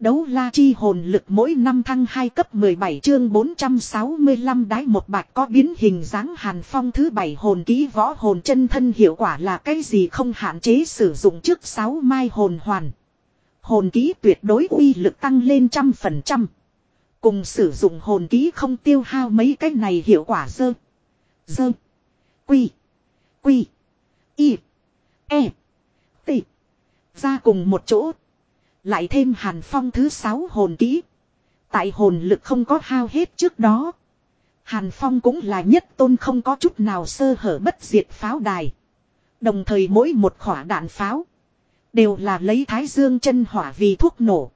Đấu la chi hồn lực mỗi năm thăng 2 cấp 17 chương 465 đái một bạch có biến hình dáng hàn phong thứ bảy hồn ký võ hồn chân thân hiệu quả là cái gì không hạn chế sử dụng trước 6 mai hồn hoàn. Hồn ký tuyệt đối uy lực tăng lên trăm phần trăm. Cùng sử dụng hồn ký không tiêu hao mấy cái này hiệu quả dơ. Dơ. Quy. Quy. Y. E. T. Ra cùng một chỗ. Lại thêm hàn phong thứ sáu hồn kỹ. Tại hồn lực không có hao hết trước đó. Hàn phong cũng là nhất tôn không có chút nào sơ hở bất diệt pháo đài. Đồng thời mỗi một khỏa đạn pháo. Đều là lấy thái dương chân hỏa vì thuốc nổ.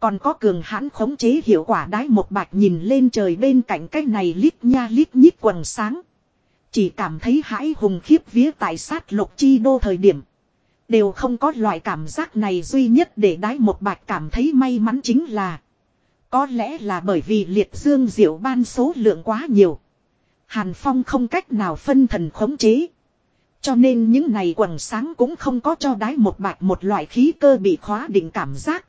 Còn có cường hãn khống chế hiệu quả đái một bạch nhìn lên trời bên cạnh cái này lít nha lít nhít quần sáng. Chỉ cảm thấy hãi hùng khiếp vía tại sát lục chi đô thời điểm. Đều không có loại cảm giác này duy nhất để đái một bạch cảm thấy may mắn chính là. Có lẽ là bởi vì liệt dương diệu ban số lượng quá nhiều. Hàn Phong không cách nào phân thần khống chế. Cho nên những này quần sáng cũng không có cho đái một bạch một loại khí cơ bị khóa định cảm giác.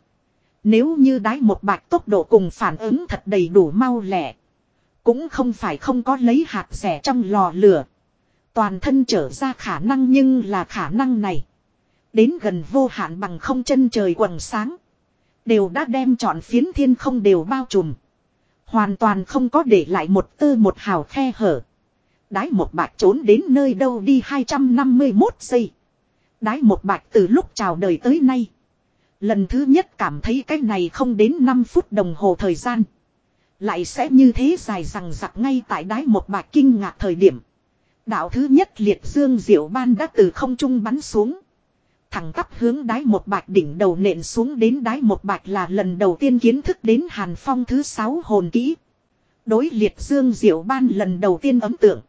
Nếu như đái một bạch tốc độ cùng phản ứng thật đầy đủ mau lẹ. Cũng không phải không có lấy hạt rẻ trong lò lửa. Toàn thân trở ra khả năng nhưng là khả năng này. Đến gần vô hạn bằng không chân trời quần sáng. Đều đã đem trọn phiến thiên không đều bao trùm. Hoàn toàn không có để lại một tơ một hào khe hở. Đái một bạch trốn đến nơi đâu đi 251 giây. Đái một bạch từ lúc chào đời tới nay. Lần thứ nhất cảm thấy cái này không đến 5 phút đồng hồ thời gian. Lại sẽ như thế dài rằng giặc ngay tại đái một bạch kinh ngạc thời điểm. Đạo thứ nhất liệt dương diệu ban đã từ không trung bắn xuống. Thẳng tắp hướng đái một bạch đỉnh đầu nện xuống đến đái một bạch là lần đầu tiên kiến thức đến hàn phong thứ sáu hồn kỹ. Đối liệt dương diệu ban lần đầu tiên ấm tượng.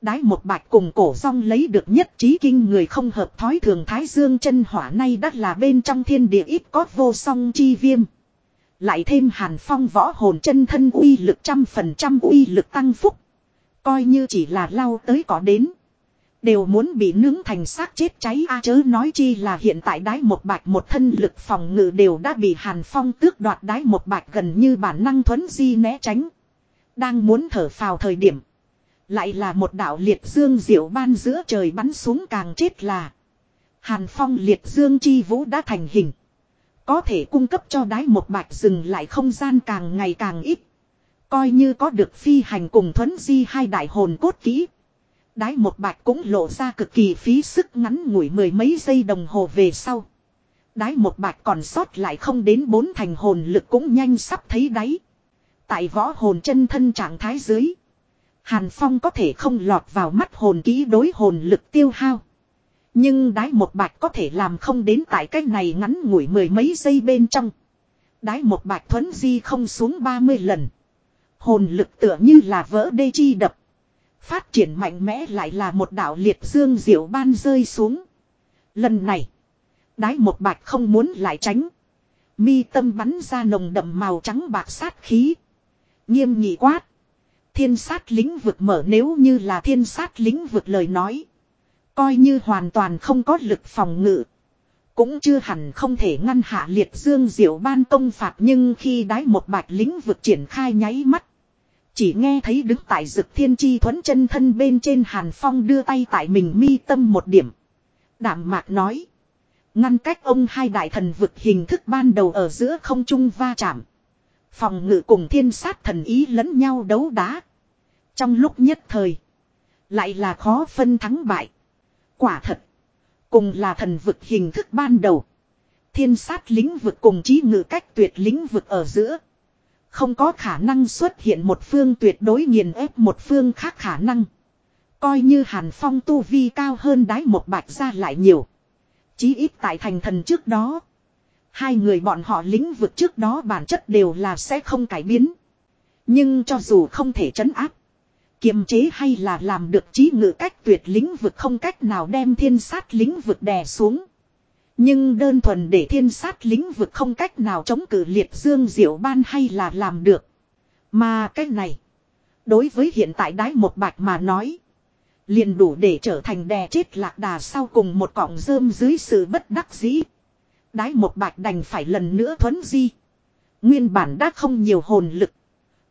Đái một bạch cùng cổ rong lấy được nhất trí kinh người không hợp thói thường thái dương chân hỏa nay đắt là bên trong thiên địa ít có vô song chi viêm. Lại thêm hàn phong võ hồn chân thân uy lực trăm phần trăm uy lực tăng phúc. Coi như chỉ là lau tới có đến. Đều muốn bị nướng thành xác chết cháy a chớ nói chi là hiện tại đái một bạch một thân lực phòng ngự đều đã bị hàn phong tước đoạt đái một bạch gần như bản năng thuấn di né tránh. Đang muốn thở phào thời điểm. Lại là một đạo liệt dương diệu ban giữa trời bắn xuống càng chết là. Hàn phong liệt dương chi vũ đã thành hình. Có thể cung cấp cho đái một bạch dừng lại không gian càng ngày càng ít. Coi như có được phi hành cùng thuấn di hai đại hồn cốt kỹ. Đái một bạch cũng lộ ra cực kỳ phí sức ngắn ngủi mười mấy giây đồng hồ về sau. Đái một bạch còn sót lại không đến bốn thành hồn lực cũng nhanh sắp thấy đáy. Tại võ hồn chân thân trạng thái dưới. Hàn Phong có thể không lọt vào mắt hồn ký đối hồn lực tiêu hao. Nhưng đái một bạch có thể làm không đến tại cách này ngắn ngủi mười mấy giây bên trong. Đái một bạch thuấn di không xuống 30 lần. Hồn lực tựa như là vỡ đê chi đập. Phát triển mạnh mẽ lại là một đạo liệt dương diệu ban rơi xuống. Lần này. Đái một bạch không muốn lại tránh. Mi tâm bắn ra nồng đậm màu trắng bạc sát khí. Nghiêm nghị quát. Thiên sát lĩnh vực mở nếu như là thiên sát lĩnh vực lời nói. Coi như hoàn toàn không có lực phòng ngự. Cũng chưa hẳn không thể ngăn hạ liệt dương diệu ban công phạt nhưng khi đái một bạch lĩnh vực triển khai nháy mắt. Chỉ nghe thấy đứng tại dực thiên chi thuấn chân thân bên trên hàn phong đưa tay tại mình mi tâm một điểm. Đảm mạc nói. Ngăn cách ông hai đại thần vực hình thức ban đầu ở giữa không trung va chạm. Phòng ngự cùng thiên sát thần ý lẫn nhau đấu đá. Trong lúc nhất thời. Lại là khó phân thắng bại. Quả thật. Cùng là thần vực hình thức ban đầu. Thiên sát lĩnh vực cùng trí ngự cách tuyệt lĩnh vực ở giữa. Không có khả năng xuất hiện một phương tuyệt đối nghiền ép một phương khác khả năng. Coi như Hàn Phong tu vi cao hơn đái một bạch ra lại nhiều. Chí ít tại thành thần trước đó. Hai người bọn họ lĩnh vực trước đó bản chất đều là sẽ không cải biến. Nhưng cho dù không thể chấn áp. Kiềm chế hay là làm được trí ngự cách tuyệt lĩnh vực không cách nào đem thiên sát lĩnh vực đè xuống. Nhưng đơn thuần để thiên sát lĩnh vực không cách nào chống cự liệt dương diệu ban hay là làm được. Mà cái này. Đối với hiện tại đái một bạch mà nói. Liền đủ để trở thành đè chết lạc đà sau cùng một cọng rơm dưới sự bất đắc dĩ. Đái một bạch đành phải lần nữa thuấn di. Nguyên bản đã không nhiều hồn lực.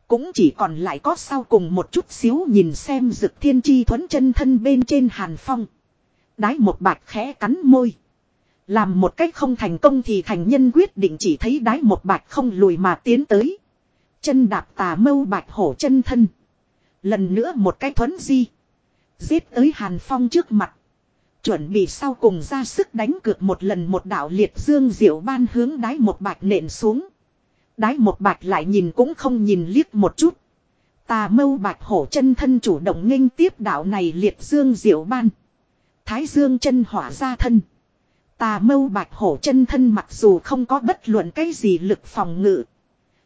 Cũng chỉ còn lại có sau cùng một chút xíu nhìn xem rực thiên chi thuấn chân thân bên trên hàn phong. Đái một bạch khẽ cắn môi. Làm một cách không thành công thì thành nhân quyết định chỉ thấy đái một bạch không lùi mà tiến tới. Chân đạp tà mâu bạch hổ chân thân. Lần nữa một cái thuấn di. Giết tới Hàn Phong trước mặt. Chuẩn bị sau cùng ra sức đánh cược một lần một đạo liệt dương diệu ban hướng đái một bạch nện xuống. Đái một bạch lại nhìn cũng không nhìn liếc một chút. Tà mâu bạch hổ chân thân chủ động nghênh tiếp đạo này liệt dương diệu ban. Thái dương chân hỏa ra thân. Tà mâu bạch hổ chân thân mặc dù không có bất luận cái gì lực phòng ngự.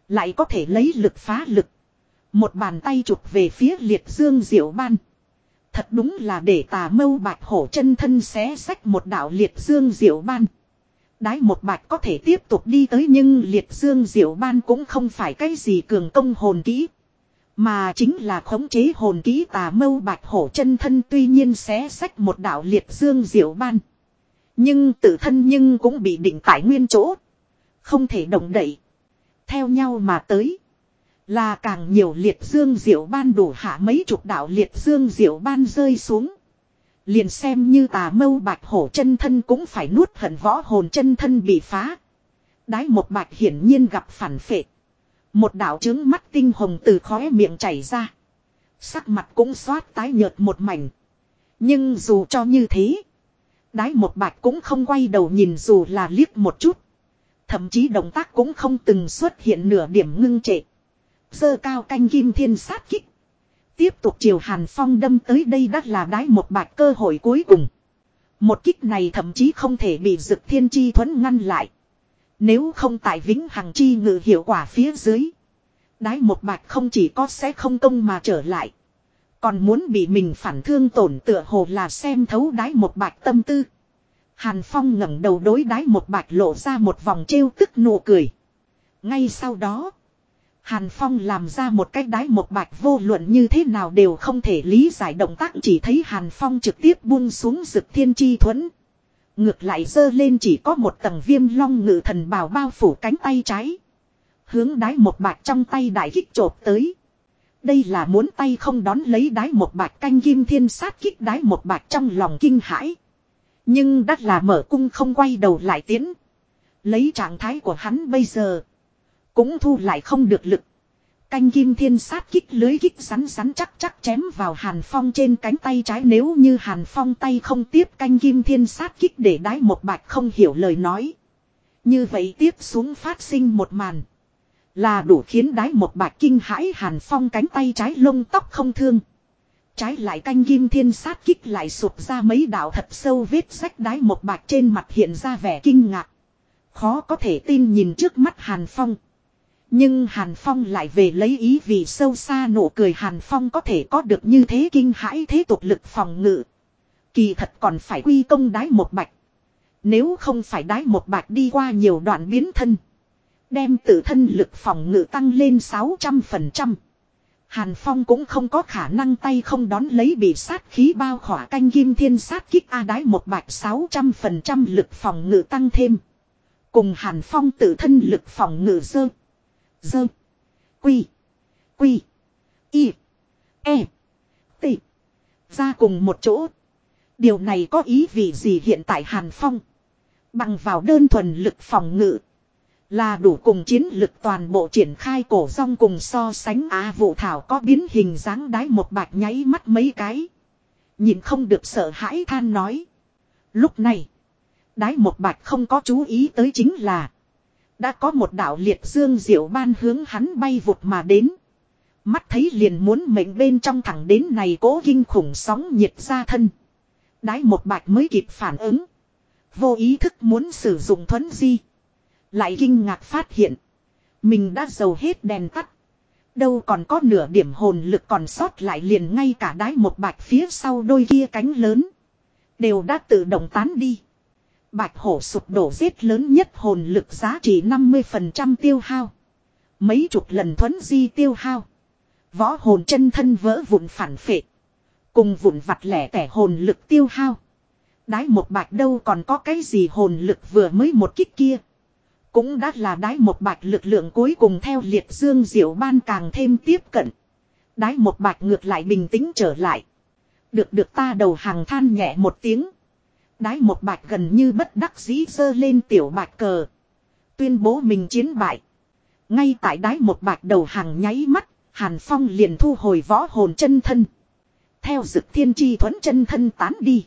Lại có thể lấy lực phá lực. Một bàn tay chụp về phía liệt dương diệu ban. Thật đúng là để tà mâu bạch hổ chân thân xé sách một đạo liệt dương diệu ban. Đái một bạch có thể tiếp tục đi tới nhưng liệt dương diệu ban cũng không phải cái gì cường công hồn kỹ. Mà chính là khống chế hồn kỹ tà mâu bạch hổ chân thân tuy nhiên xé sách một đạo liệt dương diệu ban. Nhưng tự thân nhưng cũng bị định tại nguyên chỗ. Không thể động đậy. Theo nhau mà tới. Là càng nhiều liệt dương diệu ban đổ hạ mấy chục đạo liệt dương diệu ban rơi xuống. Liền xem như tà mâu bạch hổ chân thân cũng phải nuốt hận võ hồn chân thân bị phá. Đái một bạch hiển nhiên gặp phản phệ. Một đạo trứng mắt tinh hồng từ khóe miệng chảy ra. Sắc mặt cũng xoát tái nhợt một mảnh. Nhưng dù cho như thế. Đái một bạch cũng không quay đầu nhìn dù là liếc một chút. Thậm chí động tác cũng không từng xuất hiện nửa điểm ngưng trệ. Dơ cao canh kim thiên sát kích. Tiếp tục chiều Hàn Phong đâm tới đây đã là đái một bạch cơ hội cuối cùng. Một kích này thậm chí không thể bị dực thiên chi thuẫn ngăn lại. Nếu không tại vĩnh hằng chi ngự hiệu quả phía dưới. Đái một bạch không chỉ có sẽ không công mà trở lại. Còn muốn bị mình phản thương tổn tựa hồ là xem thấu đái một bạch tâm tư. Hàn Phong ngẩng đầu đối đái một bạch lộ ra một vòng trêu tức nụ cười. Ngay sau đó. Hàn Phong làm ra một cách đái một bạch vô luận như thế nào đều không thể lý giải động tác, chỉ thấy Hàn Phong trực tiếp buông xuống rực thiên chi thuẫn. Ngược lại dơ lên chỉ có một tầng viêm long ngự thần bào bao phủ cánh tay trái. Hướng đái một bạch trong tay đại kích chộp tới. Đây là muốn tay không đón lấy đái một bạch canh kim thiên sát kích đái một bạch trong lòng kinh hãi. Nhưng đắt là mở cung không quay đầu lại tiến. Lấy trạng thái của hắn bây giờ. Cũng thu lại không được lực. Canh kim thiên sát kích lưới kích rắn rắn chắc chắc chém vào Hàn Phong trên cánh tay trái nếu như Hàn Phong tay không tiếp canh kim thiên sát kích để đái một bạch không hiểu lời nói. Như vậy tiếp xuống phát sinh một màn. Là đủ khiến đái một bạch kinh hãi Hàn Phong cánh tay trái lông tóc không thương. Trái lại canh kim thiên sát kích lại sụp ra mấy đạo thật sâu vết sách đái một bạch trên mặt hiện ra vẻ kinh ngạc. Khó có thể tin nhìn trước mắt Hàn Phong. Nhưng Hàn Phong lại về lấy ý vì sâu xa nụ cười Hàn Phong có thể có được như thế kinh hãi thế tục lực phòng ngự. Kỳ thật còn phải quy công đái một bạch. Nếu không phải đái một bạch đi qua nhiều đoạn biến thân. Đem tự thân lực phòng ngự tăng lên 600%. Hàn Phong cũng không có khả năng tay không đón lấy bị sát khí bao khỏa canh kim thiên sát kích A đái một bạch 600% lực phòng ngự tăng thêm. Cùng Hàn Phong tự thân lực phòng ngự dơ. Dơ. Quy. Quy. Y. E. T. Ra cùng một chỗ. Điều này có ý vì gì hiện tại Hàn Phong. Bằng vào đơn thuần lực phòng ngự. Là đủ cùng chiến lực toàn bộ triển khai cổ rong cùng so sánh á vụ thảo có biến hình dáng đái một bạch nháy mắt mấy cái. Nhìn không được sợ hãi than nói. Lúc này. Đái một bạch không có chú ý tới chính là. Đã có một đạo liệt dương diệu ban hướng hắn bay vụt mà đến. Mắt thấy liền muốn mệnh bên trong thẳng đến này cố kinh khủng sóng nhiệt ra thân. Đái một bạch mới kịp phản ứng. Vô ý thức muốn sử dụng thuấn di. Lại kinh ngạc phát hiện. Mình đã dầu hết đèn tắt. Đâu còn có nửa điểm hồn lực còn sót lại liền ngay cả đái một bạch phía sau đôi kia cánh lớn. Đều đã tự động tán đi. Bạch hổ sụp đổ giết lớn nhất hồn lực giá trị 50% tiêu hao. Mấy chục lần thuấn di tiêu hao. Võ hồn chân thân vỡ vụn phản phệ. Cùng vụn vặt lẻ tẻ hồn lực tiêu hao. Đái một bạch đâu còn có cái gì hồn lực vừa mới một kích kia. Cũng đã là đái một bạch lực lượng cuối cùng theo liệt dương diệu ban càng thêm tiếp cận. Đái một bạch ngược lại bình tĩnh trở lại. Được được ta đầu hàng than nhẹ một tiếng. Đái một bạch gần như bất đắc dĩ dơ lên tiểu bạch cờ. Tuyên bố mình chiến bại. Ngay tại đái một bạch đầu hàng nháy mắt, Hàn Phong liền thu hồi võ hồn chân thân. Theo dực thiên chi thuẫn chân thân tán đi.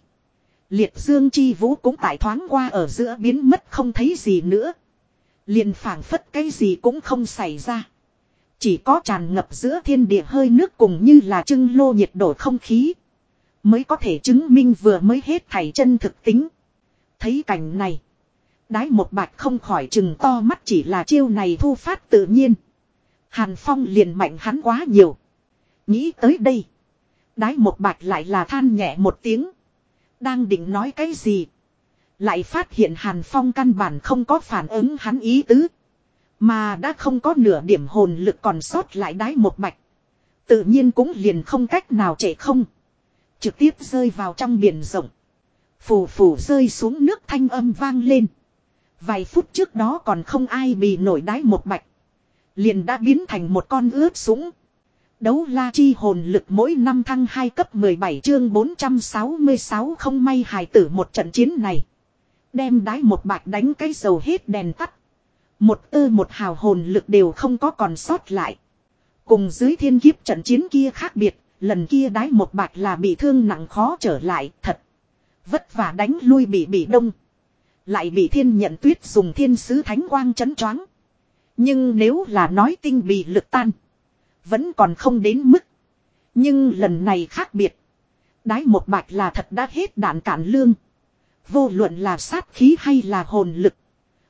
Liệt dương chi vũ cũng tại thoáng qua ở giữa biến mất không thấy gì nữa. Liền phảng phất cái gì cũng không xảy ra. Chỉ có tràn ngập giữa thiên địa hơi nước cùng như là trưng lô nhiệt độ không khí. Mới có thể chứng minh vừa mới hết thảy chân thực tính. Thấy cảnh này. Đái một bạch không khỏi chừng to mắt chỉ là chiêu này thu phát tự nhiên. Hàn Phong liền mạnh hắn quá nhiều. Nghĩ tới đây. Đái một bạch lại là than nhẹ một tiếng. Đang định nói cái gì. Lại phát hiện Hàn Phong căn bản không có phản ứng hắn ý tứ. Mà đã không có nửa điểm hồn lực còn sót lại đái một bạch. Tự nhiên cũng liền không cách nào chạy không. Trực tiếp rơi vào trong biển rộng. Phù phù rơi xuống nước thanh âm vang lên. Vài phút trước đó còn không ai bị nổi đái một bạch. Liền đã biến thành một con ướt súng. Đấu la chi hồn lực mỗi năm thăng 2 cấp 17 chương 466 không may hài tử một trận chiến này. Đem đái một bạch đánh cái dầu hết đèn tắt. Một tơ một hào hồn lực đều không có còn sót lại. Cùng dưới thiên kiếp trận chiến kia khác biệt, lần kia đái một bạch là bị thương nặng khó trở lại, thật. Vất vả đánh lui bị bị đông. Lại bị thiên nhận tuyết dùng thiên sứ thánh quang chấn choáng. Nhưng nếu là nói tinh bị lực tan. Vẫn còn không đến mức. Nhưng lần này khác biệt. Đái một bạch là thật đã hết đạn cản lương. Vô luận là sát khí hay là hồn lực.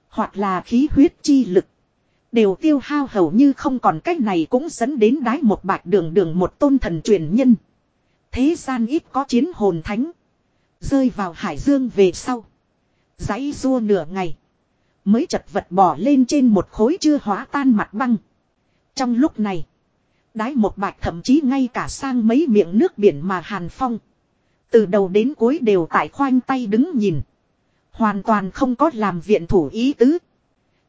Hoặc là khí huyết chi lực. Đều tiêu hao hầu như không còn cách này cũng dẫn đến đái một bạch đường đường một tôn thần truyền nhân. Thế gian ít có chiến hồn thánh. Rơi vào hải dương về sau. Giấy rua nửa ngày. Mới chật vật bỏ lên trên một khối chưa hóa tan mặt băng. Trong lúc này. Đái một bạch thậm chí ngay cả sang mấy miệng nước biển mà hàn phong. Từ đầu đến cuối đều tại khoanh tay đứng nhìn. Hoàn toàn không có làm viện thủ ý tứ.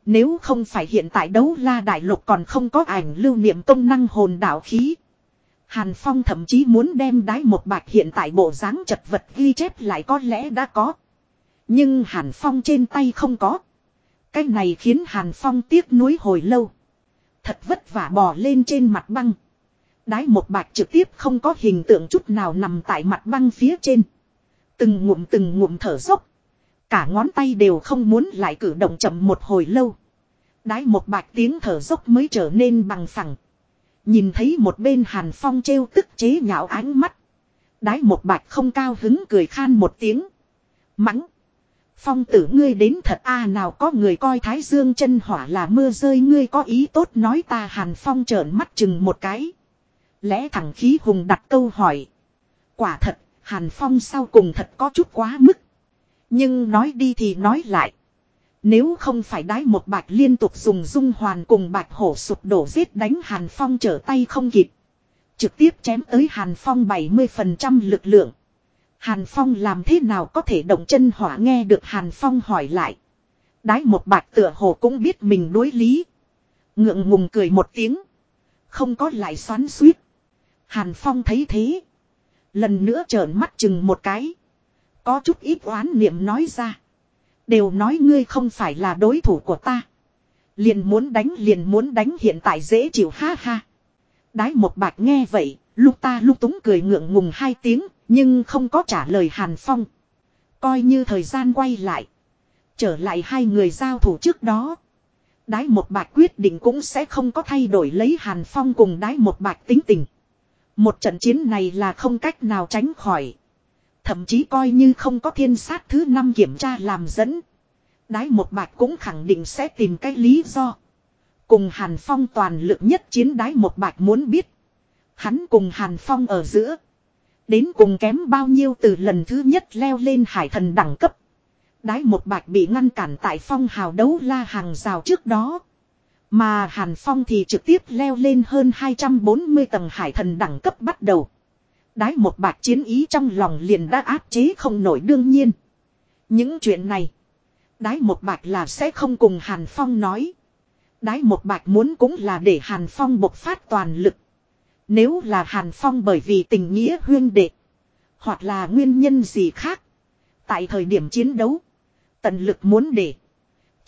Nếu không phải hiện tại đấu la đại lục còn không có ảnh lưu niệm công năng hồn đạo khí. Hàn Phong thậm chí muốn đem đái một bạch hiện tại bộ dáng chật vật ghi chép lại có lẽ đã có. Nhưng Hàn Phong trên tay không có. Cái này khiến Hàn Phong tiếc nuối hồi lâu. Thật vất vả bò lên trên mặt băng. Đái một bạch trực tiếp không có hình tượng chút nào nằm tại mặt băng phía trên. Từng ngụm từng ngụm thở dốc. Cả ngón tay đều không muốn lại cử động chậm một hồi lâu. Đái một bạch tiếng thở dốc mới trở nên bằng phẳng. Nhìn thấy một bên hàn phong trêu tức chế nhạo ánh mắt. Đái một bạch không cao hứng cười khan một tiếng. Mắng. Phong tử ngươi đến thật a à, nào có người coi thái dương chân hỏa là mưa rơi, ngươi có ý tốt nói ta hàn phong trợn mắt chừng một cái. Lẽ thẳng khí hùng đặt câu hỏi. Quả thật, hàn phong sau cùng thật có chút quá mức. Nhưng nói đi thì nói lại. Nếu không phải đái một bạch liên tục dùng dung hoàn cùng bạch hổ sụp đổ giết đánh hàn phong trở tay không kịp. Trực tiếp chém tới hàn phong 70% lực lượng. Hàn Phong làm thế nào có thể động chân hỏa nghe được Hàn Phong hỏi lại. Đái một bạch tựa hồ cũng biết mình đối lý. Ngượng ngùng cười một tiếng. Không có lại xoắn suýt. Hàn Phong thấy thế. Lần nữa trợn mắt chừng một cái. Có chút ít oán niệm nói ra. Đều nói ngươi không phải là đối thủ của ta. Liền muốn đánh liền muốn đánh hiện tại dễ chịu ha ha. Đái một bạch nghe vậy, lúc ta lúc túng cười ngượng ngùng hai tiếng, nhưng không có trả lời Hàn Phong. Coi như thời gian quay lại. Trở lại hai người giao thủ trước đó. Đái một bạch quyết định cũng sẽ không có thay đổi lấy Hàn Phong cùng đái một bạch tính tình. Một trận chiến này là không cách nào tránh khỏi. Thậm chí coi như không có thiên sát thứ năm kiểm tra làm dẫn. Đái một bạch cũng khẳng định sẽ tìm cái lý do. Cùng Hàn Phong toàn lực nhất chiến đái một bạch muốn biết. Hắn cùng Hàn Phong ở giữa. Đến cùng kém bao nhiêu từ lần thứ nhất leo lên hải thần đẳng cấp. Đái một bạch bị ngăn cản tại phong hào đấu la hàng rào trước đó. Mà Hàn Phong thì trực tiếp leo lên hơn 240 tầng hải thần đẳng cấp bắt đầu. Đái một bạch chiến ý trong lòng liền đã áp chế không nổi đương nhiên. Những chuyện này. Đái một bạch là sẽ không cùng Hàn Phong nói. Đái một bạch muốn cũng là để Hàn Phong bộc phát toàn lực. Nếu là Hàn Phong bởi vì tình nghĩa huyên đệ. Hoặc là nguyên nhân gì khác. Tại thời điểm chiến đấu. Tận lực muốn để.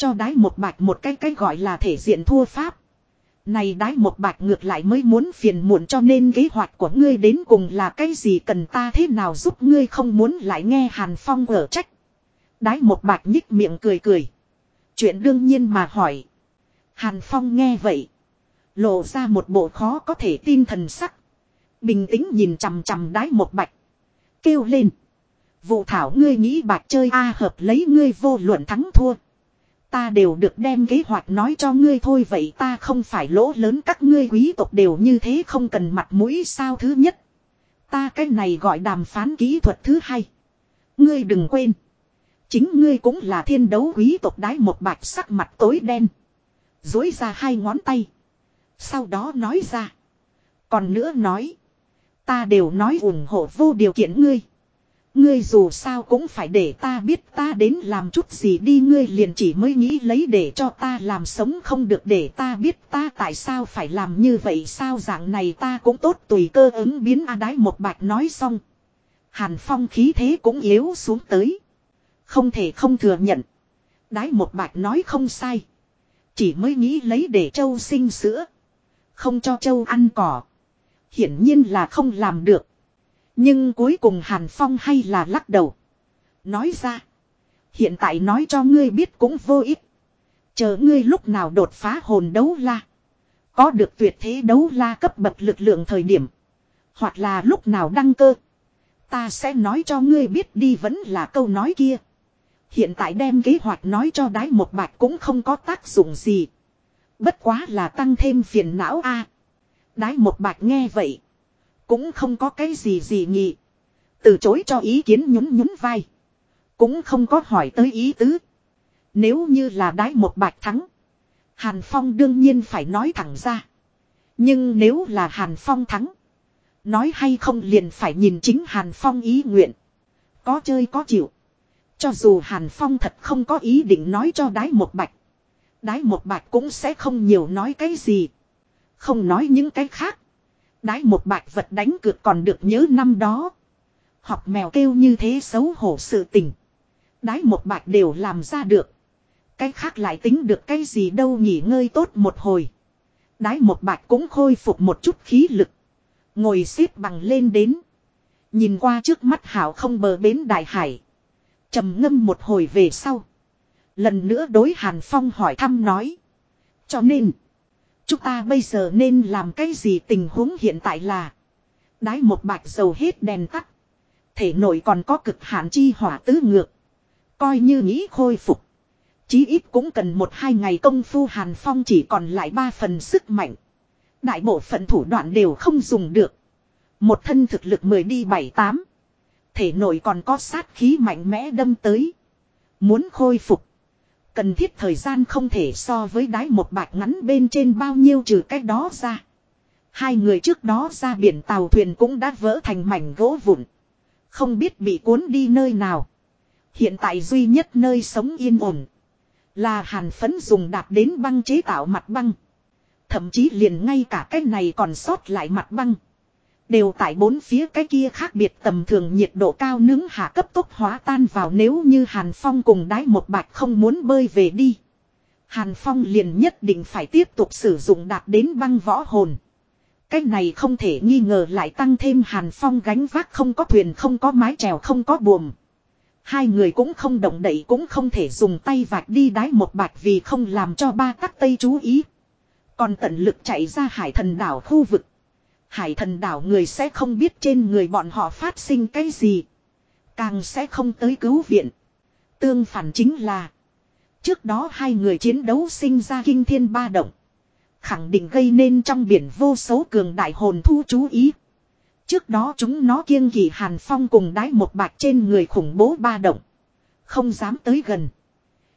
Cho đái một bạch một cái cái gọi là thể diện thua pháp. Này đái một bạch ngược lại mới muốn phiền muộn cho nên kế hoạch của ngươi đến cùng là cái gì cần ta thế nào giúp ngươi không muốn lại nghe Hàn Phong ở trách. Đái một bạch nhích miệng cười cười. Chuyện đương nhiên mà hỏi. Hàn Phong nghe vậy. Lộ ra một bộ khó có thể tin thần sắc. Bình tĩnh nhìn chằm chằm đái một bạch. Kêu lên. Vụ thảo ngươi nghĩ bạch chơi a hợp lấy ngươi vô luận thắng thua. Ta đều được đem kế hoạch nói cho ngươi thôi, vậy ta không phải lỗ lớn, các ngươi quý tộc đều như thế không cần mặt mũi sao thứ nhất. Ta cái này gọi đàm phán kỹ thuật thứ hai. Ngươi đừng quên. Chính ngươi cũng là thiên đấu quý tộc đái một bạch sắc mặt tối đen. Dối ra hai ngón tay. Sau đó nói ra. Còn nữa nói. Ta đều nói ủng hộ vô điều kiện ngươi. Ngươi dù sao cũng phải để ta biết ta đến làm chút gì đi ngươi liền chỉ mới nghĩ lấy để cho ta làm sống không được để ta biết ta tại sao phải làm như vậy sao dạng này ta cũng tốt tùy cơ ứng biến a đái một bạch nói xong. Hàn phong khí thế cũng yếu xuống tới. Không thể không thừa nhận. Đái một bạch nói không sai. Chỉ mới nghĩ lấy để châu sinh sữa. Không cho châu ăn cỏ. Hiển nhiên là không làm được. Nhưng cuối cùng Hàn Phong hay là lắc đầu. Nói ra. Hiện tại nói cho ngươi biết cũng vô ích. Chờ ngươi lúc nào đột phá hồn đấu la. Có được tuyệt thế đấu la cấp bậc lực lượng thời điểm. Hoặc là lúc nào đăng cơ. Ta sẽ nói cho ngươi biết đi vẫn là câu nói kia. Hiện tại đem kế hoạch nói cho đái một bạch cũng không có tác dụng gì. Bất quá là tăng thêm phiền não a. Đái một bạch nghe vậy. Cũng không có cái gì gì nghị Từ chối cho ý kiến nhún nhún vai. Cũng không có hỏi tới ý tứ. Nếu như là đái một bạch thắng. Hàn Phong đương nhiên phải nói thẳng ra. Nhưng nếu là Hàn Phong thắng. Nói hay không liền phải nhìn chính Hàn Phong ý nguyện. Có chơi có chịu. Cho dù Hàn Phong thật không có ý định nói cho đái một bạch. Đái một bạch cũng sẽ không nhiều nói cái gì. Không nói những cái khác. Đái một bạch vật đánh cược còn được nhớ năm đó. Học mèo kêu như thế xấu hổ sự tình. Đái một bạch đều làm ra được. Cái khác lại tính được cái gì đâu nghỉ ngơi tốt một hồi. Đái một bạch cũng khôi phục một chút khí lực. Ngồi xếp bằng lên đến. Nhìn qua trước mắt hảo không bờ bến đại hải trầm ngâm một hồi về sau. Lần nữa đối Hàn Phong hỏi thăm nói. Cho nên. Chúng ta bây giờ nên làm cái gì tình huống hiện tại là. Đái một bạch dầu hết đèn tắt. Thể nội còn có cực hạn chi hỏa tứ ngược. Coi như nghĩ khôi phục. Chí ít cũng cần một hai ngày công phu Hàn Phong chỉ còn lại ba phần sức mạnh. Đại bộ phận thủ đoạn đều không dùng được. Một thân thực lực mười đi bảy tám. Thể nội còn có sát khí mạnh mẽ đâm tới. Muốn khôi phục. Cần thiết thời gian không thể so với đái một bạch ngắn bên trên bao nhiêu trừ cách đó ra. Hai người trước đó ra biển tàu thuyền cũng đã vỡ thành mảnh gỗ vụn. Không biết bị cuốn đi nơi nào. Hiện tại duy nhất nơi sống yên ổn. Là hàn phấn dùng đạp đến băng chế tạo mặt băng. Thậm chí liền ngay cả cái này còn sót lại mặt băng. Đều tại bốn phía cái kia khác biệt tầm thường nhiệt độ cao nướng hạ cấp tốc hóa tan vào nếu như Hàn Phong cùng đái một bạch không muốn bơi về đi. Hàn Phong liền nhất định phải tiếp tục sử dụng đạt đến băng võ hồn. Cái này không thể nghi ngờ lại tăng thêm Hàn Phong gánh vác không có thuyền, không có mái chèo, không có buồm. Hai người cũng không động đậy, cũng không thể dùng tay vạch đi đái một bạch vì không làm cho ba các tây chú ý. Còn tận lực chạy ra hải thần đảo khu vực hải thần đảo người sẽ không biết trên người bọn họ phát sinh cái gì. Càng sẽ không tới cứu viện. Tương phản chính là. Trước đó hai người chiến đấu sinh ra kinh thiên ba động. Khẳng định gây nên trong biển vô số cường đại hồn thu chú ý. Trước đó chúng nó kiêng kỳ hàn phong cùng đái một bạc trên người khủng bố ba động. Không dám tới gần.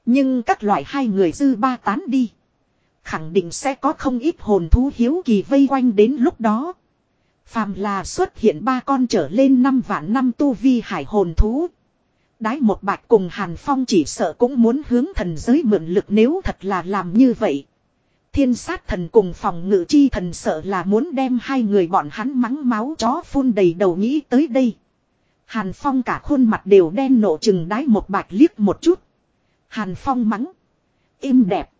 Nhưng các loại hai người dư ba tán đi. Khẳng định sẽ có không ít hồn thú hiếu kỳ vây quanh đến lúc đó. Phàm là xuất hiện ba con trở lên năm vạn năm tu vi hải hồn thú. đái một bạch cùng Hàn Phong chỉ sợ cũng muốn hướng thần giới mượn lực nếu thật là làm như vậy. Thiên sát thần cùng phòng ngự chi thần sợ là muốn đem hai người bọn hắn mắng máu chó phun đầy đầu nghĩ tới đây. Hàn Phong cả khuôn mặt đều đen nộ chừng đái một bạch liếc một chút. Hàn Phong mắng. Im đẹp.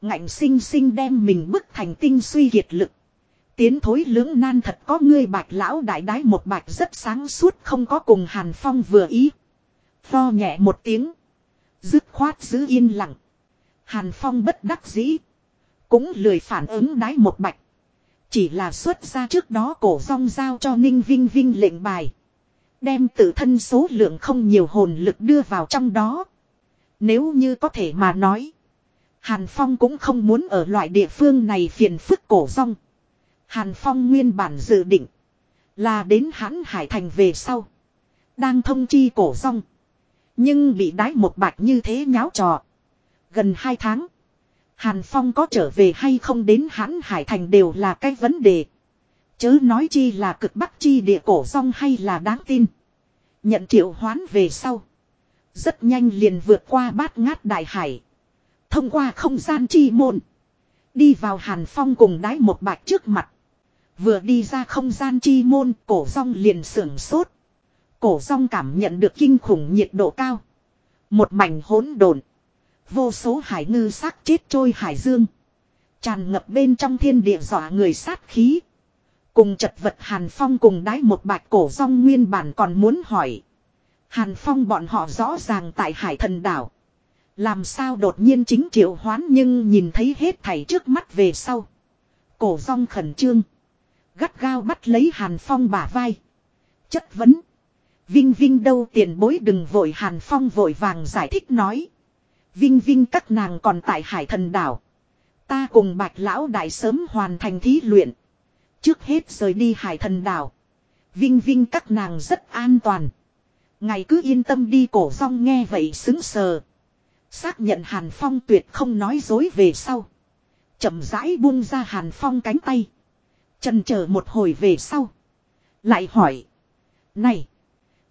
Ngạnh sinh sinh đem mình bức thành tinh suy hiệt lực. Tiến thối lưỡng nan thật có ngươi bạch lão đại đái một bạch rất sáng suốt không có cùng Hàn Phong vừa ý. Pho nhẹ một tiếng. Dứt khoát giữ yên lặng. Hàn Phong bất đắc dĩ. Cũng lười phản ứng đái một bạch. Chỉ là xuất ra trước đó cổ rong giao cho Ninh Vinh Vinh lệnh bài. Đem tự thân số lượng không nhiều hồn lực đưa vào trong đó. Nếu như có thể mà nói. Hàn Phong cũng không muốn ở loại địa phương này phiền phức cổ rong. Hàn Phong nguyên bản dự định. Là đến hãn hải thành về sau. Đang thông chi cổ rong. Nhưng bị đái một bạch như thế nháo trò. Gần hai tháng. Hàn Phong có trở về hay không đến hãn hải thành đều là cái vấn đề. Chớ nói chi là cực bắc chi địa cổ rong hay là đáng tin. Nhận triệu hoán về sau. Rất nhanh liền vượt qua bát ngát đại hải. Thông qua không gian chi môn. Đi vào Hàn Phong cùng đái một bạch trước mặt. Vừa đi ra không gian chi môn, cổ rong liền sưởng sốt. Cổ rong cảm nhận được kinh khủng nhiệt độ cao. Một mảnh hỗn độn. Vô số hải ngư xác chết trôi hải dương. Tràn ngập bên trong thiên địa dọa người sát khí. Cùng chật vật Hàn Phong cùng đái một bạch cổ rong nguyên bản còn muốn hỏi. Hàn Phong bọn họ rõ ràng tại hải thần đảo. Làm sao đột nhiên chính triệu hoán nhưng nhìn thấy hết thảy trước mắt về sau. Cổ rong khẩn trương. Gắt gao bắt lấy Hàn Phong bả vai. Chất vấn. Vinh Vinh đâu tiền bối đừng vội Hàn Phong vội vàng giải thích nói. Vinh Vinh các nàng còn tại hải thần đảo. Ta cùng bạch lão đại sớm hoàn thành thí luyện. Trước hết rời đi hải thần đảo. Vinh Vinh các nàng rất an toàn. Ngày cứ yên tâm đi cổ rong nghe vậy xứng sờ. Xác nhận Hàn Phong tuyệt không nói dối về sau. chậm rãi buông ra Hàn Phong cánh tay. Trần chờ một hồi về sau. Lại hỏi. Này.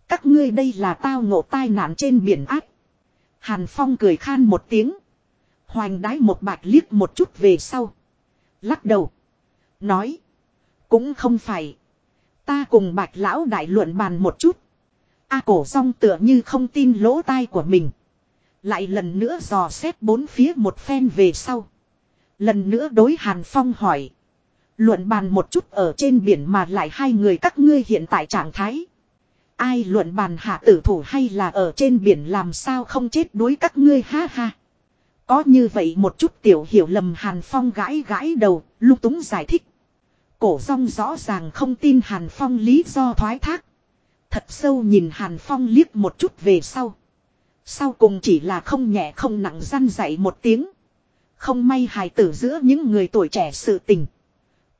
Các ngươi đây là tao ngộ tai nạn trên biển ác. Hàn Phong cười khan một tiếng. Hoành đái một bạch liếc một chút về sau. Lắc đầu. Nói. Cũng không phải. Ta cùng bạch lão đại luận bàn một chút. A cổ song tựa như không tin lỗ tai của mình. Lại lần nữa dò xét bốn phía một phen về sau. Lần nữa đối Hàn Phong hỏi. Luận bàn một chút ở trên biển mà lại hai người các ngươi hiện tại trạng thái. Ai luận bàn hạ tử thủ hay là ở trên biển làm sao không chết đuối các ngươi ha ha. Có như vậy một chút tiểu hiểu lầm Hàn Phong gãi gãi đầu, lúc túng giải thích. Cổ rong rõ ràng không tin Hàn Phong lý do thoái thác. Thật sâu nhìn Hàn Phong liếc một chút về sau. Sau cùng chỉ là không nhẹ không nặng răn dạy một tiếng. Không may hài tử giữa những người tuổi trẻ sự tình.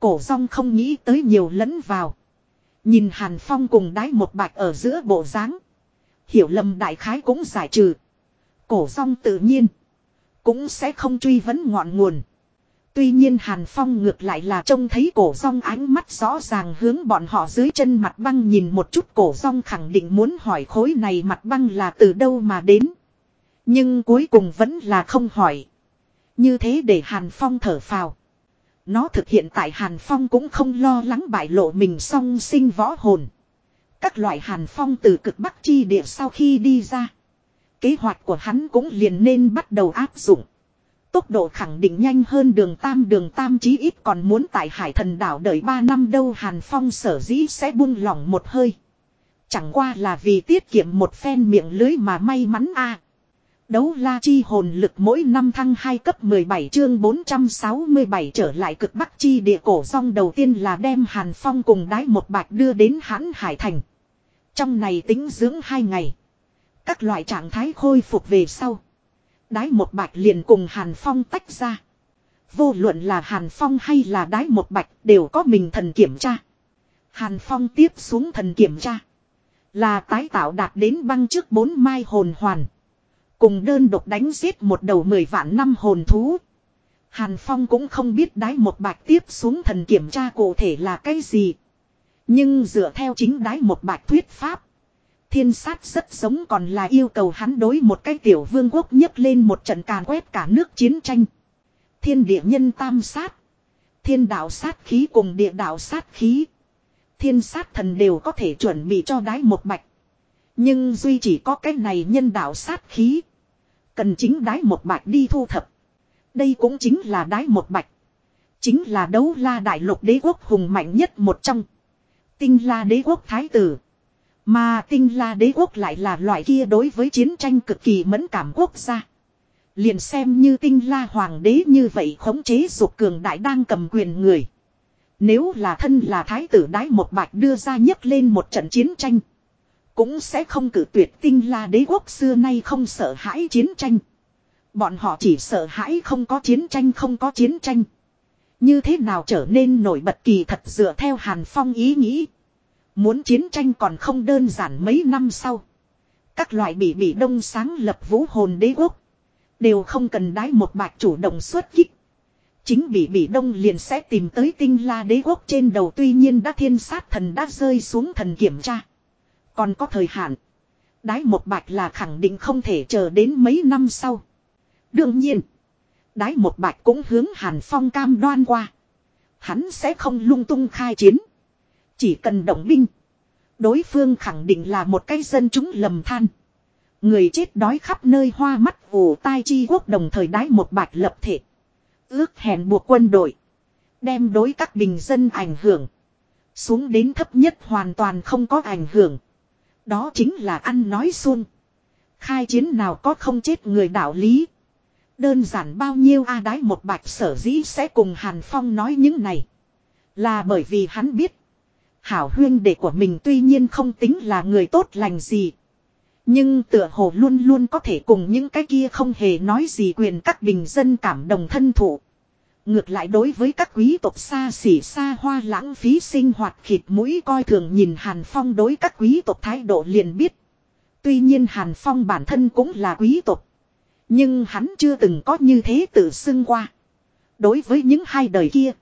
Cổ rong không nghĩ tới nhiều lẫn vào. Nhìn Hàn Phong cùng đái một bạch ở giữa bộ dáng Hiểu lầm đại khái cũng giải trừ. Cổ rong tự nhiên. Cũng sẽ không truy vấn ngọn nguồn. Tuy nhiên Hàn Phong ngược lại là trông thấy cổ rong ánh mắt rõ ràng hướng bọn họ dưới chân mặt băng nhìn một chút cổ rong khẳng định muốn hỏi khối này mặt băng là từ đâu mà đến. Nhưng cuối cùng vẫn là không hỏi. Như thế để Hàn Phong thở phào. Nó thực hiện tại Hàn Phong cũng không lo lắng bại lộ mình song sinh võ hồn. Các loại Hàn Phong từ cực bắc chi địa sau khi đi ra. Kế hoạch của hắn cũng liền nên bắt đầu áp dụng. Tốc độ khẳng định nhanh hơn đường tam đường tam chí ít còn muốn tại hải thần đảo đợi 3 năm đâu Hàn Phong sở dĩ sẽ buông lỏng một hơi. Chẳng qua là vì tiết kiệm một phen miệng lưới mà may mắn a Đấu la chi hồn lực mỗi năm thăng 2 cấp 17 chương 467 trở lại cực bắc chi địa cổ song đầu tiên là đem Hàn Phong cùng đái một bạch đưa đến hãn hải thành. Trong này tính dưỡng hai ngày. Các loại trạng thái khôi phục về sau. Đái một bạch liền cùng Hàn Phong tách ra. Vô luận là Hàn Phong hay là đái một bạch đều có mình thần kiểm tra. Hàn Phong tiếp xuống thần kiểm tra. Là tái tạo đạt đến băng trước bốn mai hồn hoàn. Cùng đơn độc đánh giết một đầu mười vạn năm hồn thú. Hàn Phong cũng không biết đái một bạch tiếp xuống thần kiểm tra cụ thể là cái gì. Nhưng dựa theo chính đái một bạch thuyết pháp. Thiên sát rất giống còn là yêu cầu hắn đối một cái tiểu vương quốc nhấc lên một trận càn quét cả nước chiến tranh. Thiên địa nhân tam sát. Thiên đạo sát khí cùng địa đạo sát khí. Thiên sát thần đều có thể chuẩn bị cho đái một bạch. Nhưng duy chỉ có cái này nhân đạo sát khí. Cần chính đái một bạch đi thu thập. Đây cũng chính là đái một bạch. Chính là đấu la đại lục đế quốc hùng mạnh nhất một trong. Tinh la đế quốc thái tử. Mà tinh la đế quốc lại là loại kia đối với chiến tranh cực kỳ mẫn cảm quốc gia. Liền xem như tinh la hoàng đế như vậy khống chế dục cường đại đang cầm quyền người. Nếu là thân là thái tử đái một bạch đưa ra nhấc lên một trận chiến tranh. Cũng sẽ không cử tuyệt tinh la đế quốc xưa nay không sợ hãi chiến tranh. Bọn họ chỉ sợ hãi không có chiến tranh không có chiến tranh. Như thế nào trở nên nổi bật kỳ thật dựa theo Hàn Phong ý nghĩ. Muốn chiến tranh còn không đơn giản mấy năm sau. Các loại bị bị đông sáng lập vũ hồn đế quốc. Đều không cần đái một bạch chủ động xuất kích. Chính bị bị đông liền sẽ tìm tới tinh la đế quốc trên đầu tuy nhiên đã thiên sát thần đã rơi xuống thần kiểm tra. Còn có thời hạn. Đái một bạch là khẳng định không thể chờ đến mấy năm sau. Đương nhiên. Đái một bạch cũng hướng Hàn Phong cam đoan qua. Hắn sẽ không lung tung khai chiến. Chỉ cần động binh. Đối phương khẳng định là một cái dân chúng lầm than. Người chết đói khắp nơi hoa mắt vù tai chi quốc đồng thời đái một bạch lập thể. Ước hẹn buộc quân đội. Đem đối các bình dân ảnh hưởng. Xuống đến thấp nhất hoàn toàn không có ảnh hưởng. Đó chính là ăn nói xuông. Khai chiến nào có không chết người đạo lý. Đơn giản bao nhiêu a đái một bạch sở dĩ sẽ cùng Hàn Phong nói những này. Là bởi vì hắn biết. Hảo huyên đệ của mình tuy nhiên không tính là người tốt lành gì. Nhưng tựa hồ luôn luôn có thể cùng những cái kia không hề nói gì quyền các bình dân cảm đồng thân thụ. Ngược lại đối với các quý tộc xa xỉ xa hoa lãng phí sinh hoạt khịt mũi coi thường nhìn Hàn Phong đối các quý tộc thái độ liền biết. Tuy nhiên Hàn Phong bản thân cũng là quý tộc. Nhưng hắn chưa từng có như thế tự xưng qua. Đối với những hai đời kia.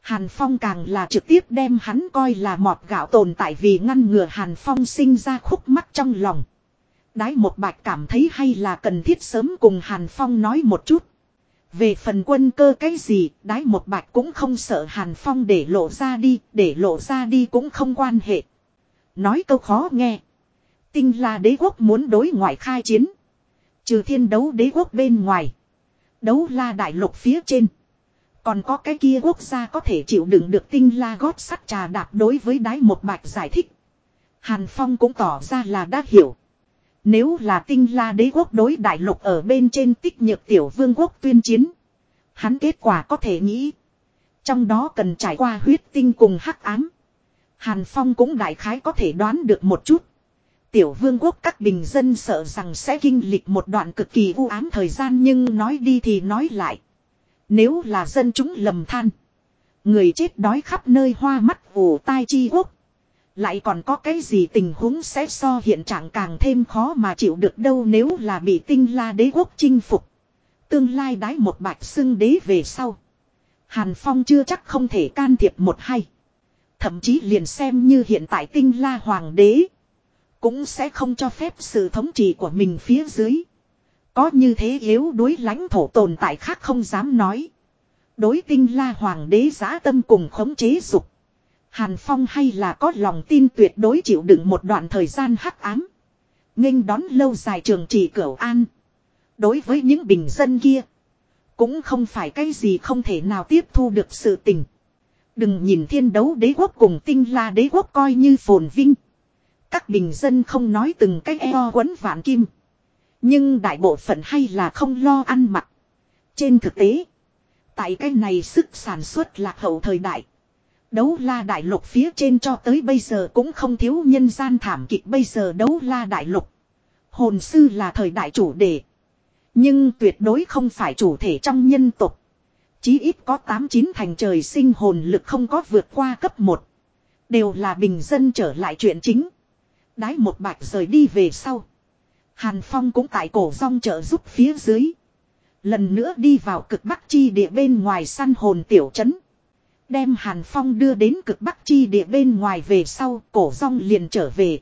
Hàn Phong càng là trực tiếp đem hắn coi là mọt gạo tồn tại vì ngăn ngừa Hàn Phong sinh ra khúc mắc trong lòng. Đái một bạch cảm thấy hay là cần thiết sớm cùng Hàn Phong nói một chút. Về phần quân cơ cái gì, đái một bạch cũng không sợ Hàn Phong để lộ ra đi, để lộ ra đi cũng không quan hệ. Nói câu khó nghe. Tinh là đế quốc muốn đối ngoại khai chiến. Trừ thiên đấu đế quốc bên ngoài. Đấu la đại lục phía trên. Còn có cái kia quốc gia có thể chịu đựng được tinh la gót sắt trà đạp đối với đái một bạch giải thích. Hàn Phong cũng tỏ ra là đã hiểu. Nếu là tinh la đế quốc đối đại lục ở bên trên tích nhược tiểu vương quốc tuyên chiến. Hắn kết quả có thể nghĩ. Trong đó cần trải qua huyết tinh cùng hắc ám. Hàn Phong cũng đại khái có thể đoán được một chút. Tiểu vương quốc các bình dân sợ rằng sẽ kinh lịch một đoạn cực kỳ u ám thời gian nhưng nói đi thì nói lại. Nếu là dân chúng lầm than. Người chết đói khắp nơi hoa mắt vù tai chi quốc. Lại còn có cái gì tình huống sẽ so hiện trạng càng thêm khó mà chịu được đâu nếu là bị tinh la đế quốc chinh phục. Tương lai đái một bạch xưng đế về sau. Hàn Phong chưa chắc không thể can thiệp một hay. Thậm chí liền xem như hiện tại tinh la hoàng đế. Cũng sẽ không cho phép sự thống trị của mình phía dưới. Có như thế yếu đối lãnh thổ tồn tại khác không dám nói. Đối tinh la hoàng đế giá tâm cùng khống chế dục. Hàn Phong hay là có lòng tin tuyệt đối chịu đựng một đoạn thời gian hắc ám. nghênh đón lâu dài trường trị cửu an. Đối với những bình dân kia. Cũng không phải cái gì không thể nào tiếp thu được sự tình. Đừng nhìn thiên đấu đế quốc cùng tinh la đế quốc coi như phồn vinh. Các bình dân không nói từng cái eo quấn vạn kim. Nhưng đại bộ phận hay là không lo ăn mặc. Trên thực tế. Tại cái này sức sản xuất lạc hậu thời đại. Đấu la đại lục phía trên cho tới bây giờ cũng không thiếu nhân gian thảm kịch bây giờ đấu la đại lục. Hồn sư là thời đại chủ đề. Nhưng tuyệt đối không phải chủ thể trong nhân tục. Chí ít có 8-9 thành trời sinh hồn lực không có vượt qua cấp 1. Đều là bình dân trở lại chuyện chính. Đái một bạch rời đi về sau. Hàn Phong cũng tại cổ rong trợ giúp phía dưới. Lần nữa đi vào cực bắc chi địa bên ngoài săn hồn tiểu trấn. Đem Hàn Phong đưa đến cực bắc chi địa bên ngoài về sau, cổ rong liền trở về.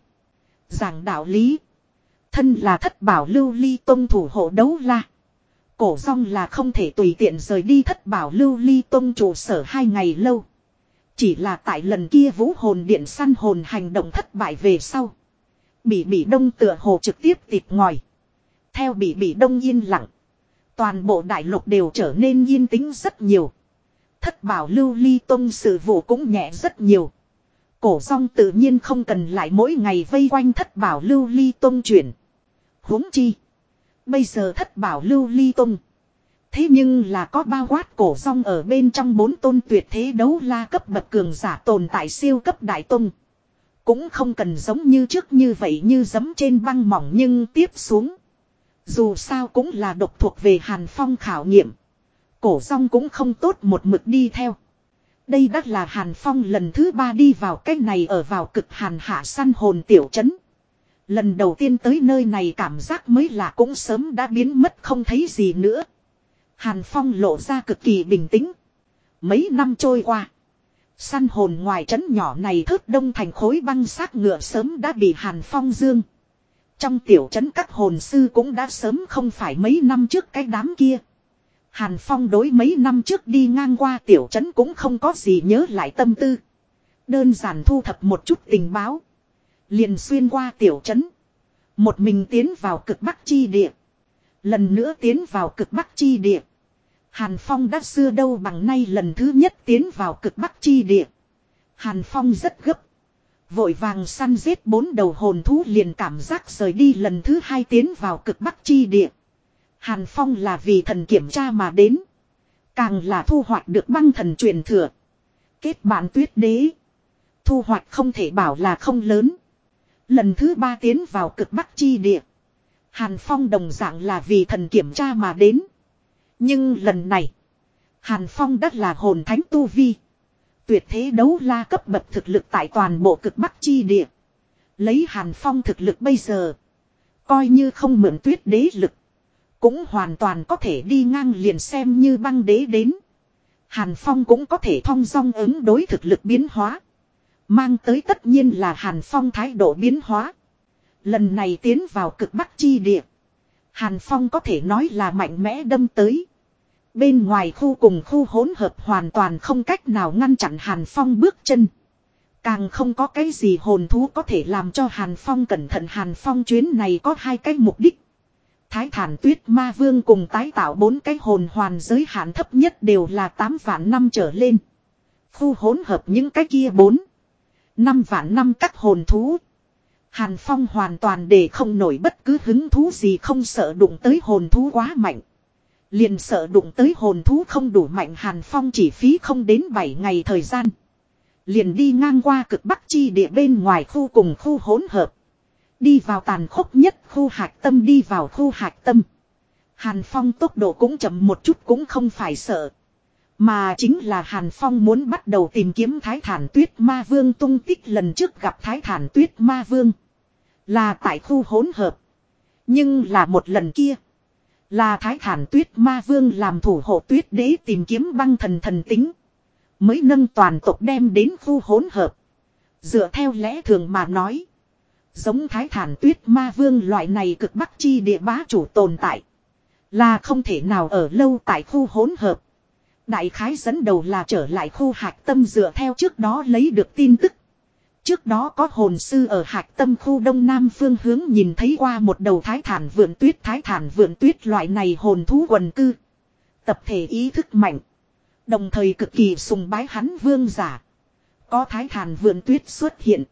Giảng đạo lý. Thân là thất bảo lưu ly tông thủ hộ đấu la. Cổ rong là không thể tùy tiện rời đi thất bảo lưu ly tông trụ sở hai ngày lâu. Chỉ là tại lần kia vũ hồn điện săn hồn hành động thất bại về sau. Bị bị đông tựa hồ trực tiếp tịt ngòi. Theo bị bị đông yên lặng. Toàn bộ đại lục đều trở nên yên tĩnh rất nhiều. Thất bảo lưu ly tông sự vụ cũng nhẹ rất nhiều. Cổ song tự nhiên không cần lại mỗi ngày vây quanh thất bảo lưu ly tông chuyển. huống chi. Bây giờ thất bảo lưu ly tông. Thế nhưng là có bao quát cổ song ở bên trong bốn tôn tuyệt thế đấu la cấp bậc cường giả tồn tại siêu cấp đại tông. Cũng không cần giống như trước như vậy như giấm trên băng mỏng nhưng tiếp xuống. Dù sao cũng là độc thuộc về Hàn Phong khảo nghiệm. Cổ song cũng không tốt một mực đi theo. Đây đắt là Hàn Phong lần thứ ba đi vào cách này ở vào cực hàn hạ săn hồn tiểu trấn. Lần đầu tiên tới nơi này cảm giác mới lạ cũng sớm đã biến mất không thấy gì nữa. Hàn Phong lộ ra cực kỳ bình tĩnh. Mấy năm trôi qua. Săn hồn ngoài trấn nhỏ này thớt đông thành khối băng xác ngựa sớm đã bị Hàn Phong dương. Trong tiểu trấn các hồn sư cũng đã sớm không phải mấy năm trước cái đám kia. Hàn Phong đối mấy năm trước đi ngang qua tiểu trấn cũng không có gì nhớ lại tâm tư. Đơn giản thu thập một chút tình báo. Liền xuyên qua tiểu trấn. Một mình tiến vào cực bắc chi địa. Lần nữa tiến vào cực bắc chi địa. Hàn Phong đã xưa đâu bằng nay lần thứ nhất tiến vào cực bắc chi địa. Hàn Phong rất gấp. Vội vàng săn giết bốn đầu hồn thú liền cảm giác rời đi lần thứ hai tiến vào cực bắc chi địa. Hàn Phong là vì thần kiểm tra mà đến. Càng là thu hoạch được băng thần truyền thừa. Kết bạn tuyết đế. Thu hoạch không thể bảo là không lớn. Lần thứ ba tiến vào cực bắc chi địa. Hàn Phong đồng dạng là vì thần kiểm tra mà đến. Nhưng lần này. Hàn Phong đất là hồn thánh tu vi. Tuyệt thế đấu la cấp bậc thực lực tại toàn bộ cực bắc chi địa. Lấy Hàn Phong thực lực bây giờ. Coi như không mượn tuyết đế lực. Cũng hoàn toàn có thể đi ngang liền xem như băng đế đến. Hàn Phong cũng có thể thong dong ứng đối thực lực biến hóa. Mang tới tất nhiên là Hàn Phong thái độ biến hóa. Lần này tiến vào cực bắc chi địa. Hàn Phong có thể nói là mạnh mẽ đâm tới. Bên ngoài khu cùng khu hỗn hợp hoàn toàn không cách nào ngăn chặn Hàn Phong bước chân. Càng không có cái gì hồn thú có thể làm cho Hàn Phong cẩn thận Hàn Phong chuyến này có hai cái mục đích. Thái thản tuyết ma vương cùng tái tạo bốn cái hồn hoàn giới hạn thấp nhất đều là 8 vạn năm trở lên. Khu hỗn hợp những cái kia bốn. năm vạn năm các hồn thú. Hàn Phong hoàn toàn để không nổi bất cứ hứng thú gì không sợ đụng tới hồn thú quá mạnh. Liền sợ đụng tới hồn thú không đủ mạnh Hàn Phong chỉ phí không đến 7 ngày thời gian. Liền đi ngang qua cực bắc chi địa bên ngoài khu cùng khu hỗn hợp. Đi vào tàn khốc nhất khu hạch tâm, đi vào khu hạch tâm. Hàn Phong tốc độ cũng chậm một chút cũng không phải sợ. Mà chính là Hàn Phong muốn bắt đầu tìm kiếm Thái Thản Tuyết Ma Vương tung tích lần trước gặp Thái Thản Tuyết Ma Vương. Là tại khu hỗn hợp. Nhưng là một lần kia. Là Thái Thản Tuyết Ma Vương làm thủ hộ tuyết đế tìm kiếm băng thần thần tính. Mới nâng toàn tộc đem đến khu hỗn hợp. Dựa theo lẽ thường mà nói. Giống thái thản tuyết ma vương loại này cực bắc chi địa bá chủ tồn tại. Là không thể nào ở lâu tại khu hỗn hợp. Đại khái dẫn đầu là trở lại khu hạch tâm dựa theo trước đó lấy được tin tức. Trước đó có hồn sư ở hạch tâm khu đông nam phương hướng nhìn thấy qua một đầu thái thản vượn tuyết thái thản vượn tuyết loại này hồn thú quần cư. Tập thể ý thức mạnh. Đồng thời cực kỳ sùng bái hắn vương giả. Có thái thản vượn tuyết xuất hiện.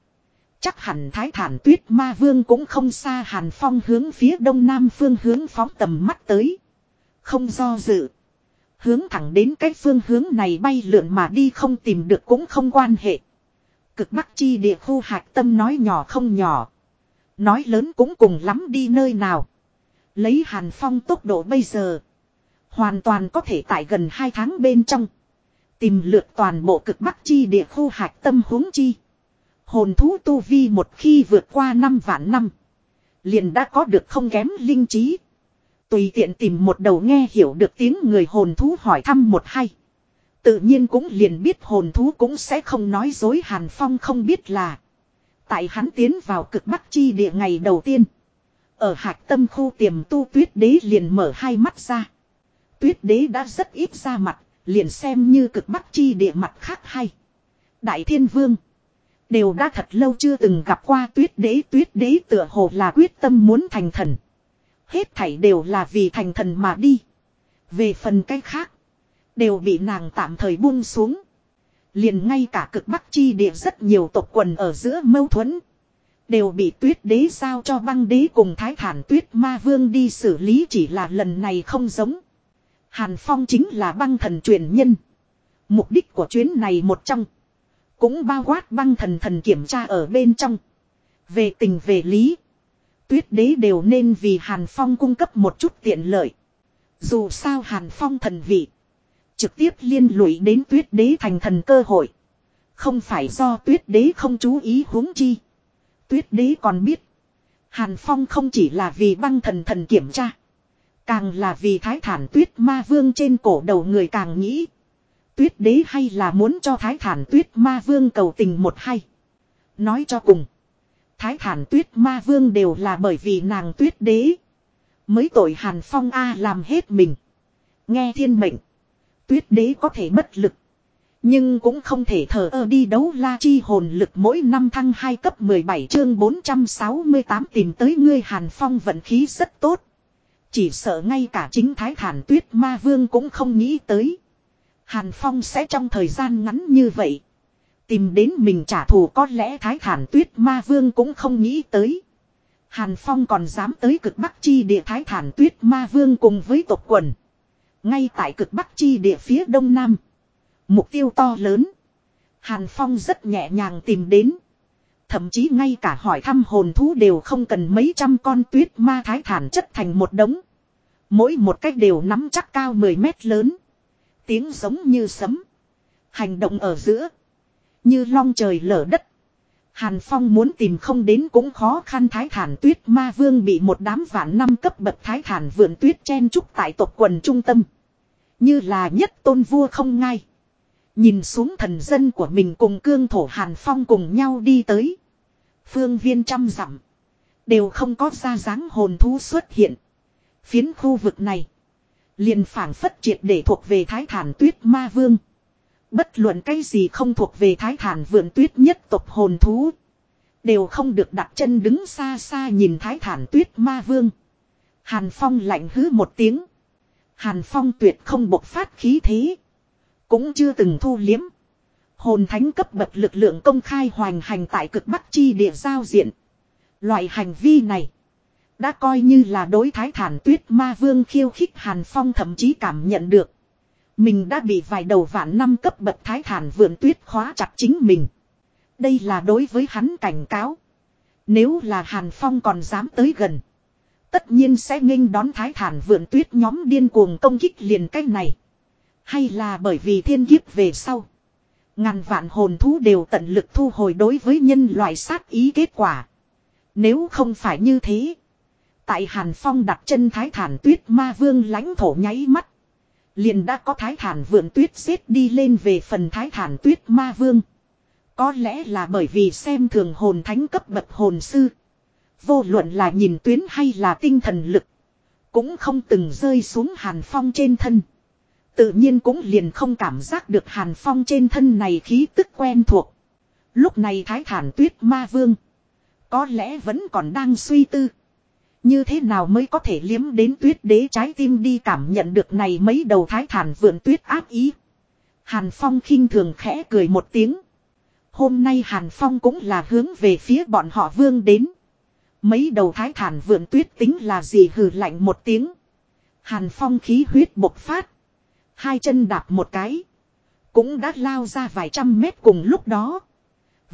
Chắc hẳn thái thản tuyết ma vương cũng không xa hàn phong hướng phía đông nam phương hướng phóng tầm mắt tới. Không do dự. Hướng thẳng đến cái phương hướng này bay lượn mà đi không tìm được cũng không quan hệ. Cực bắc chi địa khu hạch tâm nói nhỏ không nhỏ. Nói lớn cũng cùng lắm đi nơi nào. Lấy hàn phong tốc độ bây giờ. Hoàn toàn có thể tại gần hai tháng bên trong. Tìm lượt toàn bộ cực bắc chi địa khu hạch tâm huống chi. Hồn thú tu vi một khi vượt qua năm vạn năm. Liền đã có được không kém linh trí. Tùy tiện tìm một đầu nghe hiểu được tiếng người hồn thú hỏi thăm một hay. Tự nhiên cũng liền biết hồn thú cũng sẽ không nói dối Hàn Phong không biết là. Tại hắn tiến vào cực bắc chi địa ngày đầu tiên. Ở hạc tâm khu tiềm tu tuyết đế liền mở hai mắt ra. Tuyết đế đã rất ít ra mặt, liền xem như cực bắc chi địa mặt khác hay. Đại thiên vương. Đều đã thật lâu chưa từng gặp qua tuyết đế tuyết đế tựa hồ là quyết tâm muốn thành thần. Hết thảy đều là vì thành thần mà đi. Về phần cái khác. Đều bị nàng tạm thời buông xuống. Liền ngay cả cực bắc chi địa rất nhiều tộc quần ở giữa mâu thuẫn. Đều bị tuyết đế sao cho băng đế cùng thái thản tuyết ma vương đi xử lý, chỉ là lần này không giống. Hàn Phong chính là băng thần truyền nhân. Mục đích của chuyến này một trong. Cũng bao quát băng thần thần kiểm tra ở bên trong. Về tình về lý. Tuyết đế đều nên vì Hàn Phong cung cấp một chút tiện lợi. Dù sao Hàn Phong thần vị. Trực tiếp liên lụy đến tuyết đế thành thần cơ hội. Không phải do tuyết đế không chú ý huống chi. Tuyết đế còn biết. Hàn Phong không chỉ là vì băng thần thần kiểm tra. Càng là vì thái thản tuyết ma vương trên cổ đầu người càng nghĩ. Tuyết đế hay là muốn cho thái thản tuyết ma vương cầu tình một hay. Nói cho cùng. Thái thản tuyết ma vương đều là bởi vì nàng tuyết đế. Mới tội hàn phong A làm hết mình. Nghe thiên mệnh. Tuyết đế có thể bất lực. Nhưng cũng không thể thờ ơ đi đấu la chi hồn lực mỗi năm thăng 2 cấp 17 chương 468 tìm tới ngươi Hàn Phong vận khí rất tốt. Chỉ sợ ngay cả chính Thái Thản Tuyết Ma Vương cũng không nghĩ tới. Hàn Phong sẽ trong thời gian ngắn như vậy. Tìm đến mình trả thù có lẽ Thái Thản Tuyết Ma Vương cũng không nghĩ tới. Hàn Phong còn dám tới cực Bắc Chi địa Thái Thản Tuyết Ma Vương cùng với tộc quần. Ngay tại cực Bắc Chi địa phía đông nam. Mục tiêu to lớn. Hàn Phong rất nhẹ nhàng tìm đến. Thậm chí ngay cả hỏi thăm hồn thú đều không cần mấy trăm con tuyết ma thái thản chất thành một đống. Mỗi một cách đều nắm chắc cao 10 mét lớn. Tiếng giống như sấm. Hành động ở giữa. Như long trời lở đất. Hàn Phong muốn tìm không đến cũng khó khăn thái thản tuyết ma vương bị một đám vạn năm cấp bậc thái thản vượn tuyết chen trúc tại tộc quần trung tâm. Như là nhất tôn vua không ngay. Nhìn xuống thần dân của mình cùng cương thổ Hàn Phong cùng nhau đi tới. Phương viên trăm dặm. Đều không có ra dáng hồn thú xuất hiện. Phiến khu vực này. Liền phản phất triệt để thuộc về thái thản tuyết ma vương. Bất luận cái gì không thuộc về thái thản vườn tuyết nhất tộc hồn thú. Đều không được đặt chân đứng xa xa nhìn thái thản tuyết ma vương. Hàn Phong lạnh hứ một tiếng. Hàn Phong tuyệt không bộc phát khí thế. Cũng chưa từng thu liếm. Hồn thánh cấp bậc lực lượng công khai hoành hành tại cực bắc chi địa giao diện. Loại hành vi này. Đã coi như là đối thái thản tuyết ma vương khiêu khích Hàn Phong thậm chí cảm nhận được. Mình đã bị vài đầu vạn năm cấp bậc thái thản vượn tuyết khóa chặt chính mình. Đây là đối với hắn cảnh cáo. Nếu là Hàn Phong còn dám tới gần. Tất nhiên sẽ nghênh đón thái thản vượn tuyết nhóm điên cuồng công kích liền cách này. Hay là bởi vì thiên kiếp về sau. Ngàn vạn hồn thú đều tận lực thu hồi đối với nhân loại sát ý kết quả. Nếu không phải như thế. Tại Hàn Phong đặt chân thái thản tuyết ma vương lãnh thổ nháy mắt. Liền đã có thái thản vượn tuyết xếp đi lên về phần thái thản tuyết ma vương. Có lẽ là bởi vì xem thường hồn thánh cấp bậc hồn sư. Vô luận là nhìn tuyến hay là tinh thần lực. Cũng không từng rơi xuống hàn phong trên thân. Tự nhiên cũng liền không cảm giác được hàn phong trên thân này khí tức quen thuộc. Lúc này thái thản tuyết ma vương. Có lẽ vẫn còn đang suy tư. Như thế nào mới có thể liếm đến tuyết đế trái tim đi cảm nhận được này mấy đầu thái thản vượn tuyết áp ý. Hàn Phong khinh thường khẽ cười một tiếng. Hôm nay Hàn Phong cũng là hướng về phía bọn họ vương đến. Mấy đầu thái thản vượn tuyết tính là gì hừ lạnh một tiếng. Hàn Phong khí huyết bộc phát. Hai chân đạp một cái. Cũng đã lao ra vài trăm mét cùng lúc đó.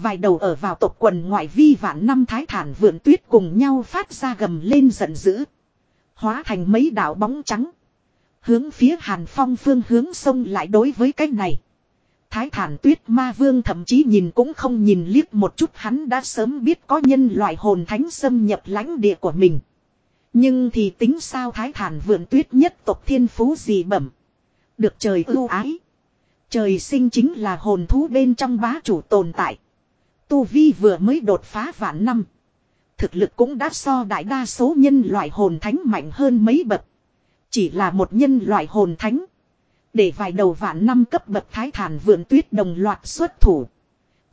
Vài đầu ở vào tộc quần ngoại vi vạn năm thái thản vượn tuyết cùng nhau phát ra gầm lên giận dữ. Hóa thành mấy đạo bóng trắng. Hướng phía hàn phong phương hướng sông lại đối với cái này. Thái thản tuyết ma vương thậm chí nhìn cũng không nhìn liếc một chút hắn đã sớm biết có nhân loại hồn thánh xâm nhập lãnh địa của mình. Nhưng thì tính sao thái thản vượn tuyết nhất tộc thiên phú gì bẩm. Được trời ưu ái. Trời sinh chính là hồn thú bên trong bá chủ tồn tại. Tu Vi vừa mới đột phá vạn năm. Thực lực cũng đã so đại đa số nhân loại hồn thánh mạnh hơn mấy bậc. Chỉ là một nhân loại hồn thánh. Để vài đầu vạn năm cấp bậc thái thản Vượng tuyết đồng loạt xuất thủ.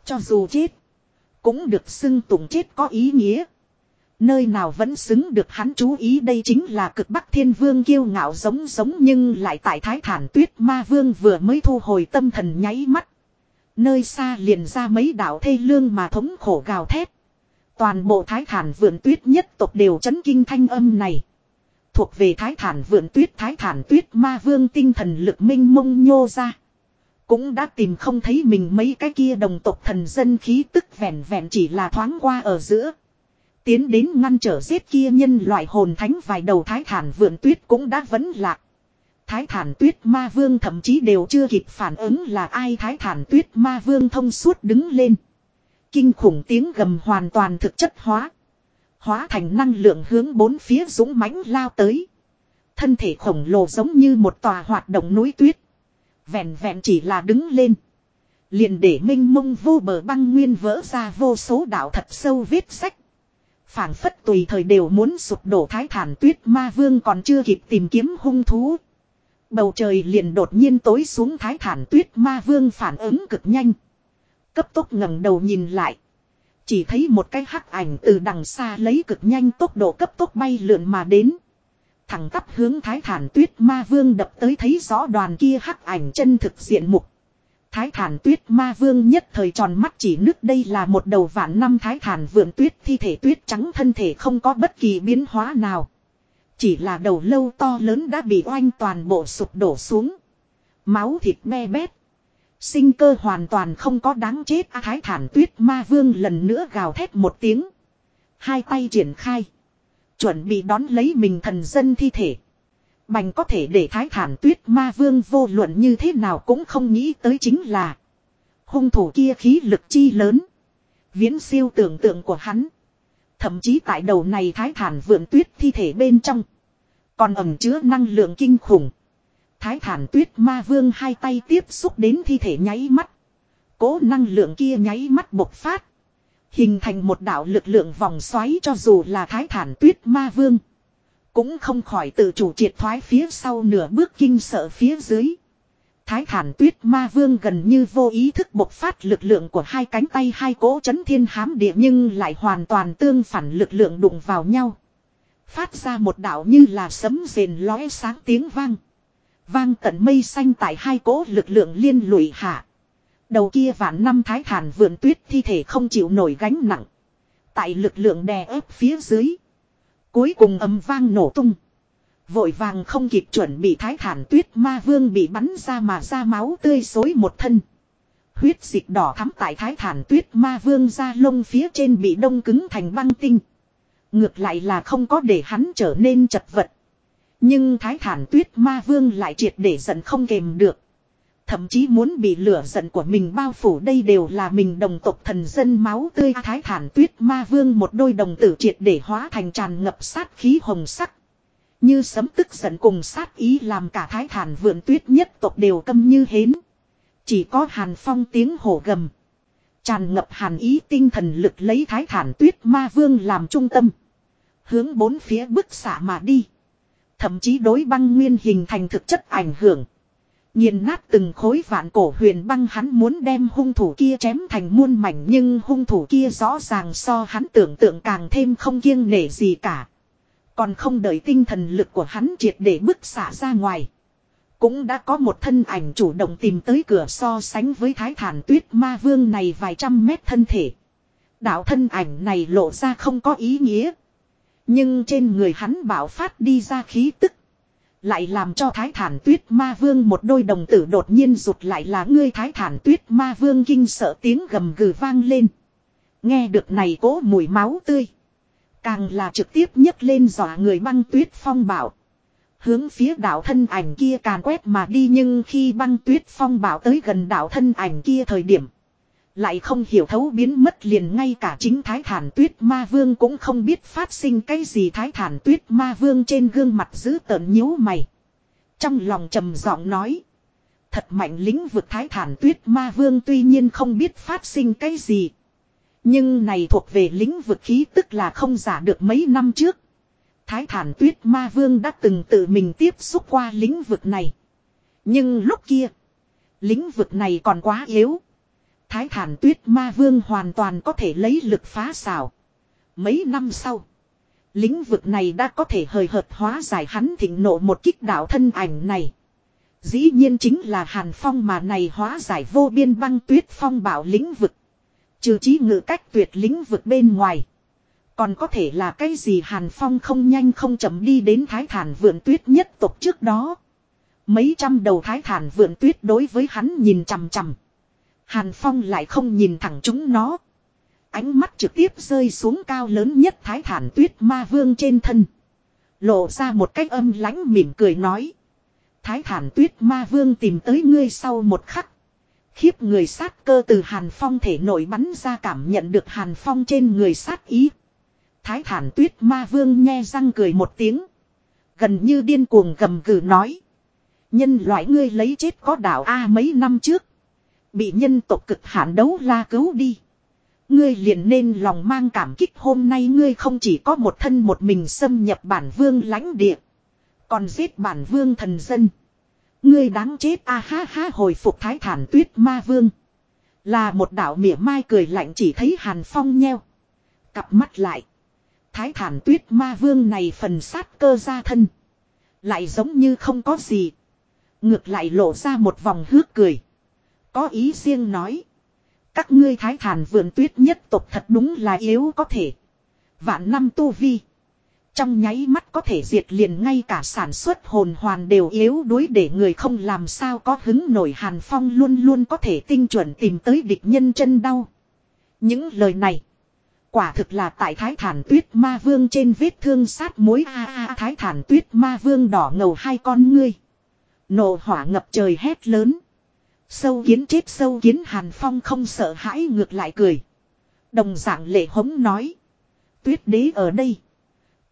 Cho dù chết. Cũng được xưng tụng chết có ý nghĩa. Nơi nào vẫn xứng được hắn chú ý đây chính là cực bắc thiên vương kiêu ngạo giống giống nhưng lại tại thái thản tuyết ma vương vừa mới thu hồi tâm thần nháy mắt. Nơi xa liền ra mấy đạo thê lương mà thống khổ gào thét. Toàn bộ thái thản vườn tuyết nhất tộc đều chấn kinh thanh âm này. Thuộc về thái thản vườn tuyết, thái thản tuyết ma vương tinh thần lực minh mông nhô ra. Cũng đã tìm không thấy mình mấy cái kia đồng tộc thần dân khí tức vẹn vẹn chỉ là thoáng qua ở giữa. Tiến đến ngăn trở giết kia nhân loại hồn thánh vài đầu thái thản vườn tuyết cũng đã vấn lạc. Thái thản tuyết ma vương thậm chí đều chưa kịp phản ứng là ai thái thản tuyết ma vương thông suốt đứng lên. Kinh khủng tiếng gầm hoàn toàn thực chất hóa. Hóa thành năng lượng hướng bốn phía dũng mãnh lao tới. Thân thể khổng lồ giống như một tòa hoạt động núi tuyết. Vẹn vẹn chỉ là đứng lên. Liền để minh mông vô bờ băng nguyên vỡ ra vô số đạo thật sâu vết sách phảng phất tùy thời đều muốn sụp đổ thái thản tuyết ma vương còn chưa kịp tìm kiếm hung thú. Bầu trời liền đột nhiên tối xuống thái thản tuyết ma vương phản ứng cực nhanh. Cấp tốc ngẩng đầu nhìn lại. Chỉ thấy một cái hắc ảnh từ đằng xa lấy cực nhanh tốc độ cấp tốc bay lượn mà đến. Thẳng tắp hướng thái thản tuyết ma vương đập tới thấy rõ đoàn kia hắc ảnh chân thực diện mục. Thái thản tuyết ma vương nhất thời tròn mắt chỉ nước đây là một đầu vạn năm thái thản vượn tuyết, thi thể tuyết trắng thân thể không có bất kỳ biến hóa nào. Chỉ là đầu lâu to lớn đã bị oanh toàn bộ sụp đổ xuống. Máu thịt me bét. Sinh cơ hoàn toàn không có đáng chết À, thái thản tuyết ma vương lần nữa gào thét một tiếng. Hai tay triển khai. Chuẩn bị đón lấy mình thần dân thi thể. Bành có thể để thái thản tuyết ma vương vô luận như thế nào cũng không nghĩ tới chính là. Hung thủ kia khí lực chi lớn. Viễn siêu tưởng tượng của hắn. Thậm chí tại đầu này thái thản vượn tuyết thi thể bên trong. Còn ẩm chứa năng lượng kinh khủng. Thái thản tuyết ma vương hai tay tiếp xúc đến thi thể nháy mắt. Cố năng lượng kia nháy mắt bộc phát. Hình thành một đạo lực lượng vòng xoáy cho dù là thái thản tuyết ma vương. Cũng không khỏi tự chủ triệt thoái phía sau nửa bước kinh sợ phía dưới. Thái thản tuyết ma vương gần như vô ý thức bộc phát lực lượng của hai cánh tay hai cỗ chấn thiên hám địa nhưng lại hoàn toàn tương phản lực lượng đụng vào nhau. Phát ra một đạo như là sấm rền lóe sáng tiếng vang. Vang tận mây xanh tại hai cỗ lực lượng liên lụy hạ. Đầu kia vạn năm thái thản Vườn tuyết thi thể không chịu nổi gánh nặng. Tại lực lượng đè ép phía dưới. Cuối cùng ầm vang nổ tung. Vội vàng không kịp chuẩn bị thái thản tuyết ma vương bị bắn ra mà ra máu tươi xối một thân. Huyết dịch đỏ thắm tại thái thản tuyết ma vương ra lông phía trên bị đông cứng thành băng tinh. Ngược lại là không có để hắn trở nên chật vật. Nhưng thái thản tuyết ma vương lại triệt để giận không kềm được. Thậm chí muốn bị lửa giận của mình bao phủ đây đều là mình đồng tộc thần dân máu tươi thái thản tuyết ma vương một đôi đồng tử triệt để hóa thành tràn ngập sát khí hồng sắc. Như sấm tức giận cùng sát ý làm cả thái thản vượn tuyết nhất tộc đều câm như hến. Chỉ có hàn phong tiếng hổ gầm. Tràn ngập hàn ý tinh thần lực lấy thái thản tuyết ma vương làm trung tâm. Hướng bốn phía bức xạ mà đi. Thậm chí đối băng nguyên hình thành thực chất ảnh hưởng. Nhìn nát từng khối vạn cổ huyền băng hắn muốn đem hung thủ kia chém thành muôn mảnh nhưng hung thủ kia rõ ràng so hắn tưởng tượng càng thêm không kiêng nể gì cả. Còn không đợi tinh thần lực của hắn triệt để bức xả ra ngoài. Cũng đã có một thân ảnh chủ động tìm tới cửa so sánh với thái thản tuyết ma vương này vài trăm mét thân thể. Đạo thân ảnh này lộ ra không có ý nghĩa. Nhưng trên người hắn bảo phát đi ra khí tức. Lại làm cho thái thản tuyết ma vương một đôi đồng tử đột nhiên rụt lại là ngươi thái thản tuyết ma vương kinh sợ tiếng gầm gừ vang lên. Nghe được này cố mùi máu tươi. Càng là trực tiếp nhấc lên dọa người băng tuyết phong bảo. Hướng phía đảo thân ảnh kia càn quét mà đi nhưng khi băng tuyết phong bảo tới gần đảo thân ảnh kia thời điểm. Lại không hiểu thấu biến mất liền ngay cả chính thái thản tuyết ma vương cũng không biết phát sinh cái gì thái thản tuyết ma vương trên gương mặt giữ tợn nhíu mày. Trong lòng trầm giọng nói. Thật mạnh lĩnh vực thái thản tuyết ma vương tuy nhiên không biết phát sinh cái gì. Nhưng này thuộc về lĩnh vực khí tức là không giả được mấy năm trước. Thái thản tuyết ma vương đã từng tự mình tiếp xúc qua lĩnh vực này. Nhưng lúc kia, lĩnh vực này còn quá yếu. Thái thản tuyết ma vương hoàn toàn có thể lấy lực phá xảo. Mấy năm sau, lĩnh vực này đã có thể hời hợt hóa giải hắn thịnh nộ một kích đạo thân ảnh này. Dĩ nhiên chính là hàn phong mà này hóa giải vô biên băng tuyết phong bảo lĩnh vực. Trừ trí ngự cách tuyệt lĩnh vực bên ngoài. Còn có thể là cái gì hàn phong không nhanh không chậm đi đến thái thản vượn tuyết nhất tộc trước đó. Mấy trăm đầu thái thản vượn tuyết đối với hắn nhìn chằm chằm. Hàn phong lại không nhìn thẳng chúng nó. Ánh mắt trực tiếp rơi xuống cao lớn nhất thái thản tuyết ma vương trên thân. Lộ ra một cách âm lãnh mỉm cười nói. Thái thản tuyết ma vương tìm tới ngươi sau một khắc. Khiếp người sát cơ từ hàn phong thể nổi bắn ra cảm nhận được hàn phong trên người sát ý. Thái thản tuyết ma vương nghe răng cười một tiếng. Gần như điên cuồng gầm gừ nói. Nhân loại ngươi lấy chết có đảo A mấy năm trước. Bị nhân tộc cực hạn đấu la cứu đi. Ngươi liền nên lòng mang cảm kích hôm nay ngươi không chỉ có một thân một mình xâm nhập bản vương lãnh địa. Còn giết bản vương thần dân. Ngươi đáng chết, a ha ha, hồi phục thái thản tuyết ma vương. Là một đạo mỉa mai cười lạnh chỉ thấy hàn phong nheo. Cặp mắt lại. Thái thản tuyết ma vương này phần sát cơ ra thân. Lại giống như không có gì. Ngược lại lộ ra một vòng hước cười. Có ý riêng nói. Các ngươi thái thản vườn tuyết nhất tộc thật đúng là yếu có thể. Vạn năm tu vi. Trong nháy mắt có thể diệt liền ngay cả sản xuất hồn hoàn đều yếu đuối để người không làm sao có hứng nổi hàn phong luôn luôn có thể tinh chuẩn tìm tới địch nhân chân đau. Những lời này. Quả thực là tại thái thản tuyết ma vương trên vết thương sát mối a a thái thản tuyết ma vương đỏ ngầu hai con ngươi. nổ hỏa ngập trời hét lớn. Sâu kiến chết sâu kiến, hàn phong không sợ hãi ngược lại cười. Đồng dạng lệ hống nói. Tuyết đế ở đây.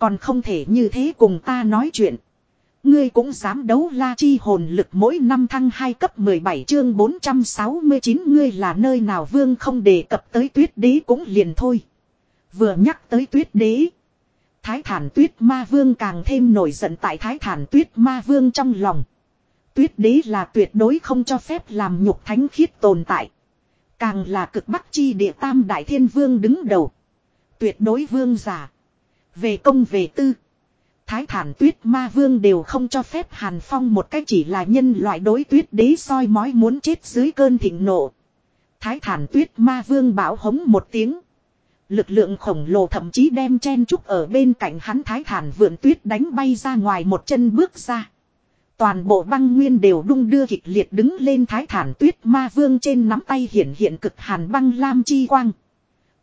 Còn không thể như thế cùng ta nói chuyện. Ngươi cũng dám đấu la chi hồn lực mỗi năm thăng 2 cấp 17 chương 469 ngươi là nơi nào vương không đề cập tới tuyết đế cũng liền thôi. Vừa nhắc tới tuyết đế. Thái thản tuyết ma vương càng thêm nổi giận tại thái thản tuyết ma vương trong lòng. Tuyết đế là tuyệt đối không cho phép làm nhục thánh khiết tồn tại. Càng là cực bắc chi địa tam đại thiên vương đứng đầu. Tuyệt đối vương giả. Về công về tư. Thái thản tuyết ma vương đều không cho phép Hàn Phong một cách chỉ là nhân loại đối tuyết đế soi mói muốn chết dưới cơn thịnh nộ. Thái thản tuyết ma vương bảo hống một tiếng. Lực lượng khổng lồ thậm chí đem chen trúc ở bên cạnh hắn thái thản vượn tuyết đánh bay ra ngoài một chân bước ra. Toàn bộ băng nguyên đều đung đưa kịch liệt đứng lên thái thản tuyết ma vương trên nắm tay hiện hiện cực hàn băng lam chi quang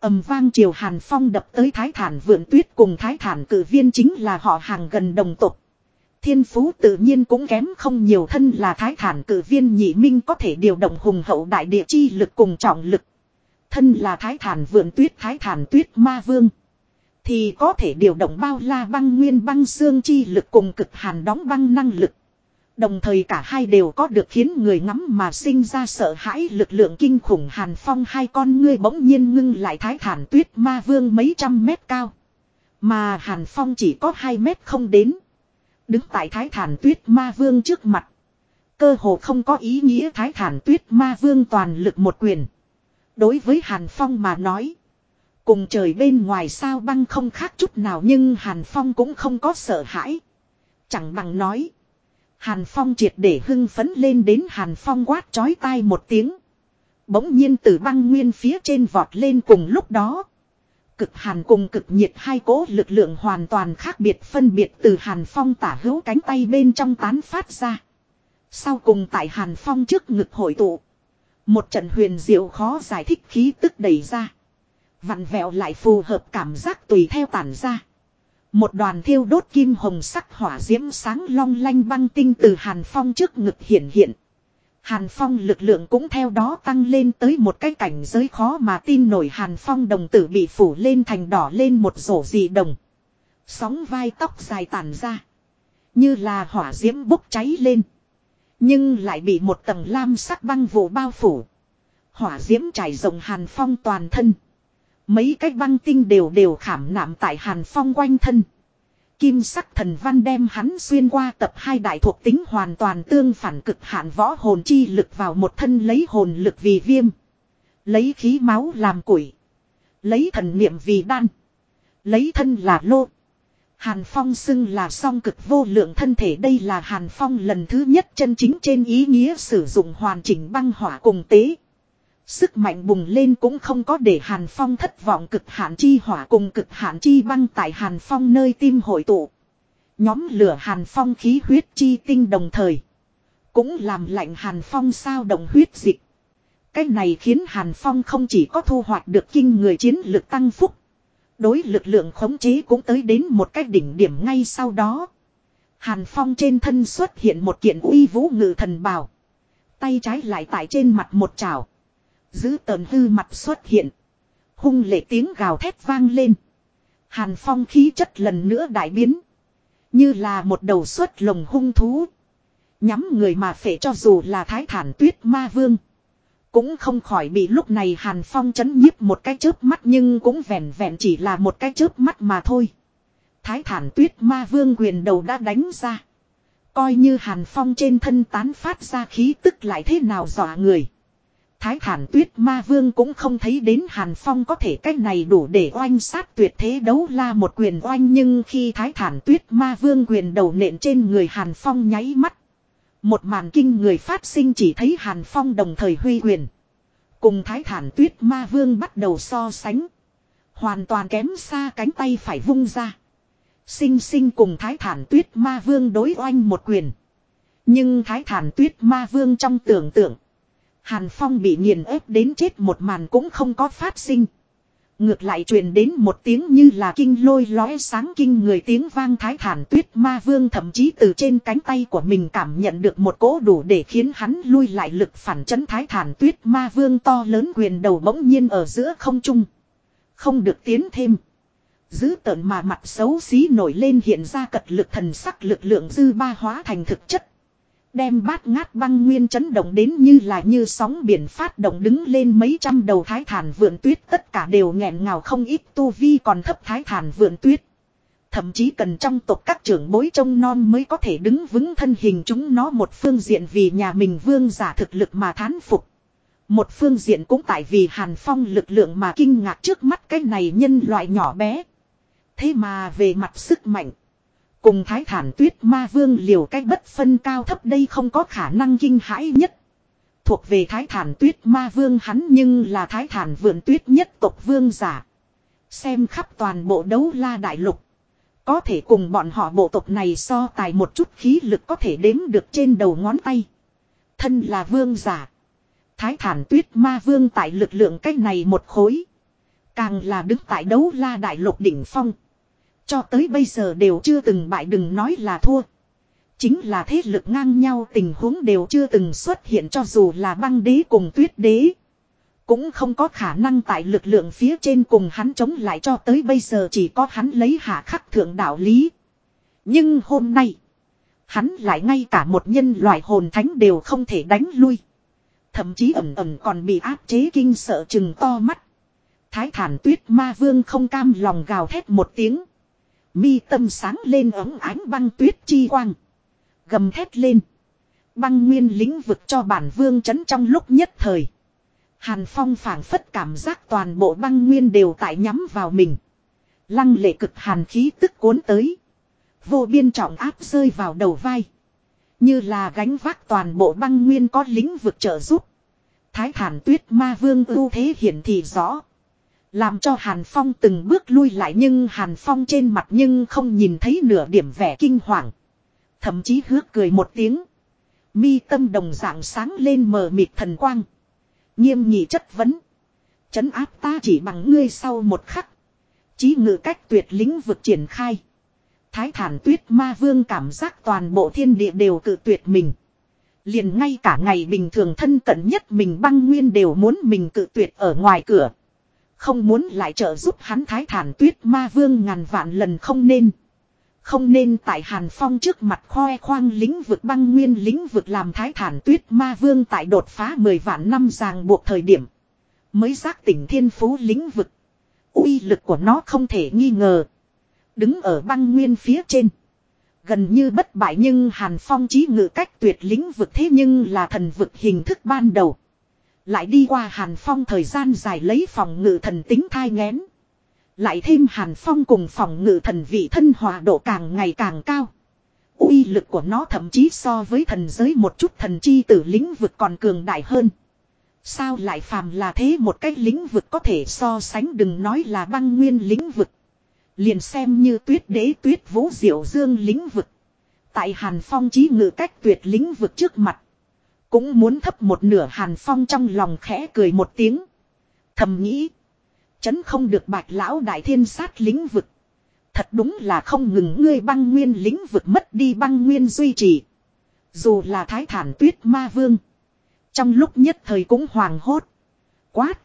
ầm vang triều hàn phong đập tới thái thản vượn tuyết cùng thái thản cử viên chính là họ hàng gần đồng tục thiên phú tự nhiên cũng kém không nhiều thân là thái thản cử viên, nhị minh có thể điều động hùng hậu đại địa chi lực cùng trọng lực. Thân là thái thản vượn tuyết, thái thản tuyết ma vương, thì có thể điều động bao la băng nguyên băng xương chi lực cùng cực hàn đóng băng năng lực. Đồng thời cả hai đều có được khiến người ngắm mà sinh ra sợ hãi lực lượng kinh khủng hàn phong hai con ngươi bỗng nhiên ngưng lại thái thản tuyết ma vương mấy trăm mét cao. Mà hàn phong chỉ có hai mét không đến. Đứng tại thái thản tuyết ma vương trước mặt. Cơ hồ không có ý nghĩa thái thản tuyết ma vương toàn lực một quyền. Đối với hàn phong mà nói. Cùng trời bên ngoài sao băng không khác chút nào nhưng hàn phong cũng không có sợ hãi. Chẳng bằng nói. Hàn Phong triệt để hưng phấn lên đến Hàn Phong quát chói tai một tiếng. Bỗng nhiên từ băng nguyên phía trên vọt lên cùng lúc đó. Cực hàn cùng cực nhiệt hai cỗ lực lượng hoàn toàn khác biệt phân biệt từ Hàn Phong tả hữu cánh tay bên trong tán phát ra. Sau cùng tại Hàn Phong trước ngực hội tụ. Một trận huyền diệu khó giải thích khí tức đẩy ra. Vặn vẹo lại phù hợp cảm giác tùy theo tản ra. Một đoàn thiêu đốt kim hồng sắc hỏa diễm sáng long lanh băng tinh từ Hàn Phong trước ngực hiện hiện. Hàn Phong lực lượng cũng theo đó tăng lên tới một cái cảnh giới khó mà tin nổi Hàn Phong đồng tử bị phủ lên thành đỏ lên một rổ dị đồng. Sóng vai tóc dài tàn ra. Như là hỏa diễm bốc cháy lên. Nhưng lại bị một tầng lam sắc băng vụ bao phủ. Hỏa diễm trải rộng Hàn Phong toàn thân. Mấy cái băng tinh đều đều khảm nạm tại Hàn Phong quanh thân. Kim sắc thần văn đem hắn xuyên qua tập hai đại thuộc tính hoàn toàn tương phản cực hạn võ hồn chi lực vào một thân lấy hồn lực vì viêm. Lấy khí máu làm củi. Lấy thần niệm vì đan. Lấy thân là lô. Hàn Phong xưng là song cực vô lượng thân thể đây là Hàn Phong lần thứ nhất chân chính trên ý nghĩa sử dụng hoàn chỉnh băng hỏa cùng tế. Sức mạnh bùng lên cũng không có để Hàn Phong thất vọng cực hạn chi hỏa cùng cực hạn chi băng tại Hàn Phong nơi tim hội tụ. Nhóm lửa Hàn Phong khí huyết chi tinh đồng thời. Cũng làm lạnh Hàn Phong sao động huyết dịch. Cái này khiến Hàn Phong không chỉ có thu hoạch được kinh người chiến lực tăng phúc. Đối lực lượng khống chế cũng tới đến một cái đỉnh điểm ngay sau đó. Hàn Phong trên thân xuất hiện một kiện uy vũ ngự thần bào. Tay trái lại tại trên mặt một chảo. Giữ tờn hư mặt xuất hiện. Hung lệ tiếng gào thét vang lên. Hàn Phong khí chất lần nữa đại biến. Như là một đầu xuất lồng hung thú. Nhắm người mà phệ cho dù là thái thản tuyết ma vương. Cũng không khỏi bị lúc này Hàn Phong chấn nhiếp một cái chớp mắt nhưng cũng vẹn vẹn chỉ là một cái chớp mắt mà thôi. Thái thản tuyết ma vương quyền đầu đã đánh ra. Coi như Hàn Phong trên thân tán phát ra khí tức lại thế nào dọa người. Thái thản tuyết ma vương cũng không thấy đến Hàn Phong có thể cách này đủ để oanh sát tuyệt thế đấu la một quyền oanh, nhưng khi thái thản tuyết ma vương quyền đầu nện trên người Hàn Phong nháy mắt. Một màn kinh người phát sinh chỉ thấy Hàn Phong đồng thời huy quyền. Cùng thái thản tuyết ma vương bắt đầu so sánh. Hoàn toàn kém xa cánh tay phải vung ra. Sinh sinh cùng thái thản tuyết ma vương đối oanh một quyền. Nhưng thái thản tuyết ma vương trong tưởng tượng. Hàn Phong bị nghiền ép đến chết một màn cũng không có phát sinh. Ngược lại truyền đến một tiếng như là kinh lôi lóe sáng kinh người tiếng vang thái thản tuyết ma vương thậm chí từ trên cánh tay của mình cảm nhận được một cỗ đủ để khiến hắn lui lại lực phản chấn thái thản tuyết ma vương to lớn quyền đầu bỗng nhiên ở giữa không trung. Không được tiến thêm. Giữ tợn mà mặt xấu xí nổi lên hiện ra cật lực thần sắc lực lượng dư ba hóa thành thực chất. Đem bát ngát băng nguyên chấn động đến như là như sóng biển phát động đứng lên mấy trăm đầu thái thản vượn tuyết tất cả đều nghẹn ngào không ít, tu vi còn thấp thái thản vượn tuyết. Thậm chí cần trong tộc các trưởng bối trông non mới có thể đứng vững thân hình chúng nó một phương diện vì nhà mình vương giả thực lực mà thán phục. Một phương diện cũng tại vì hàn phong lực lượng mà kinh ngạc trước mắt cái này nhân loại nhỏ bé. Thế mà về mặt sức mạnh. Cùng thái thản tuyết ma vương liều cách bất phân cao thấp đây không có khả năng kinh hãi nhất. Thuộc về thái thản tuyết ma vương hắn nhưng là thái thản vườn tuyết nhất tộc vương giả. Xem khắp toàn bộ đấu la đại lục. Có thể cùng bọn họ bộ tộc này so tài một chút khí lực có thể đếm được trên đầu ngón tay. Thân là vương giả. Thái thản tuyết ma vương tại lực lượng cách này một khối. Càng là đứng tại đấu la đại lục đỉnh phong. Cho tới bây giờ đều chưa từng bại đừng nói là thua. Chính là thế lực ngang nhau tình huống đều chưa từng xuất hiện cho dù là băng đế cùng tuyết đế. Cũng không có khả năng tại lực lượng phía trên cùng hắn chống lại cho tới bây giờ chỉ có hắn lấy hạ khắc thượng đạo lý. Nhưng hôm nay, hắn lại ngay cả một nhân loại hồn thánh đều không thể đánh lui. Thậm chí ẩm ẩm còn bị áp chế kinh sợ chừng to mắt. Thái thản tuyết ma vương không cam lòng gào thét một tiếng. Mi tâm sáng lên ống ánh băng tuyết chi quang. Gầm thét lên. Băng nguyên lĩnh vực cho bản vương chấn trong lúc nhất thời. Hàn Phong phảng phất cảm giác toàn bộ băng nguyên đều tại nhắm vào mình. Lăng lệ cực hàn khí tức cuốn tới. Vô biên trọng áp rơi vào đầu vai. Như là gánh vác toàn bộ băng nguyên có lĩnh vực trợ giúp. Thái thản tuyết ma vương ưu thế hiển thị rõ. Làm cho Hàn Phong từng bước lui lại nhưng Hàn Phong trên mặt nhưng không nhìn thấy nửa điểm vẻ kinh hoàng. Thậm chí hước cười một tiếng. Mi tâm đồng dạng sáng lên mờ mịt thần quang. Nghiêm nghị chất vấn. Chấn áp ta chỉ bằng ngươi sau một khắc. Chí ngự cách tuyệt lĩnh vực triển khai. Thái thản tuyết ma vương cảm giác toàn bộ thiên địa đều cự tuyệt mình. Liền ngay cả ngày bình thường thân cận nhất mình băng nguyên đều muốn mình cự tuyệt ở ngoài cửa. Không muốn lại trợ giúp hắn thái thản tuyết ma vương ngàn vạn lần không nên. Không nên tại Hàn Phong trước mặt khoe khoang lĩnh vực băng nguyên lĩnh vực làm thái thản tuyết ma vương tại đột phá 10 vạn năm ràng buộc thời điểm. Mới giác tỉnh thiên phú lĩnh vực. uy lực của nó không thể nghi ngờ. Đứng ở băng nguyên phía trên. Gần như bất bại nhưng Hàn Phong chí ngự cách tuyệt lĩnh vực thế nhưng là thần vực hình thức ban đầu. Lại đi qua Hàn Phong thời gian dài lấy phòng ngự thần tính thai ngén. Lại thêm Hàn Phong cùng phòng ngự thần vị thân hòa độ càng ngày càng cao. uy lực của nó thậm chí so với thần giới một chút thần chi tử lĩnh vực còn cường đại hơn. Sao lại phàm là thế một cách lĩnh vực có thể so sánh đừng nói là băng nguyên lĩnh vực. Liền xem như tuyết đế tuyết vũ diệu dương lĩnh vực. Tại Hàn Phong chí ngự cách tuyệt lĩnh vực trước mặt. Cũng muốn thấp một nửa Hàn Phong trong lòng khẽ cười một tiếng. Thầm nghĩ. Chấn không được bạch lão đại thiên sát lĩnh vực. Thật đúng là không ngừng ngươi băng nguyên lĩnh vực mất đi băng nguyên duy trì. Dù là thái thản tuyết ma vương. Trong lúc nhất thời cũng hoàng hốt. Quát.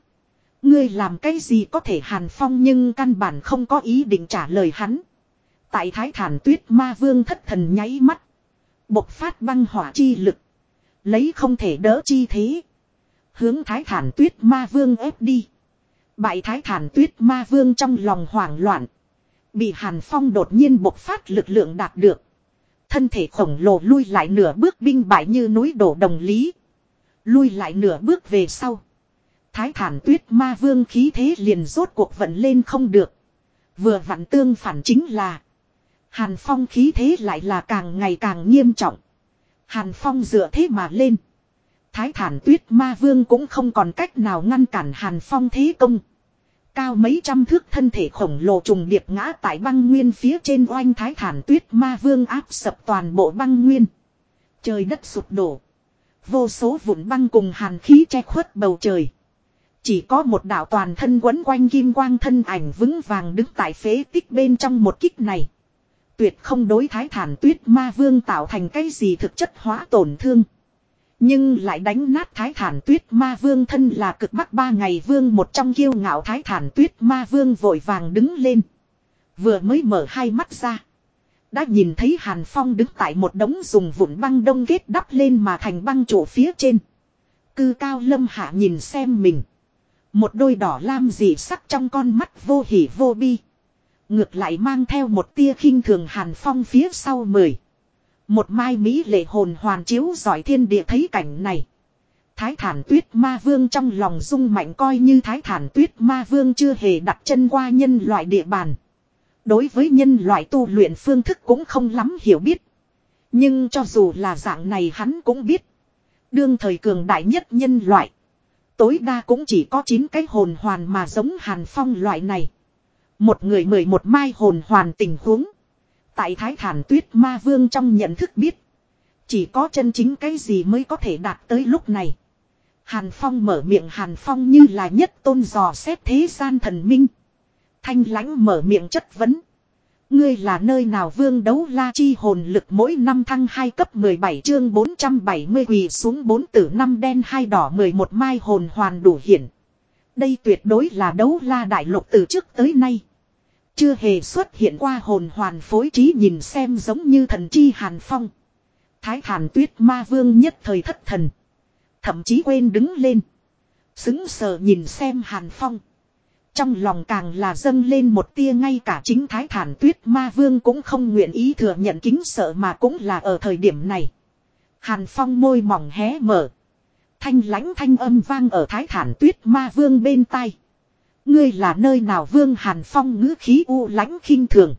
Ngươi làm cái gì có thể hàn phong nhưng căn bản không có ý định trả lời hắn. Tại thái thản tuyết ma vương thất thần nháy mắt. Bộc phát băng hỏa chi lực. Lấy không thể đỡ chi thế. Hướng thái thản tuyết ma vương ép đi. Bại thái thản tuyết ma vương trong lòng hoảng loạn. Bị hàn phong đột nhiên bộc phát lực lượng đạt được. Thân thể khổng lồ lui lại nửa bước binh bại như núi đổ đồng lý. Lui lại nửa bước về sau. Thái thản tuyết ma vương khí thế liền rốt cuộc vận lên không được. Vừa vặn tương phản chính là. Hàn phong khí thế lại là càng ngày càng nghiêm trọng. Hàn phong dựa thế mà lên. Thái thản tuyết ma vương cũng không còn cách nào ngăn cản hàn phong thế công. Cao mấy trăm thước thân thể khổng lồ trùng điệp ngã tại băng nguyên phía trên oanh thái thản tuyết ma vương áp sập toàn bộ băng nguyên. Trời đất sụp đổ. Vô số vụn băng cùng hàn khí che khuất bầu trời. Chỉ có một đạo toàn thân quấn quanh kim quang thân ảnh vững vàng đứng tại phế tích bên trong một kích này. Tuyệt không đối thái thản tuyết ma vương tạo thành cái gì thực chất hóa tổn thương. Nhưng lại đánh nát thái thản tuyết ma vương thân là cực bắc ba ngày vương một trong kiêu ngạo thái thản tuyết ma vương vội vàng đứng lên. Vừa mới mở hai mắt ra. Đã nhìn thấy Hàn Phong đứng tại một đống dùng vụn băng đông kết đắp lên mà thành băng chỗ phía trên. Cư cao lâm hạ nhìn xem mình. Một đôi đỏ lam dị sắc trong con mắt vô hỉ vô bi. Ngược lại mang theo một tia khinh thường Hàn Phong phía sau mười. Một mai Mỹ lệ hồn hoàn chiếu giỏi thiên địa thấy cảnh này. Thái thản tuyết ma vương trong lòng rung mạnh coi như thái thản tuyết ma vương chưa hề đặt chân qua nhân loại địa bàn. Đối với nhân loại tu luyện phương thức cũng không lắm hiểu biết. Nhưng cho dù là dạng này hắn cũng biết. Đương thời cường đại nhất nhân loại. Tối đa cũng chỉ có 9 cái hồn hoàn mà giống hàn phong loại này. Một người mười một mai hồn hoàn tình huống. Tại thái thản tuyết ma vương trong nhận thức biết. Chỉ có chân chính cái gì mới có thể đạt tới lúc này. Hàn Phong mở miệng, Hàn Phong như là nhất tôn dò xét thế gian thần minh. Thanh lãnh mở miệng chất vấn. Ngươi là nơi nào vương đấu la chi hồn lực mỗi năm thăng 2 cấp 17 chương 470 quỳ xuống 4 tử năm đen hai đỏ 11 mai hồn hoàn đủ hiển. Đây tuyệt đối là đấu la đại lục từ trước tới nay. Chưa hề xuất hiện qua hồn hoàn phối trí nhìn xem giống như thần chi hàn phong. Thái hàn tuyết ma vương nhất thời thất thần. Thậm chí quên đứng lên. Xứng sờ nhìn xem hàn phong. Trong lòng càng là dâng lên một tia ngay cả chính thái thản tuyết ma vương cũng không nguyện ý thừa nhận kính sợ mà cũng là ở thời điểm này. Hàn phong môi mỏng hé mở. Thanh lãnh thanh âm vang ở thái thản tuyết ma vương bên tai. Ngươi là nơi nào vương hàn phong ngữ khí u lãnh khinh thường.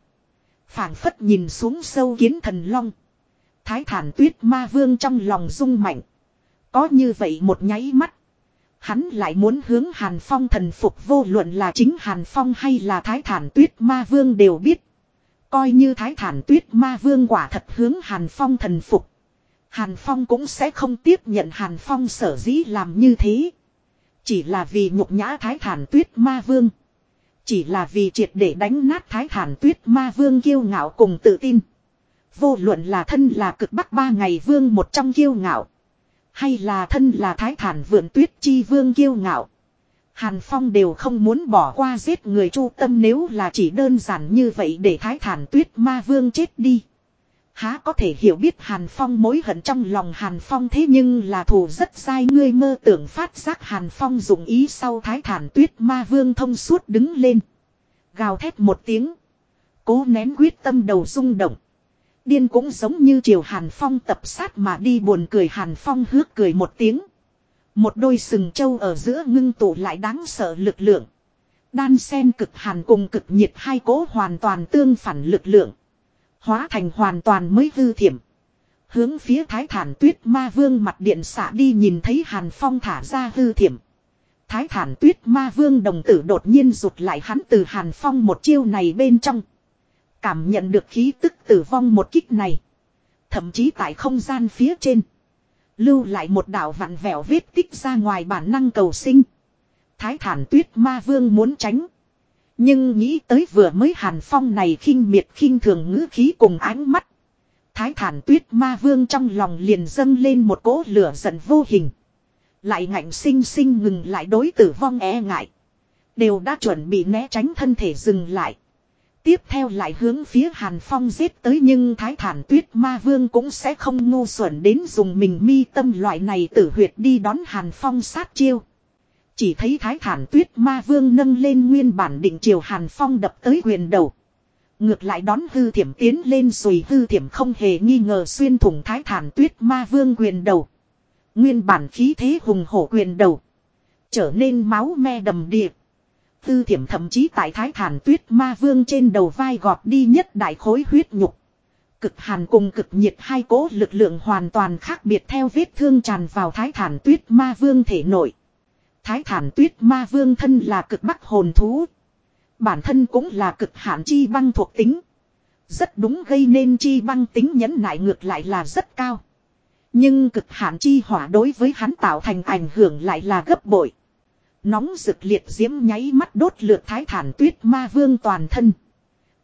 phảng phất nhìn xuống sâu kiến thần long. Thái thản tuyết ma vương trong lòng rung mạnh. Có như vậy một nháy mắt. Hắn lại muốn hướng Hàn Phong thần phục vô luận là chính Hàn Phong hay là Thái Thản Tuyết Ma Vương đều biết. Coi như Thái Thản Tuyết Ma Vương quả thật hướng Hàn Phong thần phục. Hàn Phong cũng sẽ không tiếp nhận Hàn Phong sở dĩ làm như thế. Chỉ là vì nhục nhã Thái Thản Tuyết Ma Vương. Chỉ là vì triệt để đánh nát Thái Thản Tuyết Ma Vương kiêu ngạo cùng tự tin. Vô luận là thân là cực bắc ba ngày vương một trong kiêu ngạo. Hay là thân là thái thản vượn tuyết chi vương kiêu ngạo. Hàn Phong đều không muốn bỏ qua giết người chu tâm nếu là chỉ đơn giản như vậy để thái thản tuyết ma vương chết đi. Há có thể hiểu biết Hàn Phong mối hận trong lòng Hàn Phong thế nhưng là thù rất sai ngươi mơ tưởng phát giác Hàn Phong dùng ý sau thái thản tuyết ma vương thông suốt đứng lên. Gào thét một tiếng. Cố nén quyết tâm đầu rung động. Điên cũng giống như chiều Hàn Phong tập sát mà đi buồn cười Hàn Phong hước cười một tiếng. Một đôi sừng trâu ở giữa ngưng tụ lại đáng sợ lực lượng. Đan sen cực hàn cùng cực nhiệt hai cố hoàn toàn tương phản lực lượng. Hóa thành hoàn toàn mới hư thiểm. Hướng phía thái thản tuyết ma vương mặt điện xạ đi nhìn thấy hàn phong thả ra hư thiểm. Thái thản tuyết ma vương đồng tử đột nhiên rụt lại hắn từ hàn phong một chiêu này bên trong. Cảm nhận được khí tức tử vong một kích này. Thậm chí tại không gian phía trên. Lưu lại một đạo vặn vẹo vết tích ra ngoài bản năng cầu sinh. Thái thản tuyết ma vương muốn tránh. Nhưng nghĩ tới vừa mới hàn phong này khinh miệt khinh thường ngữ khí cùng ánh mắt. Thái thản tuyết ma vương trong lòng liền dâng lên một cỗ lửa giận vô hình. Lại ngạnh sinh sinh ngừng lại đối tử vong e ngại. Đều đã chuẩn bị né tránh thân thể dừng lại. Tiếp theo lại hướng phía Hàn Phong giết tới nhưng Thái Thản Tuyết Ma Vương cũng sẽ không ngu xuẩn đến dùng mình mi tâm loại này tử huyệt đi đón Hàn Phong sát chiêu. Chỉ thấy Thái Thản Tuyết Ma Vương nâng lên nguyên bản định chiều Hàn Phong đập tới quyền đầu. Ngược lại đón hư thiểm tiến lên rồi hư thiểm không hề nghi ngờ xuyên thủng Thái Thản Tuyết Ma Vương quyền đầu. Nguyên bản khí thế hùng hổ quyền đầu. Trở nên máu me đầm điệp. Tư thiểm thậm chí tại thái thản tuyết ma vương trên đầu vai gọt đi nhất đại khối huyết nhục. Cực hàn cùng cực nhiệt hai cố lực lượng hoàn toàn khác biệt theo vết thương tràn vào thái thản tuyết ma vương thể nội. Thái thản tuyết ma vương thân là cực bắc hồn thú. Bản thân cũng là cực hạn chi băng thuộc tính. Rất đúng gây nên chi băng tính nhẫn nại ngược lại là rất cao. Nhưng cực hạn chi hỏa đối với hắn tạo thành ảnh hưởng lại là gấp bội. Nóng rực liệt diễm nháy mắt đốt lượt thái thản tuyết ma vương toàn thân.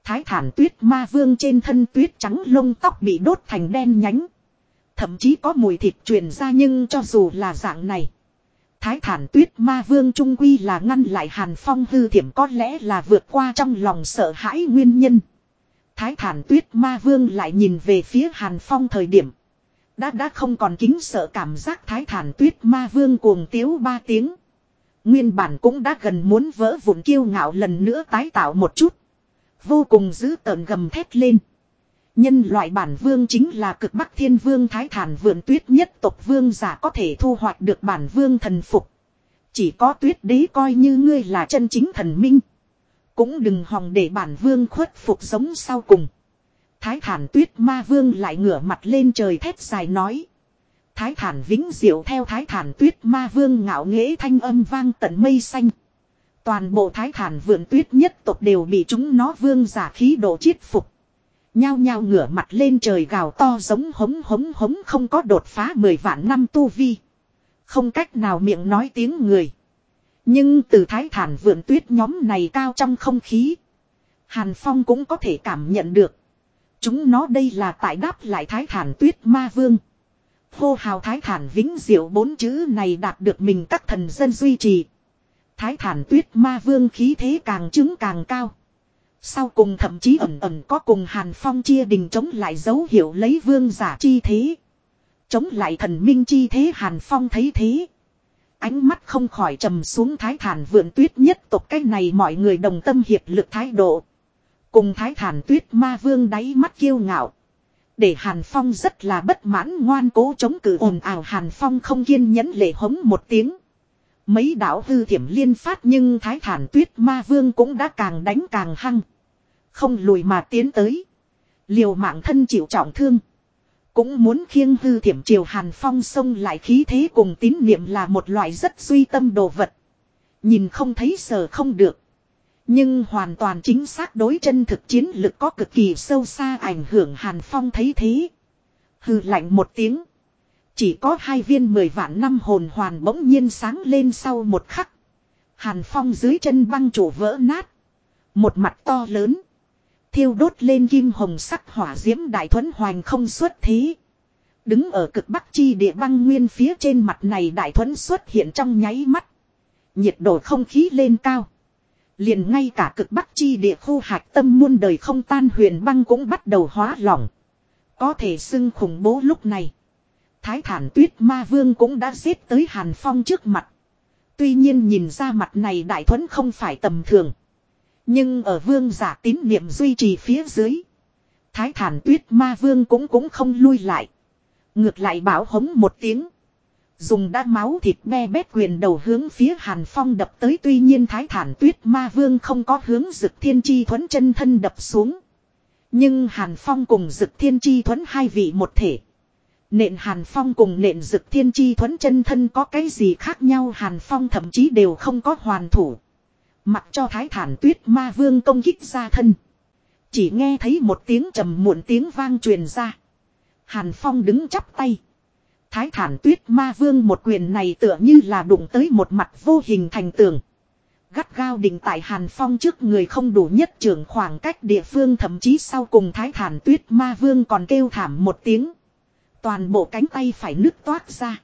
Thái thản tuyết ma vương trên thân tuyết trắng lông tóc bị đốt thành đen nhánh. Thậm chí có mùi thịt truyền ra nhưng cho dù là dạng này. Thái thản tuyết ma vương trung quy là ngăn lại hàn phong hư thiểm có lẽ là vượt qua trong lòng sợ hãi nguyên nhân. Thái thản tuyết ma vương lại nhìn về phía hàn phong thời điểm. Đã đã không còn kính sợ cảm giác thái thản tuyết ma vương cuồng tiếu ba tiếng. Nguyên bản cũng đã gần muốn vỡ vụn kiêu ngạo lần nữa tái tạo một chút. Vô cùng dữ tợn gầm thét lên. Nhân loại bản vương chính là cực bắc thiên vương thái thản vượn tuyết nhất tộc vương giả có thể thu hoạch được bản vương thần phục. Chỉ có tuyết đế coi như ngươi là chân chính thần minh. Cũng đừng hòng để bản vương khuất phục giống sau cùng. Thái thản tuyết ma vương lại ngửa mặt lên trời thét dài nói. Thái thản vĩnh diệu theo thái thản tuyết ma vương ngạo nghễ thanh âm vang tận mây xanh. Toàn bộ thái thản vượn tuyết nhất tộc đều bị chúng nó vương giả khí độ chiết phục. Nhao nhao ngửa mặt lên trời gào to giống hống hống hống không có đột phá mười vạn năm tu vi. Không cách nào miệng nói tiếng người. Nhưng từ thái thản vượn tuyết nhóm này cao trong không khí. Hàn Phong cũng có thể cảm nhận được. Chúng nó đây là tại đáp lại thái thản tuyết ma vương. Hô hào thái thản vĩnh diệu bốn chữ này đạt được mình các thần dân duy trì. Thái thản tuyết ma vương khí thế càng chứng càng cao. Sau cùng thậm chí ẩn ẩn có cùng Hàn Phong chia đình chống lại dấu hiệu lấy vương giả chi thế. Chống lại thần minh chi thế Hàn Phong thấy thế. Ánh mắt không khỏi trầm xuống thái thản vượn tuyết nhất tộc cái này mọi người đồng tâm hiệp lực thái độ. Cùng thái thản tuyết ma vương đáy mắt kiêu ngạo. Để Hàn Phong rất là bất mãn ngoan cố chống cự ồn ào Hàn Phong không kiên nhẫn lệ hống một tiếng. Mấy đạo hư thiểm liên phát nhưng thái thản tuyết ma vương cũng đã càng đánh càng hăng. Không lùi mà tiến tới. Liều mạng thân chịu trọng thương. Cũng muốn khiêng hư thiểm triều Hàn Phong xông lại khí thế cùng tín niệm là một loại rất suy tâm đồ vật. Nhìn không thấy sờ không được. Nhưng hoàn toàn chính xác đối chân thực chiến lực có cực kỳ sâu xa ảnh hưởng Hàn Phong thấy thế. hư lạnh một tiếng. Chỉ có hai viên mười vạn năm hồn hoàn bỗng nhiên sáng lên sau một khắc. Hàn Phong dưới chân băng trụ vỡ nát. Một mặt to lớn. Thiêu đốt lên kim hồng sắc hỏa diễm đại thuấn hoành không xuất thế. Đứng ở cực bắc chi địa băng nguyên phía trên mặt này đại thuấn xuất hiện trong nháy mắt. Nhiệt độ không khí lên cao. Liền ngay cả cực bắc chi địa khu hạch tâm muôn đời không tan huyền băng cũng bắt đầu hóa lỏng. Có thể xưng khủng bố lúc này. Thái thản tuyết ma vương cũng đã giết tới Hàn Phong trước mặt. Tuy nhiên nhìn ra mặt này đại thuẫn không phải tầm thường. Nhưng ở vương giả tín niệm duy trì phía dưới. Thái thản tuyết ma vương cũng cũng không lui lại. Ngược lại bảo hống một tiếng. Dùng đã máu thịt me bét quyền đầu hướng phía Hàn Phong đập tới tuy nhiên thái thản tuyết ma vương không có hướng dực thiên chi thuẫn chân thân đập xuống. Nhưng Hàn Phong cùng dực thiên chi thuẫn hai vị một thể. Nện Hàn Phong cùng nện dực thiên chi thuẫn chân thân có cái gì khác nhau Hàn Phong thậm chí đều không có hoàn thủ. Mặc cho thái thản tuyết ma vương công kích ra thân. Chỉ nghe thấy một tiếng trầm muộn tiếng vang truyền ra. Hàn Phong đứng chắp tay. Thái thản tuyết ma vương một quyền này tựa như là đụng tới một mặt vô hình thành tường. Gắt gao định tại Hàn Phong trước người không đủ nhất trưởng khoảng cách địa phương, thậm chí sau cùng thái thản tuyết ma vương còn kêu thảm một tiếng. Toàn bộ cánh tay phải nứt toát ra.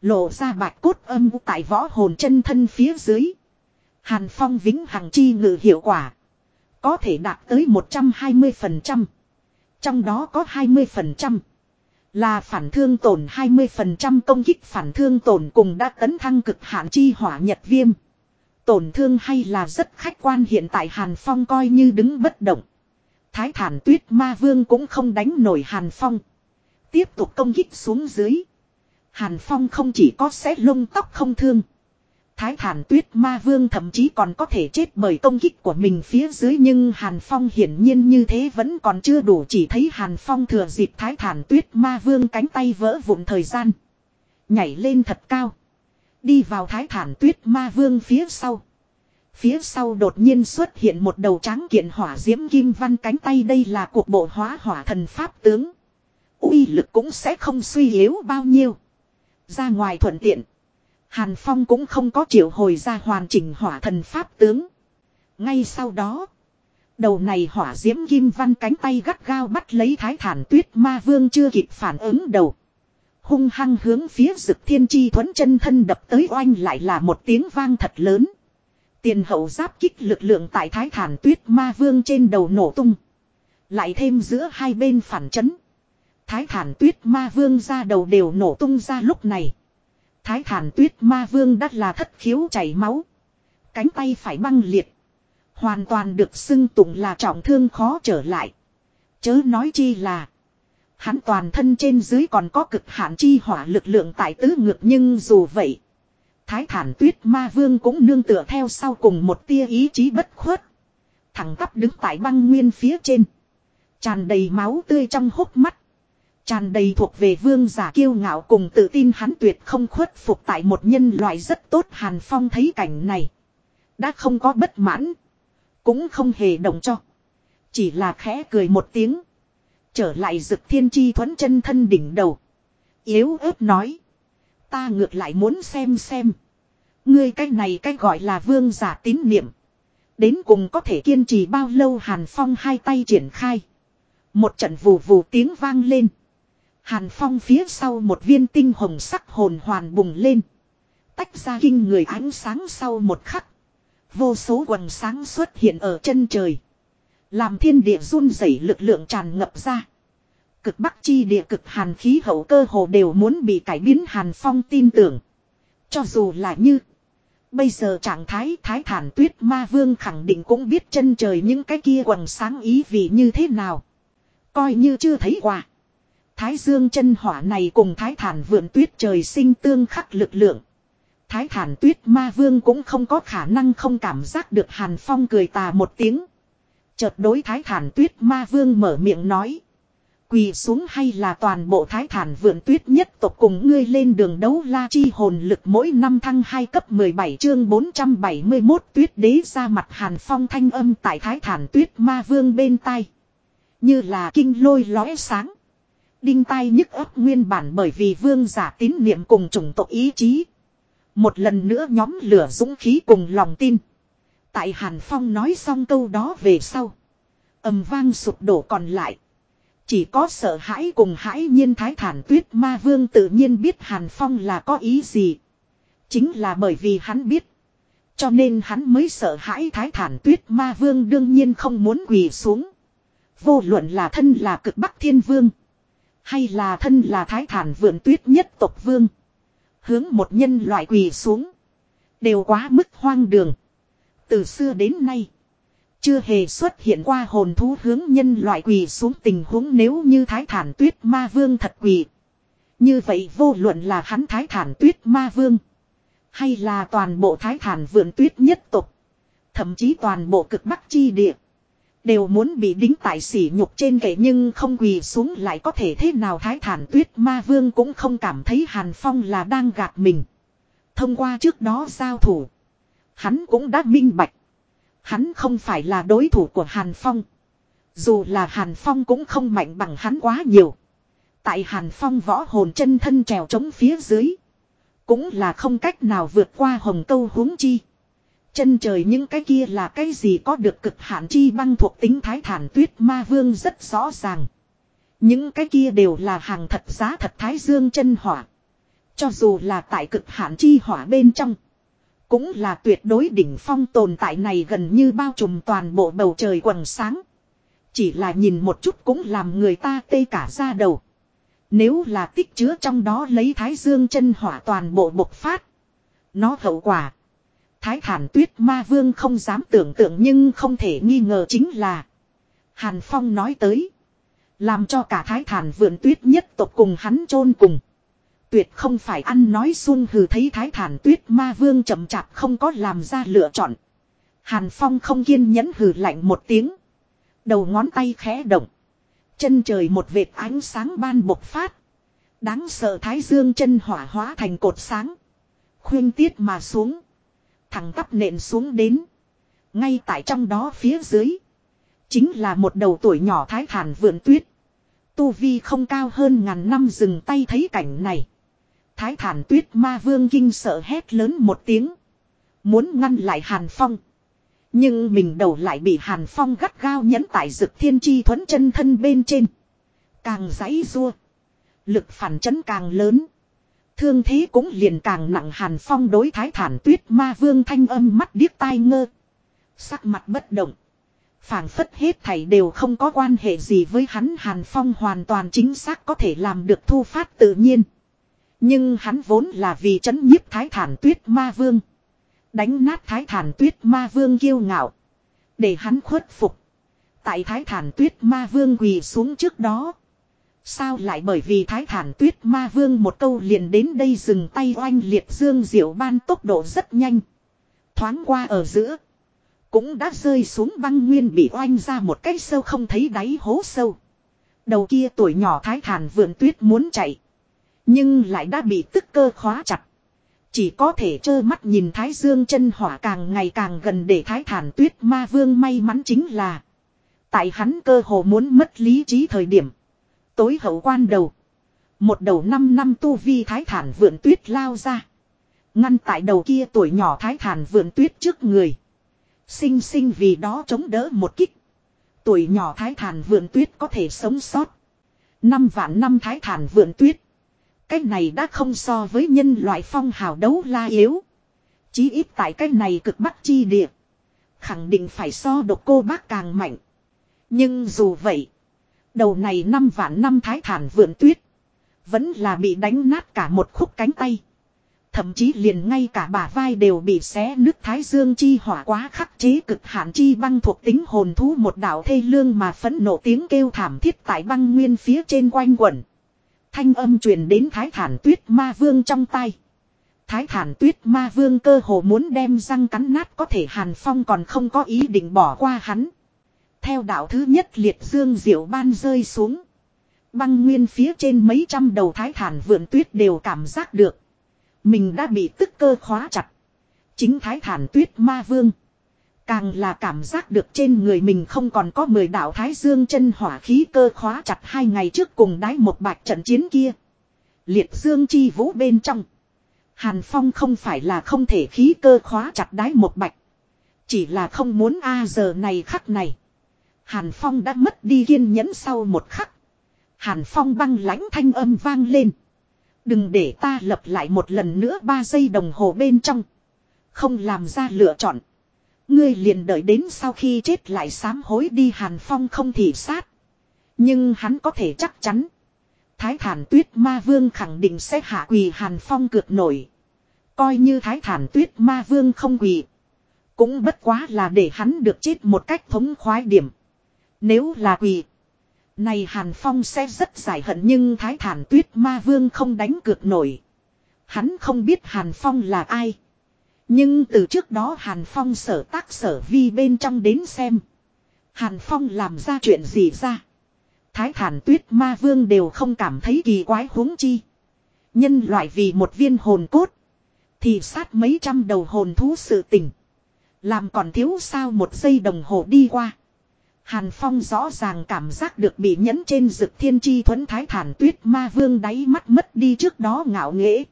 Lộ ra bạch cốt âm tại võ hồn chân thân phía dưới. Hàn Phong vĩnh hằng chi ngự hiệu quả. Có thể đạt tới 120%. Trong đó có 20%. Là phản thương tổn 20% công kích phản thương tổn cùng đã tấn thăng cực hạn chi hỏa nhật viêm. Tổn thương hay là rất khách quan hiện tại Hàn Phong coi như đứng bất động. Thái thản tuyết ma vương cũng không đánh nổi Hàn Phong. Tiếp tục công kích xuống dưới. Hàn Phong không chỉ có xét lông tóc không thương. Thái thản tuyết ma vương thậm chí còn có thể chết bởi công kích của mình phía dưới nhưng Hàn Phong hiển nhiên như thế vẫn còn chưa đủ chỉ thấy Hàn Phong thừa dịp thái thản tuyết ma vương cánh tay vỡ vụn thời gian. Nhảy lên thật cao. Đi vào thái thản tuyết ma vương phía sau. Phía sau đột nhiên xuất hiện một đầu tráng kiện hỏa diễm kim văn cánh tay đây là cuộc bộ hóa hỏa thần pháp tướng. uy lực cũng sẽ không suy yếu bao nhiêu. Ra ngoài thuận tiện. Hàn Phong cũng không có triệu hồi ra hoàn chỉnh hỏa thần pháp tướng. Ngay sau đó. Đầu này hỏa diễm kim văn cánh tay gắt gao bắt lấy thái thản tuyết ma vương chưa kịp phản ứng đầu. Hung hăng hướng phía dực thiên chi thuẫn chân thân đập tới oanh lại là một tiếng vang thật lớn. Tiền hậu giáp kích lực lượng tại thái thản tuyết ma vương trên đầu nổ tung. Lại thêm giữa hai bên phản chấn. Thái thản tuyết ma vương ra đầu đều nổ tung ra lúc này. Thái thản tuyết ma vương đắt là thất khiếu chảy máu. Cánh tay phải băng liệt. Hoàn toàn được xưng tụng là trọng thương khó trở lại. Chớ nói chi là. Hắn toàn thân trên dưới còn có cực hạn chi hỏa lực lượng tại tứ ngược nhưng dù vậy. Thái thản tuyết ma vương cũng nương tựa theo sau cùng một tia ý chí bất khuất. Thẳng tắp đứng tại băng nguyên phía trên. Tràn đầy máu tươi trong hốc mắt. Tràn đầy thuộc về vương giả kiêu ngạo cùng tự tin hắn tuyệt không khuất phục tại một nhân loại rất tốt Hàn Phong thấy cảnh này. Đã không có bất mãn. Cũng không hề động cho. Chỉ là khẽ cười một tiếng. Trở lại rực thiên chi thuẫn chân thân đỉnh đầu. Yếu ớt nói. Ta ngược lại muốn xem xem. Ngươi cái này cái gọi là vương giả tín niệm. Đến cùng có thể kiên trì bao lâu Hàn Phong hai tay triển khai. Một trận vù vù tiếng vang lên. Hàn Phong phía sau một viên tinh hồng sắc hồn hoàn bùng lên. Tách ra kinh người ánh sáng sau một khắc. Vô số quần sáng xuất hiện ở chân trời. Làm thiên địa run rẩy lực lượng tràn ngập ra. Cực bắc chi địa cực hàn khí hậu cơ hồ đều muốn bị cải biến Hàn Phong tin tưởng. Cho dù là như. Bây giờ trạng thái thái thản tuyết ma vương khẳng định cũng biết chân trời những cái kia quần sáng ý vị như thế nào. Coi như chưa thấy qua. Thái dương chân hỏa này cùng thái thản vượn tuyết trời sinh tương khắc lực lượng. Thái thản tuyết ma vương cũng không có khả năng không cảm giác được hàn phong cười tà một tiếng. Chợt đối thái thản tuyết ma vương mở miệng nói. Quỳ xuống hay là toàn bộ thái thản vượn tuyết nhất tộc cùng ngươi lên đường đấu la chi hồn lực mỗi năm thăng 2 cấp 17 chương 471 tuyết đế ra mặt hàn phong thanh âm tại thái thản tuyết ma vương bên tai. Như là kinh lôi lóe sáng. Đinh tai nhức ấp nguyên bản bởi vì vương giả tín niệm cùng chủng tộc ý chí. Một lần nữa nhóm lửa dũng khí cùng lòng tin. Tại Hàn Phong nói xong câu đó về sau. ầm vang sụp đổ còn lại. Chỉ có sợ hãi cùng hãi nhiên thái thản tuyết ma vương tự nhiên biết Hàn Phong là có ý gì. Chính là bởi vì hắn biết. Cho nên hắn mới sợ hãi thái thản tuyết ma vương đương nhiên không muốn quỳ xuống. Vô luận là thân là cực bắc thiên vương. Hay là thân là thái thản vượn tuyết nhất tộc vương. Hướng một nhân loại quỳ xuống. Đều quá mức hoang đường. Từ xưa đến nay. Chưa hề xuất hiện qua hồn thú hướng nhân loại quỳ xuống tình huống nếu như thái thản tuyết ma vương thật quỳ. Như vậy vô luận là hắn thái thản tuyết ma vương. Hay là toàn bộ thái thản vườn tuyết nhất tục. Thậm chí toàn bộ cực bắc chi địa. Đều muốn bị đính tại sỉ nhục trên kệ nhưng không quỳ xuống lại có thể thế nào thái thản tuyết ma vương cũng không cảm thấy Hàn Phong là đang gạt mình. Thông qua trước đó giao thủ. Hắn cũng đã minh bạch. Hắn không phải là đối thủ của Hàn Phong. Dù là Hàn Phong cũng không mạnh bằng hắn quá nhiều. Tại Hàn Phong võ hồn chân thân trèo trống phía dưới. Cũng là không cách nào vượt qua hồng câu huống chi. Chân trời những cái kia là cái gì có được cực hạn chi băng thuộc tính thái thản tuyết ma vương rất rõ ràng. Những cái kia đều là hàng thật giá thật thái dương chân hỏa. Cho dù là tại cực hạn chi hỏa bên trong. Cũng là tuyệt đối đỉnh phong tồn tại này gần như bao trùm toàn bộ bầu trời quần sáng. Chỉ là nhìn một chút cũng làm người ta tê cả ra đầu. Nếu là tích chứa trong đó lấy thái dương chân hỏa toàn bộ bộc phát. Nó hậu quả. Thái thản tuyết ma vương không dám tưởng tượng nhưng không thể nghi ngờ chính là. Hàn Phong nói tới. Làm cho cả thái thản vườn tuyết nhất tộc cùng hắn chôn cùng. Tuyệt không phải ăn nói xuân hừ thấy thái thản tuyết ma vương chậm chạp không có làm ra lựa chọn. Hàn Phong không kiên nhẫn hừ lạnh một tiếng. Đầu ngón tay khẽ động. Chân trời một vệt ánh sáng ban bộc phát. Đáng sợ thái dương chân hỏa hóa thành cột sáng. Khuyên tiết mà xuống. Thẳng tắp nện xuống đến. Ngay tại trong đó phía dưới. Chính là một đầu tuổi nhỏ thái thản vượn tuyết. Tu vi không cao hơn ngàn năm dừng tay thấy cảnh này. Thái thản tuyết ma vương kinh sợ hét lớn một tiếng. Muốn ngăn lại Hàn Phong. Nhưng mình đầu lại bị Hàn Phong gắt gao nhẫn tại dực thiên chi thuẫn chân thân bên trên. Càng giấy rua. Lực phản chấn càng lớn. Thương thế cũng liền càng nặng Hàn Phong đối thái thản tuyết ma vương thanh âm mắt điếc tai ngơ. Sắc mặt bất động. phảng phất hết thảy đều không có quan hệ gì với hắn Hàn Phong hoàn toàn chính xác có thể làm được thu phát tự nhiên. Nhưng hắn vốn là vì chấn nhiếp thái thản tuyết ma vương. Đánh nát thái thản tuyết ma vương kiêu ngạo. Để hắn khuất phục. Tại thái thản tuyết ma vương quỳ xuống trước đó. Sao lại bởi vì thái thản tuyết ma vương một câu liền đến đây dừng tay oanh liệt dương diệu ban tốc độ rất nhanh. Thoáng qua ở giữa. Cũng đã rơi xuống băng nguyên bị oanh ra một cái sâu không thấy đáy hố sâu. Đầu kia tuổi nhỏ thái thản vượn tuyết muốn chạy. Nhưng lại đã bị tức cơ khóa chặt. Chỉ có thể trơ mắt nhìn Thái Dương chân hỏa càng ngày càng gần để Thái Thản Tuyết Ma Vương may mắn chính là. Tại hắn cơ hồ muốn mất lý trí thời điểm. Tối hậu quan đầu. Một đầu năm năm tu vi Thái Thản vượn tuyết lao ra. Ngăn tại đầu kia tuổi nhỏ Thái Thản vượn tuyết trước người. Sinh sinh vì đó chống đỡ một kích. Tuổi nhỏ Thái Thản vượn tuyết có thể sống sót. Năm vạn năm Thái Thản vượn tuyết. Cái này đã không so với nhân loại phong hào đấu la yếu. Chí ít tại cái này cực bắc chi địa. Khẳng định phải so độc cô bác càng mạnh. Nhưng dù vậy. Đầu này năm vạn năm thái thản vượn tuyết. Vẫn là bị đánh nát cả một khúc cánh tay. Thậm chí liền ngay cả bả vai đều bị xé nứt thái dương chi hỏa quá khắc chế cực hạn chi băng thuộc tính hồn thú một đạo thê lương mà phẫn nộ tiếng kêu thảm thiết tại băng nguyên phía trên quanh quẩn. Thanh âm truyền đến thái thản tuyết ma vương trong tay. Thái thản tuyết ma vương cơ hồ muốn đem răng cắn nát có thể hàn phong còn không có ý định bỏ qua hắn. Theo đạo thứ nhất liệt dương diệu ban rơi xuống. Băng nguyên phía trên mấy trăm đầu thái thản vượn tuyết đều cảm giác được. Mình đã bị tức cơ khóa chặt. Chính thái thản tuyết ma vương. Càng là cảm giác được trên người mình không còn có mười đạo thái dương chân hỏa khí cơ khóa chặt hai ngày trước cùng đái một bạch trận chiến kia. Liệt dương chi vũ bên trong. Hàn Phong không phải là không thể khí cơ khóa chặt đái một bạch. Chỉ là không muốn a giờ này khắc này. Hàn Phong đã mất đi kiên nhẫn sau một khắc. Hàn Phong băng lãnh thanh âm vang lên. Đừng để ta lập lại một lần nữa ba giây đồng hồ bên trong. Không làm ra lựa chọn. Ngươi liền đợi đến sau khi chết lại sám hối đi Hàn Phong không thì sát. Nhưng hắn có thể chắc chắn. Thái thản tuyết ma vương khẳng định sẽ hạ quỳ Hàn Phong cược nổi. Coi như thái thản tuyết ma vương không quỳ. Cũng bất quá là để hắn được chết một cách thống khoái điểm. Nếu là quỷ. Này Hàn Phong sẽ rất giải hận nhưng Thái Thản Tuyết Ma Vương không đánh cược nổi. Hắn không biết Hàn Phong là ai. Nhưng từ trước đó Hàn Phong sở tác sở vi bên trong đến xem. Hàn Phong làm ra chuyện gì ra. Thái Thản Tuyết Ma Vương đều không cảm thấy kỳ quái huống chi. Nhân loại vì một viên hồn cốt. Thì sát mấy trăm đầu hồn thú sự tình. Làm còn thiếu sao một giây đồng hồ đi qua. Hàn Phong rõ ràng cảm giác được bị nhấn trên rực thiên chi thuẫn thái thản tuyết ma vương đáy mắt mất đi trước đó ngạo nghễ.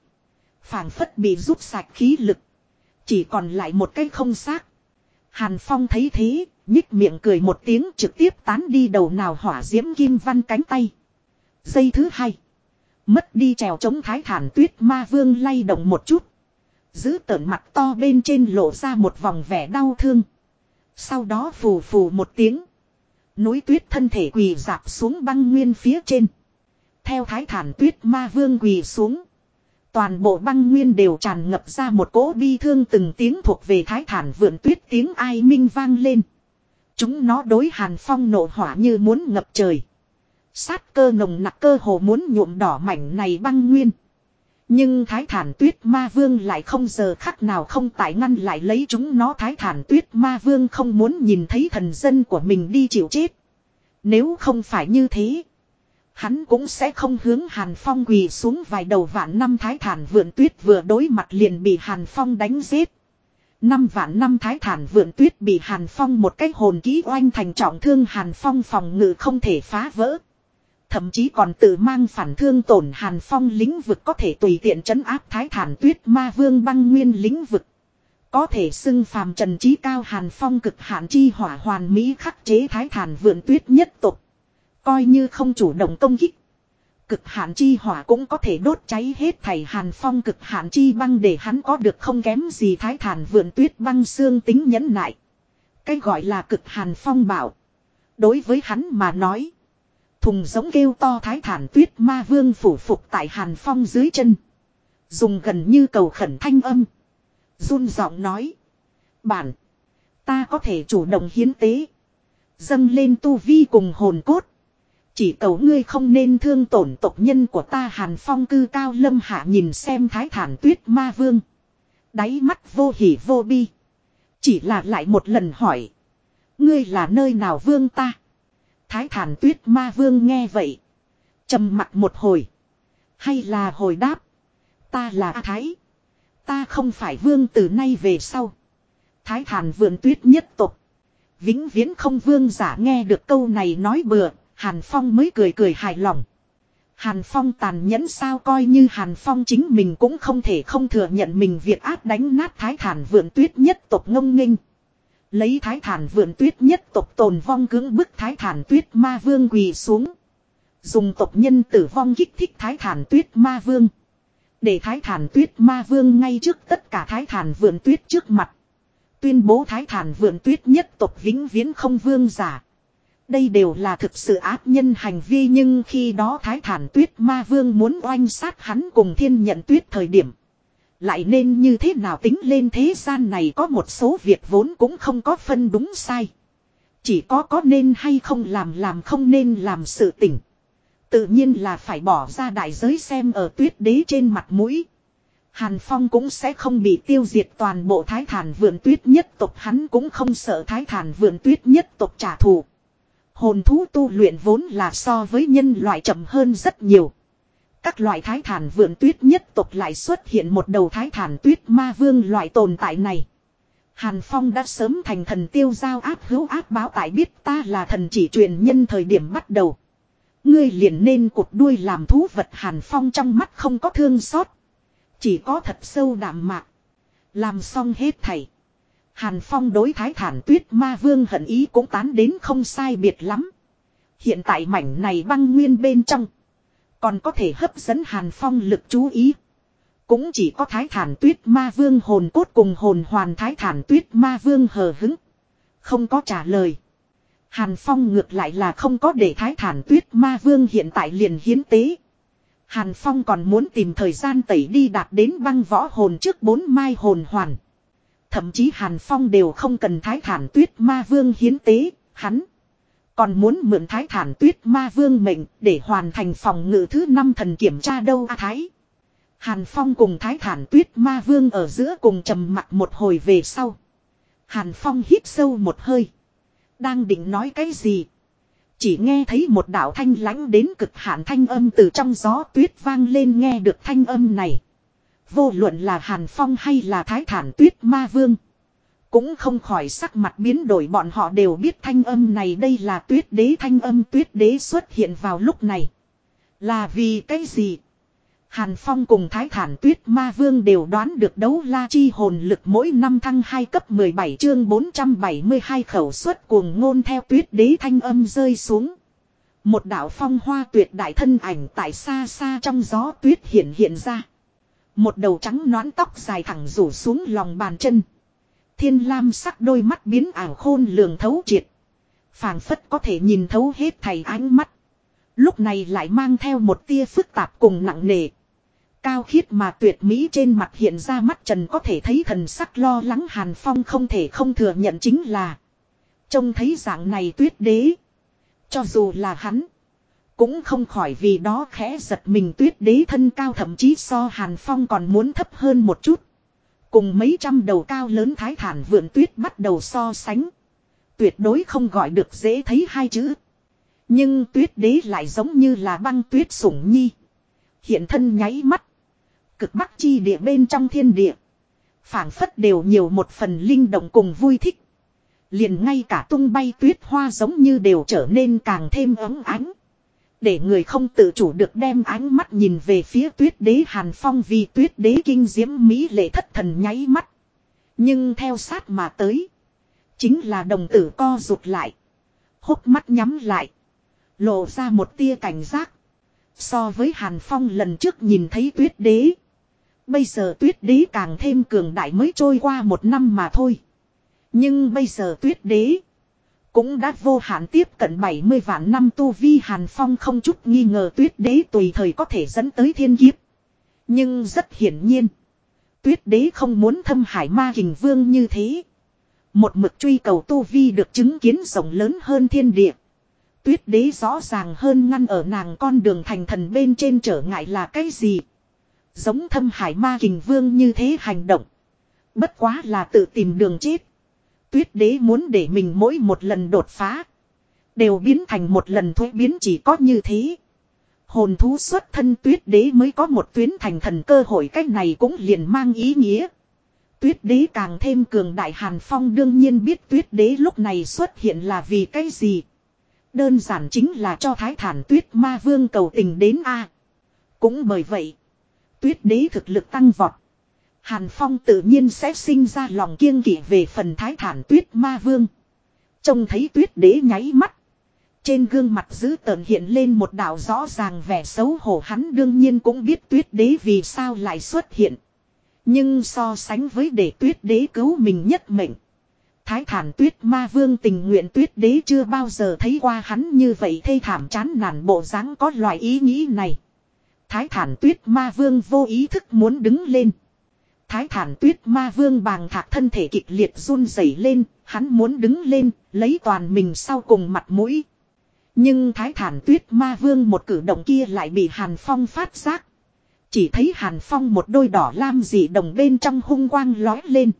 phảng phất bị rút sạch khí lực. Chỉ còn lại một cái không xác. Hàn Phong thấy thế, nhích miệng cười một tiếng trực tiếp tán đi đầu nào hỏa diễm kim văn cánh tay. Giây thứ hai. Mất đi trèo chống thái thản tuyết ma vương lay động một chút. Giữ tợn mặt to bên trên lộ ra một vòng vẻ đau thương. Sau đó phù phù một tiếng. Núi tuyết thân thể quỳ dạp xuống băng nguyên phía trên. Theo thái thản tuyết ma vương quỳ xuống. Toàn bộ băng nguyên đều tràn ngập ra một cỗ bi thương từng tiếng thuộc về thái thản vượn tuyết tiếng ai minh vang lên. Chúng nó đối hàn phong nổ hỏa như muốn ngập trời. Sát cơ nồng nặc cơ hồ muốn nhuộm đỏ mảnh này băng nguyên. Nhưng thái thản tuyết ma vương lại không giờ khắc nào không tại ngăn lại lấy chúng nó thái thản tuyết ma vương không muốn nhìn thấy thần dân của mình đi chịu chết. Nếu không phải như thế. Hắn cũng sẽ không hướng Hàn Phong quỳ xuống vài đầu vạn năm thái thản vượn tuyết vừa đối mặt liền bị Hàn Phong đánh giết. Năm vạn năm thái thản vượn tuyết bị Hàn Phong một cái hồn ký oanh thành trọng thương Hàn Phong phòng ngự không thể phá vỡ. Thậm chí còn tự mang phản thương tổn Hàn Phong lĩnh vực có thể tùy tiện trấn áp thái thản tuyết ma vương băng nguyên lĩnh vực. Có thể xưng phàm trần trí cao Hàn Phong cực hạn chi hỏa hoàn mỹ khắc chế thái thản vượn tuyết nhất tục. Coi như không chủ động công kích. Cực hạn chi hỏa cũng có thể đốt cháy hết thầy Hàn Phong cực hạn chi băng để hắn có được không kém gì thái thản vượn tuyết băng xương tính nhẫn nại. Cái gọi là cực hàn phong bảo. Đối với hắn mà nói. Thùng giống kêu to thái thản tuyết ma vương phủ phục tại hàn phong dưới chân. Dùng gần như cầu khẩn thanh âm. run giọng nói. Bản. Ta có thể chủ động hiến tế. Dâng lên tu vi cùng hồn cốt. Chỉ cầu ngươi không nên thương tổn tộc nhân của ta hàn phong cư cao lâm hạ nhìn xem thái thản tuyết ma vương. Đáy mắt vô hỉ vô bi. Chỉ là lại một lần hỏi. Ngươi là nơi nào vương ta? Thái thản tuyết ma vương nghe vậy. trầm mặt một hồi. Hay là hồi đáp. Ta là A Thái. Ta không phải vương từ nay về sau. Thái thản vườn tuyết nhất tục. Vĩnh viễn không vương giả nghe được câu này nói bừa. Hàn Phong mới cười cười hài lòng. Hàn Phong tàn nhẫn sao coi như Hàn Phong chính mình cũng không thể không thừa nhận mình việc ác đánh nát thái thản vườn tuyết nhất tộc ngông nghênh. Lấy thái thản vườn tuyết nhất tộc tồn vong cưỡng bức thái thản tuyết ma vương quỳ xuống. Dùng tộc nhân tử vong kích thích thái thản tuyết ma vương. Để thái thản tuyết ma vương ngay trước tất cả thái thản vườn tuyết trước mặt. Tuyên bố thái thản vườn tuyết nhất tộc vĩnh viễn không vương giả. Đây đều là thực sự ác nhân hành vi nhưng khi đó thái thản tuyết ma vương muốn oanh sát hắn cùng thiên nhận tuyết thời điểm. Lại nên như thế nào tính lên thế gian này có một số việc vốn cũng không có phân đúng sai. Chỉ có có nên hay không làm làm không nên làm sự tỉnh. Tự nhiên là phải bỏ ra đại giới xem ở tuyết đế trên mặt mũi. Hàn Phong cũng sẽ không bị tiêu diệt toàn bộ thái thản vườn tuyết nhất tộc, hắn cũng không sợ thái thản vườn tuyết nhất tộc trả thù. Hồn thú tu luyện vốn là so với nhân loại chậm hơn rất nhiều. Các loại thái thản vượn tuyết nhất tục lại xuất hiện một đầu thái thản tuyết ma vương loại tồn tại này. Hàn Phong đã sớm thành thần tiêu giao áp hữu áp báo tại biết ta là thần chỉ truyền nhân thời điểm bắt đầu. Ngươi liền nên cụt đuôi làm thú vật Hàn Phong trong mắt không có thương xót. Chỉ có thật sâu đạm mạc. Làm xong hết thảy. Hàn Phong đối thái thản tuyết ma vương hận ý cũng tán đến không sai biệt lắm. Hiện tại mảnh này băng nguyên bên trong. Còn có thể hấp dẫn Hàn Phong lực chú ý. Cũng chỉ có thái thản tuyết ma vương hồn cốt cùng hồn hoàn thái thản tuyết ma vương hờ hứng. Không có trả lời. Hàn Phong ngược lại là không có để thái thản tuyết ma vương hiện tại liền hiến tế. Hàn Phong còn muốn tìm thời gian tẩy đi đạt đến băng võ hồn trước bốn mai hồn hoàn. Thậm chí Hàn Phong đều không cần thái thản tuyết ma vương hiến tế, hắn. Còn muốn mượn thái thản tuyết ma vương mệnh để hoàn thành phòng ngự thứ năm thần kiểm tra đâu a thái. Hàn Phong cùng thái thản tuyết ma vương ở giữa cùng trầm mặt một hồi về sau. Hàn Phong hít sâu một hơi. Đang định nói cái gì. Chỉ nghe thấy một đạo thanh lãnh đến cực hạn thanh âm từ trong gió tuyết vang lên nghe được thanh âm này. Vô luận là Hàn Phong hay là Thái Thản Tuyết Ma Vương. Cũng không khỏi sắc mặt biến đổi bọn họ đều biết thanh âm này đây là tuyết đế, thanh âm tuyết đế xuất hiện vào lúc này. Là vì cái gì? Hàn Phong cùng Thái Thản Tuyết Ma Vương đều đoán được đấu la chi hồn lực mỗi năm thăng 2 cấp 17 chương 472 khẩu suất cuồng ngôn theo tuyết đế thanh âm rơi xuống. Một đạo phong hoa tuyệt đại thân ảnh tại xa xa trong gió tuyết hiện hiện ra. Một đầu trắng nón tóc dài thẳng rủ xuống lòng bàn chân. Thiên lam sắc đôi mắt biến ảo khôn lường thấu triệt. phảng phất có thể nhìn thấu hết thầy ánh mắt. Lúc này lại mang theo một tia phức tạp cùng nặng nề. Cao khiết mà tuyệt mỹ trên mặt hiện ra mắt trần có thể thấy thần sắc lo lắng Hàn Phong không thể không thừa nhận chính là. Trông thấy dạng này tuyết đế. Cho dù là hắn. Cũng không khỏi vì đó khẽ giật mình tuyết đế thân cao thậm chí so Hàn Phong còn muốn thấp hơn một chút. Cùng mấy trăm đầu cao lớn thái thản vượn tuyết bắt đầu so sánh. Tuyệt đối không gọi được dễ thấy hai chữ. Nhưng tuyết đế lại giống như là băng tuyết sủng nhi. Hiện thân nháy mắt. Cực bắc chi địa bên trong thiên địa. phảng phất đều nhiều một phần linh động cùng vui thích. Liền ngay cả tung bay tuyết hoa giống như đều trở nên càng thêm ấm ánh. Để người không tự chủ được đem ánh mắt nhìn về phía tuyết đế Hàn Phong vì tuyết đế kinh diễm Mỹ lệ thất thần nháy mắt. Nhưng theo sát mà tới. Chính là đồng tử co rụt lại. Hốc mắt nhắm lại. Lộ ra một tia cảnh giác. So với Hàn Phong lần trước nhìn thấy tuyết đế. Bây giờ tuyết đế càng thêm cường đại mới trôi qua một năm mà thôi. Nhưng bây giờ tuyết đế. Cũng đã vô hạn tiếp cận 70 vạn năm tu vi Hàn Phong không chút nghi ngờ tuyết đế tùy thời có thể dẫn tới thiên kiếp. Nhưng rất hiển nhiên. Tuyết đế không muốn thâm hải ma hình vương như thế. Một mực truy cầu tu vi được chứng kiến rộng lớn hơn thiên địa. Tuyết đế rõ ràng hơn ngăn ở nàng con đường thành thần bên trên trở ngại là cái gì. Giống thâm hải ma hình vương như thế hành động. Bất quá là tự tìm đường chết. Tuyết đế muốn để mình mỗi một lần đột phá. Đều biến thành một lần thuế biến chỉ có như thế. Hồn thú xuất thân tuyết đế mới có một tuyến thành thần cơ hội cách này cũng liền mang ý nghĩa. Tuyết đế càng thêm cường đại Hàn Phong đương nhiên biết tuyết đế lúc này xuất hiện là vì cái gì. Đơn giản chính là cho thái thản tuyết ma vương cầu tình đến A. Cũng bởi vậy, tuyết đế thực lực tăng vọt. Hàn Phong tự nhiên sẽ sinh ra lòng kiêng kỵ về phần thái thản tuyết ma vương. Trông thấy tuyết đế nháy mắt. Trên gương mặt dữ tợn hiện lên một đạo rõ ràng vẻ xấu hổ hắn đương nhiên cũng biết tuyết đế vì sao lại xuất hiện. Nhưng so sánh với để tuyết đế cứu mình nhất mệnh. Thái thản tuyết ma vương tình nguyện tuyết đế chưa bao giờ thấy qua hắn như vậy thê thảm chán nản bộ dáng có loại ý nghĩ này. Thái thản tuyết ma vương vô ý thức muốn đứng lên. Thái thản tuyết ma vương bàng thạc thân thể kịch liệt run rẩy lên, hắn muốn đứng lên, lấy toàn mình sau cùng mặt mũi. Nhưng thái thản tuyết ma vương một cử động kia lại bị Hàn Phong phát giác. Chỉ thấy Hàn Phong một đôi đỏ lam dị đồng bên trong hung quang lói lên.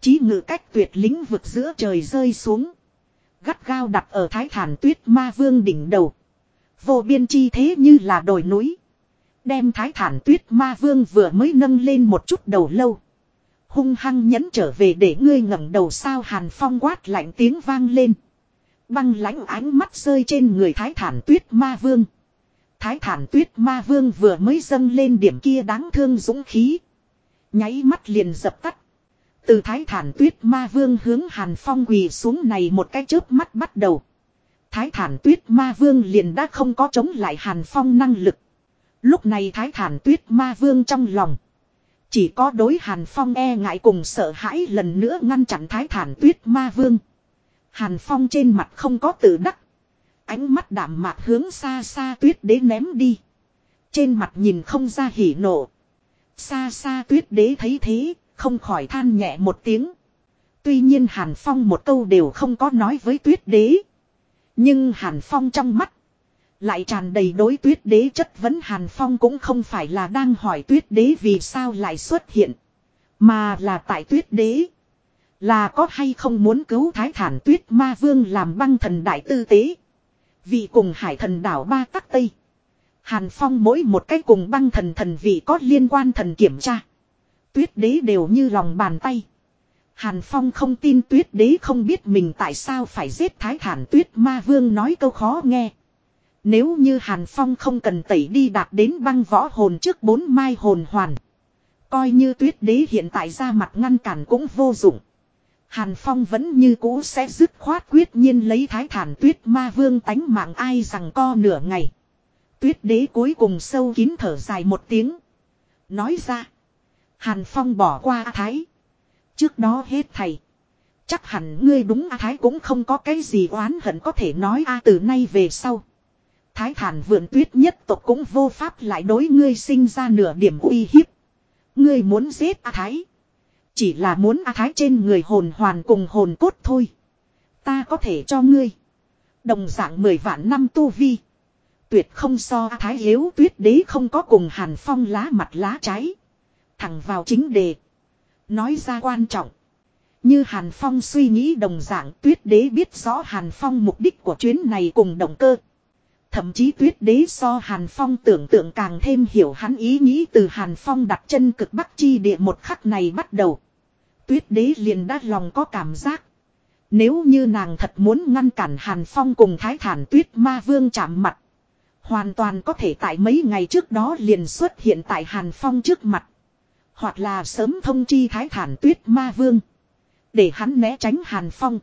Chí ngự cách tuyệt lĩnh vực giữa trời rơi xuống. Gắt gao đặt ở thái thản tuyết ma vương đỉnh đầu. Vô biên chi thế như là đồi núi. Đem thái thản tuyết ma vương vừa mới nâng lên một chút đầu lâu. Hung hăng nhẫn trở về để ngươi ngẩng đầu sao hàn phong quát lạnh tiếng vang lên. Băng lãnh ánh mắt rơi trên người thái thản tuyết ma vương. Thái thản tuyết ma vương vừa mới dâng lên điểm kia đáng thương dũng khí. Nháy mắt liền dập tắt. Từ thái thản tuyết ma vương hướng hàn phong quỳ xuống này một cái chớp mắt bắt đầu. Thái thản tuyết ma vương liền đã không có chống lại hàn phong năng lực. Lúc này thái thản tuyết ma vương trong lòng. Chỉ có đối hàn phong e ngại cùng sợ hãi lần nữa ngăn chặn thái thản tuyết ma vương. Hàn phong trên mặt không có tự đắc. Ánh mắt đảm mạc hướng xa xa tuyết đế ném đi. Trên mặt nhìn không ra hỉ nộ. Xa xa tuyết đế thấy thế, không khỏi than nhẹ một tiếng. Tuy nhiên Hàn Phong một câu đều không có nói với tuyết đế. Nhưng Hàn Phong trong mắt. Lại tràn đầy đối tuyết đế chất vấn Hàn Phong cũng không phải là đang hỏi tuyết đế vì sao lại xuất hiện. Mà là tại tuyết đế. Là có hay không muốn cứu thái thản tuyết ma vương làm băng thần đại tư tế. Vì cùng hải thần đảo ba tắc tây. Hàn Phong mỗi một cái cùng băng thần thần vị có liên quan thần kiểm tra. Tuyết đế đều như lòng bàn tay. Hàn Phong không tin tuyết đế không biết mình tại sao phải giết thái thản tuyết ma vương nói câu khó nghe. Nếu như Hàn Phong không cần tẩy đi đạt đến băng võ hồn trước bốn mai hồn hoàn. Coi như tuyết đế hiện tại ra mặt ngăn cản cũng vô dụng. Hàn Phong vẫn như cũ sẽ dứt khoát quyết nhiên lấy thái thản tuyết ma vương tánh mạng ai rằng co nửa ngày. Tuyết đế cuối cùng sâu kín thở dài một tiếng. Nói ra. Hàn Phong bỏ qua thái. Trước đó hết thầy. Chắc hẳn ngươi đúng A Thái cũng không có cái gì oán hận có thể nói A từ nay về sau. Thái thản vượn tuyết nhất tộc cũng vô pháp lại đối ngươi sinh ra nửa điểm uy hiếp. Ngươi muốn giết A Thái. Chỉ là muốn A Thái trên người hồn hoàn cùng hồn cốt thôi. Ta có thể cho ngươi. Đồng dạng mười vạn năm tu vi. Tuyệt không so A Thái yếu, tuyết đế không có cùng hàn phong lá mặt lá trái. Thẳng vào chính đề. Nói ra quan trọng. Như Hàn Phong suy nghĩ đồng dạng, tuyết đế biết rõ Hàn Phong mục đích của chuyến này cùng động cơ. Thậm chí tuyết đế so Hàn Phong tưởng tượng càng thêm hiểu hắn ý nghĩ từ Hàn Phong đặt chân cực bắc chi địa một khắc này bắt đầu. Tuyết đế liền đã lòng có cảm giác. Nếu như nàng thật muốn ngăn cản Hàn Phong cùng Thái Thản Tuyết Ma Vương chạm mặt. Hoàn toàn có thể tại mấy ngày trước đó liền xuất hiện tại Hàn Phong trước mặt. Hoặc là sớm thông chi Thái Thản Tuyết Ma Vương. Để hắn né tránh Hàn Phong.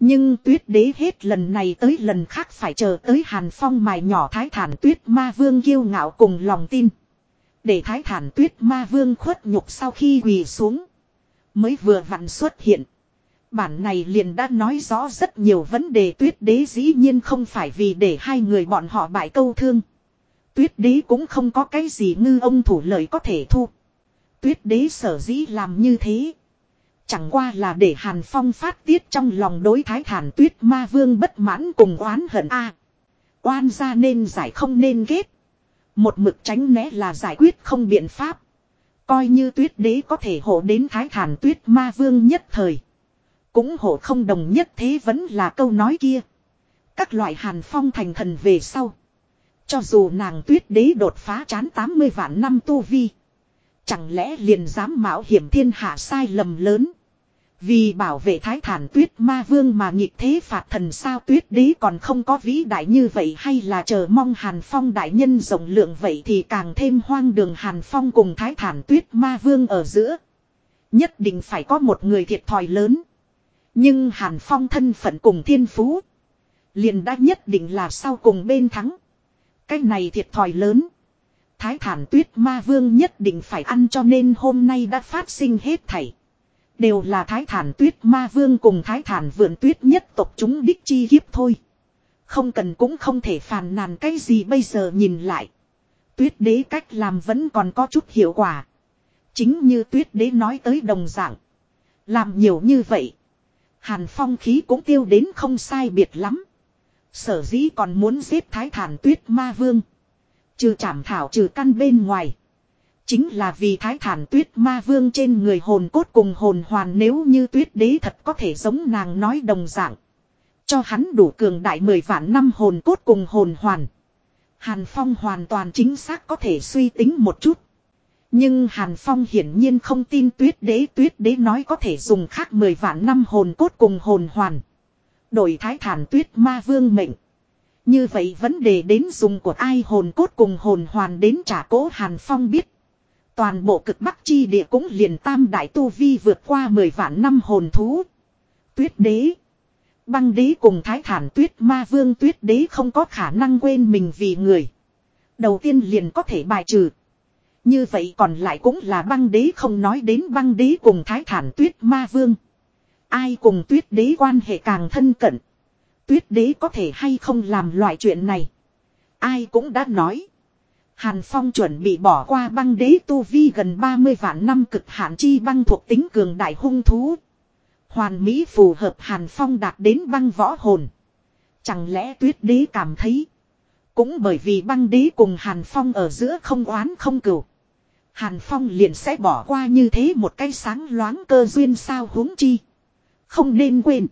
Nhưng tuyết đế hết lần này tới lần khác phải chờ tới Hàn Phong mài nhỏ Thái Thản Tuyết Ma Vương kiêu ngạo cùng lòng tin. Để Thái Thản Tuyết Ma Vương khuất nhục sau khi quỳ xuống. Mới vừa vặn xuất hiện. Bản này liền đã nói rõ rất nhiều vấn đề tuyết đế dĩ nhiên không phải vì để hai người bọn họ bại câu thương. Tuyết đế cũng không có cái gì ngư ông thủ lợi có thể thu. Tuyết đế sở dĩ làm như thế. Chẳng qua là để Hàn Phong phát tiết trong lòng đối thái thản tuyết ma vương bất mãn cùng oán hận a Oan ra nên giải không nên ghét. Một mực tránh né là giải quyết không biện pháp. Coi như tuyết đế có thể hộ đến thái thản tuyết ma vương nhất thời. Cũng hộ không đồng nhất thế vẫn là câu nói kia. Các loại hàn phong thành thần về sau. Cho dù nàng tuyết đế đột phá chán 80 vạn năm tu vi. Chẳng lẽ liền dám mạo hiểm thiên hạ sai lầm lớn. Vì bảo vệ thái thản tuyết ma vương mà nghịch thế phạt thần sao tuyết đế còn không có vĩ đại như vậy hay là chờ mong hàn phong đại nhân rộng lượng vậy thì càng thêm hoang đường hàn phong cùng thái thản tuyết ma vương ở giữa. Nhất định phải có một người thiệt thòi lớn. Nhưng hàn phong thân phận cùng thiên phú. Liền đã nhất định là sau cùng bên thắng. Cái này thiệt thòi lớn. Thái thản tuyết ma vương nhất định phải ăn cho nên hôm nay đã phát sinh hết thảy. Đều là thái thản tuyết ma vương cùng thái thản vượn tuyết nhất tộc chúng đích chi hiếp thôi. Không cần cũng không thể phàn nàn cái gì bây giờ nhìn lại. Tuyết đế cách làm vẫn còn có chút hiệu quả. Chính như tuyết đế nói tới đồng dạng. Làm nhiều như vậy. Hàn phong khí cũng tiêu đến không sai biệt lắm. Sở dĩ còn muốn giết thái thản tuyết ma vương. Trừ chảm thảo trừ căn bên ngoài. Chính là vì thái thản tuyết ma vương trên người hồn cốt cùng hồn hoàn nếu như tuyết đế thật có thể giống nàng nói đồng dạng. Cho hắn đủ cường đại mười vạn năm hồn cốt cùng hồn hoàn. Hàn Phong hoàn toàn chính xác có thể suy tính một chút. Nhưng Hàn Phong hiển nhiên không tin tuyết đế tuyết đế nói có thể dùng khác mười vạn năm hồn cốt cùng hồn hoàn. Đổi thái thản tuyết ma vương mệnh. Như vậy vấn đề đến dùng của ai hồn cốt cùng hồn hoàn đến trả cố Hàn Phong biết. Toàn bộ cực bắc chi địa cũng liền tam đại tu vi vượt qua 10 vạn năm hồn thú. Tuyết đế. Băng đế cùng thái thản tuyết ma vương tuyết đế không có khả năng quên mình vì người. Đầu tiên liền có thể bài trừ. Như vậy còn lại cũng là băng đế không nói đến băng đế cùng thái thản tuyết ma vương. Ai cùng tuyết đế quan hệ càng thân cận. Tuyết đế có thể hay không làm loại chuyện này. Ai cũng đã nói. Hàn Phong chuẩn bị bỏ qua băng đế tu vi gần 30 vạn năm cực hạn chi băng thuộc tính cường đại hung thú. Hoàn mỹ phù hợp Hàn Phong đạt đến băng võ hồn. Chẳng lẽ tuyết đế cảm thấy. Cũng bởi vì băng đế cùng Hàn Phong ở giữa không oán không cừu. Hàn Phong liền sẽ bỏ qua như thế một cái sáng loáng cơ duyên sao huống chi. Không nên quên.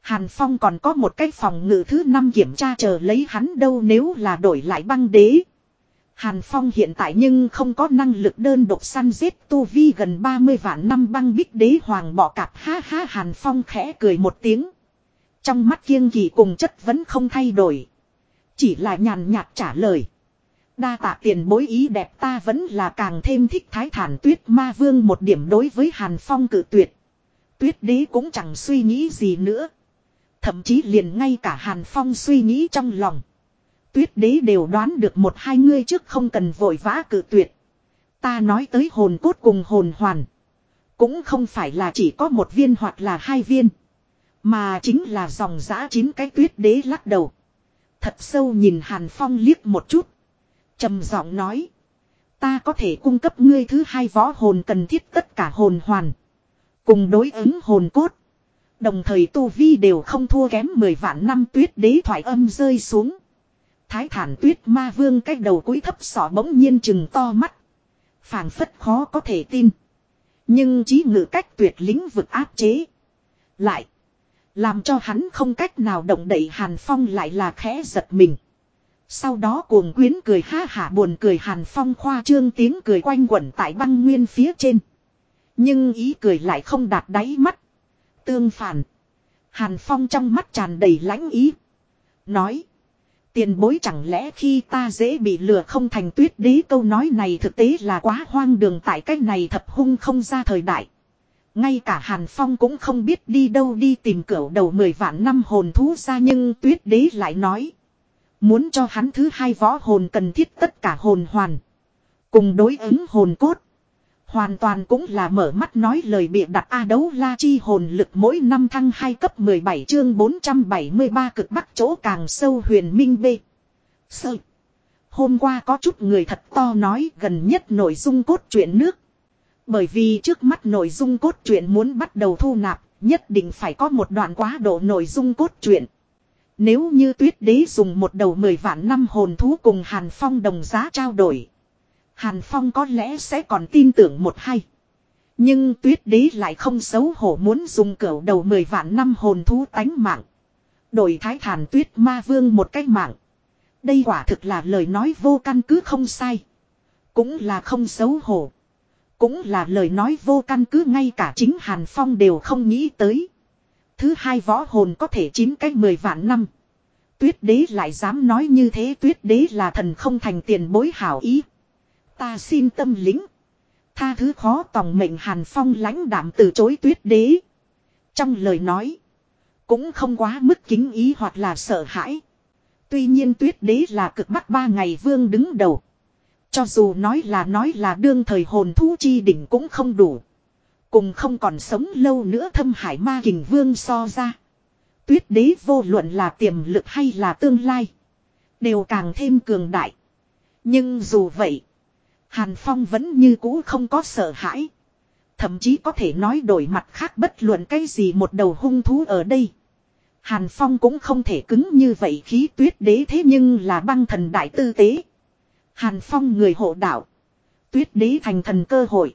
Hàn Phong còn có một cái phòng ngự thứ năm kiểm tra chờ lấy hắn đâu nếu là đổi lại băng đế. Hàn Phong hiện tại nhưng không có năng lực đơn độc săn giết tu vi gần 30 vạn năm băng bích đế hoàng bỏ cạp ha ha, Hàn Phong khẽ cười một tiếng. Trong mắt kiêng kỳ cùng chất vẫn không thay đổi. Chỉ là nhàn nhạt trả lời. Đa tạ tiền bối ý đẹp ta vẫn là càng thêm thích thái thản tuyết ma vương một điểm đối với Hàn Phong cử tuyệt. Tuyết đế cũng chẳng suy nghĩ gì nữa. Thậm chí liền ngay cả Hàn Phong suy nghĩ trong lòng. Tuyết đế đều đoán được một hai ngươi trước không cần vội vã cử tuyệt. Ta nói tới hồn cốt cùng hồn hoàn. Cũng không phải là chỉ có một viên hoặc là hai viên. Mà chính là dòng giã chín cái tuyết đế lắc đầu. Thật sâu nhìn Hàn Phong liếc một chút. trầm giọng nói. Ta có thể cung cấp ngươi thứ hai võ hồn cần thiết tất cả hồn hoàn. Cùng đối ứng hồn cốt. Đồng thời tu vi đều không thua kém 10 vạn năm tuyết đế thoại âm rơi xuống. Thái thản tuyết ma vương cái đầu cúi thấp sỏ bỗng nhiên chừng to mắt. phảng phất khó có thể tin. Nhưng trí ngự cách tuyệt lĩnh vực áp chế. Lại. Làm cho hắn không cách nào động đậy Hàn Phong lại là khẽ giật mình. Sau đó cuồng quyến cười ha hả buồn cười Hàn Phong khoa trương tiếng cười quanh quẩn tại băng nguyên phía trên. Nhưng ý cười lại không đạt đáy mắt. Tương phản. Hàn Phong trong mắt tràn đầy lãnh ý. Nói. Tiền bối chẳng lẽ khi ta dễ bị lừa không thành tuyết đế câu nói này thực tế là quá hoang đường, tại cách này thập hung không ra thời đại. Ngay cả Hàn Phong cũng không biết đi đâu đi tìm cửa đầu mười vạn năm hồn thú ra, nhưng tuyết đế lại nói. Muốn cho hắn thứ hai võ hồn cần thiết tất cả hồn hoàn. Cùng đối ứng hồn cốt. Hoàn toàn cũng là mở mắt nói lời bịa đặt A đấu la chi hồn lực mỗi năm thăng 2 cấp 17 chương 473 cực bắc chỗ càng sâu huyền minh B. Sơ. Hôm qua có chút người thật to nói gần nhất nội dung cốt truyện nước. Bởi vì trước mắt nội dung cốt truyện muốn bắt đầu thu nạp, nhất định phải có một đoạn quá độ nội dung cốt truyện. Nếu như tuyết đế dùng một đầu mười vạn năm hồn thú cùng Hàn Phong đồng giá trao đổi. Hàn Phong có lẽ sẽ còn tin tưởng một hay. Nhưng tuyết đế lại không xấu hổ muốn dùng cửu đầu mười vạn năm hồn thú tánh mạng. Đổi thái thản tuyết ma vương một cách mạng. Đây quả thực là lời nói vô căn cứ không sai. Cũng là không xấu hổ. Cũng là lời nói vô căn cứ ngay cả chính Hàn Phong đều không nghĩ tới. Thứ hai võ hồn có thể chín cách mười vạn năm. Tuyết đế lại dám nói như thế, tuyết đế là thần không thành tiền bối hảo ý. Ta xin tâm lính. Tha thứ khó tòng mệnh Hàn Phong lãnh đảm từ chối tuyết đế. Trong lời nói. Cũng không quá mức kính ý hoặc là sợ hãi. Tuy nhiên tuyết đế là cực bắc ba ngày vương đứng đầu. Cho dù nói là nói là đương thời hồn thú chi đỉnh cũng không đủ. Cùng không còn sống lâu nữa thâm hải ma kình vương so ra. Tuyết đế vô luận là tiềm lực hay là tương lai. Đều càng thêm cường đại. Nhưng dù vậy. Hàn Phong vẫn như cũ không có sợ hãi. Thậm chí có thể nói đổi mặt khác bất luận cái gì một đầu hung thú ở đây. Hàn Phong cũng không thể cứng như vậy khí tuyết đế thế nhưng là băng thần đại tư tế. Hàn Phong người hộ đạo. Tuyết đế thành thần cơ hội.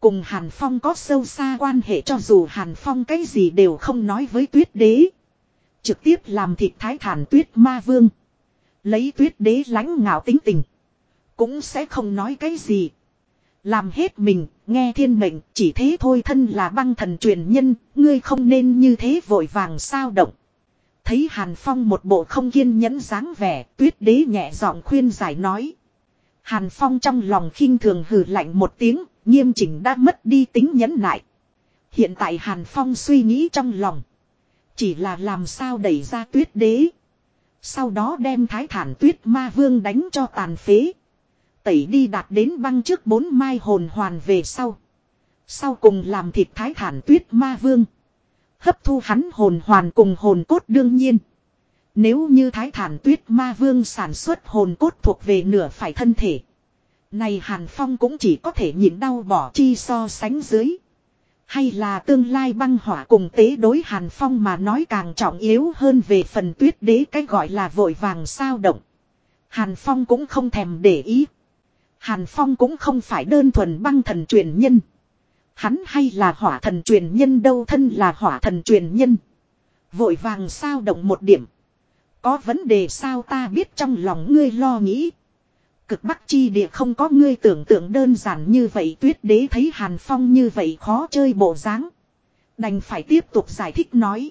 Cùng Hàn Phong có sâu xa quan hệ cho dù Hàn Phong cái gì đều không nói với tuyết đế. Trực tiếp làm thịt thái thản tuyết ma vương. Lấy tuyết đế lãnh ngạo tính tình. Cũng sẽ không nói cái gì. Làm hết mình, nghe thiên mệnh, chỉ thế thôi thân là băng thần truyền nhân, ngươi không nên như thế vội vàng sao động. Thấy Hàn Phong một bộ không kiên nhẫn dáng vẻ, tuyết đế nhẹ giọng khuyên giải nói. Hàn Phong trong lòng khinh thường hừ lạnh một tiếng, nghiêm chỉnh đã mất đi tính nhẫn nại. Hiện tại Hàn Phong suy nghĩ trong lòng. Chỉ là làm sao đẩy ra tuyết đế. Sau đó đem thái thản tuyết ma vương đánh cho tàn phế. Tẩy đi đạt đến băng trước bốn mai hồn hoàn về sau. Sau cùng làm thịt thái thản tuyết ma vương. Hấp thu hắn hồn hoàn cùng hồn cốt đương nhiên. Nếu như thái thản tuyết ma vương sản xuất hồn cốt thuộc về nửa phải thân thể. Này Hàn Phong cũng chỉ có thể nhịn đau bỏ chi so sánh dưới. Hay là tương lai băng hỏa cùng tế đối Hàn Phong mà nói càng trọng yếu hơn về phần tuyết đế cái gọi là vội vàng sao động. Hàn Phong cũng không thèm để ý. Hàn Phong cũng không phải đơn thuần băng thần truyền nhân. Hắn hay là hỏa thần truyền nhân đâu thân là hỏa thần truyền nhân. Vội vàng sao động một điểm. Có vấn đề sao ta biết trong lòng ngươi lo nghĩ. Cực bắc chi địa không có ngươi tưởng tượng đơn giản như vậy, tuyết đế thấy Hàn Phong như vậy khó chơi bộ dáng Đành phải tiếp tục giải thích nói.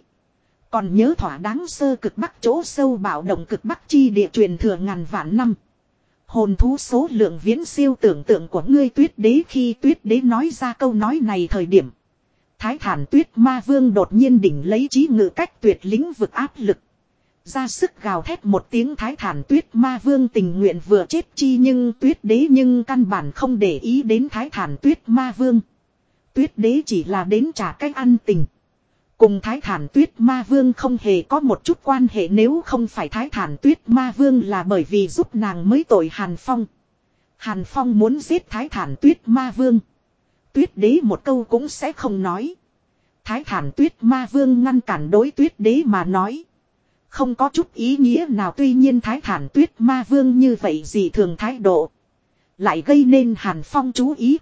Còn nhớ thỏa đáng sơ cực bắc chỗ sâu bảo động cực bắc chi địa truyền thừa ngàn vạn năm. Hồn thú số lượng viễn siêu tưởng tượng của ngươi tuyết đế khi tuyết đế nói ra câu nói này thời điểm. Thái thản tuyết ma vương đột nhiên đỉnh lấy trí ngự cách tuyệt lĩnh vực áp lực. Ra sức gào thét một tiếng thái thản tuyết ma vương tình nguyện vừa chết chi nhưng tuyết đế nhưng căn bản không để ý đến thái thản tuyết ma vương. Tuyết đế chỉ là đến trả cách ăn tình. Cùng thái thản tuyết ma vương không hề có một chút quan hệ nếu không phải thái thản tuyết ma vương là bởi vì giúp nàng mới tội Hàn Phong. Hàn Phong muốn giết thái thản tuyết ma vương. Tuyết đế một câu cũng sẽ không nói. Thái thản tuyết ma vương ngăn cản đối tuyết đế mà nói. Không có chút ý nghĩa nào tuy nhiên thái thản tuyết ma vương như vậy gì thường thái độ. Lại gây nên Hàn Phong chú ý.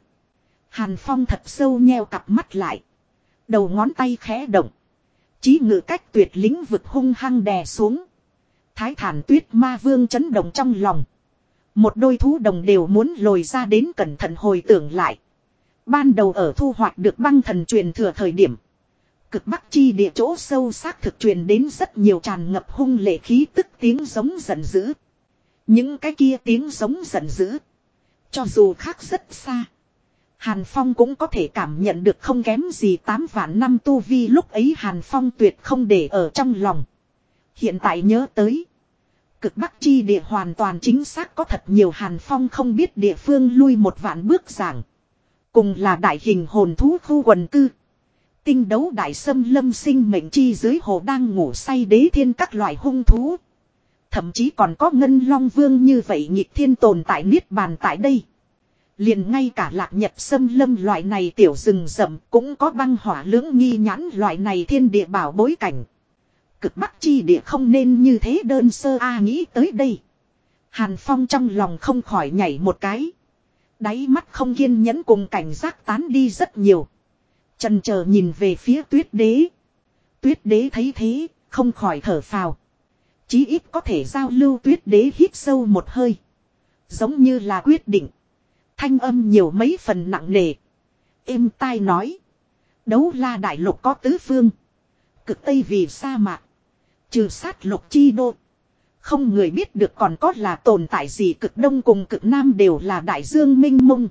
Hàn Phong thật sâu nheo cặp mắt lại. Đầu ngón tay khẽ động. Chí ngự cách tuyệt lính vực hung hăng đè xuống. Thái thản tuyết ma vương chấn động trong lòng. Một đôi thú đồng đều muốn lồi ra đến cẩn thận hồi tưởng lại. Ban đầu ở thu hoạch được băng thần truyền thừa thời điểm. Cực bắc chi địa chỗ sâu xác thực truyền đến rất nhiều tràn ngập hung lệ khí tức tiếng giống giận dữ. Những cái kia tiếng giống giận dữ. Cho dù khác rất xa. Hàn Phong cũng có thể cảm nhận được không kém gì 8 vạn năm tu vi lúc ấy Hàn Phong tuyệt không để ở trong lòng. Hiện tại nhớ tới. Cực Bắc chi địa hoàn toàn chính xác có thật nhiều Hàn Phong không biết địa phương lui một vạn bước giảng. Cùng là đại hình hồn thú khu quần cư. Tinh đấu đại sâm lâm sinh mệnh chi dưới hồ đang ngủ say đế thiên các loại hung thú. Thậm chí còn có ngân long vương như vậy nhịp thiên tồn tại niết bàn tại đây. Liền ngay cả lạc nhật sâm lâm loại này tiểu rừng rậm cũng có băng hỏa lưỡng nghi nhãn loại này thiên địa bảo bối cảnh. Cực bắc chi địa không nên như thế đơn sơ a à, nghĩ tới đây. Hàn Phong trong lòng không khỏi nhảy một cái. Đáy mắt không kiên nhẫn cùng cảnh giác tán đi rất nhiều. Trần chờ nhìn về phía tuyết đế. Tuyết đế thấy thế, không khỏi thở phào. Chí ít có thể giao lưu tuyết đế hít sâu một hơi. Giống như là quyết định. Thanh âm nhiều mấy phần nặng nề. Êm tai nói. Đấu la đại lục có tứ phương. Cực Tây vì sa mạc. Trừ sát lục chi đô. Không người biết được còn có là tồn tại gì cực đông cùng cực nam đều là đại dương minh mông.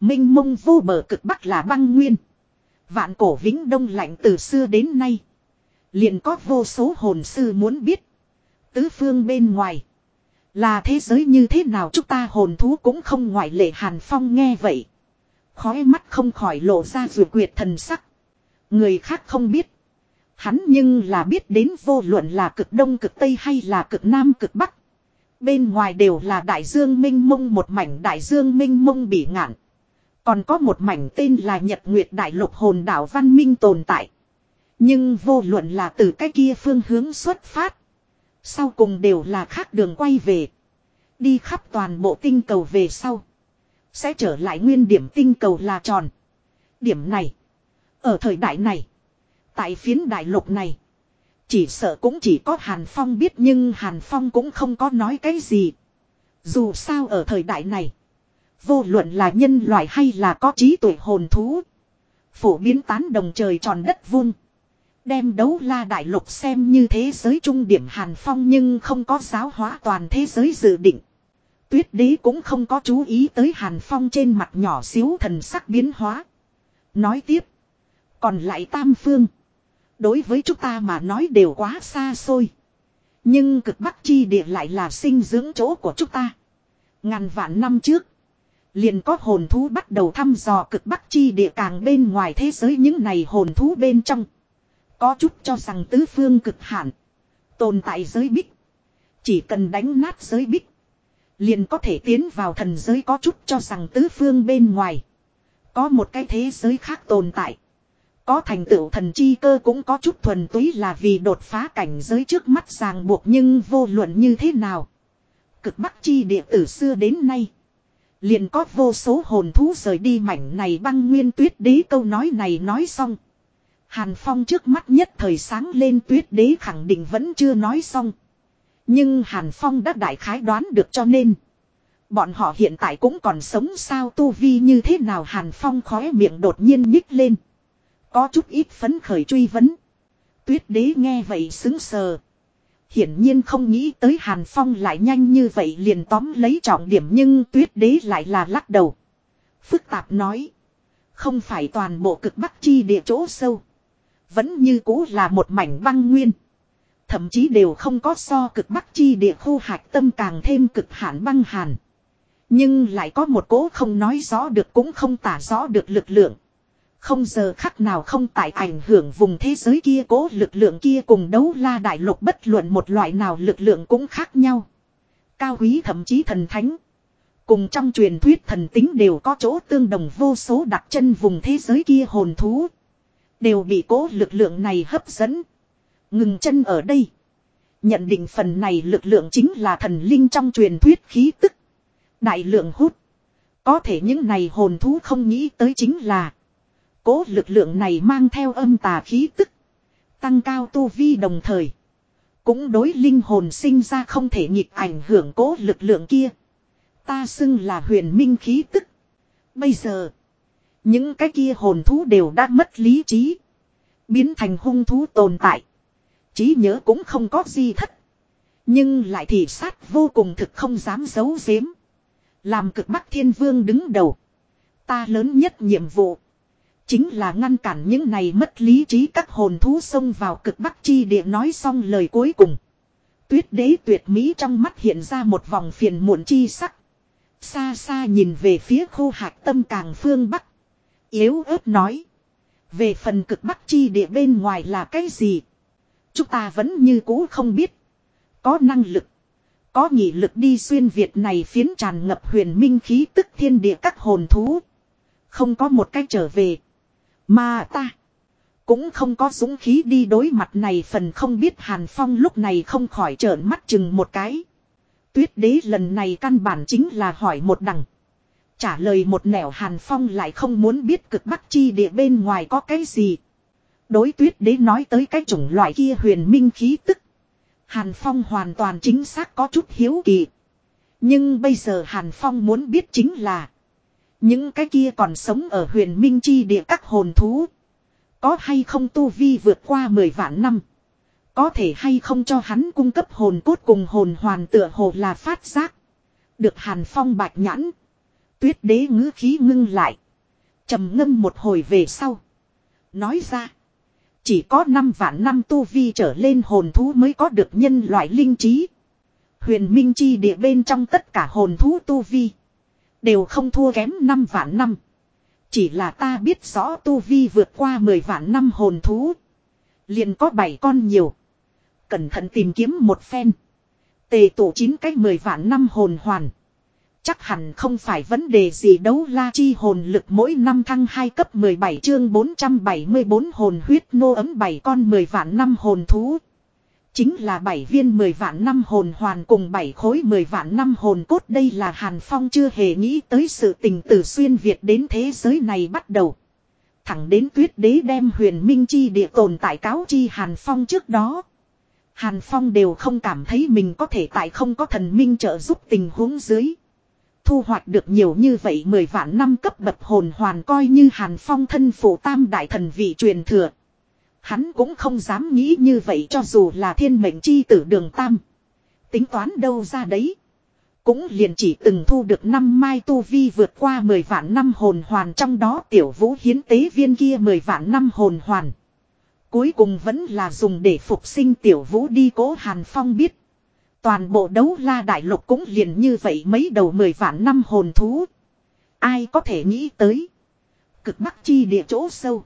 Minh mông vô bờ cực bắc là băng nguyên. Vạn cổ vĩnh đông lạnh từ xưa đến nay. liền có vô số hồn sư muốn biết. Tứ phương bên ngoài. Là thế giới như thế nào chúng ta hồn thú cũng không ngoại lệ Hàn Phong nghe vậy. Khói mắt không khỏi lộ ra rùa quyệt thần sắc. Người khác không biết. Hắn nhưng là biết đến vô luận là cực đông cực tây hay là cực nam cực bắc. Bên ngoài đều là đại dương minh mông, một mảnh đại dương minh mông bị ngạn. Còn có một mảnh tên là Nhật Nguyệt Đại Lục hồn đảo văn minh tồn tại. Nhưng vô luận là từ cái kia phương hướng xuất phát. Sau cùng đều là khác đường quay về. Đi khắp toàn bộ tinh cầu về sau. Sẽ trở lại nguyên điểm tinh cầu là tròn. Điểm này. Ở thời đại này. Tại phiến đại lục này. Chỉ sợ cũng chỉ có Hàn Phong biết nhưng Hàn Phong cũng không có nói cái gì. Dù sao ở thời đại này. Vô luận là nhân loại hay là có trí tuệ hồn thú. Phổ biến tán đồng trời tròn đất vuông. Đem đấu la đại lục xem như thế giới trung điểm hàn phong nhưng không có giáo hóa toàn thế giới dự định. Tuyết đế cũng không có chú ý tới hàn phong trên mặt nhỏ xíu thần sắc biến hóa. Nói tiếp. Còn lại tam phương. Đối với chúng ta mà nói đều quá xa xôi. Nhưng cực bắc chi địa lại là sinh dưỡng chỗ của chúng ta. Ngàn vạn năm trước. Liền có hồn thú bắt đầu thăm dò cực bắc chi địa càng bên ngoài thế giới những này hồn thú bên trong. Có chút cho rằng tứ phương cực hạn. Tồn tại giới bích. Chỉ cần đánh nát giới bích. Liền có thể tiến vào thần giới có chút cho rằng tứ phương bên ngoài. Có một cái thế giới khác tồn tại. Có thành tựu thần chi cơ cũng có chút thuần túy là vì đột phá cảnh giới trước mắt ràng buộc nhưng vô luận như thế nào. Cực bắc chi địa từ xưa đến nay. Liền có vô số hồn thú rời đi mảnh này băng nguyên tuyết đế câu nói này nói xong. Hàn Phong trước mắt nhất thời sáng lên tuyết đế khẳng định vẫn chưa nói xong. Nhưng Hàn Phong đã đại khái đoán được cho nên. Bọn họ hiện tại cũng còn sống sao tu vi như thế nào Hàn Phong khóe miệng đột nhiên nhích lên. Có chút ít phấn khởi truy vấn. Tuyết đế nghe vậy xứng sờ. Hiển nhiên không nghĩ tới Hàn Phong lại nhanh như vậy liền tóm lấy trọng điểm nhưng tuyết đế lại là lắc đầu. Phức tạp nói. Không phải toàn bộ cực bắc chi địa chỗ sâu. Vẫn như cũ là một mảnh băng nguyên. Thậm chí đều không có so cực bắc chi địa khu hạch tâm càng thêm cực hạn băng hàn. Nhưng lại có một cố không nói rõ được cũng không tả rõ được lực lượng. Không giờ khắc nào không tại ảnh hưởng vùng thế giới kia cố lực lượng kia cùng đấu la đại lục bất luận một loại nào lực lượng cũng khác nhau. Cao quý thậm chí thần thánh. Cùng trong truyền thuyết thần tính đều có chỗ tương đồng vô số đặt chân vùng thế giới kia hồn thú. Đều bị cố lực lượng này hấp dẫn. Ngừng chân ở đây. Nhận định phần này lực lượng chính là thần linh trong truyền thuyết khí tức. Đại lượng hút. Có thể những này hồn thú không nghĩ tới chính là. Cố lực lượng này mang theo âm tà khí tức. Tăng cao tu vi đồng thời. Cũng đối linh hồn sinh ra không thể nhịp ảnh hưởng cố lực lượng kia. Ta xưng là huyền minh khí tức. Bây giờ. Những cái kia hồn thú đều đã mất lý trí. Biến thành hung thú tồn tại. trí nhớ cũng không có gì thất. Nhưng lại thì sát vô cùng thực không dám giấu giếm. Làm cực bắc thiên vương đứng đầu. Ta lớn nhất nhiệm vụ. Chính là ngăn cản những này mất lý trí các hồn thú xông vào cực bắc chi địa nói xong lời cuối cùng. Tuyết đế tuyệt mỹ trong mắt hiện ra một vòng phiền muộn chi sắc. Xa xa nhìn về phía khô hạc tâm càng phương bắc. Yếu ớt nói. Về phần cực bắc chi địa bên ngoài là cái gì? Chúng ta vẫn như cũ không biết. Có năng lực. Có nghị lực đi xuyên Việt này phiến tràn ngập huyền minh khí tức thiên địa các hồn thú. Không có một cách trở về. Mà ta. Cũng không có dũng khí đi đối mặt này phần không biết Hàn Phong lúc này không khỏi trợn mắt chừng một cái. Tuyết đế lần này căn bản chính là hỏi một đằng. Trả lời một nẻo Hàn Phong lại không muốn biết cực bắc chi địa bên ngoài có cái gì. Đối tuyết đế nói tới cái chủng loại kia huyền minh khí tức. Hàn Phong hoàn toàn chính xác có chút hiếu kỳ. Nhưng bây giờ Hàn Phong muốn biết chính là. Những cái kia còn sống ở huyền minh chi địa các hồn thú. Có hay không tu vi vượt qua 10 vạn năm. Có thể hay không cho hắn cung cấp hồn cốt cùng hồn hoàn tựa hồ là phát giác. Được Hàn Phong bạch nhãn. Tuyết đế ngữ khí ngưng lại. trầm ngâm một hồi về sau. Nói ra. Chỉ có 5 vạn năm tu vi trở lên hồn thú mới có được nhân loại linh trí. Huyền Minh Chi địa bên trong tất cả hồn thú tu vi. Đều không thua kém 5 vạn năm. Chỉ là ta biết rõ tu vi vượt qua 10 vạn năm hồn thú. Liền có 7 con nhiều. Cẩn thận tìm kiếm một phen. Tề tổ 9 cách 10 vạn năm hồn hoàn. Chắc hẳn không phải vấn đề gì đấu la chi hồn lực mỗi năm thăng 2 cấp 17 chương 474 hồn huyết nô ấm 7 con 10 vạn năm hồn thú. Chính là 7 viên 10 vạn năm hồn hoàn cùng 7 khối 10 vạn năm hồn cốt đây là Hàn Phong chưa hề nghĩ tới sự tình từ xuyên Việt đến thế giới này bắt đầu. Thẳng đến tuyết đế đem huyền minh chi địa tồn tại cáo chi Hàn Phong trước đó. Hàn Phong đều không cảm thấy mình có thể tại không có thần minh trợ giúp tình huống dưới. Thu hoạch được nhiều như vậy 10 vạn năm cấp bậc hồn hoàn coi như Hàn Phong thân phụ tam đại thần vị truyền thừa. Hắn cũng không dám nghĩ như vậy cho dù là thiên mệnh chi tử đường tam. Tính toán đâu ra đấy. Cũng liền chỉ từng thu được năm mai tu vi vượt qua 10 vạn năm hồn hoàn trong đó tiểu vũ hiến tế viên kia 10 vạn năm hồn hoàn. Cuối cùng vẫn là dùng để phục sinh tiểu vũ đi cố Hàn Phong biết. Toàn bộ đấu la đại lục cũng liền như vậy mấy đầu 10 vạn năm hồn thú. Ai có thể nghĩ tới. Cực bắc chi địa chỗ sâu.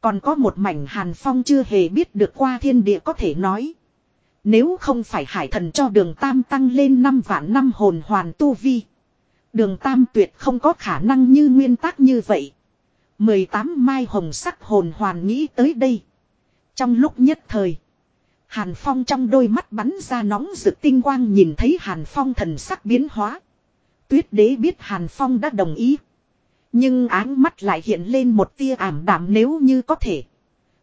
Còn có một mảnh hàn phong chưa hề biết được qua thiên địa có thể nói. Nếu không phải hải thần cho đường tam tăng lên năm vạn năm hồn hoàn tu vi. Đường tam tuyệt không có khả năng như nguyên tắc như vậy. 18 mai hồng sắc hồn hoàn nghĩ tới đây. Trong lúc nhất thời. Hàn Phong trong đôi mắt bắn ra nóng rực tinh quang nhìn thấy Hàn Phong thần sắc biến hóa. Tuyết đế biết Hàn Phong đã đồng ý. Nhưng áng mắt lại hiện lên một tia ảm đạm nếu như có thể.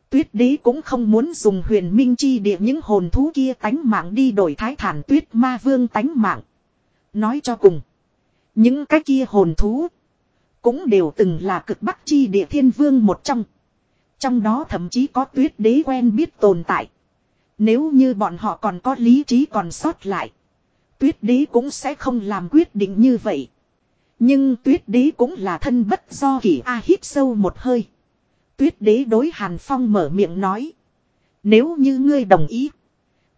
Tuyết đế cũng không muốn dùng huyền minh chi địa những hồn thú kia tánh mạng đi đổi thái thản tuyết ma vương tánh mạng. Nói cho cùng. Những cái kia hồn thú. Cũng đều từng là cực bắc chi địa thiên vương một trong. Trong đó thậm chí có tuyết đế quen biết tồn tại. Nếu như bọn họ còn có lý trí còn sót lại. Tuyết đế cũng sẽ không làm quyết định như vậy. Nhưng tuyết đế cũng là thân bất do kỷ A hít sâu một hơi. Tuyết đế đối Hàn Phong mở miệng nói. Nếu như ngươi đồng ý.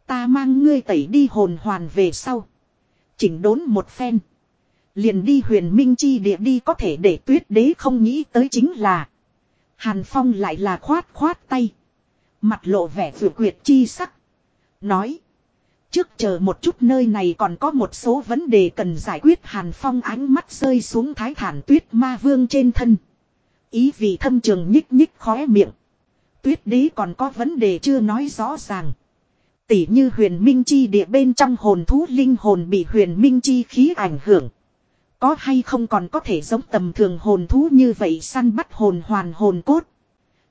Ta mang ngươi tẩy đi hồn hoàn về sau. Chỉnh đốn một phen. Liền đi huyền minh chi địa đi có thể để tuyết đế không nghĩ tới chính là. Hàn Phong lại là khoát khoát tay. Mặt lộ vẻ vừa quyệt chi sắc. Nói. Trước chờ một chút nơi này còn có một số vấn đề cần giải quyết Hàn Phong ánh mắt rơi xuống thái thản tuyết ma vương trên thân. Ý vị thâm trường nhích nhích khóe miệng. Tuyết đế còn có vấn đề chưa nói rõ ràng. Tỷ như huyền minh chi địa bên trong hồn thú linh hồn bị huyền minh chi khí ảnh hưởng. Có hay không còn có thể giống tầm thường hồn thú như vậy săn bắt hồn hoàn hồn cốt.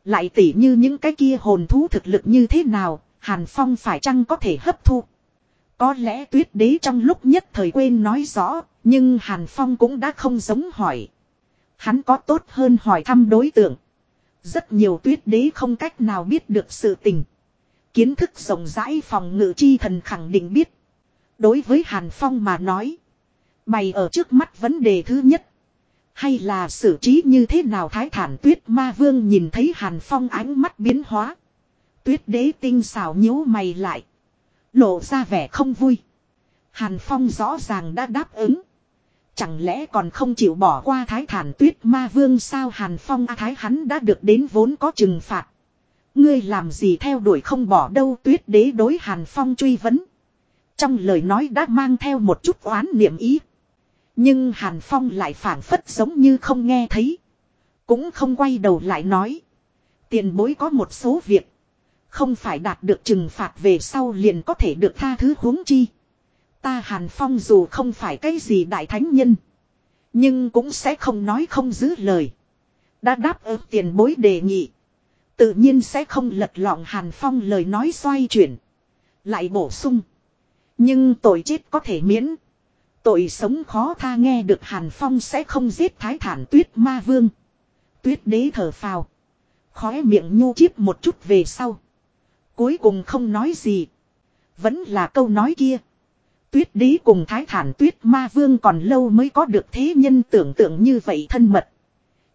Lại tỉ như những cái kia hồn thú thực lực như thế nào, Hàn Phong phải chăng có thể hấp thu. Có lẽ tuyết đế trong lúc nhất thời quên nói rõ, nhưng Hàn Phong cũng đã không giống hỏi. Hắn có tốt hơn hỏi thăm đối tượng. Rất nhiều tuyết đế không cách nào biết được sự tình. Kiến thức rộng rãi phòng ngự chi thần khẳng định biết. Đối với Hàn Phong mà nói. Bày ở trước mắt vấn đề thứ nhất. Hay là xử trí như thế nào thái thản tuyết ma vương nhìn thấy Hàn Phong ánh mắt biến hóa. Tuyết đế tinh xảo nhíu mày lại. Lộ ra vẻ không vui. Hàn Phong rõ ràng đã đáp ứng. Chẳng lẽ còn không chịu bỏ qua thái thản tuyết ma vương sao Hàn Phong a thái hắn đã được đến vốn có trừng phạt. Ngươi làm gì theo đuổi không bỏ đâu tuyết đế đối Hàn Phong truy vấn. Trong lời nói đã mang theo một chút oán niệm ý. Nhưng Hàn Phong lại phản phất giống như không nghe thấy. Cũng không quay đầu lại nói. Tiền bối có một số việc. Không phải đạt được trừng phạt về sau liền có thể được tha thứ huống chi. Ta Hàn Phong dù không phải cái gì đại thánh nhân. Nhưng cũng sẽ không nói không giữ lời. Đã đáp ứng tiền bối đề nghị. Tự nhiên sẽ không lật lọng Hàn Phong lời nói xoay chuyển. Lại bổ sung. Nhưng tội chết có thể miễn. Tội sống khó tha nghe được Hàn Phong sẽ không giết thái thản tuyết ma vương. Tuyết đế thở phào. Khóe miệng nhu chiếp một chút về sau. Cuối cùng không nói gì. Vẫn là câu nói kia. Tuyết đế cùng thái thản tuyết ma vương còn lâu mới có được thế nhân tưởng tượng như vậy thân mật.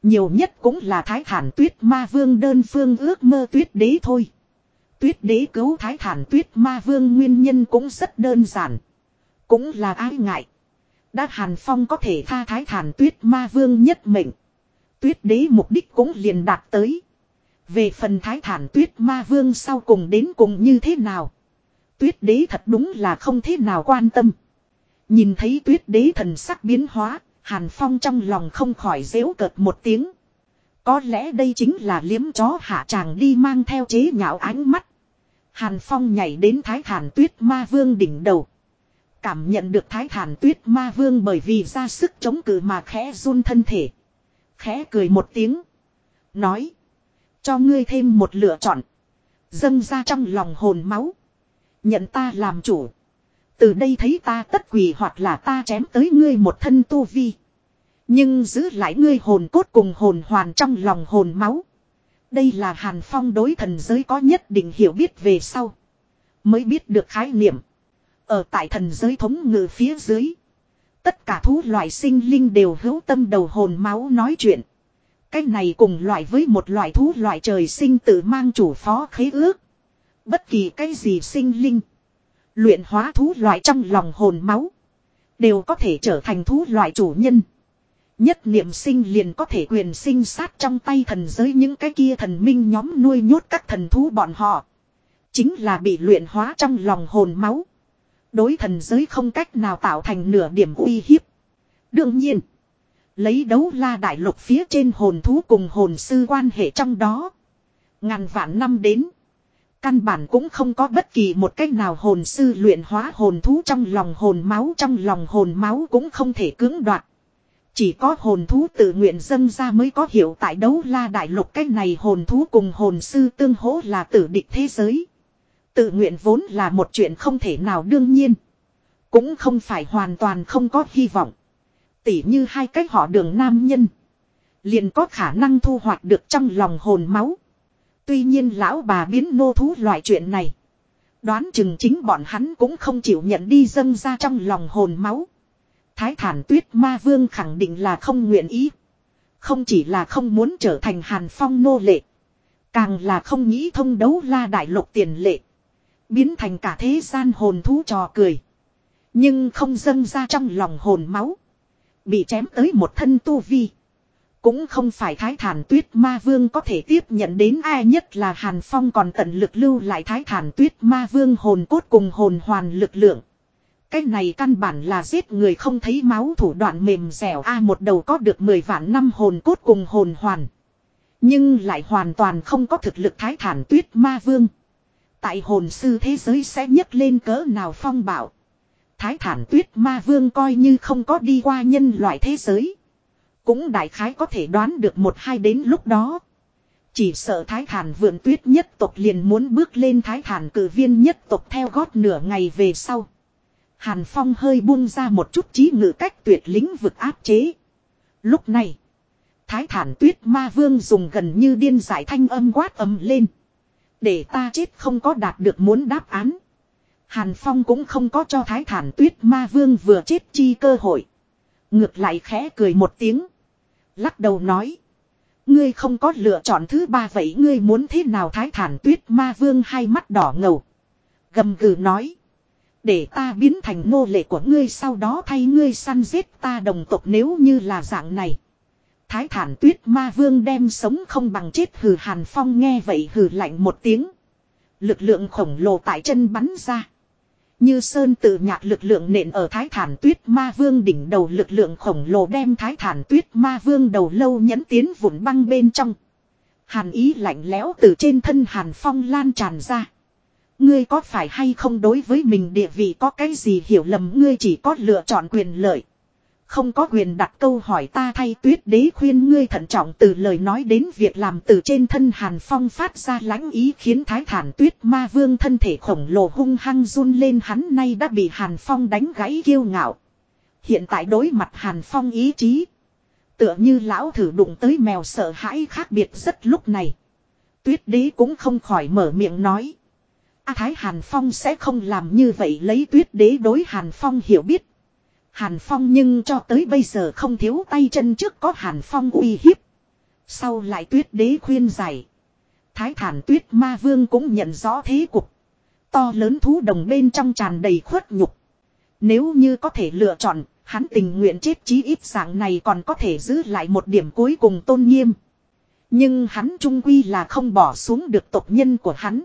Nhiều nhất cũng là thái thản tuyết ma vương đơn phương ước mơ tuyết đế thôi. Tuyết đế cứu thái thản tuyết ma vương nguyên nhân cũng rất đơn giản. Cũng là ai ngại. Đã Hàn Phong có thể tha thái thản tuyết ma vương nhất mệnh. Tuyết đế mục đích cũng liền đạt tới. Về phần thái thản tuyết ma vương sau cùng đến cùng như thế nào. Tuyết đế thật đúng là không thế nào quan tâm. Nhìn thấy tuyết đế thần sắc biến hóa, Hàn Phong trong lòng không khỏi dễu cợt một tiếng. Có lẽ đây chính là liếm chó hạ chàng đi mang theo chế nhạo ánh mắt. Hàn Phong nhảy đến thái thản tuyết ma vương đỉnh đầu. Cảm nhận được thái thản tuyết ma vương bởi vì ra sức chống cự mà khẽ run thân thể. Khẽ cười một tiếng. Nói. Cho ngươi thêm một lựa chọn. Dâng ra trong lòng hồn máu. Nhận ta làm chủ. Từ đây thấy ta tất quỷ hoặc là ta chém tới ngươi một thân tu vi. Nhưng giữ lại ngươi hồn cốt cùng hồn hoàn trong lòng hồn máu. Đây là hàn phong đối thần giới có nhất định hiểu biết về sau. Mới biết được khái niệm. Ở tại thần giới thống ngự phía dưới. Tất cả thú loại sinh linh đều hữu tâm đầu hồn máu nói chuyện. Cái này cùng loại với một loại thú loại trời sinh tự mang chủ phó khế ước. Bất kỳ cái gì sinh linh. Luyện hóa thú loại trong lòng hồn máu. Đều có thể trở thành thú loại chủ nhân. Nhất niệm sinh liền có thể quyền sinh sát trong tay thần giới những cái kia thần minh nhóm nuôi nhốt các thần thú bọn họ. Chính là bị luyện hóa trong lòng hồn máu. Đối thần giới không cách nào tạo thành nửa điểm uy hiếp. Đương nhiên. Lấy đấu la đại lục phía trên hồn thú cùng hồn sư quan hệ trong đó. Ngàn vạn năm đến. Căn bản cũng không có bất kỳ một cách nào hồn sư luyện hóa hồn thú trong lòng hồn máu, trong lòng hồn máu cũng không thể cưỡng đoạt. Chỉ có hồn thú tự nguyện dâng ra mới có hiểu tại đấu la đại lục cách này hồn thú cùng hồn sư tương hỗ là tử địch thế giới. Tự nguyện vốn là một chuyện không thể nào đương nhiên. Cũng không phải hoàn toàn không có hy vọng. Tỉ như hai cách họ đường nam nhân. Liền có khả năng thu hoạch được trong lòng hồn máu. Tuy nhiên lão bà biến nô thú loại chuyện này. Đoán chừng chính bọn hắn cũng không chịu nhận đi dâng ra trong lòng hồn máu. Thái thản tuyết ma vương khẳng định là không nguyện ý. Không chỉ là không muốn trở thành hàn phong nô lệ. Càng là không nghĩ thông đấu la đại lục tiền lệ. Biến thành cả thế gian hồn thú trò cười. Nhưng không dâng ra trong lòng hồn máu. Bị chém tới một thân tu vi. Cũng không phải thái thản tuyết ma vương có thể tiếp nhận đến ai nhất là Hàn Phong còn tận lực lưu lại thái thản tuyết ma vương hồn cốt cùng hồn hoàn lực lượng. Cái này căn bản là giết người không thấy máu thủ đoạn mềm dẻo a một đầu có được 10 vạn năm hồn cốt cùng hồn hoàn. Nhưng lại hoàn toàn không có thực lực thái thản tuyết ma vương. Tại hồn sư thế giới sẽ nhấc lên cỡ nào phong bảo. Thái thản tuyết ma vương coi như không có đi qua nhân loại thế giới. Cũng đại khái có thể đoán được một hai đến lúc đó. Chỉ sợ thái thản vượn tuyết nhất tộc liền muốn bước lên thái thản cử viên nhất tộc theo gót nửa ngày về sau. Hàn Phong hơi buông ra một chút trí ngự cách tuyệt lĩnh vực áp chế. Lúc này, thái thản tuyết ma vương dùng gần như điên giải thanh âm quát ầm lên. Để ta chết không có đạt được muốn đáp án. Hàn Phong cũng không có cho thái thản tuyết ma vương vừa chết chi cơ hội. Ngược lại khẽ cười một tiếng. Lắc đầu nói. Ngươi không có lựa chọn thứ ba vậy ngươi muốn thế nào thái thản tuyết ma vương hai mắt đỏ ngầu. Gầm gừ nói. Để ta biến thành nô lệ của ngươi sau đó thay ngươi săn giết ta đồng tộc nếu như là dạng này. Thái thản tuyết ma vương đem sống không bằng chết hừ hàn phong nghe vậy hừ lạnh một tiếng. Lực lượng khổng lồ tại chân bắn ra. Như sơn tự nhạc lực lượng nện ở thái thản tuyết ma vương đỉnh đầu, lực lượng khổng lồ đem thái thản tuyết ma vương đầu lâu nhẫn tiến vụn băng bên trong. Hàn ý lạnh lẽo từ trên thân hàn phong lan tràn ra. Ngươi có phải hay không đối với mình địa vị có cái gì hiểu lầm ngươi chỉ có lựa chọn quyền lợi. Không có quyền đặt câu hỏi ta thay tuyết đế khuyên ngươi thận trọng từ lời nói đến việc làm từ trên thân hàn phong phát ra lãnh ý khiến thái thản tuyết ma vương thân thể khổng lồ hung hăng run lên hắn nay đã bị hàn phong đánh gãy kiêu ngạo. Hiện tại đối mặt hàn phong ý chí. Tựa như lão thử đụng tới mèo sợ hãi khác biệt rất lúc này. Tuyết đế cũng không khỏi mở miệng nói. A Thái Hàn Phong sẽ không làm như vậy, lấy tuyết đế đối Hàn Phong hiểu biết. Hàn Phong nhưng cho tới bây giờ không thiếu tay chân trước có Hàn Phong uy hiếp. Sau lại tuyết đế khuyên giải. Thái thản tuyết ma vương cũng nhận rõ thế cục. To lớn thú đồng bên trong tràn đầy khuất nhục. Nếu như có thể lựa chọn, hắn tình nguyện chết chí ít dạng này còn có thể giữ lại một điểm cuối cùng tôn nghiêm. Nhưng hắn trung quy là không bỏ xuống được tộc nhân của hắn.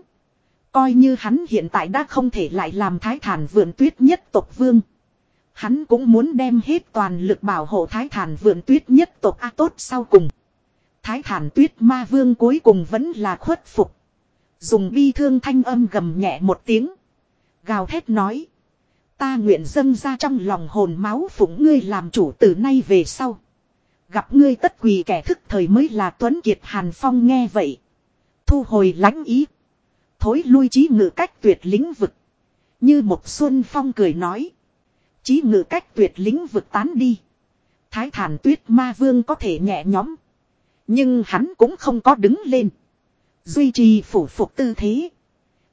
Coi như hắn hiện tại đã không thể lại làm thái thản Vườn tuyết nhất tộc vương. Hắn cũng muốn đem hết toàn lực bảo hộ thái thản vườn tuyết nhất tộc A tốt sau cùng. Thái thản tuyết ma vương cuối cùng vẫn là khuất phục. Dùng bi thương thanh âm gầm nhẹ một tiếng. Gào thét nói. Ta nguyện dâng ra trong lòng hồn máu phụng ngươi làm chủ từ nay về sau. Gặp ngươi tất quỳ kẻ thức thời mới là Tuấn Kiệt Hàn Phong nghe vậy. Thu hồi lãnh ý. Thối lui trí ngự cách tuyệt lĩnh vực. Như một xuân phong cười nói. Chí ngự cách tuyệt lĩnh vực tán đi. Thái thản tuyết ma vương có thể nhẹ nhõm. Nhưng hắn cũng không có đứng lên. Duy trì phủ phục tư thế.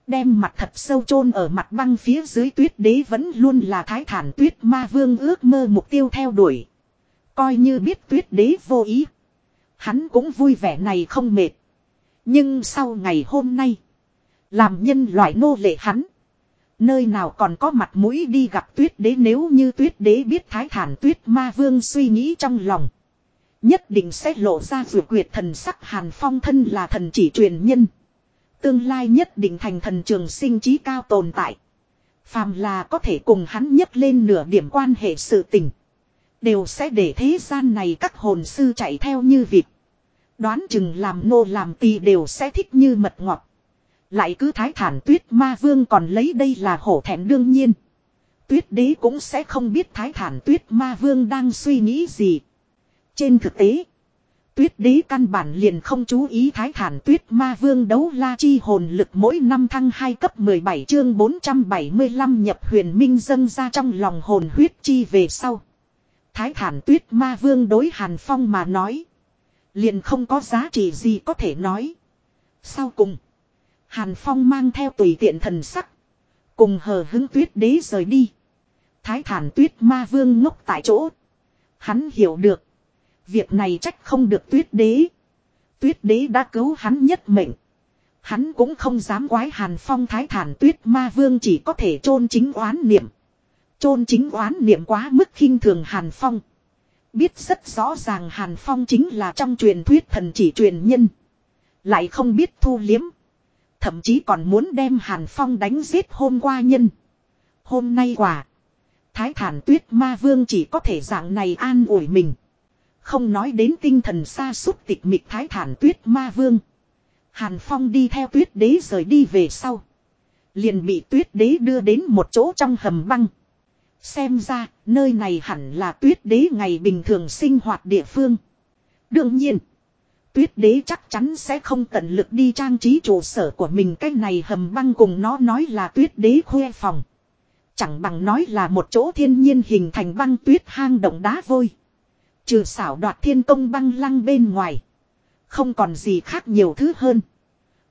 Đem mặt thật sâu chôn ở mặt băng phía dưới tuyết đế vẫn luôn là thái thản tuyết ma vương ước mơ mục tiêu theo đuổi. Coi như biết tuyết đế vô ý. Hắn cũng vui vẻ này không mệt. Nhưng sau ngày hôm nay. Làm nhân loại nô lệ hắn. Nơi nào còn có mặt mũi đi gặp tuyết đế nếu như tuyết đế biết thái thản tuyết ma vương suy nghĩ trong lòng. Nhất định sẽ lộ ra vừa quyệt thần sắc hàn phong thân là thần chỉ truyền nhân. Tương lai nhất định thành thần trường sinh trí cao tồn tại. Phàm là có thể cùng hắn nhấc lên nửa điểm quan hệ sự tình. Đều sẽ để thế gian này các hồn sư chạy theo như vịt. Đoán chừng làm nô làm tì đều sẽ thích như mật ngọt. Lại cứ thái thản tuyết ma vương còn lấy đây là hổ thẹn đương nhiên. Tuyết đế cũng sẽ không biết thái thản tuyết ma vương đang suy nghĩ gì. Trên thực tế. Tuyết đế căn bản liền không chú ý thái thản tuyết ma vương đấu la chi hồn lực mỗi năm thăng 2 cấp 17 chương 475 nhập huyền minh dâng ra trong lòng hồn huyết chi về sau. Thái thản tuyết ma vương đối hàn phong mà nói. Liền không có giá trị gì có thể nói. Sau cùng. Hàn phong mang theo tùy tiện thần sắc. Cùng hờ hứng tuyết đế rời đi. Thái thản tuyết ma vương ngốc tại chỗ. Hắn hiểu được. Việc này trách không được tuyết đế. Tuyết đế đã cứu hắn nhất mệnh. Hắn cũng không dám quái hàn phong thái thản tuyết ma vương chỉ có thể chôn chính oán niệm. chôn chính oán niệm quá mức khinh thường hàn phong. Biết rất rõ ràng hàn phong chính là trong truyền thuyết thần chỉ truyền nhân. Lại không biết thu liếm. Thậm chí còn muốn đem hàn phong đánh giết hôm qua nhân. Hôm nay quả. Thái thản tuyết ma vương chỉ có thể dạng này an ủi mình. Không nói đến tinh thần xa xúc tịch mịch thái thản tuyết ma vương. Hàn Phong đi theo tuyết đế rời đi về sau. Liền bị tuyết đế đưa đến một chỗ trong hầm băng. Xem ra, nơi này hẳn là tuyết đế ngày bình thường sinh hoạt địa phương. Đương nhiên, tuyết đế chắc chắn sẽ không tận lực đi trang trí trụ sở của mình. Cái này hầm băng cùng nó nói là tuyết đế khuê phòng. Chẳng bằng nói là một chỗ thiên nhiên hình thành băng tuyết hang động đá vôi. Trừ xảo đoạt thiên công băng lăng bên ngoài. Không còn gì khác nhiều thứ hơn.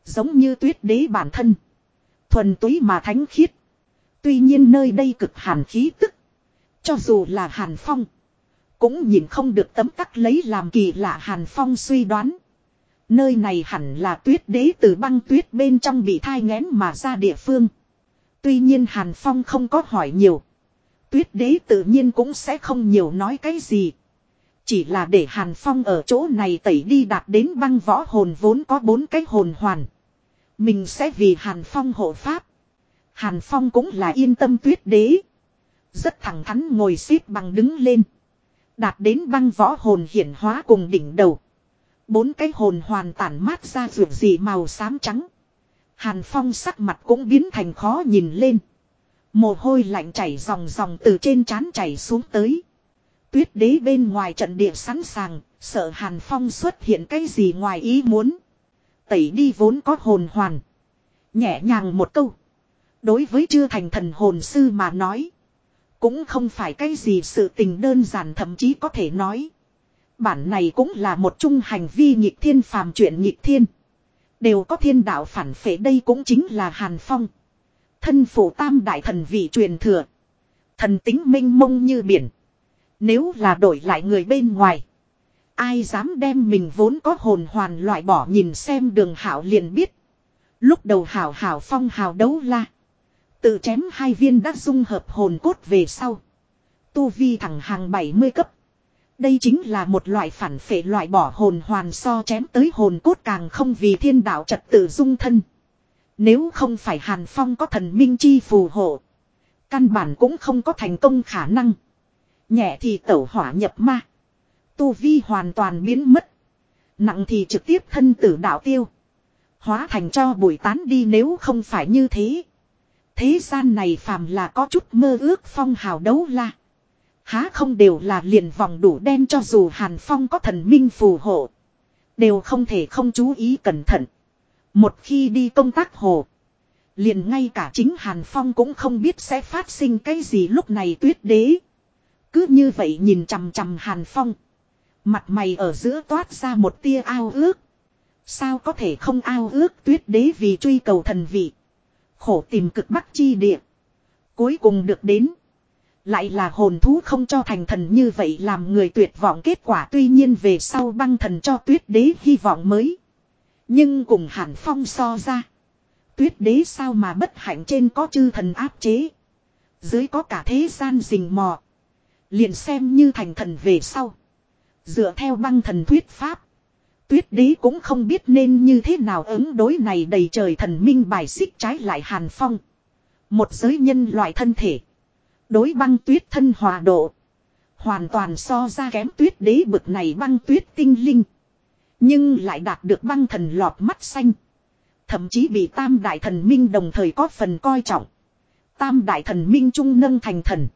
Giống như tuyết đế bản thân. Thuần túy mà thánh khiết. Tuy nhiên nơi đây cực hàn khí tức. Cho dù là hàn phong. Cũng nhìn không được tấm tắc lấy làm kỳ lạ hàn phong suy đoán. Nơi này hẳn là tuyết đế từ băng tuyết bên trong bị thai ngén mà ra địa phương. Tuy nhiên hàn phong không có hỏi nhiều. Tuyết đế tự nhiên cũng sẽ không nhiều nói cái gì. Chỉ là để Hàn Phong ở chỗ này tẩy đi đạt đến băng võ hồn vốn có bốn cái hồn hoàn. Mình sẽ vì Hàn Phong hộ pháp. Hàn Phong cũng là yên tâm tuyết đế. Rất thẳng thắn ngồi xếp bằng đứng lên. Đạt đến băng võ hồn hiển hóa cùng đỉnh đầu. Bốn cái hồn hoàn tản mát ra ruột gì màu xám trắng. Hàn Phong sắc mặt cũng biến thành khó nhìn lên. Mồ hôi lạnh chảy ròng ròng từ trên trán chảy xuống tới. Tuyết đế bên ngoài trận địa sẵn sàng, sợ Hàn Phong xuất hiện cái gì ngoài ý muốn. Tẩy đi vốn có hồn hoàn. Nhẹ nhàng một câu. Đối với chưa thành thần hồn sư mà nói. Cũng không phải cái gì sự tình đơn giản thậm chí có thể nói. Bản này cũng là một chung hành vi nhịp thiên phàm chuyện nhịp thiên. Đều có thiên đạo phản phệ đây cũng chính là Hàn Phong. Thân phụ tam đại thần vị truyền thừa. Thần tính minh mông như biển. Nếu là đổi lại người bên ngoài. Ai dám đem mình vốn có hồn hoàn loại bỏ nhìn xem đường hảo liền biết. Lúc đầu hảo hảo phong hào đấu la. Tự chém hai viên đã dung hợp hồn cốt về sau. Tu vi thẳng hàng 70 cấp. Đây chính là một loại phản phệ loại bỏ hồn hoàn so chém tới hồn cốt càng không vì thiên đạo trật tự dung thân. Nếu không phải Hàn Phong có thần minh chi phù hộ. Căn bản cũng không có thành công khả năng. Nhẹ thì tẩu hỏa nhập ma. Tu vi hoàn toàn biến mất. Nặng thì trực tiếp thân tử đạo tiêu. Hóa thành cho bụi tán đi nếu không phải như thế. Thế gian này phàm là có chút mơ ước phong hào đấu la. Há không đều là liền vòng đủ đen cho dù Hàn Phong có thần minh phù hộ. Đều không thể không chú ý cẩn thận. Một khi đi công tác hồ. Liền ngay cả chính Hàn Phong cũng không biết sẽ phát sinh cái gì lúc này tuyết đế. Cứ như vậy nhìn chằm chằm Hàn Phong. Mặt mày ở giữa toát ra một tia ao ước. Sao có thể không ao ước tuyết đế vì truy cầu thần vị. Khổ tìm cực bắc chi địa. Cuối cùng được đến. Lại là hồn thú không cho thành thần như vậy làm người tuyệt vọng kết quả tuy nhiên về sau băng thần cho tuyết đế hy vọng mới. Nhưng cùng Hàn Phong so ra. Tuyết đế sao mà bất hạnh trên có chư thần áp chế. Dưới có cả thế gian rình mò. Liền xem như thành thần về sau. Dựa theo băng thần thuyết pháp. Tuyết đế cũng không biết nên như thế nào ứng đối này đầy trời thần minh bài xích trái lại Hàn Phong. Một giới nhân loại thân thể. Đối băng tuyết thân hòa độ. Hoàn toàn so ra kém tuyết đế bực này băng tuyết tinh linh. Nhưng lại đạt được băng thần lọt mắt xanh. Thậm chí bị tam đại thần minh đồng thời có phần coi trọng. Tam đại thần minh trung nâng thành thần.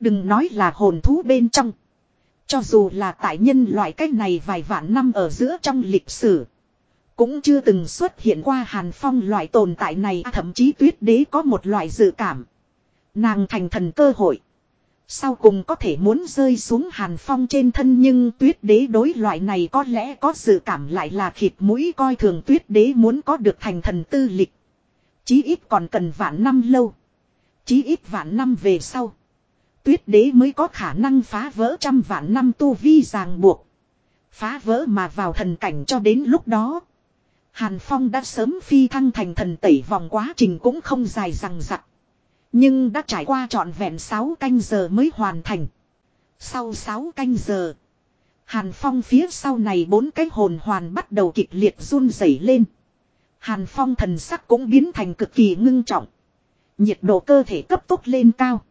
Đừng nói là hồn thú bên trong. Cho dù là tại nhân loại cách này vài vạn năm ở giữa trong lịch sử. Cũng chưa từng xuất hiện qua hàn phong loại tồn tại này thậm chí tuyết đế có một loại dự cảm. Nàng thành thần cơ hội. Sau cùng có thể muốn rơi xuống hàn phong trên thân nhưng tuyết đế đối loại này có lẽ có dự cảm lại là khịt mũi coi thường tuyết đế muốn có được thành thần tư lịch. Chí ít còn cần vạn năm lâu. Chí ít vạn năm về sau. Tuyết đế mới có khả năng phá vỡ trăm vạn năm tu vi ràng buộc. Phá vỡ mà vào thần cảnh cho đến lúc đó. Hàn Phong đã sớm phi thăng thành thần tẩy vòng quá trình cũng không dài rằng rặc. Nhưng đã trải qua trọn vẹn 6 canh giờ mới hoàn thành. Sau 6 canh giờ. Hàn Phong phía sau này bốn cái hồn hoàn bắt đầu kịch liệt run rẩy lên. Hàn Phong thần sắc cũng biến thành cực kỳ ngưng trọng. Nhiệt độ cơ thể cấp tốc lên cao.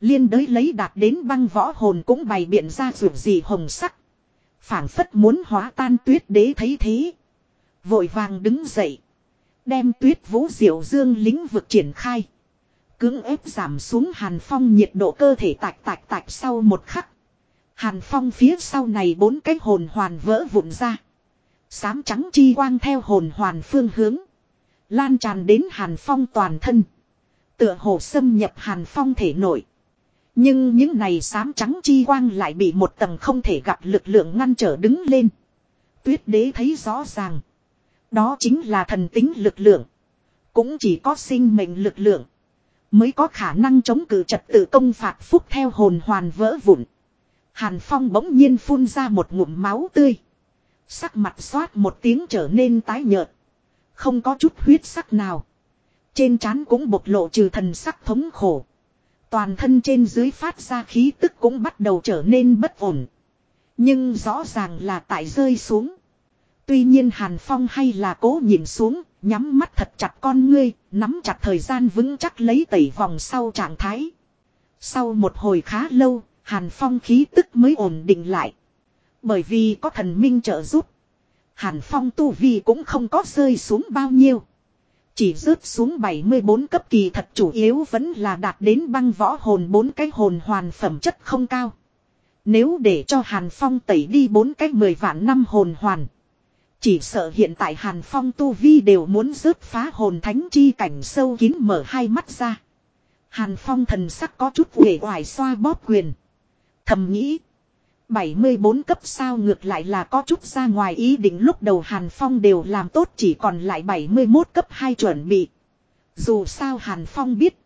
Liên đới lấy đạt đến băng võ hồn cũng bày biện ra rượu gì hồng sắc. phảng phất muốn hóa tan tuyết đế thấy thế. Vội vàng đứng dậy. Đem tuyết vũ diệu dương lĩnh vực triển khai. Cưỡng ép giảm xuống hàn phong nhiệt độ cơ thể tạch tạch tạch sau một khắc. Hàn phong phía sau này bốn cái hồn hoàn vỡ vụn ra. Sám trắng chi quang theo hồn hoàn phương hướng. Lan tràn đến hàn phong toàn thân. Tựa hồ xâm nhập hàn phong thể nội. Nhưng những này sám trắng chi quang lại bị một tầng không thể gặp lực lượng ngăn trở đứng lên. Tuyết đế thấy rõ ràng. Đó chính là thần tính lực lượng. Cũng chỉ có sinh mệnh lực lượng. Mới có khả năng chống cự trật tự công phạt phúc theo hồn hoàn vỡ vụn. Hàn Phong bỗng nhiên phun ra một ngụm máu tươi. Sắc mặt xoát một tiếng trở nên tái nhợt. Không có chút huyết sắc nào. Trên trán cũng bộc lộ trừ thần sắc thống khổ. Toàn thân trên dưới phát ra khí tức cũng bắt đầu trở nên bất ổn. Nhưng rõ ràng là tại rơi xuống. Tuy nhiên Hàn Phong hay là cố nhìn xuống, nhắm mắt thật chặt con ngươi, nắm chặt thời gian vững chắc lấy tẩy vòng sau trạng thái. Sau một hồi khá lâu, Hàn Phong khí tức mới ổn định lại. Bởi vì có thần minh trợ giúp. Hàn Phong tu vi cũng không có rơi xuống bao nhiêu. Chỉ rớt xuống 74 cấp kỳ thật chủ yếu vẫn là đạt đến băng võ hồn bốn cái hồn hoàn phẩm chất không cao. Nếu để cho Hàn Phong tẩy đi bốn cái 10 vạn năm hồn hoàn. Chỉ sợ hiện tại Hàn Phong tu vi đều muốn rớt phá hồn thánh chi cảnh sâu kín mở hai mắt ra. Hàn Phong thần sắc có chút uể oải xoa bóp quyền. Thầm nghĩ. 74 cấp sao ngược lại là có chút ra ngoài ý định lúc đầu Hàn Phong đều làm tốt chỉ còn lại 71 cấp 2 chuẩn bị. Dù sao Hàn Phong biết.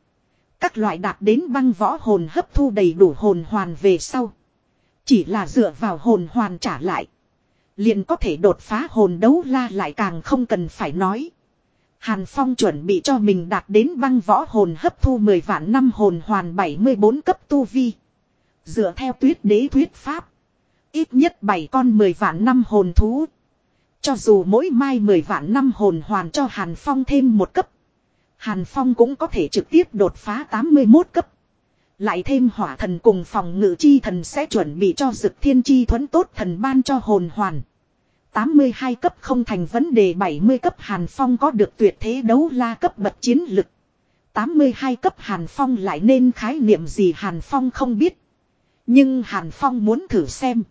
Các loại đạt đến băng võ hồn hấp thu đầy đủ hồn hoàn về sau. Chỉ là dựa vào hồn hoàn trả lại. Liền có thể đột phá hồn đấu la lại càng không cần phải nói. Hàn Phong chuẩn bị cho mình đạt đến băng võ hồn hấp thu 10 vạn năm hồn hoàn 74 cấp tu vi. Dựa theo tuyết đế thuyết pháp. Ít nhất 7 con 10 vạn năm hồn thú. Cho dù mỗi mai 10 vạn năm hồn hoàn cho Hàn Phong thêm một cấp. Hàn Phong cũng có thể trực tiếp đột phá 81 cấp. Lại thêm hỏa thần cùng phòng ngự chi thần sẽ chuẩn bị cho dực thiên chi thuẫn tốt thần ban cho hồn hoàn. 82 cấp không thành vấn đề 70 cấp Hàn Phong có được tuyệt thế đấu la cấp bậc chiến lực. 82 cấp Hàn Phong lại nên khái niệm gì Hàn Phong không biết. Nhưng Hàn Phong muốn thử xem.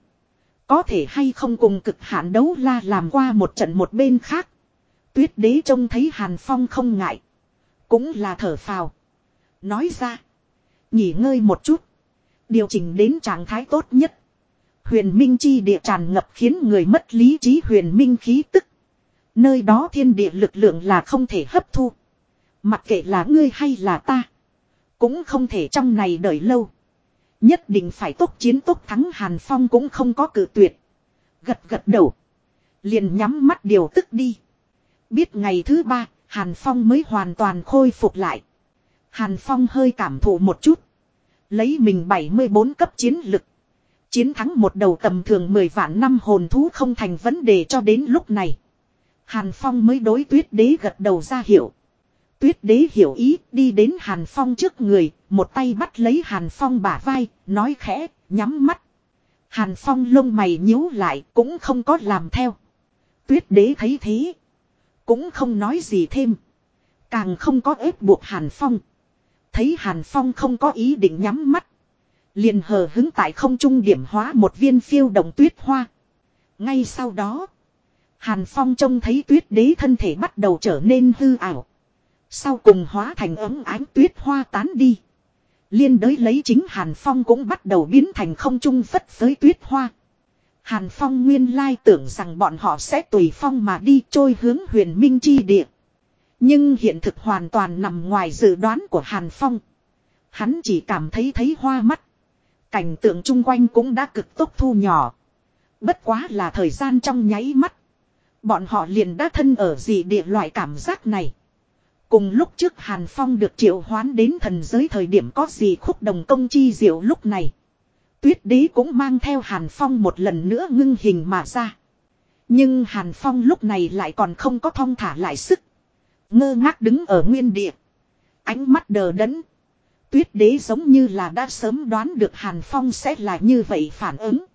Có thể hay không cùng cực hạn đấu la làm qua một trận một bên khác. Tuyết đế trông thấy Hàn Phong không ngại. Cũng là thở phào. Nói ra. Nghỉ ngơi một chút. Điều chỉnh đến trạng thái tốt nhất. Huyền Minh chi địa tràn ngập khiến người mất lý trí huyền minh khí tức. Nơi đó thiên địa lực lượng là không thể hấp thu. Mặc kệ là ngươi hay là ta. Cũng không thể trong này đợi lâu. Nhất định phải tốt chiến tốt thắng Hàn Phong cũng không có cử tuyệt. Gật gật đầu. Liền nhắm mắt điều tức đi. Biết ngày thứ ba, Hàn Phong mới hoàn toàn khôi phục lại. Hàn Phong hơi cảm thụ một chút. Lấy mình 74 cấp chiến lực. Chiến thắng một đầu tầm thường 10 vạn năm hồn thú không thành vấn đề cho đến lúc này. Hàn Phong mới đối tuyết đế gật đầu ra hiệu. Tuyết đế hiểu ý đi đến Hàn Phong trước người, một tay bắt lấy Hàn Phong bả vai, nói khẽ, nhắm mắt. Hàn Phong lông mày nhíu lại cũng không có làm theo. Tuyết đế thấy thế. Cũng không nói gì thêm. Càng không có ép buộc Hàn Phong. Thấy Hàn Phong không có ý định nhắm mắt. Liền hờ hứng tại không trung điểm hóa một viên phiêu động tuyết hoa. Ngay sau đó. Hàn Phong trông thấy tuyết đế thân thể bắt đầu trở nên hư ảo. Sau cùng hóa thành ấm ánh tuyết hoa tán đi. Liên đới lấy chính Hàn Phong cũng bắt đầu biến thành không trung phất phới tuyết hoa. Hàn Phong nguyên lai tưởng rằng bọn họ sẽ tùy phong mà đi trôi hướng huyền minh chi địa. Nhưng hiện thực hoàn toàn nằm ngoài dự đoán của Hàn Phong. Hắn chỉ cảm thấy thấy hoa mắt. Cảnh tượng chung quanh cũng đã cực tốc thu nhỏ. Bất quá là thời gian trong nháy mắt. Bọn họ liền đã thân ở dị địa loại cảm giác này. Cùng lúc trước Hàn Phong được triệu hoán đến thần giới thời điểm có gì khúc đồng công chi diệu lúc này. Tuyết đế cũng mang theo Hàn Phong một lần nữa ngưng hình mà ra. Nhưng Hàn Phong lúc này lại còn không có thong thả lại sức. Ngơ ngác đứng ở nguyên địa. Ánh mắt đờ đẫn. Tuyết đế giống như là đã sớm đoán được Hàn Phong sẽ là như vậy phản ứng.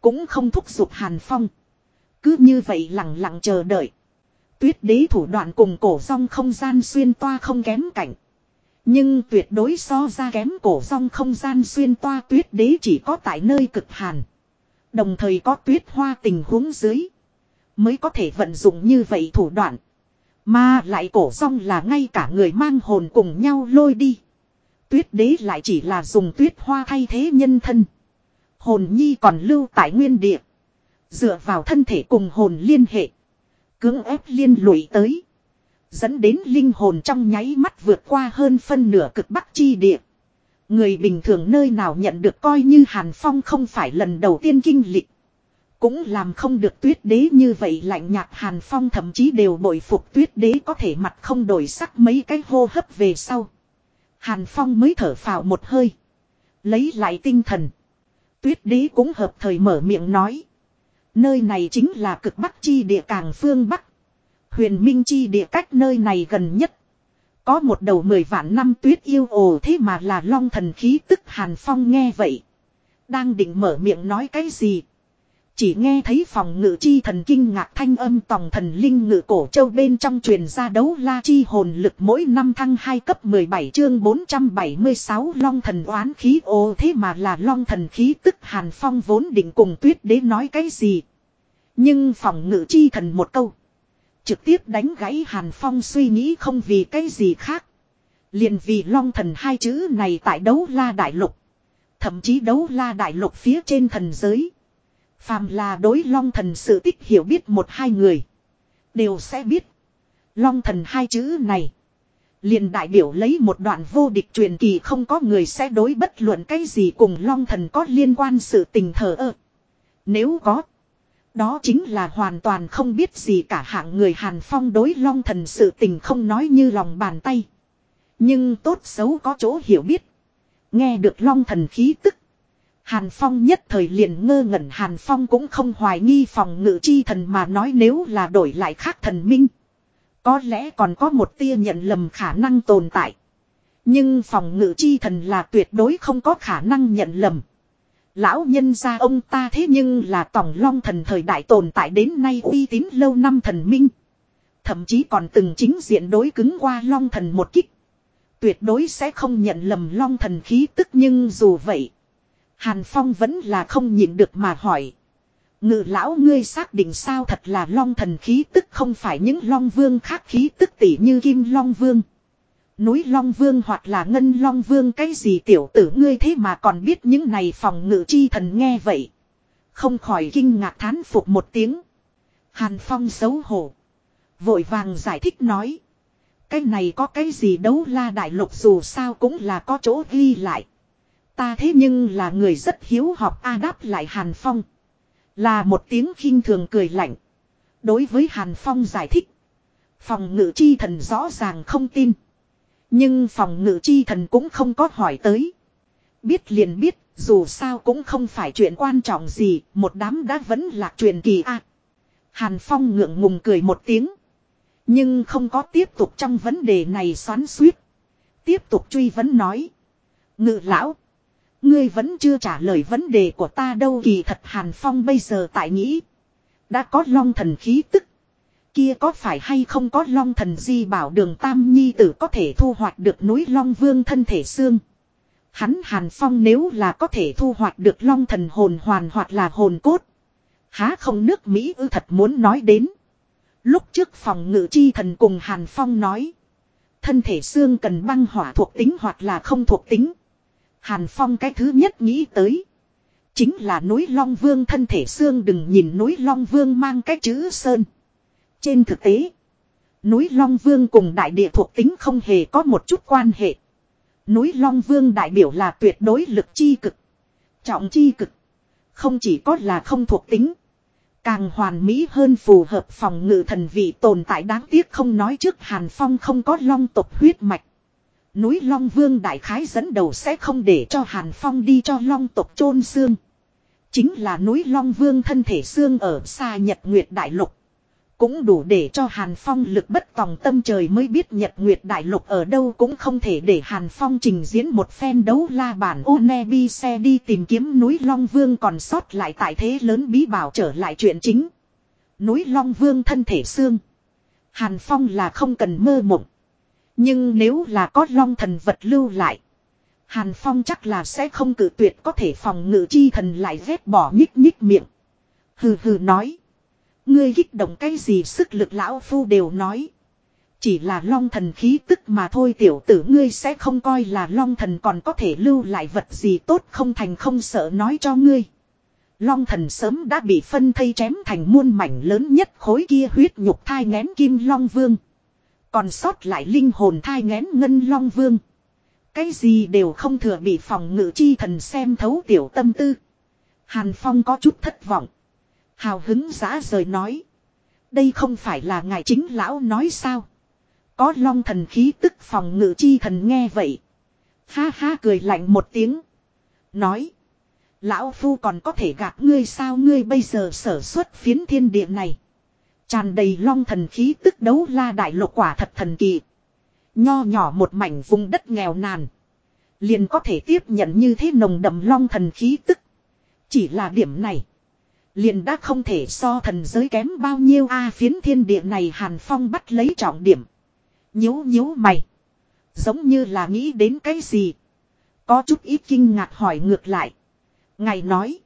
Cũng không thúc giục Hàn Phong. Cứ như vậy lặng lặng chờ đợi. Tuyết đế thủ đoạn cùng cổ rong không gian xuyên toa không kém cảnh. Nhưng tuyệt đối so ra kém cổ rong không gian xuyên toa tuyết đế chỉ có tại nơi cực hàn. Đồng thời có tuyết hoa tình huống dưới. Mới có thể vận dụng như vậy thủ đoạn. Mà lại cổ rong là ngay cả người mang hồn cùng nhau lôi đi. Tuyết đế lại chỉ là dùng tuyết hoa thay thế nhân thân. Hồn nhi còn lưu tại nguyên địa. Dựa vào thân thể cùng hồn liên hệ. Cưỡng ép liên lụy tới. Dẫn đến linh hồn trong nháy mắt vượt qua hơn phân nửa cực bắc chi địa. Người bình thường nơi nào nhận được coi như Hàn Phong không phải lần đầu tiên kinh lịch. Cũng làm không được tuyết đế như vậy lạnh nhạt Hàn Phong thậm chí đều bội phục tuyết đế có thể mặt không đổi sắc mấy cái hô hấp về sau. Hàn Phong mới thở phào một hơi. Lấy lại tinh thần. Tuyết đế cũng hợp thời mở miệng nói. Nơi này chính là cực bắc chi địa càng phương bắc. Huyền Minh chi địa cách nơi này gần nhất. Có một đầu mười vạn năm tuyết yêu ồ thế mà là long thần khí tức Hàn Phong nghe vậy. Đang định mở miệng nói cái gì. Chỉ nghe thấy phòng ngự chi thần kinh ngạc thanh âm tòng thần linh ngự cổ châu bên trong truyền ra đấu la chi hồn lực mỗi năm thăng 2 cấp 17 chương 476 long thần oán khí ô, thế mà là long thần khí tức hàn phong vốn định cùng tuyết đế nói cái gì. Nhưng phòng ngự chi thần một câu. Trực tiếp đánh gãy hàn phong suy nghĩ không vì cái gì khác. liền vì long thần hai chữ này tại đấu la đại lục. Thậm chí đấu la đại lục phía trên thần giới Phàm là đối long thần sự tích hiểu biết một hai người. Đều sẽ biết. Long thần hai chữ này. liền đại biểu lấy một đoạn vô địch truyền kỳ không có người sẽ đối bất luận cái gì cùng long thần có liên quan sự tình thờ ơ. Nếu có. Đó chính là hoàn toàn không biết gì cả hạng người Hàn Phong đối long thần sự tình không nói như lòng bàn tay. Nhưng tốt xấu có chỗ hiểu biết. Nghe được long thần khí tức. Hàn Phong nhất thời liền ngơ ngẩn, Hàn Phong cũng không hoài nghi phòng ngự chi thần mà nói nếu là đổi lại khác thần minh. Có lẽ còn có một tia nhận lầm khả năng tồn tại. Nhưng phòng ngự chi thần là tuyệt đối không có khả năng nhận lầm. Lão nhân gia ông ta thế nhưng là tổng long thần thời đại tồn tại đến nay uy tín lâu năm thần minh. Thậm chí còn từng chính diện đối cứng qua long thần một kích. Tuyệt đối sẽ không nhận lầm long thần khí tức nhưng dù vậy. Hàn Phong vẫn là không nhịn được mà hỏi. Ngự lão ngươi xác định sao thật là long thần khí tức không phải những long vương khác khí tức tỉ như kim long vương. Núi long vương hoặc là ngân long vương cái gì tiểu tử ngươi thế mà còn biết những này phòng ngự chi thần nghe vậy. Không khỏi kinh ngạc thán phục một tiếng. Hàn Phong xấu hổ. Vội vàng giải thích nói. Cái này có cái gì đấu la đại lục dù sao cũng là có chỗ ghi lại. Ta thế nhưng là người rất hiếu học A đáp lại Hàn Phong. Là một tiếng khinh thường cười lạnh. Đối với Hàn Phong giải thích. Phòng ngự chi thần rõ ràng không tin. Nhưng phòng ngự chi thần cũng không có hỏi tới. Biết liền biết, Dù sao cũng không phải chuyện quan trọng gì, một đám đã vẫn là truyền kỳ a. Hàn Phong ngượng ngùng cười một tiếng. Nhưng không có tiếp tục trong vấn đề này xoắn suýt. Tiếp tục truy vấn nói. Ngự lão. Ngươi vẫn chưa trả lời vấn đề của ta đâu kỳ thật Hàn Phong bây giờ tại nghĩ. Đã có long thần khí tức. Kia có phải hay không có long thần di bảo đường Tam Nhi tử có thể thu hoạch được núi long vương thân thể xương. Hắn Hàn Phong nếu là có thể thu hoạch được long thần hồn hoàn hoặc là hồn cốt. Há không nước Mỹ ư thật muốn nói đến. Lúc trước phòng ngự chi thần cùng Hàn Phong nói. Thân thể xương cần băng hỏa thuộc tính hoặc là không thuộc tính. Hàn Phong cái thứ nhất nghĩ tới. Chính là núi Long Vương thân thể xương đừng nhìn núi Long Vương mang cái chữ sơn. Trên thực tế. Núi Long Vương cùng đại địa thuộc tính không hề có một chút quan hệ. Núi Long Vương đại biểu là tuyệt đối lực chi cực. Trọng chi cực. Không chỉ có là không thuộc tính. Càng hoàn mỹ hơn phù hợp phòng ngự thần vị tồn tại đáng tiếc không nói trước Hàn Phong không có long tộc huyết mạch. Núi Long Vương đại khái dẫn đầu sẽ không để cho Hàn Phong đi cho long tộc chôn xương. Chính là núi Long Vương thân thể xương ở xa Nhật Nguyệt Đại Lục. Cũng đủ để cho Hàn Phong lực bất tòng tâm trời mới biết Nhật Nguyệt Đại Lục ở đâu cũng không thể để Hàn Phong trình diễn một phen đấu la bản Onebi xe đi tìm kiếm núi Long Vương còn sót lại tại thế lớn bí bảo trở lại chuyện chính. Núi Long Vương thân thể xương. Hàn Phong là không cần mơ mộng. Nhưng nếu là có Long thần vật lưu lại. Hàn Phong chắc là sẽ không cử tuyệt có thể phòng ngự chi thần lại vét bỏ nhích nhích miệng. Hừ hừ nói. Ngươi kích động cái gì sức lực lão phu đều nói. Chỉ là long thần khí tức mà thôi tiểu tử ngươi sẽ không coi là long thần còn có thể lưu lại vật gì tốt không thành không sợ nói cho ngươi. Long thần sớm đã bị phân thây chém thành muôn mảnh lớn nhất khối kia huyết nhục thai ngén kim long vương. Còn sót lại linh hồn thai ngén ngân long vương. Cái gì đều không thừa bị phòng ngự chi thần xem thấu tiểu tâm tư. Hàn Phong có chút thất vọng. Hào hứng giã rời nói. Đây không phải là ngài chính lão nói sao. Có long thần khí tức phòng ngự chi thần nghe vậy. Ha ha cười lạnh một tiếng. Nói. Lão phu còn có thể gạt ngươi sao ngươi bây giờ sở xuất phiến thiên địa này. Tràn đầy long thần khí tức đấu la đại lục quả thật thần kỳ. Nho nhỏ một mảnh vùng đất nghèo nàn. Liền có thể tiếp nhận như thế nồng đậm long thần khí tức. Chỉ là điểm này. Liền đã không thể so thần giới kém bao nhiêu a phiến thiên địa này Hàn Phong bắt lấy trọng điểm. Nhíu nhíu mày. Giống như là nghĩ đến cái gì. Có chút ít kinh ngạc hỏi ngược lại. Ngài nói.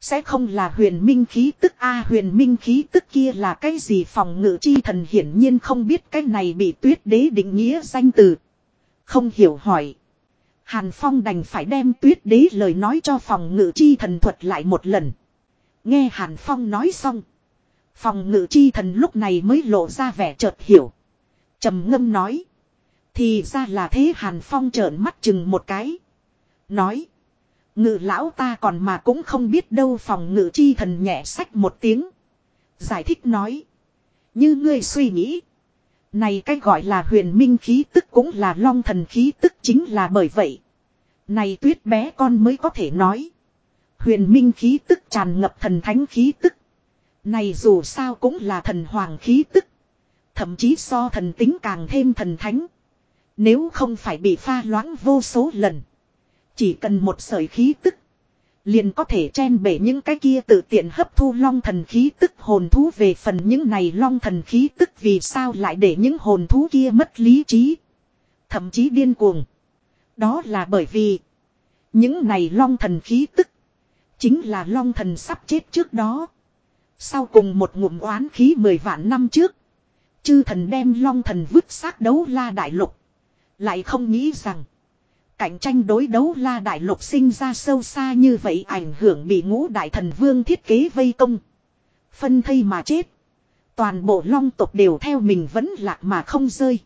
Sẽ không là huyền minh khí tức a, huyền minh khí tức kia là cái gì phòng ngự chi thần hiển nhiên không biết cái này bị tuyết đế định nghĩa danh từ. Không hiểu hỏi. Hàn Phong đành phải đem tuyết đế lời nói cho phòng ngự chi thần thuật lại một lần. Nghe Hàn Phong nói xong. Phòng ngự chi thần lúc này mới lộ ra vẻ chợt hiểu. trầm ngâm nói. Thì ra là thế Hàn Phong trợn mắt chừng một cái. Nói. Ngự lão ta còn mà cũng không biết đâu phòng ngự chi thần nhẹ sách một tiếng. Giải thích nói. Như ngươi suy nghĩ. Này cái gọi là huyền minh khí tức cũng là long thần khí tức chính là bởi vậy. Này tuyết bé con mới có thể nói. Huyền minh khí tức tràn ngập thần thánh khí tức. Này dù sao cũng là thần hoàng khí tức. Thậm chí so thần tính càng thêm thần thánh. Nếu không phải bị pha loãng vô số lần. Chỉ cần một sợi khí tức. Liền có thể chen bể những cái kia tự tiện hấp thu long thần khí tức hồn thú về phần những này long thần khí tức vì sao lại để những hồn thú kia mất lý trí. Thậm chí điên cuồng. Đó là bởi vì. Những này long thần khí tức Chính là long thần sắp chết trước đó. Sau cùng một ngụm oán khí mười vạn năm trước. Chư thần đem long thần vứt xác đấu la đại lục. Lại không nghĩ rằng. Cạnh tranh đối đấu la đại lục sinh ra sâu xa như vậy ảnh hưởng bị ngũ đại thần vương thiết kế vây công. Phân thây mà chết. Toàn bộ long tộc đều theo mình vẫn lạc mà không rơi.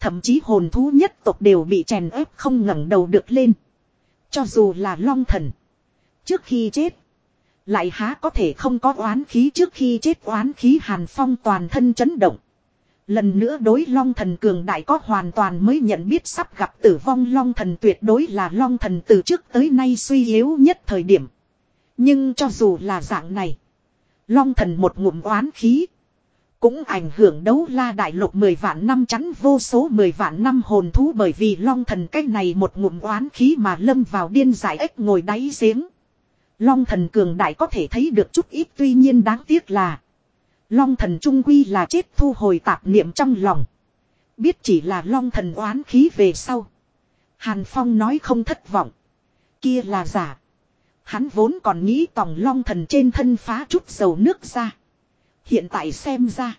Thậm chí hồn thú nhất tộc đều bị chèn ép không ngẩng đầu được lên. Cho dù là long thần. Trước khi chết. Lại há có thể không có oán khí trước khi chết oán khí hàn phong toàn thân chấn động. Lần nữa đối long thần cường đại có hoàn toàn mới nhận biết sắp gặp tử vong long thần tuyệt đối là long thần từ trước tới nay suy yếu nhất thời điểm. Nhưng cho dù là dạng này. Long thần một ngụm oán khí. Cũng ảnh hưởng đấu la đại lục 10 vạn năm chắn vô số 10 vạn năm hồn thú bởi vì long thần cách này một ngụm oán khí mà lâm vào điên giải ếch ngồi đáy giếng. Long thần cường đại có thể thấy được chút ít, tuy nhiên đáng tiếc là. Long thần trung quy là chết thu hồi tạp niệm trong lòng. Biết chỉ là long thần oán khí về sau. Hàn Phong nói không thất vọng. Kia là giả. Hắn vốn còn nghĩ tòng long thần trên thân phá chút dầu nước ra. Hiện tại xem ra.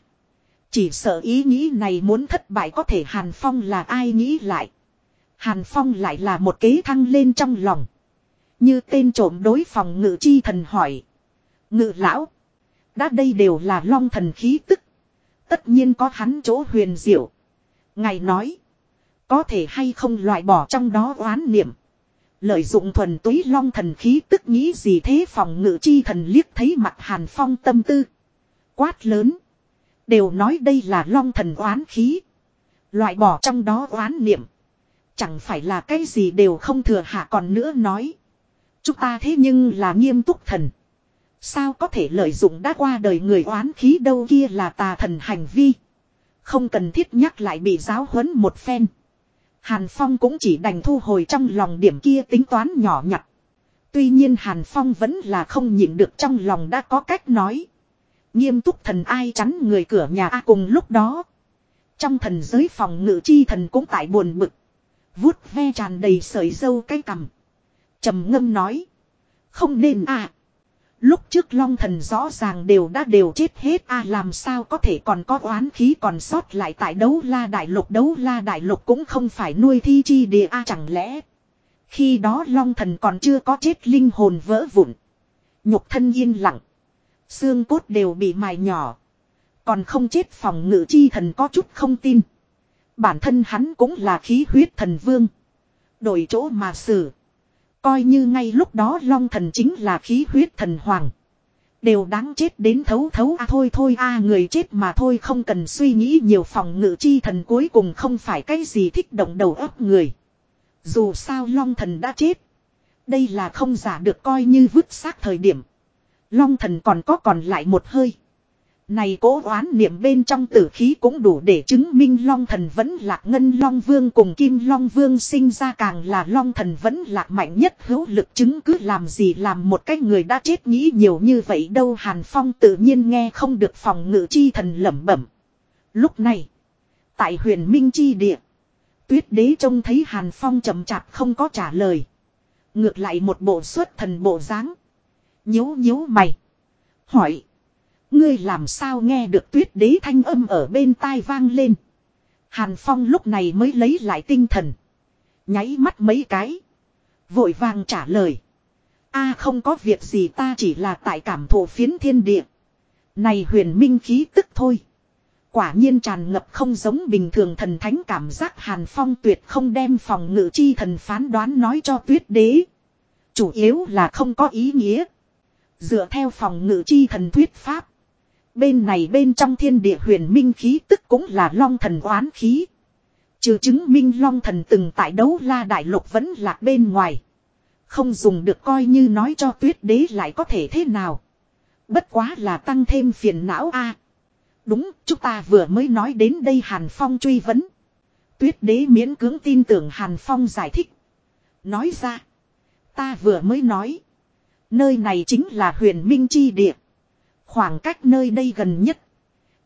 Chỉ sợ ý nghĩ này muốn thất bại có thể Hàn Phong là ai nghĩ lại. Hàn Phong lại là một kế thăng lên trong lòng. Như tên trộm đối phòng ngự chi thần hỏi. Ngự lão. Đã đây đều là long thần khí tức. Tất nhiên có hắn chỗ huyền diệu. Ngài nói. Có thể hay không loại bỏ trong đó oán niệm. Lợi dụng thuần túy long thần khí tức nghĩ gì thế phòng ngự chi thần liếc thấy mặt hàn phong tâm tư. Quát lớn. Đều nói đây là long thần oán khí. Loại bỏ trong đó oán niệm. Chẳng phải là cái gì đều không thừa hạ còn nữa nói. Chúng ta thế nhưng là nghiêm túc thần. Sao có thể lợi dụng đã qua đời người oán khí đâu kia là tà thần hành vi. Không cần thiết nhắc lại bị giáo huấn một phen. Hàn Phong cũng chỉ đành thu hồi trong lòng điểm kia tính toán nhỏ nhặt. Tuy nhiên Hàn Phong vẫn là không nhịn được trong lòng đã có cách nói. Nghiêm túc thần ai chắn người cửa nhà A cùng lúc đó. Trong thần giới phòng ngự chi thần cũng tại buồn bực. Vuốt ve tràn đầy sợi dâu cái cằm. trầm ngâm nói. Không nên à. Lúc trước long thần rõ ràng đều đã đều chết hết, a, làm sao có thể còn có oán khí còn sót lại tại đấu la đại lục đấu la đại lục cũng không phải nuôi thi chi địa, a, chẳng lẽ. Khi đó long thần còn chưa có chết linh hồn vỡ vụn. Nhục thân yên lặng. Xương cốt đều bị mài nhỏ. Còn không chết phòng ngự chi thần có chút không tin. Bản thân hắn cũng là khí huyết thần vương. Đổi chỗ mà xử. Coi như ngay lúc đó long thần chính là khí huyết thần hoàng. Đều đáng chết đến thấu thấu a thôi thôi a người chết mà thôi, không cần suy nghĩ nhiều, phòng ngự chi thần cuối cùng không phải cái gì thích động đầu óc người. Dù sao long thần đã chết. Đây là không giả được coi như vứt xác thời điểm. Long thần còn có còn lại một hơi. Này cố oán niệm bên trong tử khí cũng đủ để chứng minh Long thần vẫn lạc ngân Long vương cùng Kim Long vương sinh ra càng là Long thần vẫn lạc mạnh nhất hữu lực chứng cứ làm gì làm một cái người đã chết nghĩ nhiều như vậy đâu Hàn Phong tự nhiên nghe không được phòng ngự chi thần lẩm bẩm. Lúc này, tại huyền minh chi địa, tuyết đế trông thấy Hàn Phong chậm chạp không có trả lời. Ngược lại một bộ xuất thần bộ dáng nhíu nhíu mày. Hỏi. Ngươi làm sao nghe được tuyết đế thanh âm ở bên tai vang lên. Hàn Phong lúc này mới lấy lại tinh thần. Nháy mắt mấy cái. Vội vàng trả lời. a, không có việc gì, ta chỉ là tại cảm thụ phiến thiên địa. Này huyền minh khí tức thôi. Quả nhiên tràn ngập không giống bình thường thần thánh cảm giác Hàn Phong tuyệt không đem phòng ngự chi thần phán đoán nói cho tuyết đế. Chủ yếu là không có ý nghĩa. Dựa theo phòng ngự chi thần thuyết pháp. Bên này bên trong thiên địa huyền minh khí tức cũng là long thần oán khí. Trừ chứng minh long thần từng tại đấu la đại lục vẫn lạc bên ngoài. Không dùng được coi như nói cho tuyết đế lại có thể thế nào. Bất quá là tăng thêm phiền não a. đúng, chúng ta vừa mới nói đến đây Hàn Phong truy vấn. Tuyết đế miễn cưỡng tin tưởng Hàn Phong giải thích. Nói ra. Ta vừa mới nói. Nơi này chính là huyền minh chi địa. Khoảng cách nơi đây gần nhất.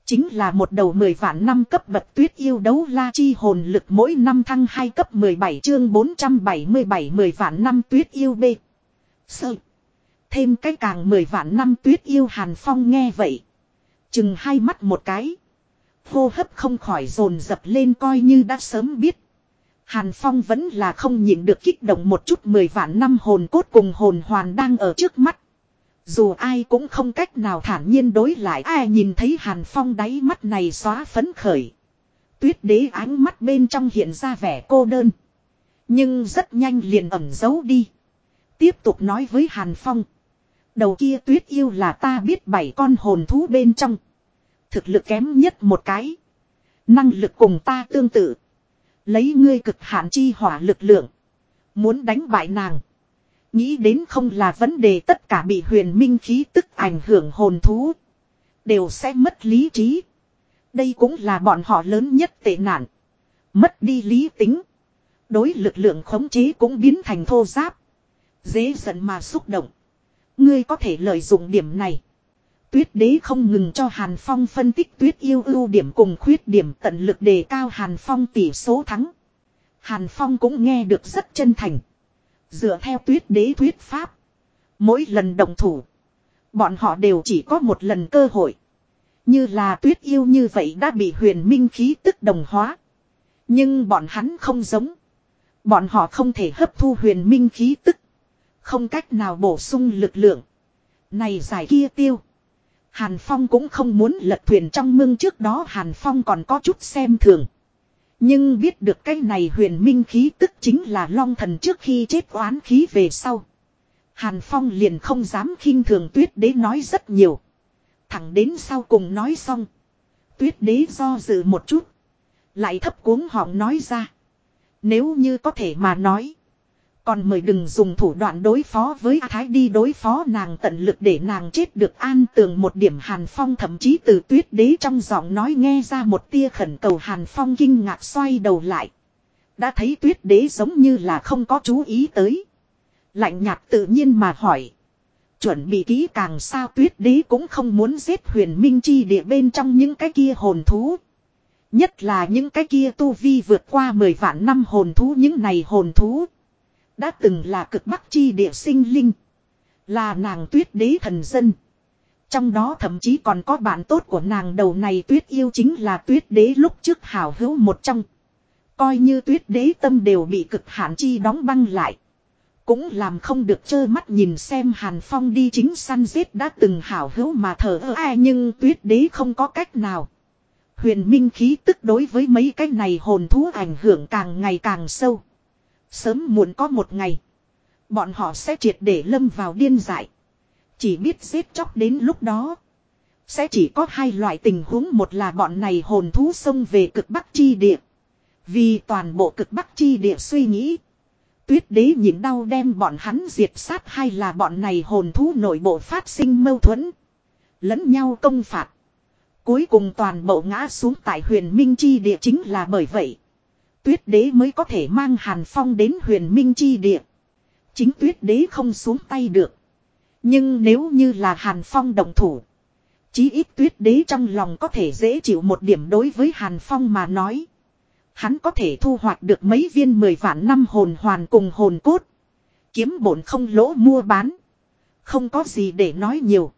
Chính là một đầu 10 vạn năm cấp bậc tuyết yêu đấu la chi hồn lực mỗi năm thăng 2 cấp 17 chương 477 10 vạn năm tuyết yêu B. Sợ. Thêm cái càng 10 vạn năm tuyết yêu hàn phong nghe vậy. Chừng hai mắt một cái. Hô hấp không khỏi dồn dập lên coi như đã sớm biết. Hàn Phong vẫn là không nhịn được kích động một chút mười vạn năm hồn cốt cùng hồn hoàn đang ở trước mắt. Dù ai cũng không cách nào thản nhiên đối lại, ai nhìn thấy Hàn Phong đáy mắt này xóa phấn khởi. Tuyết đế ánh mắt bên trong hiện ra vẻ cô đơn. Nhưng rất nhanh liền ẩn giấu đi. Tiếp tục nói với Hàn Phong. Đầu kia tuyết yêu là ta biết bảy con hồn thú bên trong. Thực lực kém nhất một cái. Năng lực cùng ta tương tự. Lấy ngươi cực hạn chi hỏa lực lượng. Muốn đánh bại nàng. Nghĩ đến không là vấn đề tất cả bị huyền minh khí tức ảnh hưởng hồn thú. Đều sẽ mất lý trí. Đây cũng là bọn họ lớn nhất tệ nạn. Mất đi lý tính. Đối lực lượng khống chế cũng biến thành thô giáp. Dễ giận mà xúc động. Ngươi có thể lợi dụng điểm này. Tuyết đế không ngừng cho Hàn Phong phân tích tuyết yêu ưu điểm cùng khuyết điểm tận lực đề cao Hàn Phong tỷ số thắng. Hàn Phong cũng nghe được rất chân thành. Dựa theo tuyết đế thuyết pháp. Mỗi lần đồng thủ. Bọn họ đều chỉ có một lần cơ hội. Như là tuyết yêu như vậy đã bị huyền minh khí tức đồng hóa. Nhưng bọn hắn không giống. Bọn họ không thể hấp thu huyền minh khí tức. Không cách nào bổ sung lực lượng. Này giải kia tiêu. Hàn Phong cũng không muốn lật thuyền trong mương trước đó Hàn Phong còn có chút xem thường. Nhưng biết được cái này huyền minh khí tức chính là long thần trước khi chết oán khí về sau. Hàn Phong liền không dám khinh thường tuyết đế nói rất nhiều. Thẳng đến sau cùng nói xong. Tuyết đế do dự một chút. Lại thấp cuống họng nói ra. Nếu như có thể mà nói. Còn mời đừng dùng thủ đoạn đối phó với A Thái đi đối phó nàng tận lực để nàng chết được an tường một điểm Hàn Phong thậm chí từ tuyết đế trong giọng nói nghe ra một tia khẩn cầu Hàn Phong kinh ngạc xoay đầu lại. Đã thấy tuyết đế giống như là không có chú ý tới. Lạnh nhạt tự nhiên mà hỏi. Chuẩn bị kỹ càng sao tuyết đế cũng không muốn giết huyền minh chi địa bên trong những cái kia hồn thú. Nhất là những cái kia tu vi vượt qua 10 vạn năm hồn thú, những này hồn thú. Đã từng là cực bắc chi địa sinh linh. Là nàng tuyết đế thần dân. Trong đó thậm chí còn có bạn tốt của nàng đầu này tuyết yêu chính là tuyết đế lúc trước hào hữu một trong. Coi như tuyết đế tâm đều bị cực hạn chi đóng băng lại. Cũng làm không được trơ mắt nhìn xem Hàn Phong đi chính săn giết đã từng hảo hữu mà thở ơ ai nhưng tuyết đế không có cách nào. Huyền minh khí tức đối với mấy cái này hồn thú ảnh hưởng càng ngày càng sâu. Sớm muộn có một ngày. Bọn họ sẽ triệt để lâm vào điên dại. Chỉ biết giết chóc đến lúc đó. Sẽ chỉ có hai loại tình huống một là bọn này hồn thú xông về cực bắc chi địa. Vì toàn bộ cực bắc chi địa suy nghĩ. Tuyết đế nhịn đau đem bọn hắn diệt sát hay là bọn này hồn thú nội bộ phát sinh mâu thuẫn. Lẫn nhau công phạt. Cuối cùng toàn bộ ngã xuống tại huyền minh chi địa chính là bởi vậy. Tuyết đế mới có thể mang Hàn Phong đến huyền minh chi địa. Chính tuyết đế không xuống tay được. Nhưng nếu như là Hàn Phong đồng thủ. Chí ít tuyết đế trong lòng có thể dễ chịu một điểm đối với Hàn Phong mà nói. Hắn có thể thu hoạch được mấy viên mười vạn năm hồn hoàn cùng hồn cốt. Kiếm bổn không lỗ mua bán. Không có gì để nói nhiều.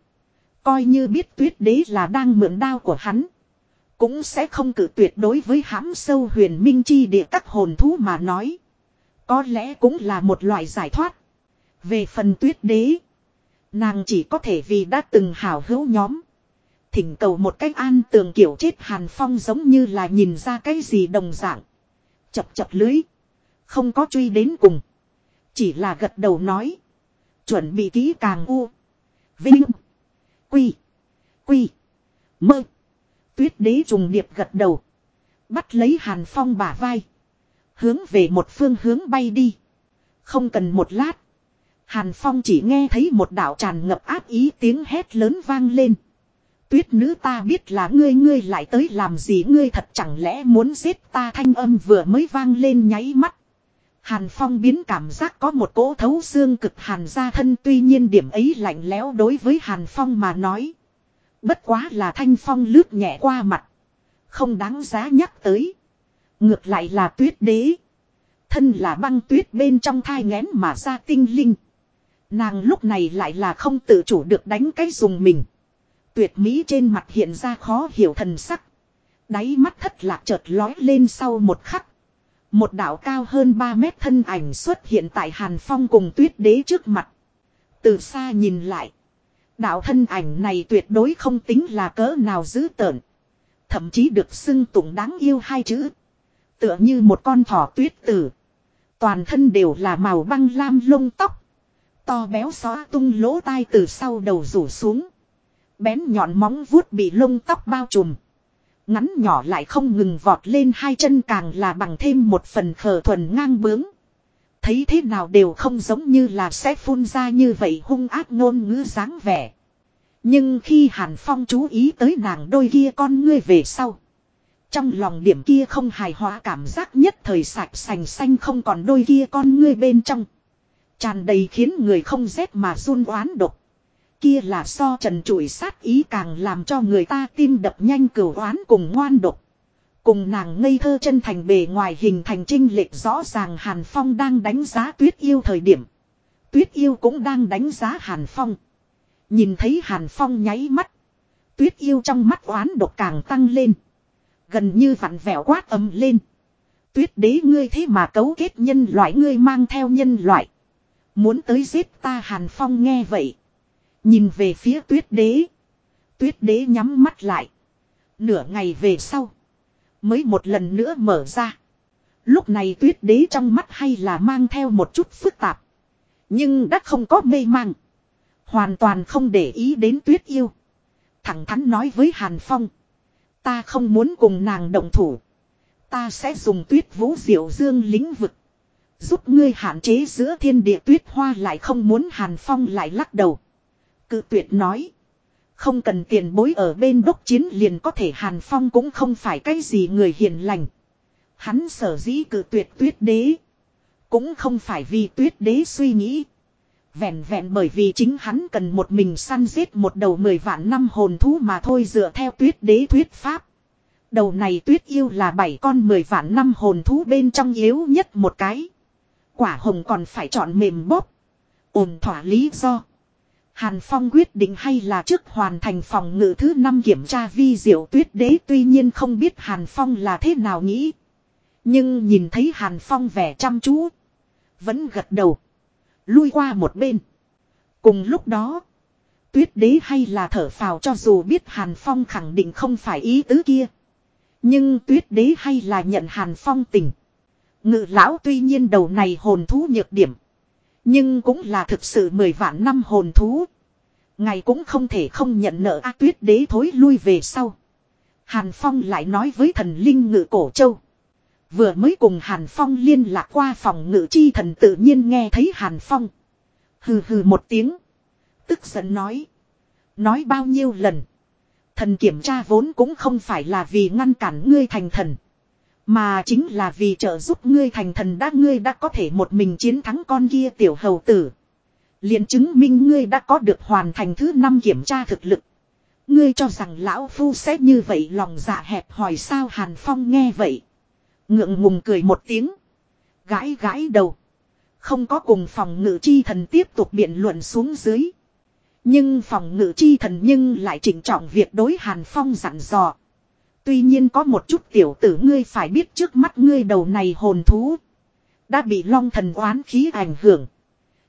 Coi như biết tuyết đế là đang mượn đao của hắn. Cũng sẽ không cử tuyệt đối với hãm sâu huyền minh chi địa các hồn thú mà nói. Có lẽ cũng là một loại giải thoát. Về phần tuyết đế. Nàng chỉ có thể vì đã từng hảo hữu nhóm. Thỉnh cầu một cách an tường kiểu chết hàn phong giống như là nhìn ra cái gì đồng dạng. Chập chập lưới. Không có truy đến cùng. Chỉ là gật đầu nói. Chuẩn bị kỹ càng u. Vinh. Quy. Quy. Mơ. Tuyết đế trùng điệp gật đầu. Bắt lấy Hàn Phong bả vai. Hướng về một phương hướng bay đi. Không cần một lát. Hàn Phong chỉ nghe thấy một đạo tràn ngập áp ý tiếng hét lớn vang lên. Tuyết nữ ta biết là ngươi ngươi lại tới làm gì ngươi thật chẳng lẽ muốn giết ta thanh âm vừa mới vang lên nháy mắt. Hàn Phong biến cảm giác có một cỗ thấu xương cực hàn ra thân tuy nhiên điểm ấy lạnh lẽo đối với Hàn Phong mà nói. Bất quá là thanh phong lướt nhẹ qua mặt. Không đáng giá nhắc tới. Ngược lại là tuyết đế. Thân là băng tuyết bên trong thai ngén mà ra tinh linh. Nàng lúc này lại là không tự chủ được đánh cái dùng mình. Tuyệt mỹ trên mặt hiện ra khó hiểu thần sắc. Đáy mắt thất lạc chợt lói lên sau một khắc. Một đạo cao hơn 3 mét thân ảnh xuất hiện tại Hàn Phong cùng tuyết đế trước mặt. Từ xa nhìn lại. Đạo thân ảnh này tuyệt đối không tính là cỡ nào dữ tợn. Thậm chí được xưng tụng đáng yêu hai chữ. Tựa như một con thỏ tuyết tử. Toàn thân đều là màu băng lam lông tóc. To béo xóa tung lỗ tai từ sau đầu rủ xuống. Bén nhọn móng vuốt bị lông tóc bao trùm. Ngắn nhỏ lại không ngừng vọt lên hai chân càng là bằng thêm một phần khờ thuần ngang bướng. Thấy thế nào đều không giống như là sẽ phun ra như vậy hung ác ngôn ngữ dáng vẻ. Nhưng khi Hàn Phong chú ý tới nàng đôi kia con ngươi về sau. Trong lòng điểm kia không hài hòa cảm giác nhất thời sạch sành xanh không còn đôi kia con ngươi bên trong. Tràn đầy khiến người không rét mà run oán độc. Kia là so trần trụi sát ý càng làm cho người ta tim đập nhanh cửu oán cùng ngoan độc. Cùng nàng ngây thơ chân thành bề ngoài hình thành trinh lệch rõ ràng Hàn Phong đang đánh giá tuyết yêu thời điểm. Tuyết yêu cũng đang đánh giá Hàn Phong. Nhìn thấy Hàn Phong nháy mắt. Tuyết yêu trong mắt oán độc càng tăng lên. Gần như vặn vẹo quát ầm lên. Tuyết đế ngươi thế mà cấu kết nhân loại, ngươi mang theo nhân loại. Muốn tới giết ta Hàn Phong nghe vậy. Nhìn về phía tuyết đế. Tuyết đế nhắm mắt lại. Nửa ngày về sau. Mới một lần nữa mở ra. Lúc này tuyết đế trong mắt hay là mang theo một chút phức tạp. Nhưng đã không có mê mang. Hoàn toàn không để ý đến tuyết yêu. Thẳng thắn nói với Hàn Phong. Ta không muốn cùng nàng động thủ. Ta sẽ dùng tuyết vũ diệu dương lĩnh vực. Giúp ngươi hạn chế giữa thiên địa tuyết hoa lại không muốn Hàn Phong lại lắc đầu. Cự tuyệt nói. Không cần tiền bối ở bên đốc chiến liền có thể Hàn Phong cũng không phải cái gì người hiền lành. Hắn sở dĩ cử tuyệt tuyết đế. Cũng không phải vì tuyết đế suy nghĩ. Vẹn vẹn bởi vì chính hắn cần một mình săn giết một đầu mười vạn năm hồn thú mà thôi dựa theo tuyết đế thuyết pháp. Đầu này tuyết yêu là bảy con mười vạn năm hồn thú bên trong yếu nhất một cái. Quả hồng còn phải chọn mềm bóp. ổn thỏa lý do. Hàn Phong quyết định hay là trước hoàn thành phòng ngự thứ năm kiểm tra vi diệu tuyết đế, tuy nhiên không biết Hàn Phong là thế nào nghĩ. Nhưng nhìn thấy Hàn Phong vẻ chăm chú. Vẫn gật đầu. Lui qua một bên. Cùng lúc đó. Tuyết đế hay là thở phào cho dù biết Hàn Phong khẳng định không phải ý tứ kia. Nhưng tuyết đế hay là nhận Hàn Phong tình. Ngự lão tuy nhiên đầu này hồn thú nhược điểm. Nhưng cũng là thực sự mười vạn năm hồn thú. Ngày cũng không thể không nhận nợ A tuyết đế thối lui về sau. Hàn Phong lại nói với thần linh ngự cổ châu. Vừa mới cùng Hàn Phong liên lạc qua phòng ngự chi thần tự nhiên nghe thấy Hàn Phong. Hừ hừ một tiếng. Tức giận nói. Nói bao nhiêu lần. Thần kiểm tra vốn cũng không phải là vì ngăn cản ngươi thành thần. Mà chính là vì trợ giúp ngươi thành thần đã ngươi đã có thể một mình chiến thắng con kia tiểu hầu tử. liền chứng minh ngươi đã có được hoàn thành thứ năm kiểm tra thực lực. Ngươi cho rằng lão phu sẽ như vậy lòng dạ hẹp hỏi sao Hàn Phong nghe vậy. Ngượng ngùng cười một tiếng. Gãi gãi đầu. Không có cùng phòng ngự chi thần tiếp tục biện luận xuống dưới. Nhưng phòng ngự chi thần nhưng lại chỉnh trọng việc đối Hàn Phong dặn dò. Tuy nhiên có một chút tiểu tử ngươi phải biết trước mắt ngươi đầu này hồn thú. Đã bị long thần oán khí ảnh hưởng.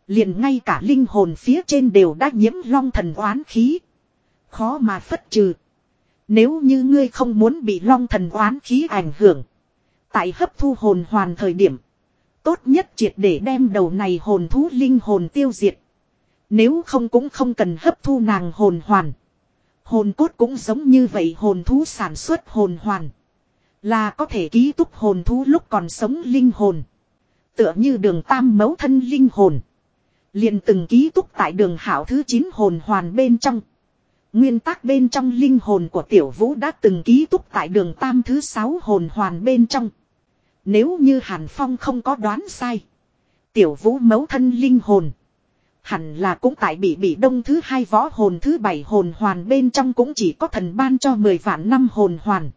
liền ngay cả linh hồn phía trên đều đã nhiễm long thần oán khí. Khó mà phất trừ. Nếu như ngươi không muốn bị long thần oán khí ảnh hưởng. Tại hấp thu hồn hoàn thời điểm. Tốt nhất triệt để đem đầu này hồn thú linh hồn tiêu diệt. Nếu không cũng không cần hấp thu nàng hồn hoàn. Hồn cốt cũng giống như vậy hồn thú sản xuất hồn hoàn. Là có thể ký túc hồn thú lúc còn sống linh hồn. Tựa như đường tam mấu thân linh hồn. liền từng ký túc tại đường hảo thứ 9 hồn hoàn bên trong. Nguyên tắc bên trong linh hồn của tiểu vũ đã từng ký túc tại đường tam thứ 6 hồn hoàn bên trong. Nếu như Hàn Phong không có đoán sai. Tiểu vũ mấu thân linh hồn. Hẳn là cũng tại bị bị đông thứ hai võ hồn thứ bảy hồn hoàn bên trong cũng chỉ có thần ban cho 10 vạn năm hồn hoàn.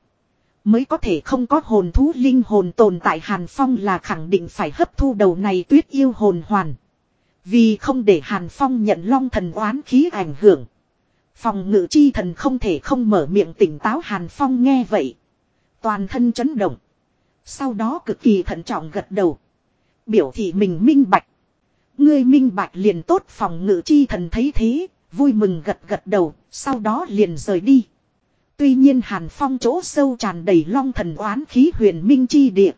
Mới có thể không có hồn thú linh hồn tồn tại Hàn Phong là khẳng định phải hấp thu đầu này tuyết yêu hồn hoàn. Vì không để Hàn Phong nhận long thần oán khí ảnh hưởng. Phòng ngự chi thần không thể không mở miệng tỉnh táo Hàn Phong nghe vậy. Toàn thân chấn động. Sau đó cực kỳ thận trọng gật đầu. Biểu thị mình minh bạch. Ngươi minh bạch liền tốt phòng ngự chi thần thấy thế, vui mừng gật gật đầu, sau đó liền rời đi. Tuy nhiên hàn phong chỗ sâu tràn đầy long thần oán khí huyền minh chi địa.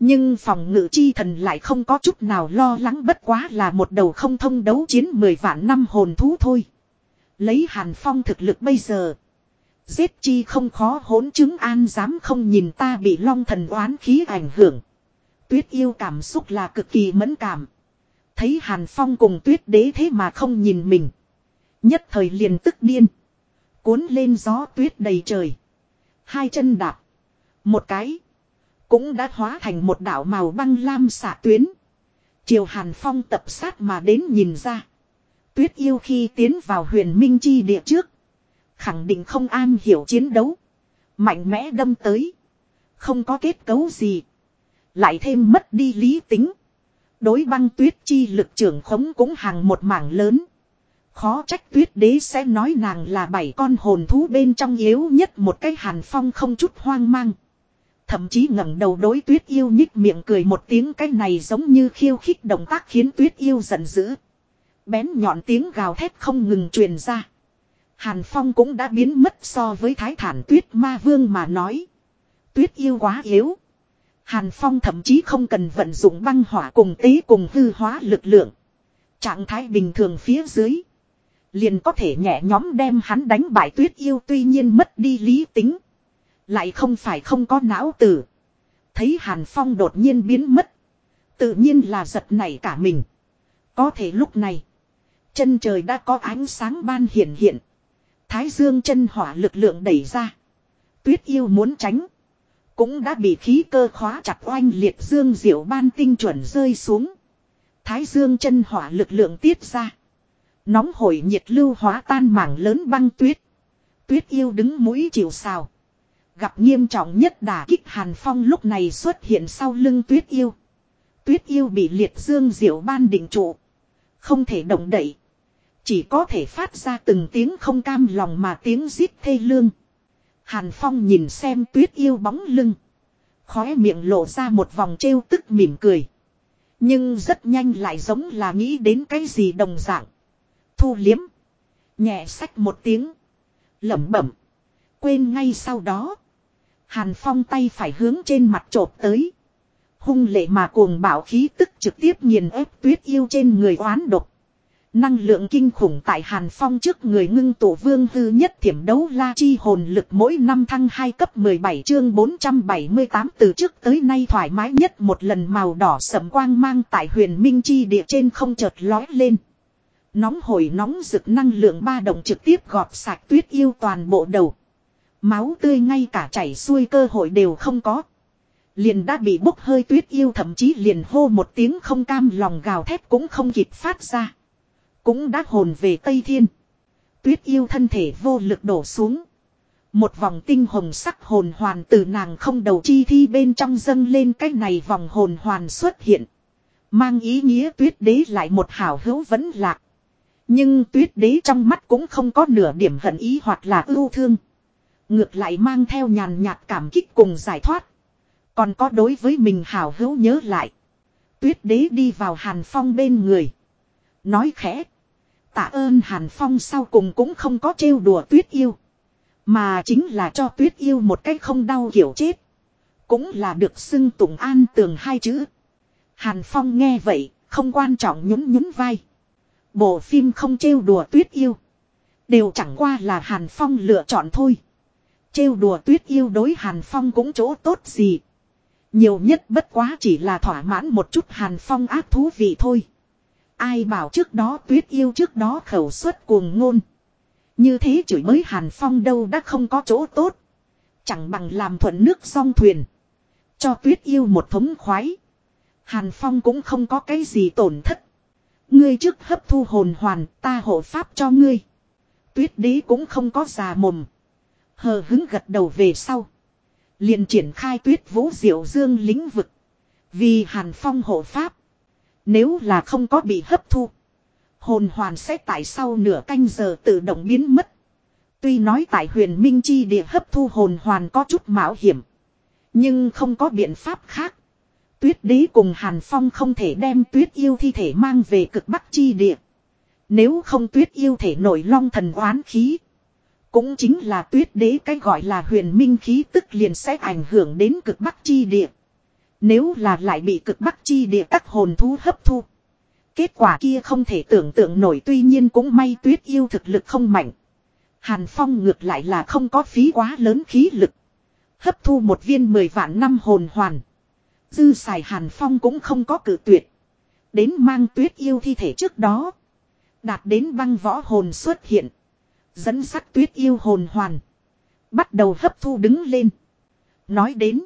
Nhưng phòng ngự chi thần lại không có chút nào lo lắng bất quá là một đầu không thông đấu chiến mười vạn năm hồn thú thôi. Lấy hàn phong thực lực bây giờ. Giết chi không khó hỗn chứng an dám không nhìn ta bị long thần oán khí ảnh hưởng. Tuyết yêu cảm xúc là cực kỳ mẫn cảm. Thấy Hàn Phong cùng tuyết đế thế mà không nhìn mình. Nhất thời liền tức điên. Cuốn lên gió tuyết đầy trời. Hai chân đạp. Một cái. Cũng đã hóa thành một đảo màu băng lam xạ tuyến. Chiều Hàn Phong tập sát mà đến nhìn ra. Tuyết yêu khi tiến vào huyền minh chi địa trước. Khẳng định không an hiểu chiến đấu. Mạnh mẽ đâm tới. Không có kết cấu gì. Lại thêm mất đi lý tính. Đối băng tuyết chi lực trưởng khống cũng hàng một mảng lớn. Khó trách tuyết đế sẽ nói nàng là bảy con hồn thú bên trong yếu nhất một cái hàn phong không chút hoang mang. Thậm chí ngẩng đầu đối tuyết yêu nhích miệng cười một tiếng cái này giống như khiêu khích động tác khiến tuyết yêu giận dữ. Bén nhọn tiếng gào thét không ngừng truyền ra. Hàn Phong cũng đã biến mất so với thái thản tuyết ma vương mà nói. Tuyết yêu quá yếu. Hàn Phong thậm chí không cần vận dụng băng hỏa cùng tế cùng hư hóa lực lượng. Trạng thái bình thường phía dưới. Liền có thể nhẹ nhóm đem hắn đánh bại tuyết yêu tuy nhiên mất đi lý tính. Lại không phải không có não tử. Thấy Hàn Phong đột nhiên biến mất. Tự nhiên là giật nảy cả mình. Có thể lúc này. Chân trời đã có ánh sáng ban hiện hiện. Thái dương chân hỏa lực lượng đẩy ra. Tuyết yêu muốn tránh. Cũng đã bị khí cơ khóa chặt oanh liệt dương diệu ban tinh chuẩn rơi xuống. Thái dương chân hỏa lực lượng tiết ra. Nóng hổi nhiệt lưu hóa tan mảng lớn băng tuyết. Tuyết yêu đứng mũi chịu sào. Gặp nghiêm trọng nhất đả kích Hàn Phong lúc này xuất hiện sau lưng tuyết yêu. Tuyết yêu bị liệt dương diệu ban định trụ. Không thể động đậy. Chỉ có thể phát ra từng tiếng không cam lòng mà tiếng giết thê lương. Hàn Phong nhìn xem tuyết yêu bóng lưng. Khóe miệng lộ ra một vòng trêu tức mỉm cười. Nhưng rất nhanh lại giống là nghĩ đến cái gì đồng dạng. Thu liếm. Nhẹ sách một tiếng. lẩm bẩm. Quên ngay sau đó. Hàn Phong tay phải hướng trên mặt trộp tới. Hung lệ mà cuồng bạo khí tức trực tiếp nghiền ép tuyết yêu trên người oán độc. Năng lượng kinh khủng tại Hàn Phong trước người ngưng tổ vương hư nhất thiểm đấu la chi hồn lực mỗi năm thăng 2 cấp 17 chương 478 từ trước tới nay thoải mái nhất một lần màu đỏ sẫm quang mang tại huyền minh chi địa trên không chợt lói lên. Nóng hổi nóng rực năng lượng ba động trực tiếp gọt sạch tuyết yêu toàn bộ đầu. Máu tươi ngay cả chảy xuôi cơ hội đều không có. Liền đã bị bốc hơi tuyết yêu thậm chí liền hô một tiếng không cam lòng gào thép cũng không kịp phát ra. Cũng đã hồn về Tây Thiên. Tuyết yêu thân thể vô lực đổ xuống. Một vòng tinh hồng sắc hồn hoàn từ nàng không đầu chi thi bên trong dâng lên cái này vòng hồn hoàn xuất hiện. Mang ý nghĩa tuyết đế lại một hảo hữu vẫn lạc. Nhưng tuyết đế trong mắt cũng không có nửa điểm hận ý hoặc là ưu thương. Ngược lại mang theo nhàn nhạt cảm kích cùng giải thoát. Còn có đối với mình hảo hữu nhớ lại. Tuyết đế đi vào hàn phong bên người. Nói khẽ. Tạ ơn hàn phong sau cùng cũng không có trêu đùa tuyết yêu. Mà chính là cho tuyết yêu một cách không đau hiểu chết. Cũng là được xưng tụng an tường hai chữ. Hàn phong nghe vậy, không quan trọng nhún nhún vai. Bộ phim không trêu đùa tuyết yêu. Đều chẳng qua là Hàn Phong lựa chọn thôi. Trêu đùa tuyết yêu đối Hàn Phong cũng chỗ tốt gì. Nhiều nhất bất quá chỉ là thỏa mãn một chút Hàn Phong ác thú vị thôi. Ai bảo trước đó tuyết yêu trước đó khẩu suất cuồng ngôn. Như thế chửi mới Hàn Phong đâu đã không có chỗ tốt. Chẳng bằng làm thuận nước song thuyền. Cho tuyết yêu một thống khoái. Hàn Phong cũng không có cái gì tổn thất. Ngươi trước hấp thu hồn hoàn, ta hộ pháp cho ngươi. Tuyết đế cũng không có già mồm. Hờ hứng gật đầu về sau. liền triển khai tuyết vũ diệu dương lĩnh vực. Vì hàn phong hộ pháp. Nếu là không có bị hấp thu. Hồn hoàn sẽ tại sau nửa canh giờ tự động biến mất. Tuy nói tại huyền minh chi địa hấp thu hồn hoàn có chút mạo hiểm. Nhưng không có biện pháp khác. Tuyết đế cùng Hàn Phong không thể đem tuyết yêu thi thể mang về cực bắc chi địa. Nếu không tuyết yêu thể nổi long thần oán khí. Cũng chính là tuyết đế cái gọi là huyền minh khí tức liền sẽ ảnh hưởng đến cực bắc chi địa. Nếu là lại bị cực bắc chi địa các hồn thú hấp thu. Kết quả kia không thể tưởng tượng nổi tuy nhiên cũng may tuyết yêu thực lực không mạnh. Hàn Phong ngược lại là không có phí quá lớn khí lực. Hấp thu một viên mười vạn năm hồn hoàn. Dư xài Hàn Phong cũng không có cử tuyệt. Đến mang tuyết yêu thi thể trước đó. Đạt đến băng võ hồn xuất hiện. Dẫn sắc tuyết yêu hồn hoàn. Bắt đầu hấp thu đứng lên. Nói đến.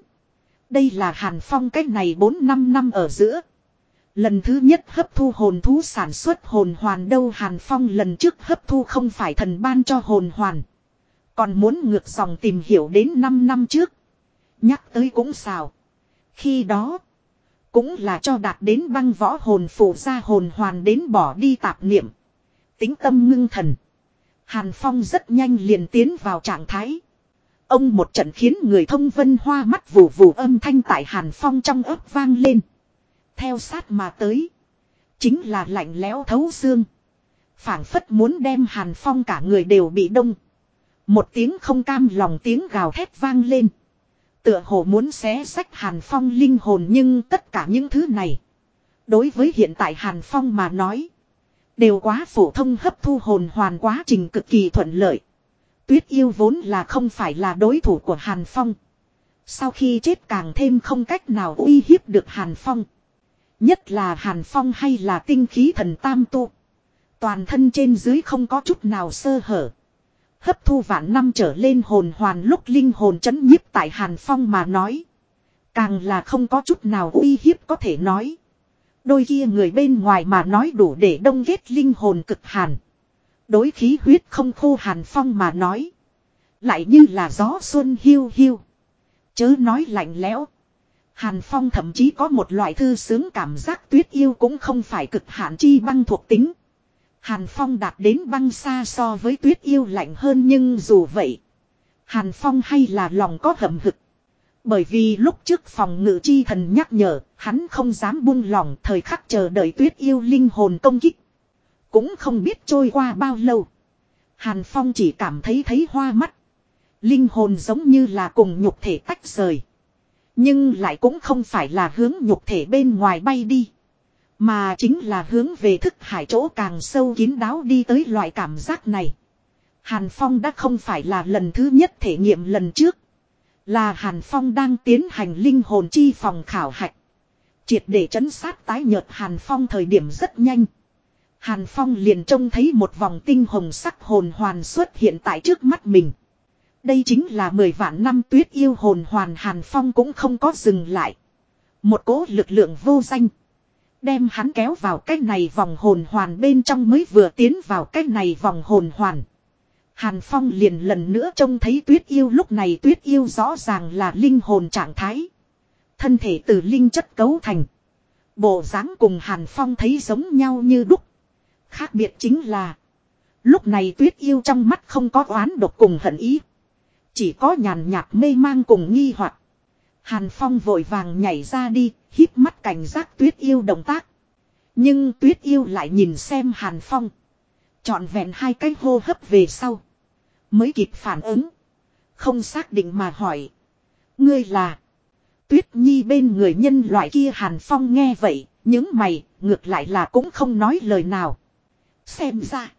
Đây là Hàn Phong cách này 4-5 năm ở giữa. Lần thứ nhất hấp thu hồn thú sản xuất hồn hoàn đâu Hàn Phong lần trước hấp thu không phải thần ban cho hồn hoàn. Còn muốn ngược dòng tìm hiểu đến 5 năm trước. Nhắc tới cũng xào. Khi đó. Cũng là cho đạt đến băng võ hồn phụ ra hồn hoàn đến bỏ đi tạp niệm. Tính tâm ngưng thần. Hàn Phong rất nhanh liền tiến vào trạng thái. Ông một trận khiến người thông vân hoa mắt vù vù âm thanh tại Hàn Phong trong ấp vang lên. Theo sát mà tới. Chính là lạnh lẽo thấu xương. phảng phất muốn đem Hàn Phong cả người đều bị đông. Một tiếng không cam lòng tiếng gào thét vang lên. Tựa hồ muốn xé sách Hàn Phong linh hồn nhưng tất cả những thứ này. Đối với hiện tại Hàn Phong mà nói. Đều quá phổ thông hấp thu hồn hoàn quá trình cực kỳ thuận lợi. Tuyết yêu vốn là không phải là đối thủ của Hàn Phong. Sau khi chết càng thêm không cách nào uy hiếp được Hàn Phong. Nhất là Hàn Phong hay là tinh khí thần tam tu. Toàn thân trên dưới không có chút nào sơ hở. Hấp thu vạn năm trở lên hồn hoàn lúc linh hồn chấn nhiếp tại Hàn Phong mà nói. Càng là không có chút nào uy hiếp có thể nói. Đôi kia người bên ngoài mà nói đủ để đông ghét linh hồn cực hàn. Đối khí huyết không khô Hàn Phong mà nói. Lại như là gió xuân hiu hiu. Chớ nói lạnh lẽo. Hàn Phong thậm chí có một loại thư sướng cảm giác tuyết yêu cũng không phải cực hạn chi băng thuộc tính. Hàn Phong đạt đến băng xa so với tuyết yêu lạnh hơn nhưng dù vậy. Hàn Phong hay là lòng có hậm hực. Bởi vì lúc trước phòng ngự chi thần nhắc nhở, hắn không dám buông lòng thời khắc chờ đợi tuyết yêu linh hồn công kích. Cũng không biết trôi qua bao lâu. Hàn Phong chỉ cảm thấy thấy hoa mắt. Linh hồn giống như là cùng nhục thể tách rời. Nhưng lại cũng không phải là hướng nhục thể bên ngoài bay đi. Mà chính là hướng về thức hải chỗ càng sâu kín đáo đi tới loại cảm giác này. Hàn Phong đã không phải là lần thứ nhất thể nghiệm lần trước. Là Hàn Phong đang tiến hành linh hồn chi phòng khảo hạch. Triệt để chấn sát tái nhợt Hàn Phong thời điểm rất nhanh. Hàn Phong liền trông thấy một vòng tinh hồng sắc hồn hoàn xuất hiện tại trước mắt mình. Đây chính là mười vạn năm tuyết yêu hồn hoàn Hàn Phong cũng không có dừng lại. Một cố lực lượng vô danh. Đem hắn kéo vào cái này vòng hồn hoàn bên trong mới vừa tiến vào cái này vòng hồn hoàn. Hàn Phong liền lần nữa trông thấy tuyết yêu lúc này tuyết yêu rõ ràng là linh hồn trạng thái. Thân thể từ linh chất cấu thành. Bộ dáng cùng Hàn Phong thấy giống nhau như đúc. Khác biệt chính là. Lúc này tuyết yêu trong mắt không có oán độc cùng hận ý. Chỉ có nhàn nhạt mê mang cùng nghi hoặc. Hàn Phong vội vàng nhảy ra đi, híp mắt cảnh giác tuyết yêu động tác. Nhưng tuyết yêu lại nhìn xem Hàn Phong. Chọn vẹn hai cái hô hấp về sau. Mới kịp phản ứng. Không xác định mà hỏi. Ngươi là. Tuyết nhi bên người nhân loại kia Hàn Phong nghe vậy. Những mày ngược lại là cũng không nói lời nào. Xem ra.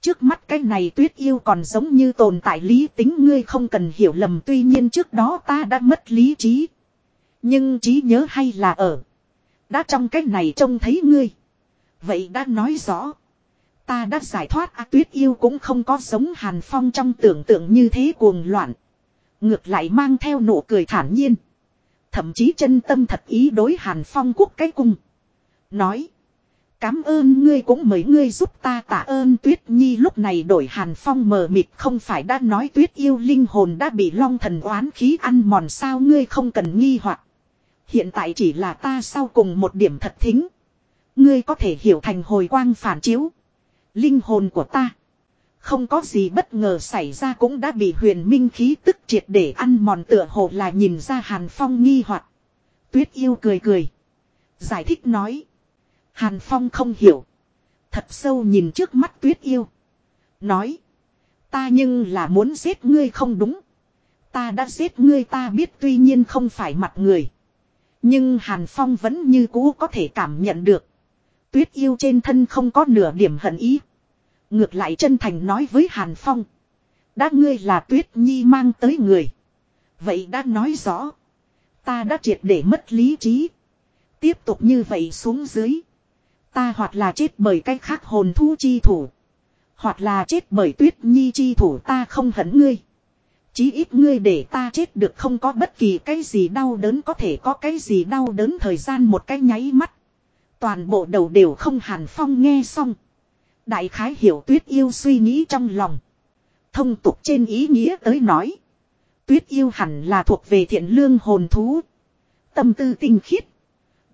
Trước mắt cái này tuyết yêu còn giống như tồn tại lý tính ngươi không cần hiểu lầm, tuy nhiên trước đó ta đã mất lý trí. Nhưng trí nhớ hay là ở. Đã trong cái này trông thấy ngươi. Vậy đã nói rõ. Ta đã giải thoát á tuyết yêu cũng không có giống hàn phong trong tưởng tượng như thế cuồng loạn. Ngược lại mang theo nụ cười thản nhiên. Thậm chí chân tâm thật ý đối hàn phong quốc cái cung. Nói. Cám ơn ngươi cũng mấy ngươi giúp ta tạ ơn tuyết nhi lúc này đổi hàn phong mờ mịt, không phải đã nói tuyết yêu linh hồn đã bị long thần oán khí ăn mòn sao ngươi không cần nghi hoặc Hiện tại chỉ là ta sau cùng một điểm thật thính. Ngươi có thể hiểu thành hồi quang phản chiếu. Linh hồn của ta. Không có gì bất ngờ xảy ra cũng đã bị huyền minh khí tức triệt để ăn mòn tựa hồ là nhìn ra Hàn Phong nghi hoặc Tuyết yêu cười cười. Giải thích nói. Hàn Phong không hiểu. Thật sâu nhìn trước mắt tuyết yêu. Nói. Ta nhưng là muốn giết ngươi không đúng. Ta đã giết ngươi ta biết tuy nhiên không phải mặt người. Nhưng Hàn Phong vẫn như cũ có thể cảm nhận được. Tuyết yêu trên thân không có nửa điểm hận ý. Ngược lại chân thành nói với Hàn Phong. Đã ngươi là tuyết nhi mang tới người. Vậy đã nói rõ. Ta đã triệt để mất lý trí. Tiếp tục như vậy xuống dưới. Ta hoặc là chết bởi cách khác hồn thú chi thủ. Hoặc là chết bởi tuyết nhi chi thủ ta không hận ngươi. Chí ít ngươi để ta chết được không có bất kỳ cái gì đau đớn, có thể có cái gì đau đớn thời gian một cái nháy mắt. Toàn bộ đầu đều không hàn phong nghe xong. Đại khái hiểu tuyết yêu suy nghĩ trong lòng. Thông tục trên ý nghĩa tới nói. Tuyết yêu hẳn là thuộc về thiện lương hồn thú. Tâm tư tinh khiết.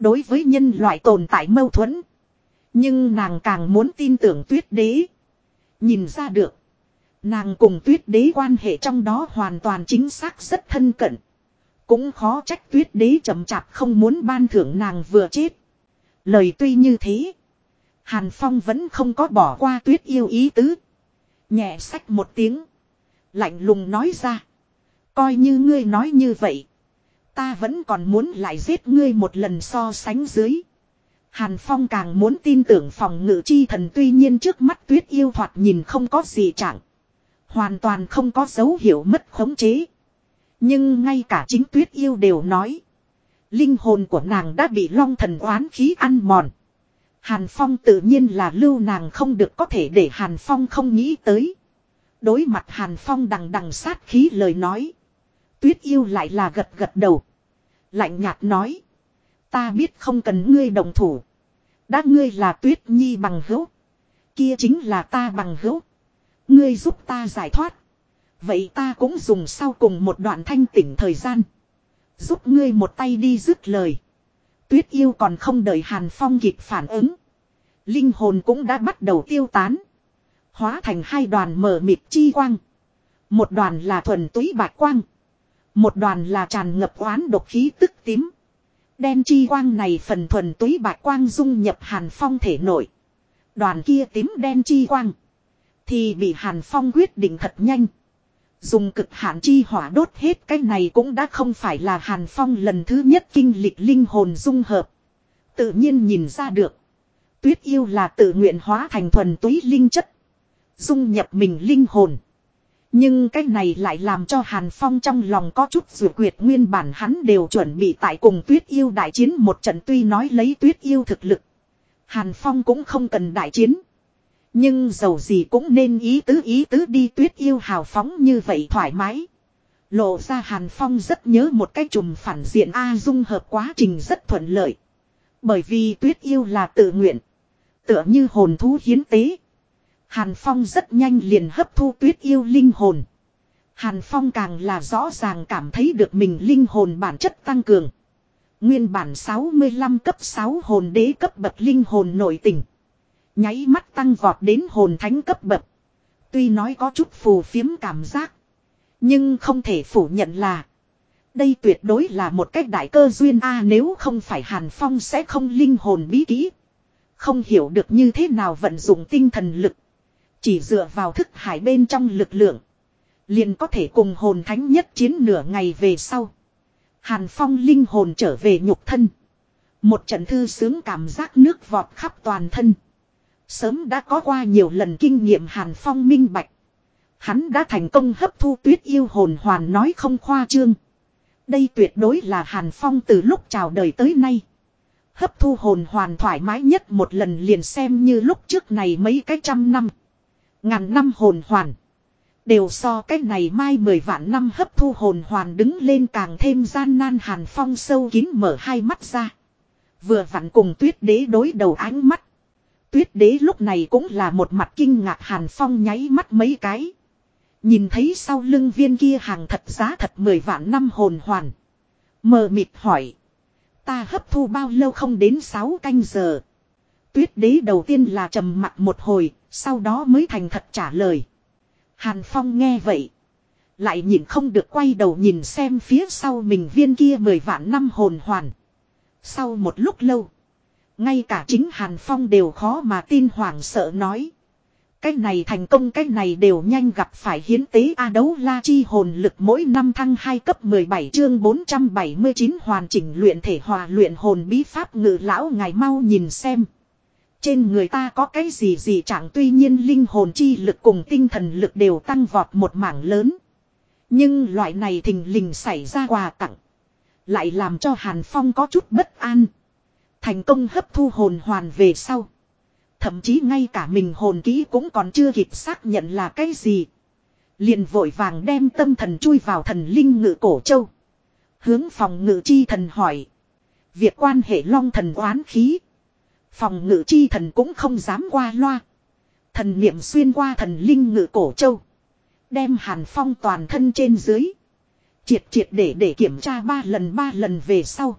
Đối với nhân loại tồn tại mâu thuẫn. Nhưng nàng càng muốn tin tưởng tuyết đế. Nhìn ra được. Nàng cùng tuyết đế quan hệ trong đó hoàn toàn chính xác rất thân cận. Cũng khó trách tuyết đế chậm chạp không muốn ban thưởng nàng vừa chết. Lời tuy như thế. Hàn Phong vẫn không có bỏ qua tuyết yêu ý tứ. Nhẹ sách một tiếng. Lạnh lùng nói ra. Coi như ngươi nói như vậy. Ta vẫn còn muốn lại giết ngươi một lần so sánh dưới. Hàn Phong càng muốn tin tưởng phòng ngự chi thần tuy nhiên trước mắt tuyết yêu thoạt nhìn không có gì chẳng. Hoàn toàn không có dấu hiệu mất khống chế. Nhưng ngay cả chính tuyết yêu đều nói. Linh hồn của nàng đã bị long thần oán khí ăn mòn. Hàn Phong tự nhiên là lưu nàng không được có thể để Hàn Phong không nghĩ tới. Đối mặt Hàn Phong đằng đằng sát khí lời nói. Tuyết yêu lại là gật gật đầu. Lạnh nhạt nói. Ta biết không cần ngươi đồng thủ. Đã ngươi là tuyết nhi bằng hữu. Kia chính là ta bằng hữu. Ngươi giúp ta giải thoát. Vậy ta cũng dùng sau cùng một đoạn thanh tỉnh thời gian. Giúp ngươi một tay đi dứt lời. Tuyết yêu còn không đợi Hàn Phong kịp phản ứng. Linh hồn cũng đã bắt đầu tiêu tán. Hóa thành hai đoàn mở mịt chi quang. Một đoàn là thuần túy bạch quang. Một đoàn là tràn ngập oán độc khí tức tím. Đen chi quang này phần thuần túy bạc quang dung nhập Hàn Phong thể nội. Đoàn kia tím đen chi quang. Thì bị Hàn Phong quyết định thật nhanh. Dùng cực hạn chi hỏa đốt hết cái này cũng đã không phải là Hàn Phong lần thứ nhất kinh lịch linh hồn dung hợp. Tự nhiên nhìn ra được. Tuyết yêu là tự nguyện hóa thành thuần túy linh chất. Dung nhập mình linh hồn. Nhưng cái này lại làm cho Hàn Phong trong lòng có chút rủi quyệt nguyên bản hắn đều chuẩn bị tại cùng tuyết yêu đại chiến một trận tuy nói lấy tuyết yêu thực lực. Hàn Phong cũng không cần đại chiến. Nhưng dầu gì cũng nên ý tứ ý tứ đi tuyết yêu hào phóng như vậy thoải mái. Lộ ra Hàn Phong rất nhớ một cái trùm phản diện A dung hợp quá trình rất thuận lợi. Bởi vì tuyết yêu là tự nguyện. Tựa như hồn thú hiến tế. Hàn Phong rất nhanh liền hấp thu tuyết yêu linh hồn. Hàn Phong càng là rõ ràng cảm thấy được mình linh hồn bản chất tăng cường. Nguyên bản 65 cấp 6 hồn đế cấp bậc linh hồn nội tình. Nháy mắt tăng vọt đến hồn thánh cấp bậc. Tuy nói có chút phù phiếm cảm giác. Nhưng không thể phủ nhận là. Đây tuyệt đối là một cách đại cơ duyên A nếu không phải Hàn Phong sẽ không linh hồn bí kỹ. Không hiểu được như thế nào vận dụng tinh thần lực. Chỉ dựa vào thức hải bên trong lực lượng. Liền có thể cùng hồn thánh nhất chiến nửa ngày về sau. Hàn Phong linh hồn trở về nhục thân. Một trận thư sướng cảm giác nước vọt khắp toàn thân. Sớm đã có qua nhiều lần kinh nghiệm Hàn Phong minh bạch. Hắn đã thành công hấp thu tuyết yêu hồn hoàn nói không khoa trương. Đây tuyệt đối là Hàn Phong từ lúc chào đời tới nay. Hấp thu hồn hoàn thoải mái nhất một lần liền xem như lúc trước này mấy cái trăm năm. Ngàn năm hồn hoàn. Đều so cái này mai mười vạn năm hấp thu hồn hoàn đứng lên càng thêm gian nan Hàn Phong sâu kín mở hai mắt ra. Vừa vặn cùng tuyết đế đối đầu ánh mắt. Tuyết đế lúc này cũng là một mặt kinh ngạc Hàn Phong nháy mắt mấy cái. Nhìn thấy sau lưng viên kia hàng thật giá thật mười vạn năm hồn hoàn. Mờ mịt hỏi. Ta hấp thu bao lâu không đến sáu canh giờ. Tuyết đế đầu tiên là trầm mặt một hồi, sau đó mới thành thật trả lời. Hàn Phong nghe vậy. Lại nhìn không được quay đầu nhìn xem phía sau mình viên kia mười vạn năm hồn hoàn. Sau một lúc lâu. Ngay cả chính Hàn Phong đều khó mà tin hoảng sợ nói. Cái này thành công cái này đều nhanh gặp phải hiến tế A đấu la chi hồn lực mỗi năm thăng 2 cấp 17 chương 479 hoàn chỉnh luyện thể hòa luyện hồn bí pháp ngự lão ngài mau nhìn xem. Trên người ta có cái gì gì chẳng tuy nhiên linh hồn chi lực cùng tinh thần lực đều tăng vọt một mảng lớn. Nhưng loại này thình lình xảy ra quà tặng. Lại làm cho Hàn Phong có chút bất an. Thành công hấp thu hồn hoàn về sau. Thậm chí ngay cả mình hồn kỹ cũng còn chưa kịp xác nhận là cái gì. Liền vội vàng đem tâm thần chui vào thần linh ngự cổ châu. Hướng phòng ngự chi thần hỏi. Việc quan hệ long thần oán khí. Phòng ngự chi thần cũng không dám qua loa. Thần niệm xuyên qua thần linh ngự cổ châu. Đem hàn phong toàn thân trên dưới. Triệt triệt để để kiểm tra ba lần ba lần về sau.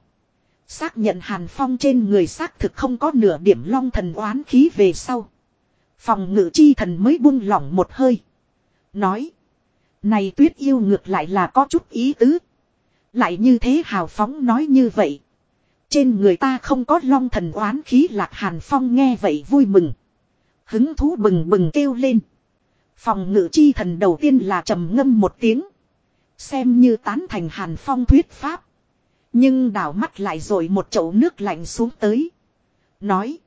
Xác nhận hàn phong trên người xác thực không có nửa điểm long thần oán khí về sau. Phòng ngự chi thần mới buông lỏng một hơi. Nói. Này tuyết yêu ngược lại là có chút ý tứ. Lại như thế hào phóng nói như vậy. Trên người ta không có long thần oán khí lạc hàn phong nghe vậy vui mừng. Hứng thú bừng bừng kêu lên. Phòng ngự chi thần đầu tiên là trầm ngâm một tiếng. Xem như tán thành hàn phong thuyết pháp. Nhưng đảo mắt lại rồi một chậu nước lạnh xuống tới. Nói.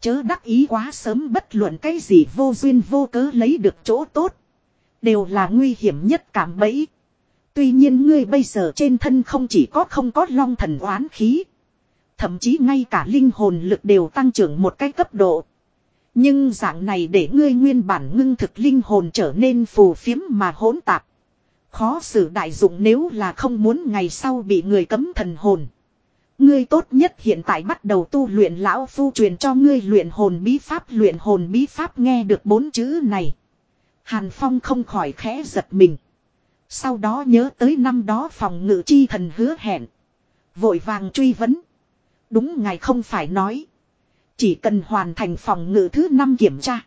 Chớ đắc ý quá sớm bất luận cái gì vô duyên vô cớ lấy được chỗ tốt. Đều là nguy hiểm nhất cảm bẫy. Tuy nhiên ngươi bây giờ trên thân không chỉ có không có long thần oán khí. Thậm chí ngay cả linh hồn lực đều tăng trưởng một cái cấp độ. Nhưng dạng này để ngươi nguyên bản ngưng thực linh hồn trở nên phù phiếm mà hỗn tạp. Khó xử đại dụng nếu là không muốn ngày sau bị người cấm thần hồn. Ngươi tốt nhất hiện tại bắt đầu tu luyện lão phu truyền cho ngươi luyện hồn bí pháp, luyện hồn bí pháp nghe được bốn chữ này. Hàn Phong không khỏi khẽ giật mình. Sau đó nhớ tới năm đó phòng ngự chi thần hứa hẹn. Vội vàng truy vấn. Đúng ngài không phải nói. Chỉ cần hoàn thành phòng ngự thứ năm kiểm tra.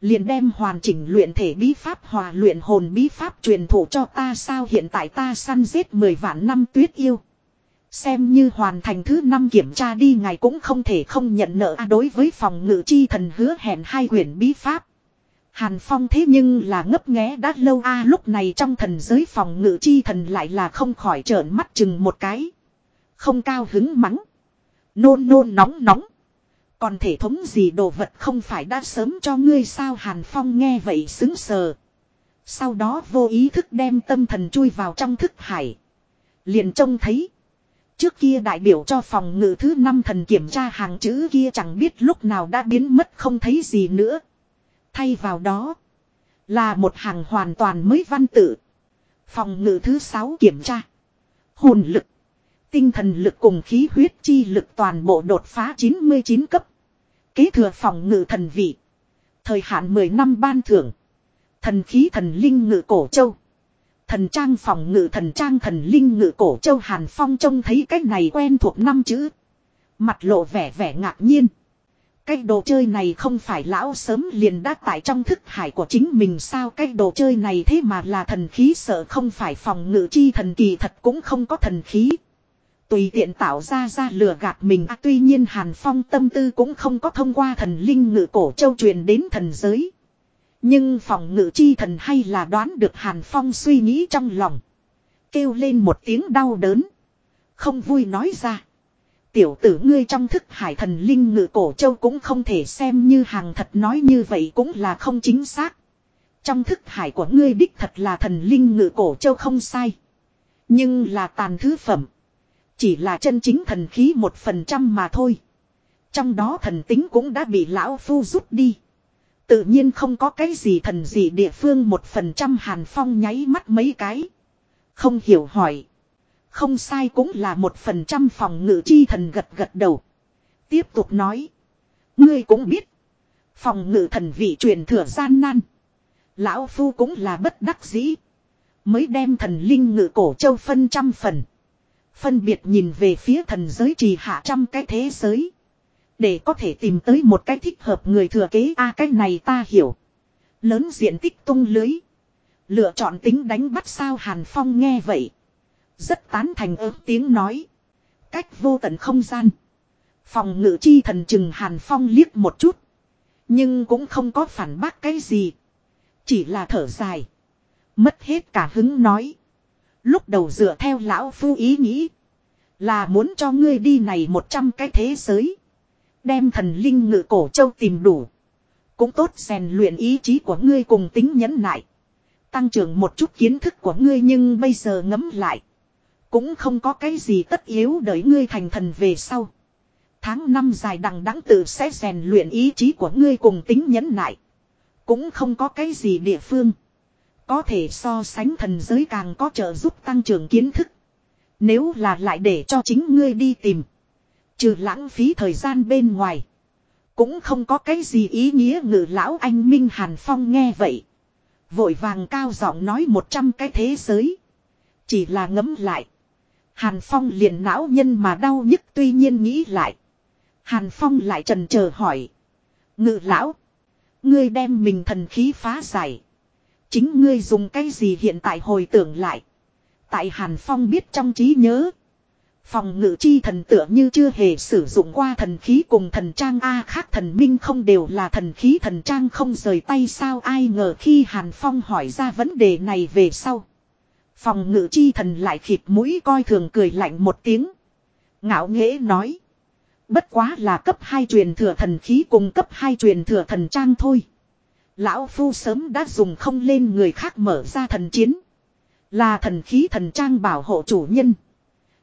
Liền đem hoàn chỉnh luyện thể bí pháp hòa luyện hồn bí pháp truyền thụ cho ta sao hiện tại ta săn giết 10 vạn năm tuyết yêu. Xem như hoàn thành thứ năm kiểm tra đi ngài cũng không thể không nhận nợ a đối với phòng ngự chi thần hứa hẹn hai quyển bí pháp. Hàn Phong thế nhưng là ngấp nghé đã lâu a lúc này trong thần giới phòng ngự chi thần lại là không khỏi trợn mắt chừng một cái. Không cao hứng mắng. Nôn nôn nóng nóng. Còn thể thống gì đồ vật không phải đã sớm cho ngươi sao Hàn Phong nghe vậy xứng sờ. Sau đó vô ý thức đem tâm thần chui vào trong thức hải. Liền trông thấy. Trước kia đại biểu cho phòng ngự thứ năm thần kiểm tra hàng chữ kia chẳng biết lúc nào đã biến mất không thấy gì nữa. Thay vào đó. Là một hàng hoàn toàn mới văn tự. Phòng ngự thứ sáu kiểm tra. Hồn lực. Tinh thần lực cùng khí huyết chi lực toàn bộ đột phá 99 cấp. Kế thừa phòng ngự thần vị. Thời hạn 10 năm ban thưởng. Thần khí thần linh ngự cổ châu. Thần trang phòng ngự thần trang thần linh ngự cổ châu Hàn Phong trông thấy cách này quen thuộc năm chữ. Mặt lộ vẻ vẻ ngạc nhiên. Cái đồ chơi này không phải lão sớm liền đã tại trong thức hải của chính mình sao cái đồ chơi này thế mà là thần khí sợ không phải phòng ngự chi thần kỳ thật cũng không có thần khí. Tùy tiện tạo ra ra lừa gạt mình à, tuy nhiên Hàn Phong tâm tư cũng không có thông qua thần linh ngự cổ châu truyền đến thần giới. Nhưng phòng ngự chi thần hay là đoán được Hàn Phong suy nghĩ trong lòng. Kêu lên một tiếng đau đớn. Không vui nói ra. Tiểu tử ngươi trong thức hải thần linh ngự cổ châu cũng không thể xem như hàng thật nói như vậy cũng là không chính xác. Trong thức hải của ngươi đích thật là thần linh ngự cổ châu không sai. Nhưng là tàn thứ phẩm. Chỉ là chân chính thần khí một phần trăm mà thôi. Trong đó thần tính cũng đã bị lão phu rút đi. Tự nhiên không có cái gì thần gì địa phương một phần trăm hàn phong nháy mắt mấy cái. Không hiểu hỏi. Không sai cũng là một phần trăm phòng ngự chi thần gật gật đầu. Tiếp tục nói. Ngươi cũng biết. Phòng ngự thần vị truyền thừa gian nan. Lão Phu cũng là bất đắc dĩ. Mới đem thần linh ngự cổ châu phân trăm phần. Phân biệt nhìn về phía thần giới trì hạ trăm cái thế giới. Để có thể tìm tới một cái thích hợp người thừa kế, a, cái này ta hiểu. Lớn diện tích tung lưới. Lựa chọn tính đánh bắt sao Hàn Phong nghe vậy. Rất tán thành ớt tiếng nói. Cách vô tận không gian. Phòng ngự chi thần chừng Hàn Phong liếc một chút. Nhưng cũng không có phản bác cái gì. Chỉ là thở dài. Mất hết cả hứng nói. Lúc đầu dựa theo lão phu ý nghĩ. Là muốn cho ngươi đi này một trăm cái thế giới. Đem thần linh ngự cổ châu tìm đủ. Cũng tốt rèn luyện ý chí của ngươi cùng tính nhẫn nại. Tăng trưởng một chút kiến thức của ngươi nhưng bây giờ ngấm lại. Cũng không có cái gì tất yếu đợi ngươi thành thần về sau. Tháng năm dài đằng đẵng tự sẽ rèn luyện ý chí của ngươi cùng tính nhẫn nại. Cũng không có cái gì địa phương. Có thể so sánh thần giới càng có trợ giúp tăng trưởng kiến thức. Nếu là lại để cho chính ngươi đi tìm. Trừ lãng phí thời gian bên ngoài. Cũng không có cái gì ý nghĩa ngự lão anh Minh Hàn Phong nghe vậy. Vội vàng cao giọng nói một trăm cái thế giới. Chỉ là ngấm lại. Hàn Phong liền não nhân mà đau nhức tuy nhiên nghĩ lại. Hàn Phong lại trần chờ hỏi. Ngự lão. Ngươi đem mình thần khí phá giải. Chính ngươi dùng cái gì hiện tại hồi tưởng lại. Tại Hàn Phong biết trong trí nhớ. Phòng ngự chi thần tựa như chưa hề sử dụng qua thần khí cùng thần trang A khác thần minh không đều là thần khí thần trang không rời tay sao ai ngờ khi Hàn Phong hỏi ra vấn đề này về sau. Phòng ngự chi thần lại khịt mũi coi thường cười lạnh một tiếng. Ngạo nghễ nói. Bất quá là cấp 2 truyền thừa thần khí cùng cấp 2 truyền thừa thần trang thôi. Lão Phu sớm đã dùng không lên người khác mở ra thần chiến. Là thần khí thần trang bảo hộ chủ nhân.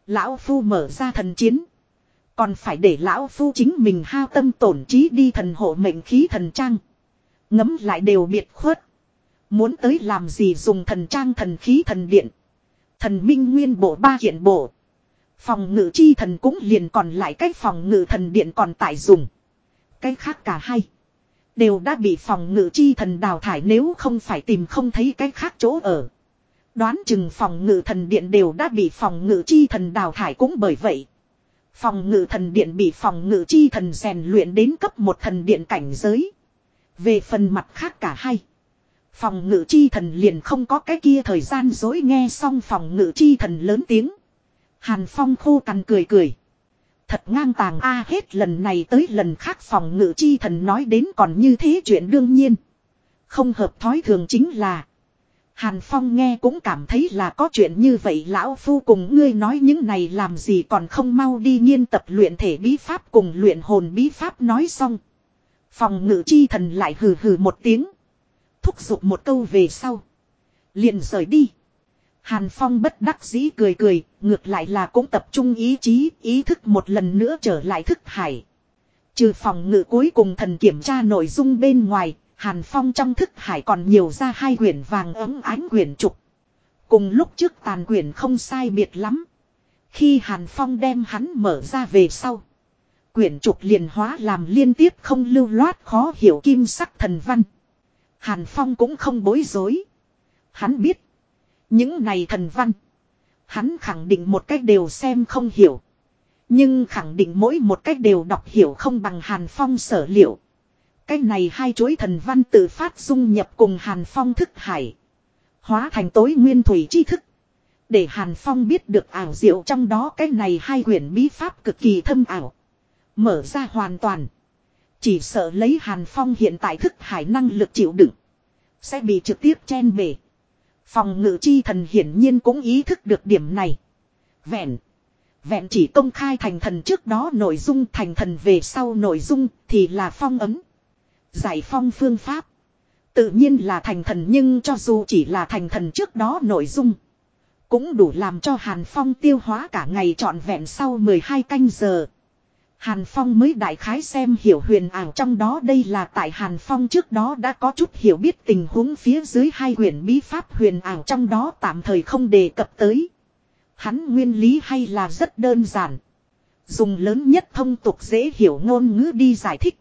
Lão Phu mở ra thần chiến. Còn phải để Lão Phu chính mình hao tâm tổn trí đi thần hộ mệnh khí thần trang. Ngấm lại đều biệt khuất. Muốn tới làm gì dùng thần trang thần khí thần điện. Thần minh nguyên bộ ba hiện bộ. Phòng ngự chi thần cũng liền còn lại cái phòng ngự thần điện còn tại dùng. Cái khác cả hai. Đều đã bị phòng ngự chi thần đào thải nếu không phải tìm không thấy cái khác chỗ ở. Đoán chừng phòng ngự thần điện đều đã bị phòng ngự chi thần đào thải cũng bởi vậy. Phòng ngự thần điện bị phòng ngự chi thần rèn luyện đến cấp một thần điện cảnh giới. Về phần mặt khác cả hai. Phòng ngự chi thần liền không có cái kia thời gian dối nghe xong phòng ngự chi thần lớn tiếng. Hàn Phong khô cằn cười cười. Thật ngang tàng a hết lần này tới lần khác phòng ngự chi thần nói đến còn như thế chuyện đương nhiên. Không hợp thói thường chính là. Hàn Phong nghe cũng cảm thấy là có chuyện như vậy lão phu cùng ngươi nói những này làm gì còn không mau đi nghiên tập luyện thể bí pháp cùng luyện hồn bí pháp nói xong. Phòng ngự chi thần lại hừ hừ một tiếng. Thúc giục một câu về sau. liền rời đi. Hàn Phong bất đắc dĩ cười cười, ngược lại là cũng tập trung ý chí, ý thức một lần nữa trở lại thức hải. Trừ phòng ngự cuối cùng thần kiểm tra nội dung bên ngoài, Hàn Phong trong thức hải còn nhiều ra hai quyển vàng ấm ánh quyển trục. Cùng lúc trước tàn quyển không sai biệt lắm. Khi Hàn Phong đem hắn mở ra về sau. Quyển trục liền hóa làm liên tiếp không lưu loát khó hiểu kim sắc thần văn. Hàn Phong cũng không bối rối. Hắn biết. Những này thần văn. Hắn khẳng định một cách đều xem không hiểu. Nhưng khẳng định mỗi một cách đều đọc hiểu không bằng Hàn Phong sở liệu. Cái này hai chuỗi thần văn tự phát dung nhập cùng Hàn Phong thức hải. Hóa thành tối nguyên thủy tri thức. Để Hàn Phong biết được ảo diệu trong đó cái này hai quyển bí pháp cực kỳ thâm ảo. Mở ra hoàn toàn. Chỉ sợ lấy Hàn Phong hiện tại thức hải năng lực chịu đựng. Sẽ bị trực tiếp chen bể. Phòng ngự chi thần hiển nhiên cũng ý thức được điểm này. Vẹn. Vẹn chỉ công khai thành thần trước đó nội dung, thành thần về sau nội dung thì là phong ấm. Giải phong phương pháp. Tự nhiên là thành thần nhưng cho dù chỉ là thành thần trước đó nội dung. Cũng đủ làm cho Hàn Phong tiêu hóa cả ngày trọn vẹn sau 12 canh giờ. Hàn Phong mới đại khái xem hiểu huyền ảo trong đó đây là tại Hàn Phong trước đó đã có chút hiểu biết tình huống phía dưới hai huyền bí pháp huyền ảo trong đó tạm thời không đề cập tới. Hắn nguyên lý hay là rất đơn giản. Dùng lớn nhất thông tục dễ hiểu ngôn ngữ đi giải thích.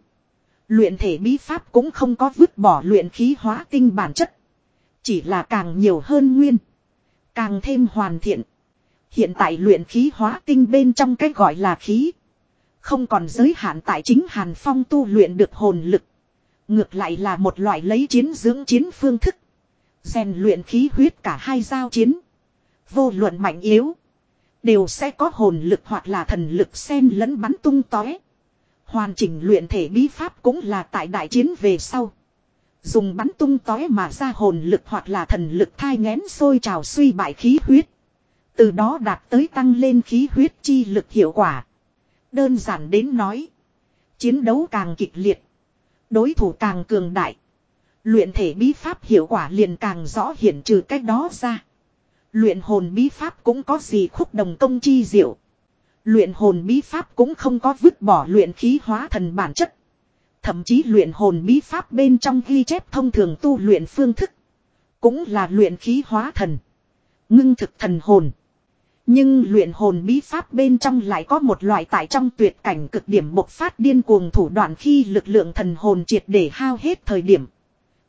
Luyện thể bí pháp cũng không có vứt bỏ luyện khí hóa tinh bản chất. Chỉ là càng nhiều hơn nguyên. Càng thêm hoàn thiện. Hiện tại luyện khí hóa tinh bên trong cái gọi là khí không còn giới hạn tại chính Hàn Phong tu luyện được hồn lực. Ngược lại là một loại lấy chiến dưỡng chiến phương thức. rèn luyện khí huyết cả hai giao chiến. Vô luận mạnh yếu. Đều sẽ có hồn lực hoặc là thần lực xen lẫn bắn tung tóe. Hoàn chỉnh luyện thể bí pháp cũng là tại đại chiến về sau. Dùng bắn tung tóe mà ra hồn lực hoặc là thần lực thai ngén sôi trào suy bại khí huyết. Từ đó đạt tới tăng lên khí huyết chi lực hiệu quả. Đơn giản đến nói. Chiến đấu càng kịch liệt. Đối thủ càng cường đại. Luyện thể bí pháp hiệu quả liền càng rõ hiển trừ cách đó ra. Luyện hồn bí pháp cũng có gì khúc đồng công chi diệu. Luyện hồn bí pháp cũng không có vứt bỏ luyện khí hóa thần bản chất. Thậm chí luyện hồn bí pháp bên trong ghi chép thông thường tu luyện phương thức. Cũng là luyện khí hóa thần. Ngưng thực thần hồn. Nhưng luyện hồn bí pháp bên trong lại có một loại tại trong tuyệt cảnh cực điểm bộc phát điên cuồng thủ đoạn khi lực lượng thần hồn triệt để hao hết thời điểm.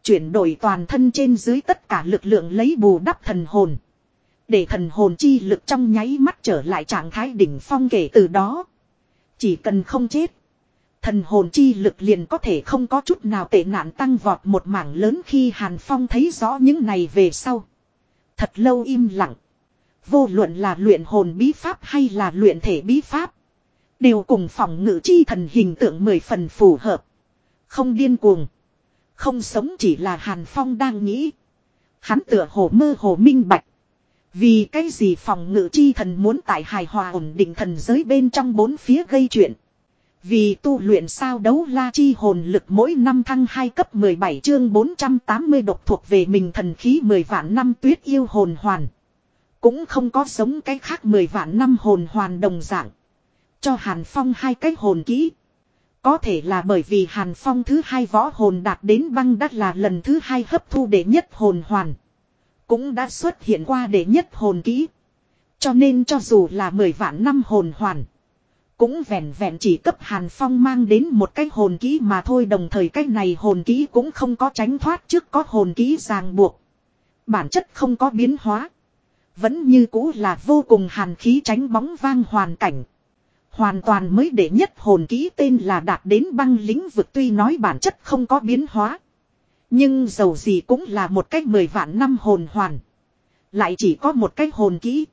Chuyển đổi toàn thân trên dưới tất cả lực lượng lấy bù đắp thần hồn. Để thần hồn chi lực trong nháy mắt trở lại trạng thái đỉnh phong kể từ đó. Chỉ cần không chết. Thần hồn chi lực liền có thể không có chút nào tệ nạn tăng vọt một mảng lớn khi Hàn Phong thấy rõ những này về sau. Thật lâu im lặng. Vô luận là luyện hồn bí pháp hay là luyện thể bí pháp. Đều cùng phòng ngự chi thần hình tượng mười phần phù hợp. Không điên cuồng. Không sống chỉ là Hàn Phong đang nghĩ. Hắn tựa hồ mơ hồ minh bạch. Vì cái gì phòng ngự chi thần muốn tại hài hòa ổn định thần giới bên trong bốn phía gây chuyện. Vì tu luyện sao đấu la chi hồn lực mỗi năm thăng 2 cấp 17 chương 480 độc thuộc về mình thần khí 10 vạn năm tuyết yêu hồn hoàn. Cũng không có giống cái khác 10 vạn năm hồn hoàn đồng dạng. Cho Hàn Phong hai cái hồn kỹ. Có thể là bởi vì Hàn Phong thứ hai võ hồn đạt đến băng đắt là lần thứ hai hấp thu đệ nhất hồn hoàn. Cũng đã xuất hiện qua đệ nhất hồn kỹ. Cho nên cho dù là 10 vạn năm hồn hoàn. Cũng vẹn vẹn chỉ cấp Hàn Phong mang đến một cái hồn kỹ mà thôi đồng thời cái này hồn kỹ cũng không có tránh thoát trước có hồn kỹ ràng buộc. Bản chất không có biến hóa. Vẫn như cũ là vô cùng hàn khí tránh bóng vang hoàn cảnh. Hoàn toàn mới để nhất hồn kỹ tên là đạt đến băng lĩnh vực tuy nói bản chất không có biến hóa. Nhưng dầu gì cũng là một cách mười vạn năm hồn hoàn. Lại chỉ có một cách hồn kỹ.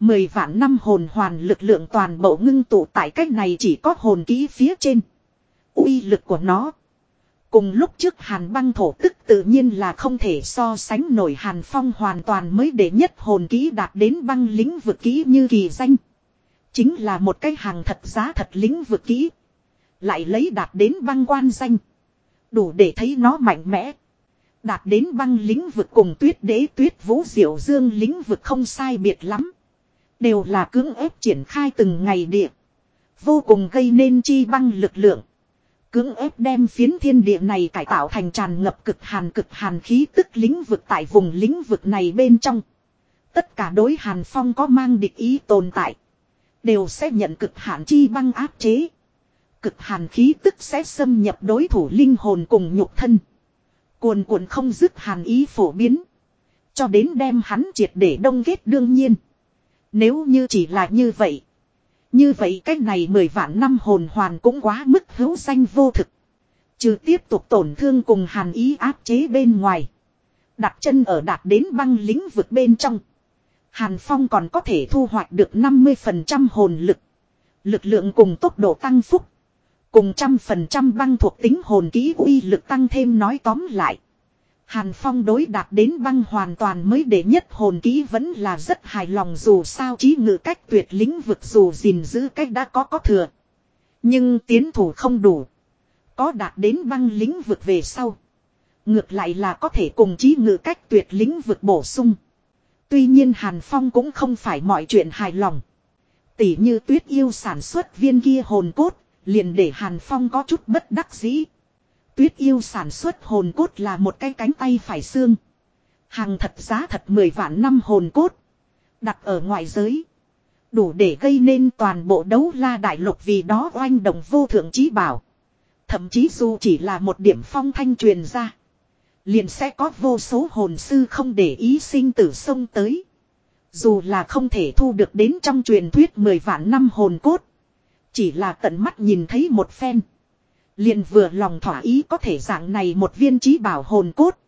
Mười vạn năm hồn hoàn lực lượng toàn bộ ngưng tụ tại cách này chỉ có hồn kỹ phía trên. uy lực của nó. Cùng lúc trước hàn băng thổ tức tự nhiên là không thể so sánh nổi hàn phong hoàn toàn mới để nhất hồn kỹ đạt đến băng lĩnh vực kỹ như kỳ danh. Chính là một cái hàng thật giá thật lĩnh vực kỹ. Lại lấy đạt đến băng quan danh. Đủ để thấy nó mạnh mẽ. Đạt đến băng lĩnh vực cùng tuyết đế tuyết vũ diệu dương lĩnh vực không sai biệt lắm. Đều là cưỡng ép triển khai từng ngày địa. Vô cùng gây nên chi băng lực lượng. Cưỡng ép đem phiến thiên địa này cải tạo thành tràn ngập cực hàn cực hàn khí tức lĩnh vực tại vùng lĩnh vực này bên trong. Tất cả đối hàn phong có mang địch ý tồn tại. Đều sẽ nhận cực hạn chi băng áp chế. Cực hàn khí tức sẽ xâm nhập đối thủ linh hồn cùng nhục thân. Cuồn cuộn không dứt hàn ý phổ biến. Cho đến đem hắn triệt để đông kết đương nhiên. Nếu như chỉ là như vậy. Như vậy cách này mười vạn năm hồn hoàn cũng quá mức hữu danh vô thực. Trừ tiếp tục tổn thương cùng hàn ý áp chế bên ngoài. Đặt chân ở đạt đến băng lĩnh vực bên trong. Hàn Phong còn có thể thu hoạch được 50% hồn lực. Lực lượng cùng tốc độ tăng phúc. Cùng trăm phần trăm băng thuộc tính hồn ký uy lực tăng thêm nói tóm lại. Hàn Phong đối đạt đến băng hoàn toàn mới để nhất hồn kỹ vẫn là rất hài lòng dù sao trí ngự cách tuyệt lĩnh vực dù gìn giữ cách đã có có thừa. Nhưng tiến thủ không đủ. Có đạt đến băng lĩnh vực về sau. Ngược lại là có thể cùng trí ngự cách tuyệt lĩnh vực bổ sung. Tuy nhiên Hàn Phong cũng không phải mọi chuyện hài lòng. Tỷ như tuyết yêu sản xuất viên kia hồn cốt, liền để Hàn Phong có chút bất đắc dĩ. Tuyết yêu sản xuất hồn cốt là một cái cánh tay phải xương. Hàng thật giá thật 10 vạn năm hồn cốt. Đặt ở ngoại giới. Đủ để gây nên toàn bộ đấu la đại lục vì đó oanh đồng vô thượng trí bảo. Thậm chí dù chỉ là một điểm phong thanh truyền ra. Liền sẽ có vô số hồn sư không để ý sinh tử sông tới. Dù là không thể thu được đến trong truyền thuyết 10 vạn năm hồn cốt. Chỉ là tận mắt nhìn thấy một phen. Liền vừa lòng thỏa ý có thể dạng này một viên trí bảo hồn cốt.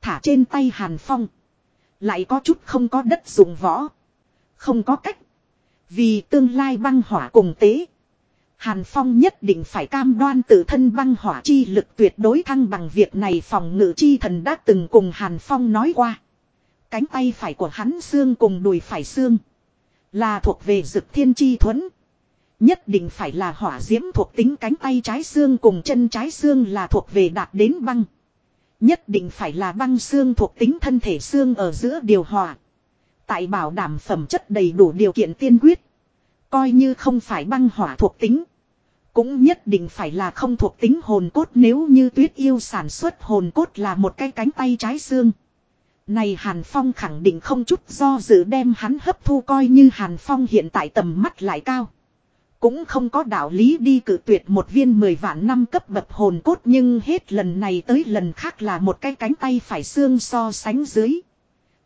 Thả trên tay Hàn Phong. Lại có chút không có đất dùng võ. Không có cách. Vì tương lai băng hỏa cùng tế. Hàn Phong nhất định phải cam đoan tự thân băng hỏa chi lực tuyệt đối thăng bằng việc này phòng ngự chi thần đã từng cùng Hàn Phong nói qua. Cánh tay phải của hắn xương cùng đùi phải xương. Là thuộc về dực thiên chi thuẫn. Nhất định phải là hỏa diễm thuộc tính cánh tay trái xương cùng chân trái xương là thuộc về đạt đến băng. Nhất định phải là băng xương thuộc tính thân thể xương ở giữa điều hòa. Tại bảo đảm phẩm chất đầy đủ điều kiện tiên quyết. Coi như không phải băng hỏa thuộc tính. Cũng nhất định phải là không thuộc tính hồn cốt nếu như tuyết yêu sản xuất hồn cốt là một cái cánh tay trái xương. Này Hàn Phong khẳng định không chút do dự đem hắn hấp thu coi như Hàn Phong hiện tại tầm mắt lại cao. Cũng không có đạo lý đi cử tuyệt một viên mười vạn năm cấp bậc hồn cốt nhưng hết lần này tới lần khác là một cái cánh tay phải xương so sánh dưới.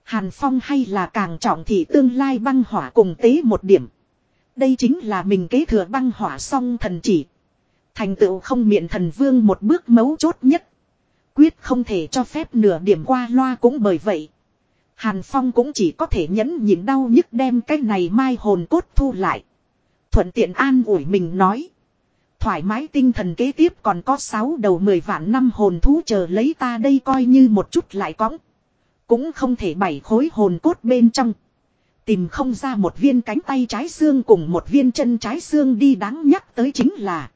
Hàn Phong hay là càng trọng thị tương lai băng hỏa cùng tế một điểm. Đây chính là mình kế thừa băng hỏa song thần chỉ. Thành tựu không miệng thần vương một bước mấu chốt nhất. Quyết không thể cho phép nửa điểm qua loa cũng bởi vậy. Hàn Phong cũng chỉ có thể nhẫn nhịn đau nhức đem cái này mai hồn cốt thu lại. Thuận tiện an ủi mình nói. Thoải mái tinh thần kế tiếp còn có 6 đầu 10 vạn năm hồn thú chờ lấy ta đây coi như một chút lại cõng. Cũng không thể bảy khối hồn cốt bên trong. Tìm không ra một viên cánh tay trái xương cùng một viên chân trái xương đi đáng nhắc tới chính là.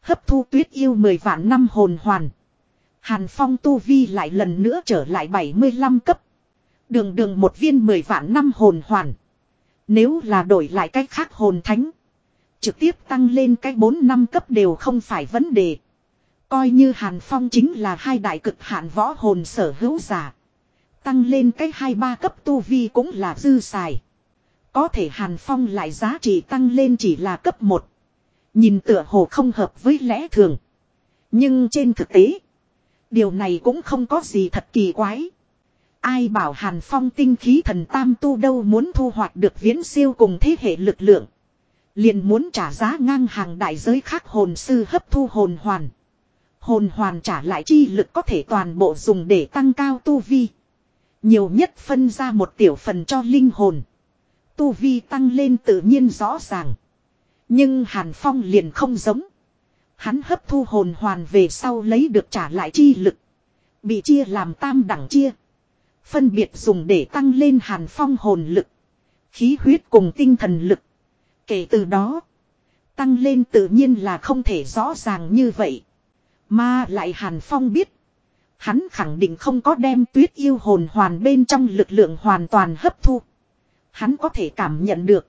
Hấp thu tuyết yêu 10 vạn năm hồn hoàn. Hàn Phong Tu Vi lại lần nữa trở lại 75 cấp. Đường đường một viên 10 vạn năm hồn hoàn. Nếu là đổi lại cách khác hồn thánh. Trực tiếp tăng lên cái 4 năm cấp đều không phải vấn đề. Coi như Hàn Phong chính là hai đại cực hạn võ hồn sở hữu giả. Tăng lên cái 2-3 cấp tu vi cũng là dư xài. Có thể Hàn Phong lại giá trị tăng lên chỉ là cấp 1. Nhìn tựa hồ không hợp với lẽ thường. Nhưng trên thực tế. Điều này cũng không có gì thật kỳ quái. Ai bảo Hàn Phong tinh khí thần tam tu đâu muốn thu hoạch được viễn siêu cùng thế hệ lực lượng. Liền muốn trả giá ngang hàng đại giới khác hồn sư hấp thu hồn hoàn. Hồn hoàn trả lại chi lực có thể toàn bộ dùng để tăng cao tu vi. Nhiều nhất phân ra một tiểu phần cho linh hồn. Tu vi tăng lên tự nhiên rõ ràng. Nhưng Hàn Phong liền không giống. Hắn hấp thu hồn hoàn về sau lấy được trả lại chi lực. Bị chia làm tam đẳng chia. Phân biệt dùng để tăng lên Hàn Phong hồn lực. Khí huyết cùng tinh thần lực. Kể từ đó. Tăng lên tự nhiên là không thể rõ ràng như vậy. Mà lại Hàn Phong biết. Hắn khẳng định không có đem tuyết yêu hồn hoàn bên trong lực lượng hoàn toàn hấp thu. Hắn có thể cảm nhận được.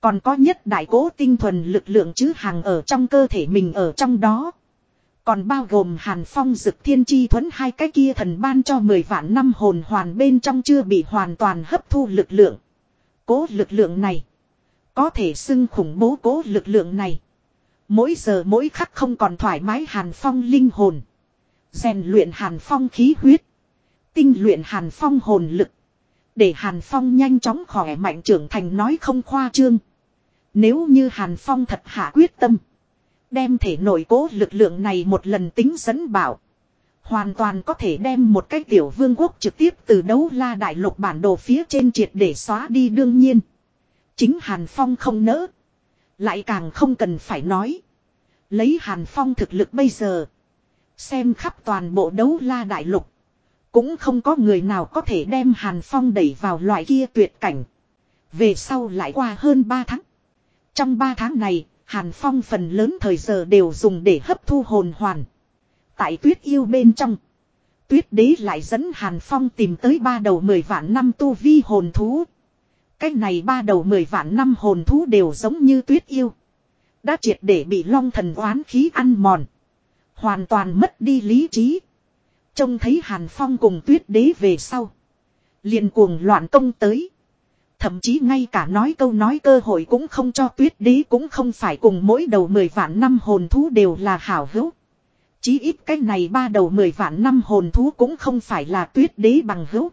Còn có nhất đại cố tinh thuần lực lượng chứ hàng ở trong cơ thể mình ở trong đó. Còn bao gồm hàn phong dực thiên chi thuẫn hai cái kia thần ban cho 10 vạn năm hồn hoàn bên trong chưa bị hoàn toàn hấp thu lực lượng. Cố lực lượng này. Có thể xưng khủng bố cố lực lượng này. Mỗi giờ mỗi khắc không còn thoải mái hàn phong linh hồn. rèn luyện hàn phong khí huyết. Tinh luyện hàn phong hồn lực. Để Hàn Phong nhanh chóng khỏe mạnh trưởng thành nói không khoa trương. Nếu như Hàn Phong thật hạ quyết tâm. Đem thể nội cố lực lượng này một lần tính dẫn bảo. Hoàn toàn có thể đem một cái tiểu vương quốc trực tiếp từ đấu la đại lục bản đồ phía trên triệt để xóa đi đương nhiên. Chính Hàn Phong không nỡ. Lại càng không cần phải nói. Lấy Hàn Phong thực lực bây giờ. Xem khắp toàn bộ đấu la đại lục. Cũng không có người nào có thể đem Hàn Phong đẩy vào loại kia tuyệt cảnh. Về sau lại qua hơn 3 tháng. Trong 3 tháng này, Hàn Phong phần lớn thời giờ đều dùng để hấp thu hồn hoàn. Tại tuyết yêu bên trong. Tuyết đế lại dẫn Hàn Phong tìm tới ba đầu 10 vạn năm tu vi hồn thú. Cái này ba đầu 10 vạn năm hồn thú đều giống như tuyết yêu. Đã triệt để bị long thần oán khí ăn mòn. Hoàn toàn mất đi lý trí. Trông thấy Hàn Phong cùng tuyết đế về sau. liền cuồng loạn công tới. Thậm chí ngay cả nói câu nói cơ hội cũng không cho tuyết đế cũng không phải cùng mỗi đầu mười vạn năm hồn thú đều là hảo hữu. Chí ít cái này ba đầu mười vạn năm hồn thú cũng không phải là tuyết đế bằng hữu.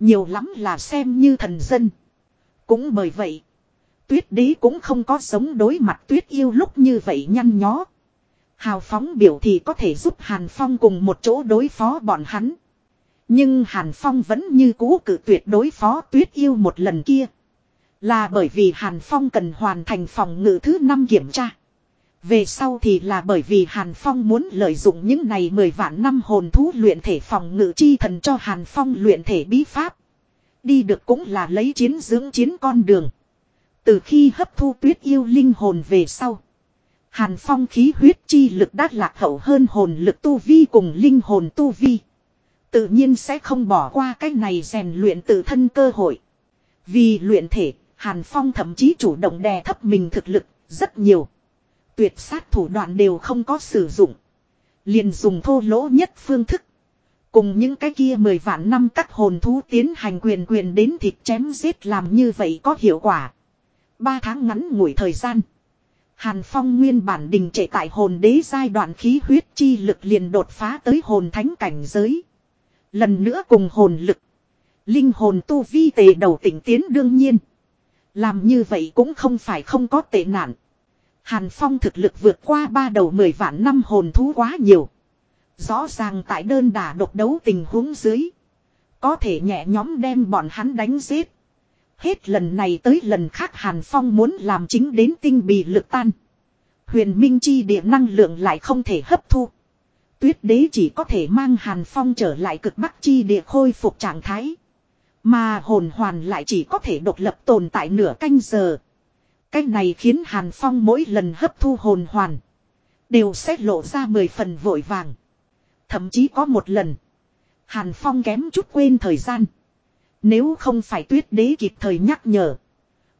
Nhiều lắm là xem như thần dân. Cũng bởi vậy. Tuyết đế cũng không có sống đối mặt tuyết yêu lúc như vậy nhăn nhó. Hào phóng biểu thì có thể giúp Hàn Phong cùng một chỗ đối phó bọn hắn. Nhưng Hàn Phong vẫn như cũ cử tuyệt đối phó tuyết yêu một lần kia. Là bởi vì Hàn Phong cần hoàn thành phòng ngự thứ năm kiểm tra. Về sau thì là bởi vì Hàn Phong muốn lợi dụng những này mười vạn năm hồn thú luyện thể phòng ngự chi thần cho Hàn Phong luyện thể bí pháp. Đi được cũng là lấy chiến dưỡng chiến con đường. Từ khi hấp thu tuyết yêu linh hồn về sau. Hàn phong khí huyết chi lực đắt lạc hậu hơn hồn lực tu vi cùng linh hồn tu vi. Tự nhiên sẽ không bỏ qua cách này rèn luyện tự thân cơ hội. Vì luyện thể, Hàn Phong thậm chí chủ động đè thấp mình thực lực, rất nhiều. Tuyệt sát thủ đoạn đều không có sử dụng. Liền dùng thô lỗ nhất phương thức. Cùng những cái kia mười vạn năm các hồn thú tiến hành quyền quyền đến thịt chém giết làm như vậy có hiệu quả. Ba tháng ngắn ngủi thời gian. Hàn Phong nguyên bản đình trệ tại hồn đế giai đoạn khí huyết chi lực liền đột phá tới hồn thánh cảnh giới. Lần nữa cùng hồn lực. Linh hồn tu vi tề đầu tỉnh tiến đương nhiên. Làm như vậy cũng không phải không có tệ nạn. Hàn Phong thực lực vượt qua ba đầu mười vạn năm hồn thú quá nhiều. Rõ ràng tại đơn đả độc đấu tình huống dưới. Có thể nhẹ nhóm đem bọn hắn đánh giết. Hết lần này tới lần khác Hàn Phong muốn làm chính đến tinh bì lực tan. Huyền Minh Chi địa năng lượng lại không thể hấp thu. Tuyết đế chỉ có thể mang Hàn Phong trở lại cực bắc chi địa khôi phục trạng thái. Mà hồn hoàn lại chỉ có thể độc lập tồn tại nửa canh giờ. Cái này khiến Hàn Phong mỗi lần hấp thu hồn hoàn. Đều sẽ lộ ra mười phần vội vàng. Thậm chí có một lần. Hàn Phong kém chút quên thời gian. Nếu không phải tuyết đế kịp thời nhắc nhở.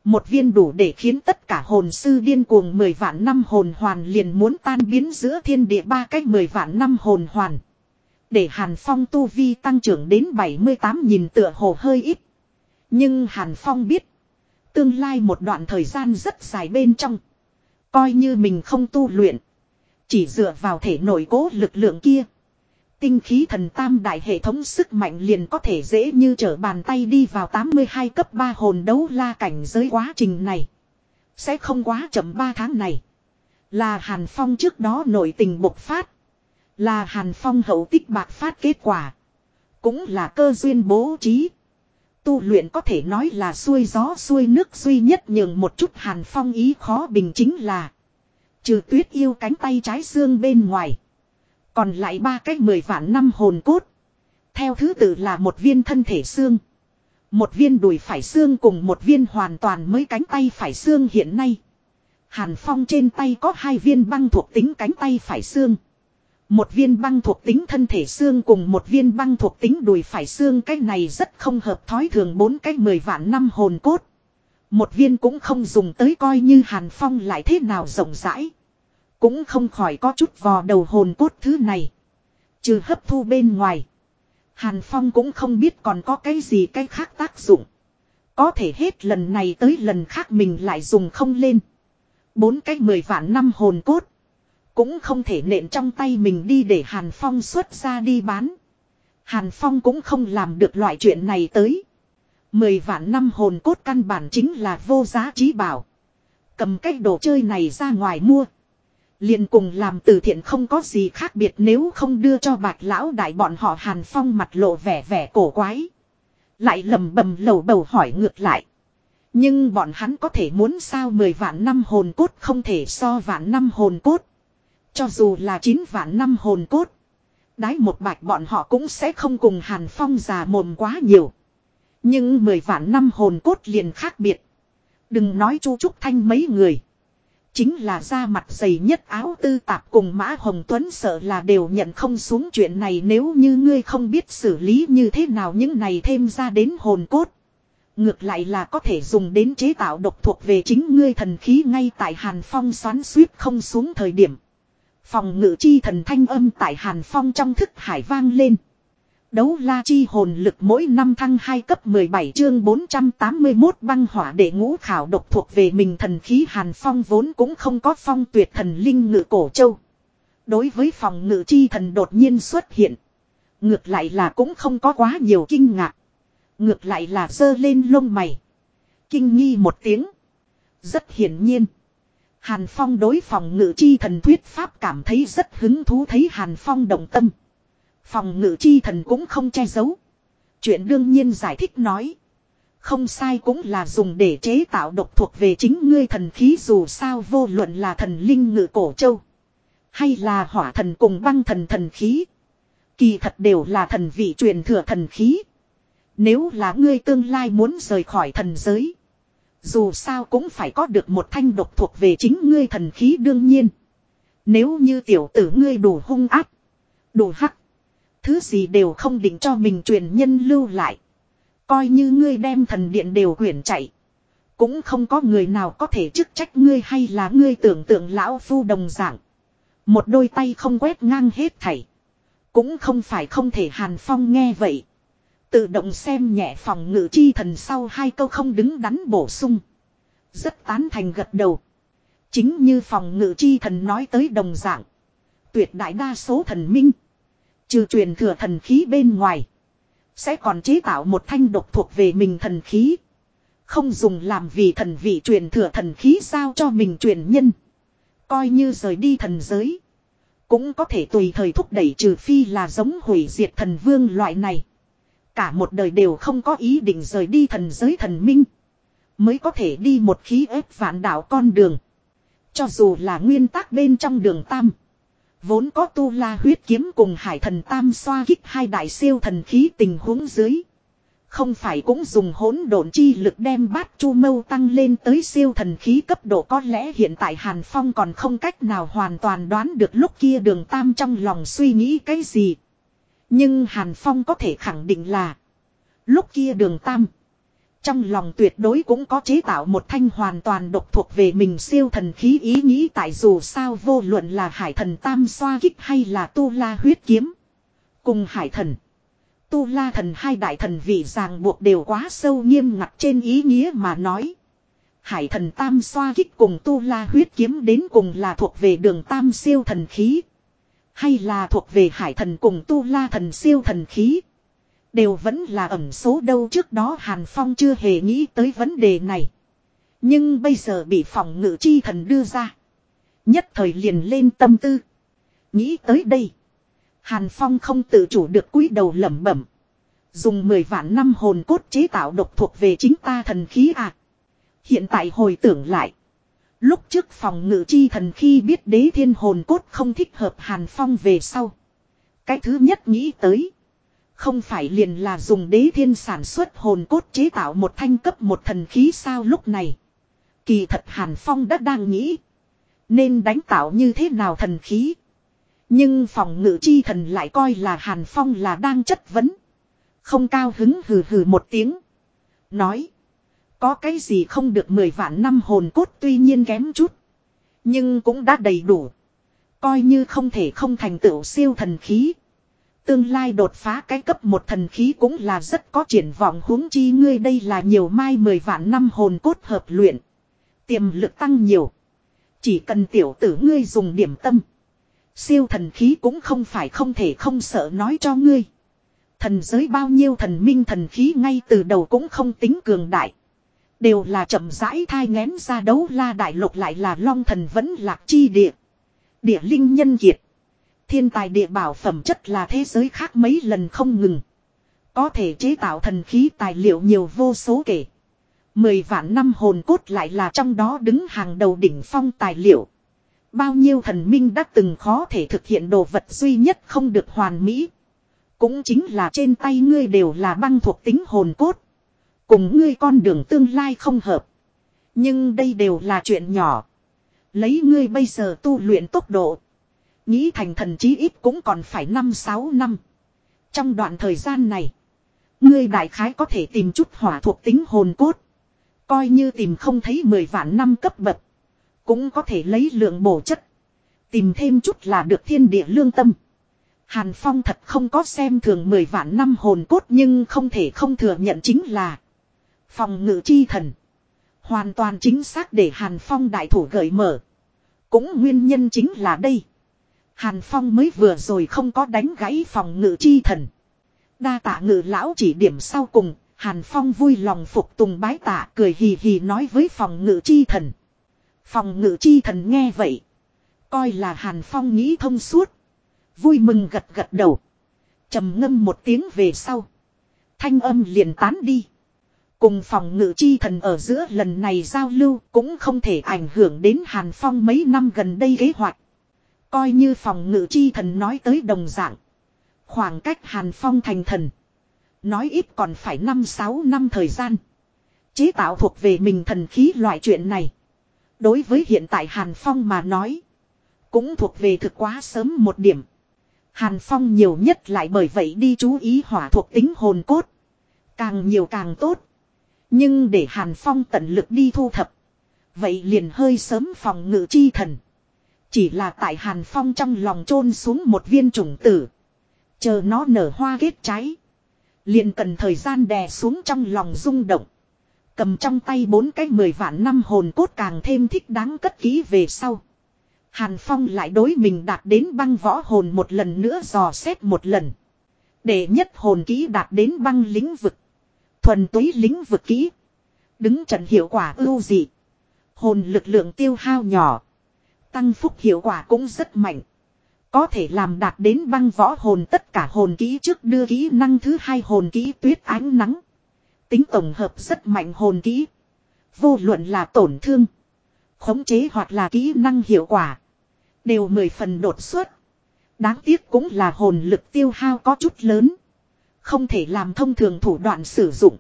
Một viên đủ để khiến tất cả hồn sư điên cuồng mười vạn năm hồn hoàn liền muốn tan biến giữa thiên địa ba cách mười vạn năm hồn hoàn. Để Hàn Phong tu vi tăng trưởng đến 78 nhìn tựa hồ hơi ít. Nhưng Hàn Phong biết. Tương lai một đoạn thời gian rất dài bên trong. Coi như mình không tu luyện. Chỉ dựa vào thể nội cố lực lượng kia. Tinh khí thần tam đại hệ thống sức mạnh liền có thể dễ như trở bàn tay đi vào 82 cấp 3 hồn đấu la cảnh giới quá trình này. Sẽ không quá chậm 3 tháng này. Là Hàn Phong trước đó nổi tình bộc phát. Là Hàn Phong hậu tích bạc phát kết quả. Cũng là cơ duyên bố trí. Tu luyện có thể nói là xuôi gió xuôi nước duy nhất nhường một chút Hàn Phong ý khó bình chính là. Trừ tuyết yêu cánh tay trái xương bên ngoài. Còn lại ba cái mười vạn năm hồn cốt. Theo thứ tự là một viên thân thể xương. Một viên đùi phải xương cùng một viên hoàn toàn mới cánh tay phải xương hiện nay. Hàn Phong trên tay có hai viên băng thuộc tính cánh tay phải xương. Một viên băng thuộc tính thân thể xương cùng một viên băng thuộc tính đùi phải xương cái này rất không hợp thói thường bốn cái mười vạn năm hồn cốt. Một viên cũng không dùng tới coi như Hàn Phong lại thế nào rộng rãi. Cũng không khỏi có chút vò đầu hồn cốt thứ này. Trừ hấp thu bên ngoài. Hàn Phong cũng không biết còn có cái gì cái khác tác dụng. Có thể hết lần này tới lần khác mình lại dùng không lên. Bốn cái mười vạn năm hồn cốt. Cũng không thể nện trong tay mình đi để Hàn Phong xuất ra đi bán. Hàn Phong cũng không làm được loại chuyện này tới. Mười vạn năm hồn cốt căn bản chính là vô giá trí bảo. Cầm cái đồ chơi này ra ngoài mua liền cùng làm từ thiện không có gì khác biệt nếu không đưa cho bạch lão đại bọn họ hàn phong mặt lộ vẻ vẻ cổ quái. Lại lầm bầm lầu bầu hỏi ngược lại. Nhưng bọn hắn có thể muốn sao mười vạn năm hồn cốt không thể so vạn năm hồn cốt. Cho dù là chín vạn năm hồn cốt. Đái một bạch bọn họ cũng sẽ không cùng hàn phong già mồm quá nhiều. Nhưng mười vạn năm hồn cốt liền khác biệt. Đừng nói chu trúc thanh mấy người. Chính là da mặt dày nhất áo tư tạp cùng Mã Hồng Tuấn sợ là đều nhận không xuống chuyện này nếu như ngươi không biết xử lý như thế nào những này thêm ra đến hồn cốt. Ngược lại là có thể dùng đến chế tạo độc thuộc về chính ngươi thần khí ngay tại Hàn Phong xoắn suýt không xuống thời điểm. Phòng ngự chi thần thanh âm tại Hàn Phong trong thức hải vang lên. Đấu la chi hồn lực mỗi năm thăng 2 cấp 17 chương 481 băng hỏa để ngũ khảo độc thuộc về mình thần khí hàn phong vốn cũng không có phong tuyệt thần linh ngự cổ châu. Đối với phòng ngự chi thần đột nhiên xuất hiện. Ngược lại là cũng không có quá nhiều kinh ngạc. Ngược lại là dơ lên lông mày. Kinh nghi một tiếng. Rất hiển nhiên. Hàn Phong đối phòng ngự chi thần thuyết pháp cảm thấy rất hứng thú thấy Hàn Phong động tâm. Phòng ngự chi thần cũng không che giấu. Chuyện đương nhiên giải thích nói. Không sai cũng là dùng để chế tạo độc thuộc về chính ngươi thần khí dù sao vô luận là thần linh ngự cổ châu. Hay là hỏa thần cùng băng thần thần khí. Kỳ thật đều là thần vị truyền thừa thần khí. Nếu là ngươi tương lai muốn rời khỏi thần giới. Dù sao cũng phải có được một thanh độc thuộc về chính ngươi thần khí đương nhiên. Nếu như tiểu tử ngươi đủ hung áp, đủ hắc. Thứ gì đều không định cho mình truyền nhân lưu lại. Coi như ngươi đem thần điện đều quyển chạy. Cũng không có người nào có thể chức trách ngươi hay là ngươi tưởng tượng lão phu đồng dạng. Một đôi tay không quét ngang hết thảy. Cũng không phải không thể hàn phong nghe vậy. Tự động xem nhẹ phòng ngự chi thần sau hai câu không đứng đắn bổ sung. Rất tán thành gật đầu. Chính như phòng ngự chi thần nói tới đồng dạng. Tuyệt đại đa số thần minh. Trừ truyền thừa thần khí bên ngoài. Sẽ còn chế tạo một thanh độc thuộc về mình thần khí. Không dùng làm vì thần vị truyền thừa thần khí sao cho mình truyền nhân. Coi như rời đi thần giới. Cũng có thể tùy thời thúc đẩy trừ phi là giống hủy diệt thần vương loại này. Cả một đời đều không có ý định rời đi thần giới thần minh. Mới có thể đi một khí ép vạn đạo con đường. Cho dù là nguyên tắc bên trong đường tam. Vốn có tu la huyết kiếm cùng hải thần tam xoa kích hai đại siêu thần khí tình huống dưới. Không phải cũng dùng hỗn độn chi lực đem bát chu mâu tăng lên tới siêu thần khí cấp độ có lẽ hiện tại Hàn Phong còn không cách nào hoàn toàn đoán được lúc kia đường tam trong lòng suy nghĩ cái gì. Nhưng Hàn Phong có thể khẳng định là, lúc kia đường tam trong lòng tuyệt đối cũng có chế tạo một thanh hoàn toàn độc thuộc về mình siêu thần khí ý nghĩ tại dù sao vô luận là hải thần tam xoa kích hay là tu la huyết kiếm. Cùng hải thần. Tu la thần hai đại thần vị ràng buộc đều quá sâu nghiêm ngặt trên ý nghĩa mà nói. Hải thần tam xoa kích cùng tu la huyết kiếm đến cùng là thuộc về đường tam siêu thần khí. Hay là thuộc về hải thần cùng tu la thần siêu thần khí. Đều vẫn là ẩn số đâu trước đó Hàn Phong chưa hề nghĩ tới vấn đề này. Nhưng bây giờ bị phòng ngự chi thần đưa ra. Nhất thời liền lên tâm tư. Nghĩ tới đây. Hàn Phong không tự chủ được cúi đầu lẩm bẩm. Dùng 10 vạn năm hồn cốt chế tạo độc thuộc về chính ta thần khí à. Hiện tại hồi tưởng lại. Lúc trước phòng ngự chi thần khi biết đế thiên hồn cốt không thích hợp Hàn Phong về sau. Cái thứ nhất nghĩ tới. Không phải liền là dùng đế thiên sản xuất hồn cốt chế tạo một thanh cấp một thần khí sao lúc này. Kỳ thật Hàn Phong đã đang nghĩ. Nên đánh tạo như thế nào thần khí. Nhưng phòng ngự chi thần lại coi là Hàn Phong là đang chất vấn. Không cao hứng hừ hừ một tiếng. Nói. Có cái gì không được mười vạn năm hồn cốt tuy nhiên kém chút. Nhưng cũng đã đầy đủ. Coi như không thể không thành tựu siêu thần khí. Tương lai đột phá cái cấp một thần khí cũng là rất có triển vọng huống chi ngươi đây là nhiều mai mười vạn năm hồn cốt hợp luyện. Tiềm lực tăng nhiều. Chỉ cần tiểu tử ngươi dùng điểm tâm. Siêu thần khí cũng không phải không thể không sợ nói cho ngươi. Thần giới bao nhiêu thần minh thần khí ngay từ đầu cũng không tính cường đại. Đều là chậm rãi thai ngén ra đấu la đại lục lại là long thần vẫn lạc chi địa. Địa linh nhân kiệt. Thiên tài địa bảo phẩm chất là thế giới khác mấy lần không ngừng. Có thể chế tạo thần khí tài liệu nhiều vô số kể. Mười vạn năm hồn cốt lại là trong đó đứng hàng đầu đỉnh phong tài liệu. Bao nhiêu thần minh đã từng khó thể thực hiện đồ vật duy nhất không được hoàn mỹ. Cũng chính là trên tay ngươi đều là băng thuộc tính hồn cốt. Cùng ngươi con đường tương lai không hợp. Nhưng đây đều là chuyện nhỏ. Lấy ngươi bây giờ tu luyện tốc độ. Nghĩ thành thần chí ít cũng còn phải 5-6 năm. Trong đoạn thời gian này. Ngươi đại khái có thể tìm chút hỏa thuộc tính hồn cốt. Coi như tìm không thấy 10 vạn năm cấp bậc. Cũng có thể lấy lượng bổ chất. Tìm thêm chút là được thiên địa lương tâm. Hàn Phong thật không có xem thường 10 vạn năm hồn cốt nhưng không thể không thừa nhận chính là. Phòng ngự chi thần. Hoàn toàn chính xác để Hàn Phong đại thủ gợi mở. Cũng nguyên nhân chính là đây. Hàn Phong mới vừa rồi không có đánh gãy phòng ngự chi thần. Đa tạ ngự lão chỉ điểm sau cùng, Hàn Phong vui lòng phục tùng bái tạ cười hì hì nói với phòng ngự chi thần. Phòng ngự chi thần nghe vậy. Coi là Hàn Phong nghĩ thông suốt. Vui mừng gật gật đầu. trầm ngâm một tiếng về sau. Thanh âm liền tán đi. Cùng phòng ngự chi thần ở giữa lần này giao lưu cũng không thể ảnh hưởng đến Hàn Phong mấy năm gần đây kế hoạch. Coi như phòng ngự chi thần nói tới đồng dạng. Khoảng cách Hàn Phong thành thần. Nói ít còn phải 5-6 năm thời gian. Chế tạo thuộc về mình thần khí loại chuyện này. Đối với hiện tại Hàn Phong mà nói. Cũng thuộc về thực quá sớm một điểm. Hàn Phong nhiều nhất lại bởi vậy đi chú ý hỏa thuộc tính hồn cốt. Càng nhiều càng tốt. Nhưng để Hàn Phong tận lực đi thu thập. Vậy liền hơi sớm phòng ngự chi thần. Chỉ là tại Hàn Phong trong lòng chôn xuống một viên trùng tử. Chờ nó nở hoa kết trái. Liền cần thời gian đè xuống trong lòng rung động. Cầm trong tay bốn cái mười vạn năm hồn cốt càng thêm thích đáng cất kỹ về sau. Hàn Phong lại đối mình đạt đến băng võ hồn một lần nữa dò xét một lần. Để nhất hồn kỹ đạt đến băng lĩnh vực. Thuần túy lĩnh vực kỹ. Đứng trận hiệu quả ưu dị. Hồn lực lượng tiêu hao nhỏ. Tăng phúc hiệu quả cũng rất mạnh. Có thể làm đạt đến băng võ hồn tất cả hồn kỹ trước đưa kỹ năng thứ hai hồn kỹ tuyết ánh nắng. Tính tổng hợp rất mạnh hồn kỹ. Vô luận là tổn thương. Khống chế hoặc là kỹ năng hiệu quả. Đều mười phần đột xuất. Đáng tiếc cũng là hồn lực tiêu hao có chút lớn. Không thể làm thông thường thủ đoạn sử dụng.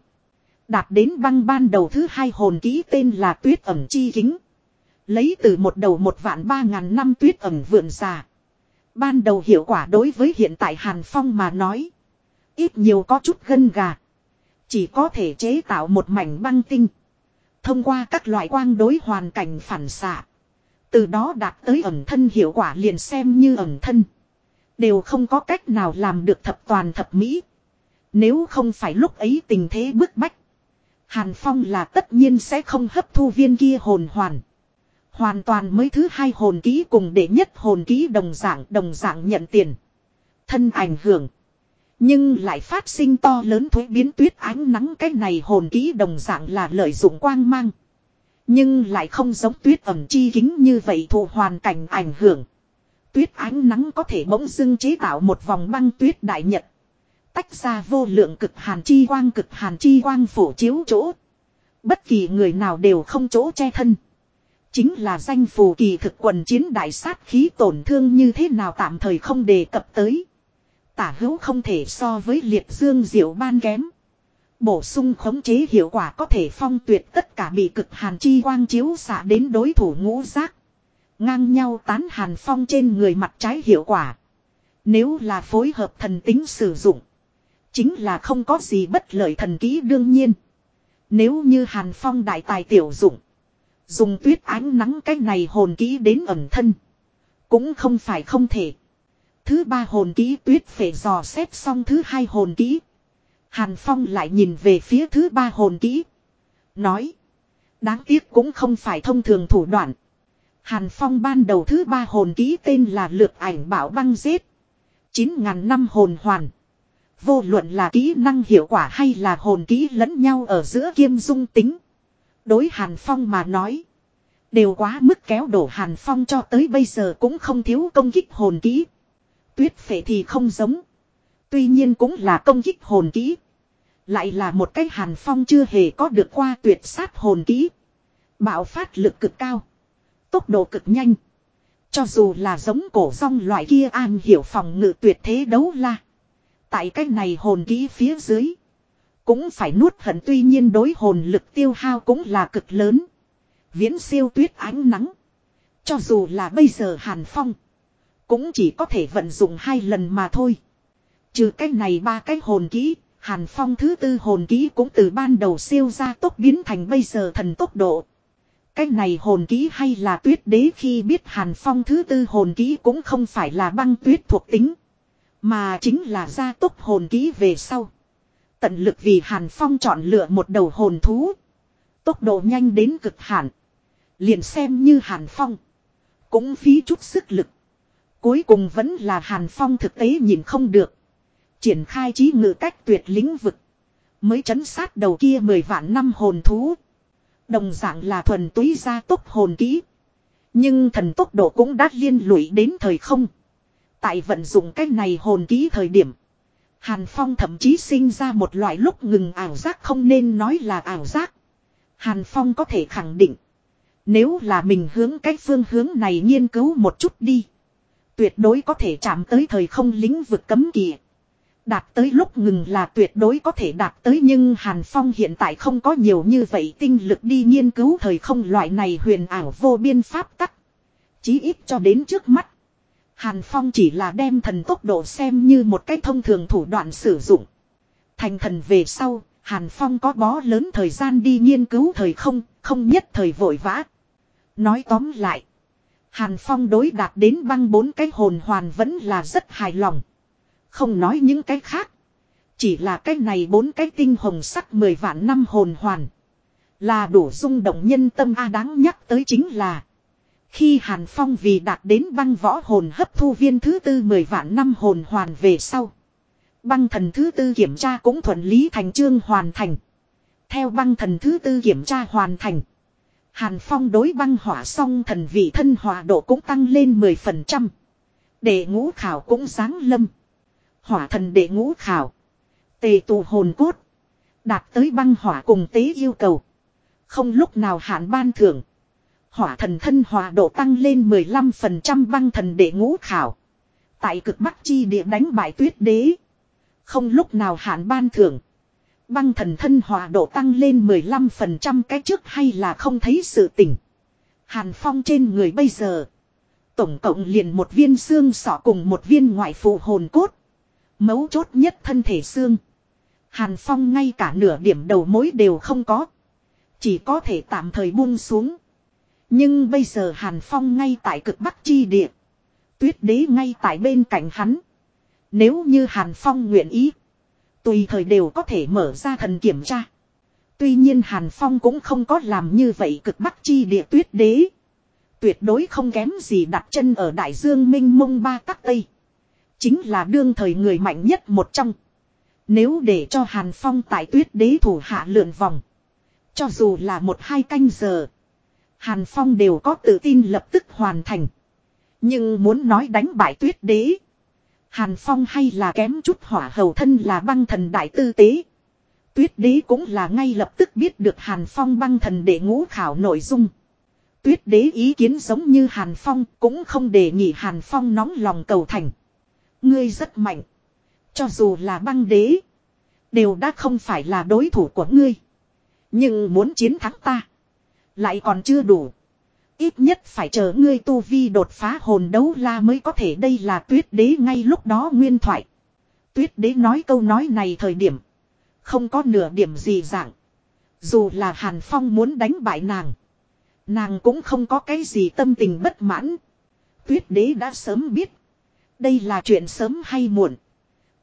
Đạt đến băng ban đầu thứ hai hồn kỹ tên là tuyết ẩm chi kính. Lấy từ một đầu một vạn ba ngàn năm tuyết ẩm vượn già. Ban đầu hiệu quả đối với hiện tại Hàn Phong mà nói. Ít nhiều có chút gân gà. Chỉ có thể chế tạo một mảnh băng tinh. Thông qua các loại quang đối hoàn cảnh phản xạ. Từ đó đạt tới ẩm thân hiệu quả liền xem như ẩm thân. Đều không có cách nào làm được thập toàn thập mỹ. Nếu không phải lúc ấy tình thế bức bách. Hàn Phong là tất nhiên sẽ không hấp thu viên kia hồn hoàn. Hoàn toàn mới thứ hai hồn ký cùng để nhất hồn ký đồng dạng đồng dạng nhận tiền. Thân ảnh hưởng. Nhưng lại phát sinh to lớn thuế biến tuyết ánh nắng cái này hồn ký đồng dạng là lợi dụng quang mang. Nhưng lại không giống tuyết ẩm chi kính như vậy thụ hoàn cảnh ảnh hưởng. Tuyết ánh nắng có thể bỗng dưng chế tạo một vòng băng tuyết đại nhật. Tách ra vô lượng cực hàn chi quang, cực hàn chi quang phổ chiếu chỗ. Bất kỳ người nào đều không chỗ che thân. Chính là danh phù kỳ thực quần chiến đại sát khí tổn thương như thế nào tạm thời không đề cập tới. Tả hữu không thể so với liệt dương diệu ban kém. Bổ sung khống chế hiệu quả có thể phong tuyệt tất cả bị cực hàn chi quang chiếu xạ đến đối thủ ngũ giác. Ngang nhau tán hàn phong trên người mặt trái hiệu quả. Nếu là phối hợp thần tính sử dụng. Chính là không có gì bất lợi thần kỹ đương nhiên. Nếu như hàn phong đại tài tiểu dụng. Dùng tuyết ánh nắng cái này hồn kỹ đến ẩn thân. Cũng không phải không thể. Thứ ba hồn kỹ tuyết phải dò xét xong thứ hai hồn kỹ. Hàn Phong lại nhìn về phía thứ ba hồn kỹ. Nói. Đáng tiếc cũng không phải thông thường thủ đoạn. Hàn Phong ban đầu thứ ba hồn kỹ tên là lược ảnh bảo băng giết. 9.000 năm hồn hoàn. Vô luận là kỹ năng hiệu quả hay là hồn kỹ lẫn nhau ở giữa kiêm dung tính. Đối Hàn Phong mà nói. Đều quá mức kéo đổ Hàn Phong cho tới bây giờ cũng không thiếu công kích hồn kỹ. Tuyết phệ thì không giống. Tuy nhiên cũng là công kích hồn kỹ. Lại là một cái Hàn Phong chưa hề có được qua tuyệt sát hồn kỹ. Bạo phát lực cực cao. Tốc độ cực nhanh. Cho dù là giống cổ rong loại kia an hiểu phòng ngự tuyệt thế đấu la. Tại cái này hồn kỹ phía dưới. Cũng phải nuốt hận tuy nhiên đối hồn lực tiêu hao cũng là cực lớn. Viễn siêu tuyết ánh nắng. Cho dù là bây giờ Hàn Phong. Cũng chỉ có thể vận dụng hai lần mà thôi. Trừ cái này ba cái hồn kỹ. Hàn Phong thứ tư hồn kỹ cũng từ ban đầu siêu ra tốc biến thành bây giờ thần tốc độ. Cái này hồn kỹ hay là tuyết đế khi biết Hàn Phong thứ tư hồn kỹ cũng không phải là băng tuyết thuộc tính. Mà chính là gia tốc hồn kỹ về sau. Tận lực vì Hàn Phong chọn lựa một đầu hồn thú. Tốc độ nhanh đến cực hạn. Liền xem như Hàn Phong. Cũng phí chút sức lực. Cuối cùng vẫn là Hàn Phong thực tế nhìn không được. Triển khai trí ngự cách tuyệt lĩnh vực. Mới chấn sát đầu kia mười vạn năm hồn thú. Đồng dạng là thuần túy gia tốc hồn kỹ. Nhưng thần tốc độ cũng đã liên lụy đến thời không. Tại vận dụng cách này hồn kỹ thời điểm. Hàn Phong thậm chí sinh ra một loại lúc ngừng ảo giác không nên nói là ảo giác. Hàn Phong có thể khẳng định. Nếu là mình hướng cái phương hướng này nghiên cứu một chút đi. Tuyệt đối có thể chạm tới thời không lĩnh vực cấm kỵ. Đạt tới lúc ngừng là tuyệt đối có thể đạt tới nhưng Hàn Phong hiện tại không có nhiều như vậy tinh lực đi nghiên cứu thời không loại này huyền ảo vô biên pháp tắc. Chí ít cho đến trước mắt. Hàn Phong chỉ là đem thần tốc độ xem như một cách thông thường thủ đoạn sử dụng. Thành thần về sau, Hàn Phong có bó lớn thời gian đi nghiên cứu thời không, không nhất thời vội vã. Nói tóm lại, Hàn Phong đối đạt đến băng bốn cái hồn hoàn vẫn là rất hài lòng. Không nói những cái khác. Chỉ là cái này bốn cái tinh hồng sắc mười vạn năm hồn hoàn. Là đủ rung động nhân tâm A đáng nhắc tới chính là. Khi Hàn Phong vì đạt đến băng võ hồn hấp thu viên thứ tư mười vạn năm hồn hoàn về sau. Băng thần thứ tư kiểm tra cũng thuận lý thành chương hoàn thành. Theo băng thần thứ tư kiểm tra hoàn thành. Hàn Phong đối băng hỏa song thần vị thân hỏa độ cũng tăng lên 10%. đệ ngũ khảo cũng sáng lâm. Hỏa thần đệ ngũ khảo. Tề tù hồn cốt. Đạt tới băng hỏa cùng tế yêu cầu. Không lúc nào hạn ban thưởng. Hỏa thần thân hòa độ tăng lên 15% băng thần đệ ngũ khảo. Tại cực bắc chi địa đánh bại tuyết đế. Không lúc nào hạn ban thưởng. Băng thần thân hòa độ tăng lên 15% cái trước hay là không thấy sự tỉnh. Hàn phong trên người bây giờ. Tổng cộng liền một viên xương sọ cùng một viên ngoại phụ hồn cốt. Mấu chốt nhất thân thể xương. Hàn phong ngay cả nửa điểm đầu mối đều không có. Chỉ có thể tạm thời buông xuống. Nhưng bây giờ Hàn Phong ngay tại cực bắc chi địa. Tuyết đế ngay tại bên cạnh hắn. Nếu như Hàn Phong nguyện ý. Tùy thời đều có thể mở ra thần kiểm tra. Tuy nhiên Hàn Phong cũng không có làm như vậy cực bắc chi địa tuyết đế. Tuyệt đối không kém gì đặt chân ở đại dương minh mông ba tắc tây. Chính là đương thời người mạnh nhất một trong. Nếu để cho Hàn Phong tại tuyết đế thủ hạ lượn vòng. Cho dù là một hai canh giờ. Hàn Phong đều có tự tin lập tức hoàn thành. Nhưng muốn nói đánh bại tuyết đế. Hàn Phong hay là kém chút hỏa hầu thân là băng thần đại tư tế. Tuyết đế cũng là ngay lập tức biết được Hàn Phong băng thần để ngũ khảo nội dung. Tuyết đế ý kiến giống như Hàn Phong cũng không để nhị Hàn Phong nóng lòng cầu thành. Ngươi rất mạnh. Cho dù là băng đế. Đều đã không phải là đối thủ của ngươi. Nhưng muốn chiến thắng ta. Lại còn chưa đủ. Ít nhất phải chờ ngươi tu vi đột phá hồn đấu la mới có thể đây là tuyết đế ngay lúc đó nguyên thoại. Tuyết đế nói câu nói này thời điểm. Không có nửa điểm gì dạng. Dù là Hàn Phong muốn đánh bại nàng. Nàng cũng không có cái gì tâm tình bất mãn. Tuyết đế đã sớm biết. Đây là chuyện sớm hay muộn.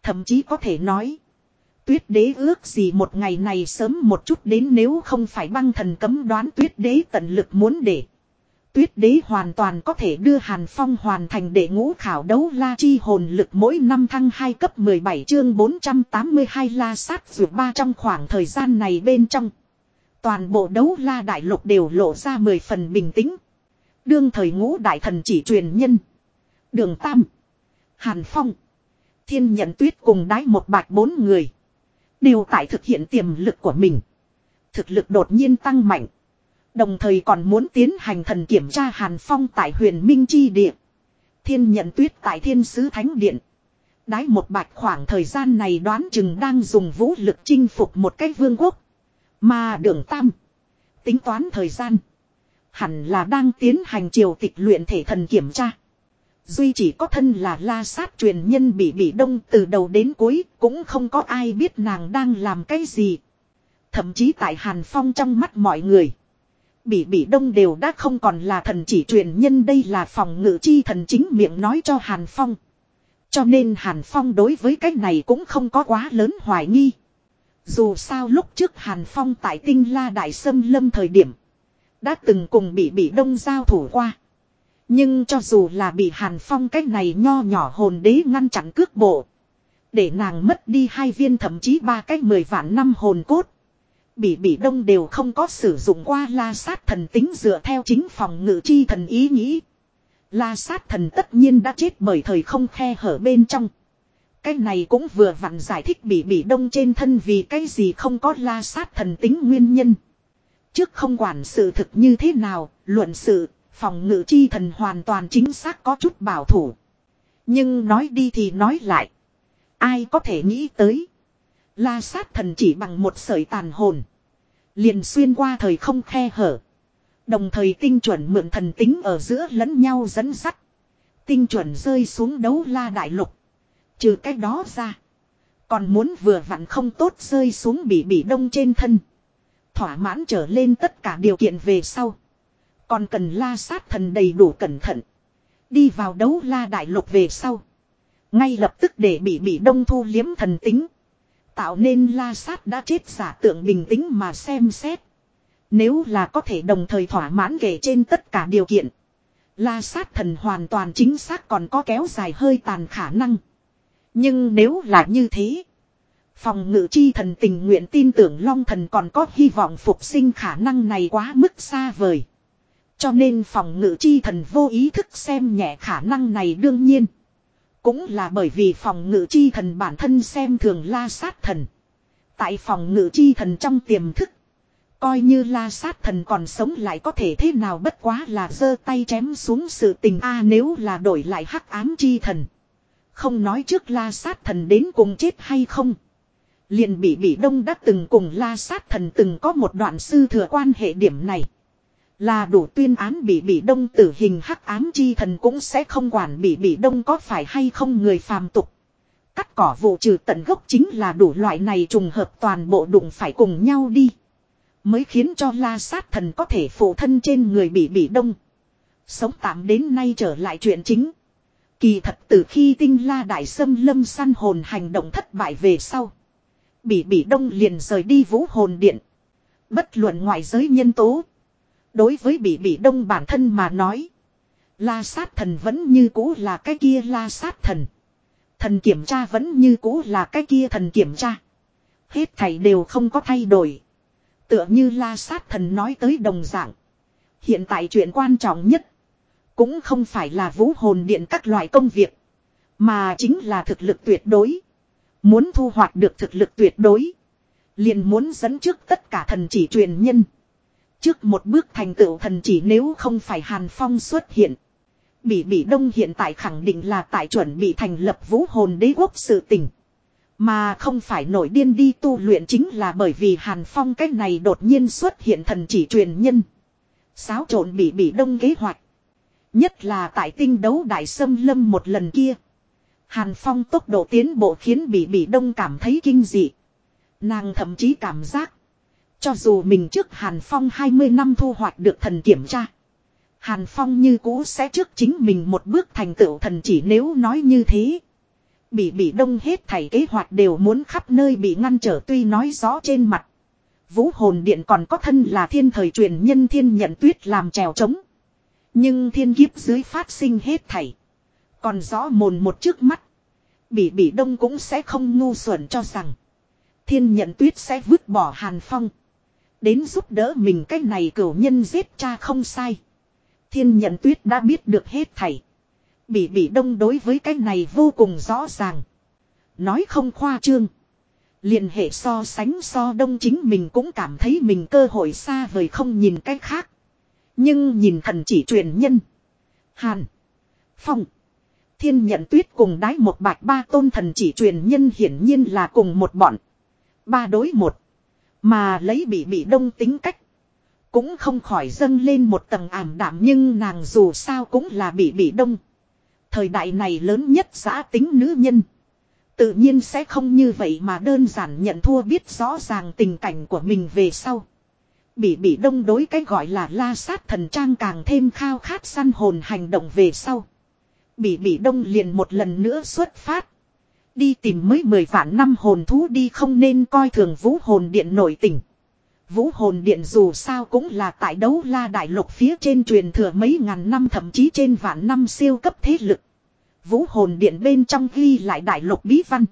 Thậm chí có thể nói. Tuyết đế ước gì một ngày này sớm một chút đến nếu không phải băng thần cấm đoán tuyết đế tận lực muốn để. Tuyết đế hoàn toàn có thể đưa Hàn Phong hoàn thành để ngũ khảo đấu la chi hồn lực mỗi năm thăng 2 cấp 17 chương 482 la sát vượt ba trong khoảng thời gian này bên trong. Toàn bộ đấu la đại lục đều lộ ra 10 phần bình tĩnh. Đương thời ngũ đại thần chỉ truyền nhân. Đường Tam. Hàn Phong. Thiên nhận tuyết cùng đái một bạch bốn người. Đều tại thực hiện tiềm lực của mình. Thực lực đột nhiên tăng mạnh. Đồng thời còn muốn tiến hành thần kiểm tra Hàn Phong tại huyền Minh Chi Địa. Thiên nhận tuyết tại Thiên Sứ Thánh Điện. Đái một bạch khoảng thời gian này đoán chừng đang dùng vũ lực chinh phục một cái vương quốc. Mà đường tam. Tính toán thời gian. Hẳn là đang tiến hành triều tịch luyện thể thần kiểm tra. Duy chỉ có thân là la sát truyền nhân bị bị đông từ đầu đến cuối, cũng không có ai biết nàng đang làm cái gì. Thậm chí tại Hàn Phong trong mắt mọi người. Bị bị đông đều đã không còn là thần chỉ truyền nhân đây là phòng ngự chi thần chính miệng nói cho Hàn Phong. Cho nên Hàn Phong đối với cái này cũng không có quá lớn hoài nghi. Dù sao lúc trước Hàn Phong tại tinh la đại sâm lâm thời điểm. Đã từng cùng bị bị đông giao thủ qua. Nhưng cho dù là bị Hàn Phong cách này nho nhỏ hồn đế ngăn chặn cước bộ. Để nàng mất đi hai viên thậm chí ba cái mười vạn năm hồn cốt. Bỉ bỉ đông đều không có sử dụng qua la sát thần tính dựa theo chính phòng ngự chi thần ý nghĩ. La sát thần tất nhiên đã chết bởi thời không khe hở bên trong. Cái này cũng vừa vặn giải thích bỉ bỉ đông trên thân vì cái gì không có la sát thần tính nguyên nhân. Trước không quản sự thực như thế nào, luận sự, phòng ngự chi thần hoàn toàn chính xác có chút bảo thủ. Nhưng nói đi thì nói lại. Ai có thể nghĩ tới. La sát thần chỉ bằng một sợi tàn hồn. Liền xuyên qua thời không khe hở. Đồng thời tinh chuẩn mượn thần tính ở giữa lẫn nhau dẫn sắt. Tinh chuẩn rơi xuống đấu la đại lục. Trừ cách đó ra. Còn muốn vừa vặn không tốt rơi xuống bị bị đông trên thân. Thỏa mãn trở lên tất cả điều kiện về sau. Còn cần la sát thần đầy đủ cẩn thận. Đi vào đấu la đại lục về sau. Ngay lập tức để bị bị đông thu liếm thần tính. Tạo nên la sát đã chết giả tượng bình tĩnh mà xem xét. Nếu là có thể đồng thời thỏa mãn kể trên tất cả điều kiện. La sát thần hoàn toàn chính xác còn có kéo dài hơi tàn khả năng. Nhưng nếu là như thế. Phòng ngự chi thần tình nguyện tin tưởng long thần còn có hy vọng phục sinh khả năng này quá mức xa vời. Cho nên phòng ngự chi thần vô ý thức xem nhẹ khả năng này đương nhiên. Cũng là bởi vì phòng ngự chi thần bản thân xem thường la sát thần. Tại phòng ngự chi thần trong tiềm thức. Coi như la sát thần còn sống lại có thể thế nào bất quá là giơ tay chém xuống sự tình a nếu là đổi lại hắc ám chi thần. Không nói trước la sát thần đến cùng chết hay không. Liền bị bị đông đã từng cùng la sát thần từng có một đoạn sư thừa quan hệ điểm này. Là đủ tuyên án bị bị đông tử hình hắc ám chi thần cũng sẽ không quản bị bị đông có phải hay không người phàm tục. Cắt cỏ vụ trừ tận gốc chính là đủ loại này trùng hợp toàn bộ đụng phải cùng nhau đi. Mới khiến cho la sát thần có thể phụ thân trên người bị bị đông. Sống tạm đến nay trở lại chuyện chính. Kỳ thật từ khi tinh la đại sâm lâm săn hồn hành động thất bại về sau. Bị bị đông liền rời đi vũ hồn điện. Bất luận ngoại giới nhân tố. Đối với bị bị đông bản thân mà nói. La sát thần vẫn như cũ là cái kia la sát thần. Thần kiểm tra vẫn như cũ là cái kia thần kiểm tra. Hết thảy đều không có thay đổi. Tựa như la sát thần nói tới đồng dạng. Hiện tại chuyện quan trọng nhất. Cũng không phải là vũ hồn điện các loại công việc. Mà chính là thực lực tuyệt đối. Muốn thu hoạch được thực lực tuyệt đối. Liền muốn dẫn trước tất cả thần chỉ truyền nhân. Trước một bước thành tựu thần chỉ nếu không phải Hàn Phong xuất hiện. Bỉ Bỉ Đông hiện tại khẳng định là tại chuẩn bị thành lập vũ hồn đế quốc sự tình. Mà không phải nổi điên đi tu luyện chính là bởi vì Hàn Phong cách này đột nhiên xuất hiện thần chỉ truyền nhân. Xáo trộn Bỉ Bỉ Đông kế hoạch. Nhất là tại tinh đấu đại sâm lâm một lần kia. Hàn Phong tốc độ tiến bộ khiến Bỉ Bỉ Đông cảm thấy kinh dị. Nàng thậm chí cảm giác. Cho dù mình trước Hàn Phong 20 năm thu hoạch được thần kiểm tra. Hàn Phong như cũ sẽ trước chính mình một bước thành tựu thần chỉ nếu nói như thế. Bị bị đông hết thảy kế hoạch đều muốn khắp nơi bị ngăn trở tuy nói rõ trên mặt. Vũ hồn điện còn có thân là thiên thời truyền nhân thiên nhận tuyết làm trèo trống. Nhưng thiên kiếp dưới phát sinh hết thảy. Còn rõ mồn một trước mắt. Bị bị đông cũng sẽ không ngu xuẩn cho rằng. Thiên nhận tuyết sẽ vứt bỏ hàn phong. Đến giúp đỡ mình cái này cửu nhân giết cha không sai. Thiên nhận tuyết đã biết được hết thảy. Bị bị đông đối với cái này vô cùng rõ ràng. Nói không khoa trương. liền hệ so sánh so đông chính mình cũng cảm thấy mình cơ hội xa vời không nhìn cách khác. Nhưng nhìn thần chỉ truyền nhân. Hàn. Phong. Thiên nhận tuyết cùng đái một bạch ba tôn thần chỉ truyền nhân hiển nhiên là cùng một bọn. Ba đối một. Mà lấy bị bị đông tính cách. Cũng không khỏi dâng lên một tầng ảm đạm nhưng nàng dù sao cũng là bị bị đông. Thời đại này lớn nhất giã tính nữ nhân. Tự nhiên sẽ không như vậy mà đơn giản nhận thua biết rõ ràng tình cảnh của mình về sau. Bị bị đông đối cái gọi là la sát thần trang càng thêm khao khát săn hồn hành động về sau. Bị bị đông liền một lần nữa xuất phát. Đi tìm mới mười vạn năm hồn thú đi không nên coi thường vũ hồn điện nổi tỉnh Vũ hồn điện dù sao cũng là tại đấu la đại lục phía trên truyền thừa mấy ngàn năm thậm chí trên vạn năm siêu cấp thế lực. Vũ hồn điện bên trong ghi lại đại lục bí văn.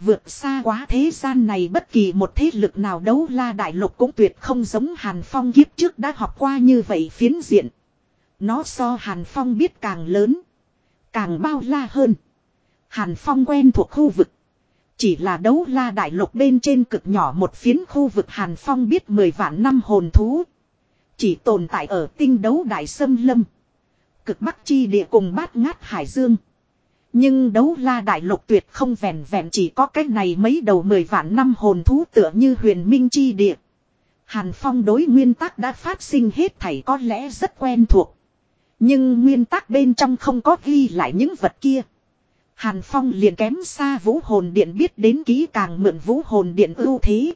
Vượt xa quá thế gian này bất kỳ một thế lực nào đấu la đại lục cũng tuyệt không giống Hàn Phong kiếp trước đã học qua như vậy phiến diện. Nó so Hàn Phong biết càng lớn. Càng bao la hơn. Hàn Phong quen thuộc khu vực. Chỉ là đấu la đại lục bên trên cực nhỏ một phiến khu vực Hàn Phong biết 10 vạn năm hồn thú. Chỉ tồn tại ở tinh đấu đại sâm lâm. Cực bắc chi địa cùng bát ngát hải dương. Nhưng đấu la đại lục tuyệt không vẹn vẹn chỉ có cái này mấy đầu mười vạn năm hồn thú tựa như huyền minh chi địa. Hàn Phong đối nguyên tắc đã phát sinh hết thảy có lẽ rất quen thuộc. Nhưng nguyên tắc bên trong không có ghi lại những vật kia. Hàn Phong liền kém xa vũ hồn điện biết đến kỹ càng mượn vũ hồn điện ưu thế.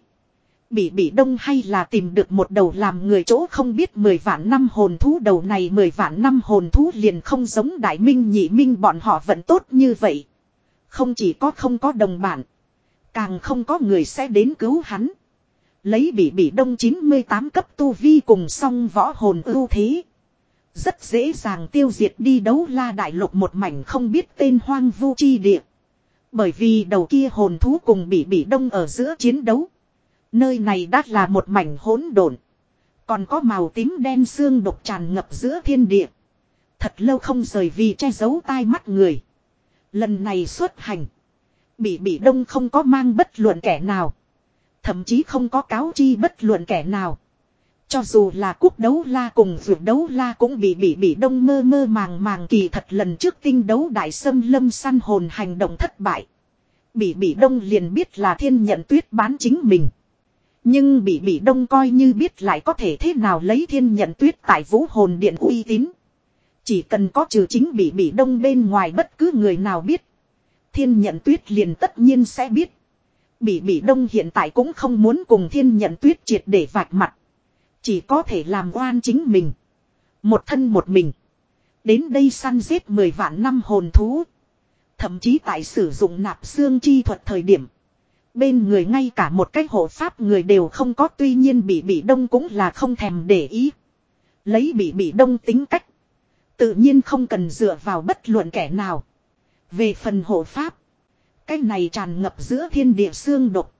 Bị bị đông hay là tìm được một đầu làm người chỗ không biết mười vạn năm hồn thú đầu này mười vạn năm hồn thú liền không giống đại minh, nhị minh bọn họ vẫn tốt như vậy. Không chỉ có không có đồng bản. Càng không có người sẽ đến cứu hắn. Lấy bị bị đông 98 cấp tu vi cùng song võ hồn ưu thế. Rất dễ dàng tiêu diệt đi đấu la đại lục một mảnh không biết tên hoang vu chi địa. Bởi vì đầu kia hồn thú cùng bị bị đông ở giữa chiến đấu. Nơi này đã là một mảnh hỗn độn. Còn có màu tím đen xương độc tràn ngập giữa thiên địa. Thật lâu không rời vì che giấu tai mắt người. Lần này xuất hành. Bị bị đông không có mang bất luận kẻ nào. Thậm chí không có cáo chi bất luận kẻ nào. Cho dù là quốc đấu la cùng vượt đấu la cũng bị bị bị đông mơ mơ màng màng kỳ thật lần trước tinh đấu đại sâm lâm săn hồn hành động thất bại. Bị bị đông liền biết là thiên nhận tuyết bán chính mình. Nhưng bị bị đông coi như biết lại có thể thế nào lấy thiên nhận tuyết tại vũ hồn điện uy tín. Chỉ cần có trừ chính bị bị đông bên ngoài bất cứ người nào biết. Thiên nhận tuyết liền tất nhiên sẽ biết. Bị bị đông hiện tại cũng không muốn cùng thiên nhận tuyết triệt để vạch mặt. Chỉ có thể làm oan chính mình. Một thân một mình. Đến đây săn giết 10 vạn năm hồn thú. Thậm chí tại sử dụng nạp xương chi thuật thời điểm. Bên người ngay cả một cái hộ pháp người đều không có, tuy nhiên bị bị đông cũng là không thèm để ý. Lấy bị bị đông tính cách. Tự nhiên không cần dựa vào bất luận kẻ nào. Về phần hộ pháp. Cái này tràn ngập giữa thiên địa xương độc.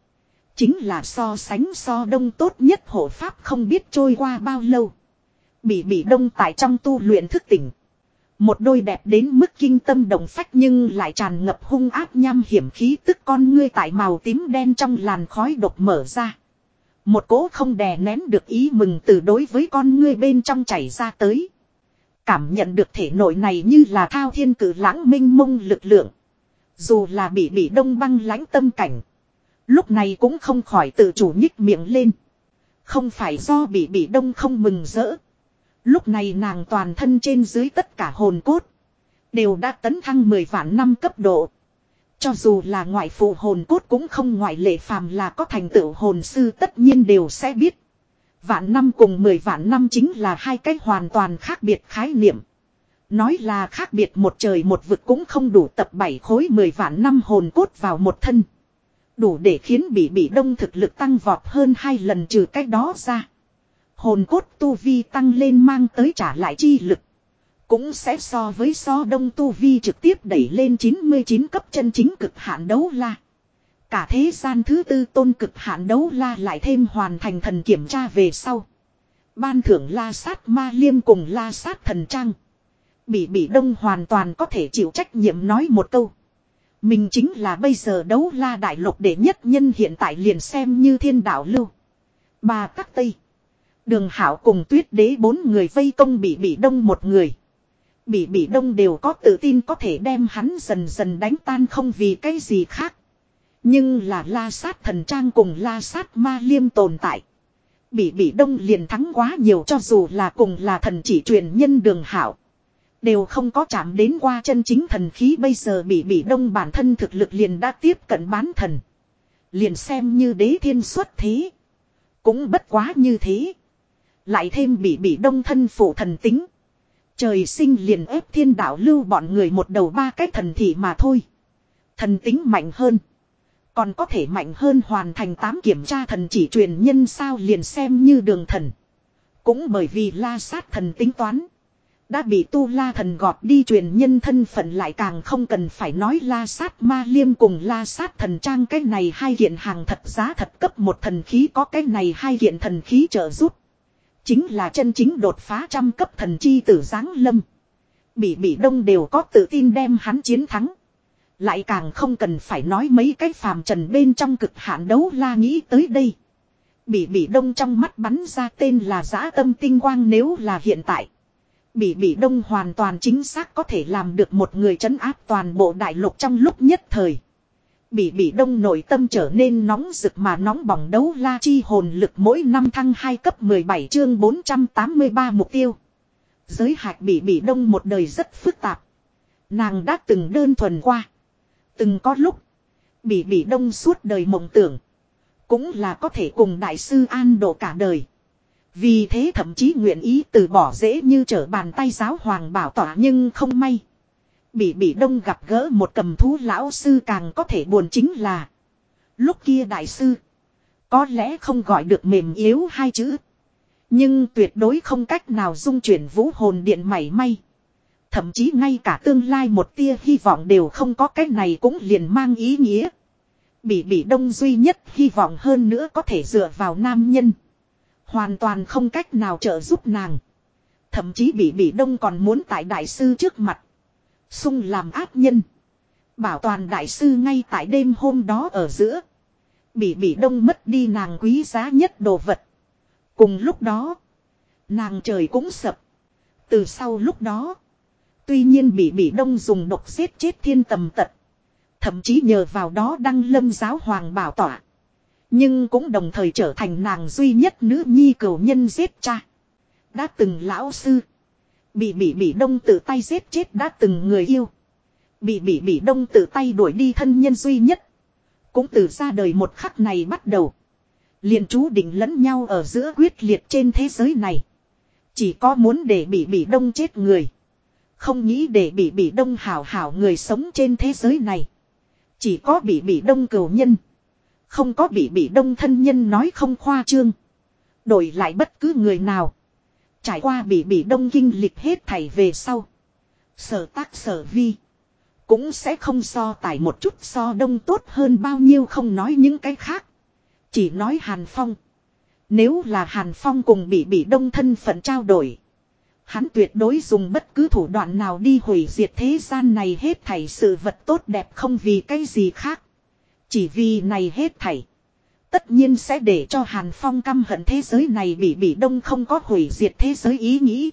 Chính là so sánh so đông tốt nhất hộ pháp không biết trôi qua bao lâu. Bị bị đông tại trong tu luyện thức tỉnh. Một đôi đẹp đến mức kinh tâm động phách nhưng lại tràn ngập hung áp nham hiểm khí tức con ngươi tại màu tím đen trong làn khói độc mở ra. Một cỗ không đè nén được ý mừng từ đối với con ngươi bên trong chảy ra tới. Cảm nhận được thể nội này như là thao thiên cử lãng minh mông lực lượng. Dù là bị bị đông băng lãnh tâm cảnh. Lúc này cũng không khỏi tự chủ nhích miệng lên. Không phải do bị bị đông không mừng rỡ. Lúc này nàng toàn thân trên dưới tất cả hồn cốt. Đều đã tấn thăng 10 vạn năm cấp độ. Cho dù là ngoại phụ hồn cốt cũng không ngoại lệ phàm là có thành tựu hồn sư tất nhiên đều sẽ biết. Vạn năm cùng 10 vạn năm chính là hai cái hoàn toàn khác biệt khái niệm. Nói là khác biệt một trời một vực cũng không đủ tập bảy khối 10 vạn năm hồn cốt vào một thân. Đủ để khiến bị bị đông thực lực tăng vọt hơn hai lần trừ cách đó ra. Hồn cốt tu vi tăng lên mang tới trả lại chi lực. Cũng sẽ so với so đông tu vi trực tiếp đẩy lên 99 cấp chân chính cực hạn đấu la. Cả thế gian thứ tư tôn cực hạn đấu la lại thêm hoàn thành thần kiểm tra về sau. Ban thưởng la sát ma liêm cùng la sát thần trang. Bị bị đông hoàn toàn có thể chịu trách nhiệm nói một câu. Mình chính là bây giờ đấu la đại lục đệ nhất nhân hiện tại liền xem như thiên đạo lưu. Bà các tây. Đường hảo cùng tuyết đế bốn người vây công bị bị đông một người. Bị bị đông đều có tự tin có thể đem hắn dần dần đánh tan không vì cái gì khác. Nhưng là la sát thần trang cùng la sát ma liêm tồn tại. Bị bị đông liền thắng quá nhiều cho dù là cùng là thần chỉ truyền nhân đường hảo. Đều không có chạm đến qua chân chính thần khí, bây giờ bị bị đông bản thân thực lực liền đã tiếp cận bán thần. Liền xem như đế thiên xuất thế. Cũng bất quá như thế. Lại thêm bị bị đông thân phụ thần tính. Trời sinh liền ép thiên đạo lưu bọn người một đầu ba cái thần thị mà thôi. Thần tính mạnh hơn. Còn có thể mạnh hơn hoàn thành tám kiểm tra thần chỉ truyền nhân sao liền xem như đường thần. Cũng bởi vì la sát thần tính toán. Đã bị tu la thần gọt đi truyền nhân thân phận lại càng không cần phải nói la sát ma liêm cùng la sát thần trang cái này hai kiện hàng thật giá thật cấp một thần khí có cái này hai kiện thần khí trợ giúp. Chính là chân chính đột phá trăm cấp thần chi tử giáng lâm. Bị bị đông đều có tự tin đem hắn chiến thắng. Lại càng không cần phải nói mấy cái phàm trần bên trong cực hạn đấu la nghĩ tới đây. Bị bị đông trong mắt bắn ra tên là giã tâm tinh quang nếu là hiện tại. Bị bị đông hoàn toàn chính xác có thể làm được một người chấn áp toàn bộ đại lục trong lúc nhất thời. Bị bị đông nội tâm trở nên nóng rực mà nóng bỏng đấu la chi hồn lực mỗi năm thăng 2 cấp 17 chương 483 mục tiêu. Giới hạch bị bị đông một đời rất phức tạp. Nàng đã từng đơn thuần qua. Từng có lúc. Bị bị đông suốt đời mộng tưởng. Cũng là có thể cùng đại sư an độ cả đời. Vì thế thậm chí nguyện ý từ bỏ dễ như trở bàn tay giáo hoàng bảo tỏa nhưng không may. Bị bị đông gặp gỡ một cầm thú lão sư càng có thể buồn chính là. Lúc kia đại sư. Có lẽ không gọi được mềm yếu hai chữ. Nhưng tuyệt đối không cách nào dung chuyển vũ hồn điện mảy may. Thậm chí ngay cả tương lai một tia hy vọng đều không có, cái này cũng liền mang ý nghĩa. Bị bị đông duy nhất hy vọng hơn nữa có thể dựa vào nam nhân. Hoàn toàn không cách nào trợ giúp nàng. Thậm chí bị bị đông còn muốn tại đại sư trước mặt. Xung làm ác nhân. Bảo toàn đại sư ngay tại đêm hôm đó ở giữa. Bị bị đông mất đi nàng quý giá nhất đồ vật. Cùng lúc đó. Nàng trời cũng sập. Từ sau lúc đó. Tuy nhiên bị bị đông dùng độc giết chết thiên tầm tật. Thậm chí nhờ vào đó đăng lâm giáo hoàng bảo tỏa. Nhưng cũng đồng thời trở thành nàng duy nhất nữ nhi cầu nhân giết cha. Đã từng lão sư. Bị bị bị đông tự tay giết chết đã từng người yêu. Bị bị bị đông tự tay đuổi đi thân nhân duy nhất. Cũng từ ra đời một khắc này bắt đầu. liền chú định lẫn nhau ở giữa quyết liệt trên thế giới này. Chỉ có muốn để bị bị đông chết người. Không nghĩ để bị bị đông hảo hảo người sống trên thế giới này. Chỉ có bị bị đông cầu nhân. Không có bị bị đông thân nhân nói không khoa trương. Đổi lại bất cứ người nào. Trải qua bị bị đông kinh lịch hết thảy về sau. Sở tác sở vi. Cũng sẽ không so tải một chút so đông tốt hơn bao nhiêu không nói những cái khác. Chỉ nói Hàn Phong. Nếu là Hàn Phong cùng bị bị đông thân phận trao đổi. Hắn tuyệt đối dùng bất cứ thủ đoạn nào đi hủy diệt thế gian này hết thảy sự vật tốt đẹp không vì cái gì khác. Chỉ vì này hết thảy. Tất nhiên sẽ để cho Hàn Phong căm hận thế giới này bị bị đông không có hủy diệt thế giới ý nghĩ.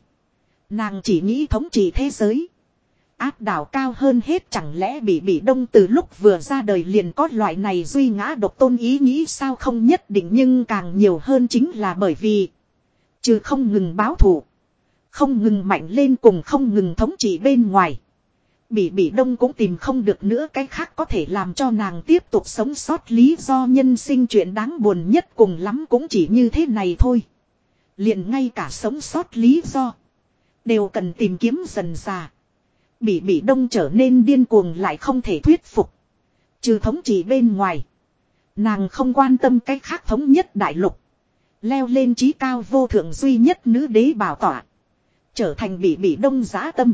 Nàng chỉ nghĩ thống trị thế giới. Áp đảo cao hơn hết chẳng lẽ bị bị đông từ lúc vừa ra đời liền có loại này duy ngã độc tôn ý nghĩ sao không nhất định nhưng càng nhiều hơn chính là bởi vì. chứ không ngừng báo thù, Không ngừng mạnh lên cùng không ngừng thống trị bên ngoài. Bỉ bỉ đông cũng tìm không được nữa, cái khác có thể làm cho nàng tiếp tục sống sót lý do nhân sinh chuyện đáng buồn nhất cùng lắm cũng chỉ như thế này thôi. liền ngay cả sống sót lý do. Đều cần tìm kiếm dần già. Bỉ bỉ đông trở nên điên cuồng lại không thể thuyết phục. Trừ thống trị bên ngoài. Nàng không quan tâm cái khác thống nhất đại lục. Leo lên trí cao vô thượng duy nhất nữ đế bảo tỏa. Trở thành bị bị đông giá tâm.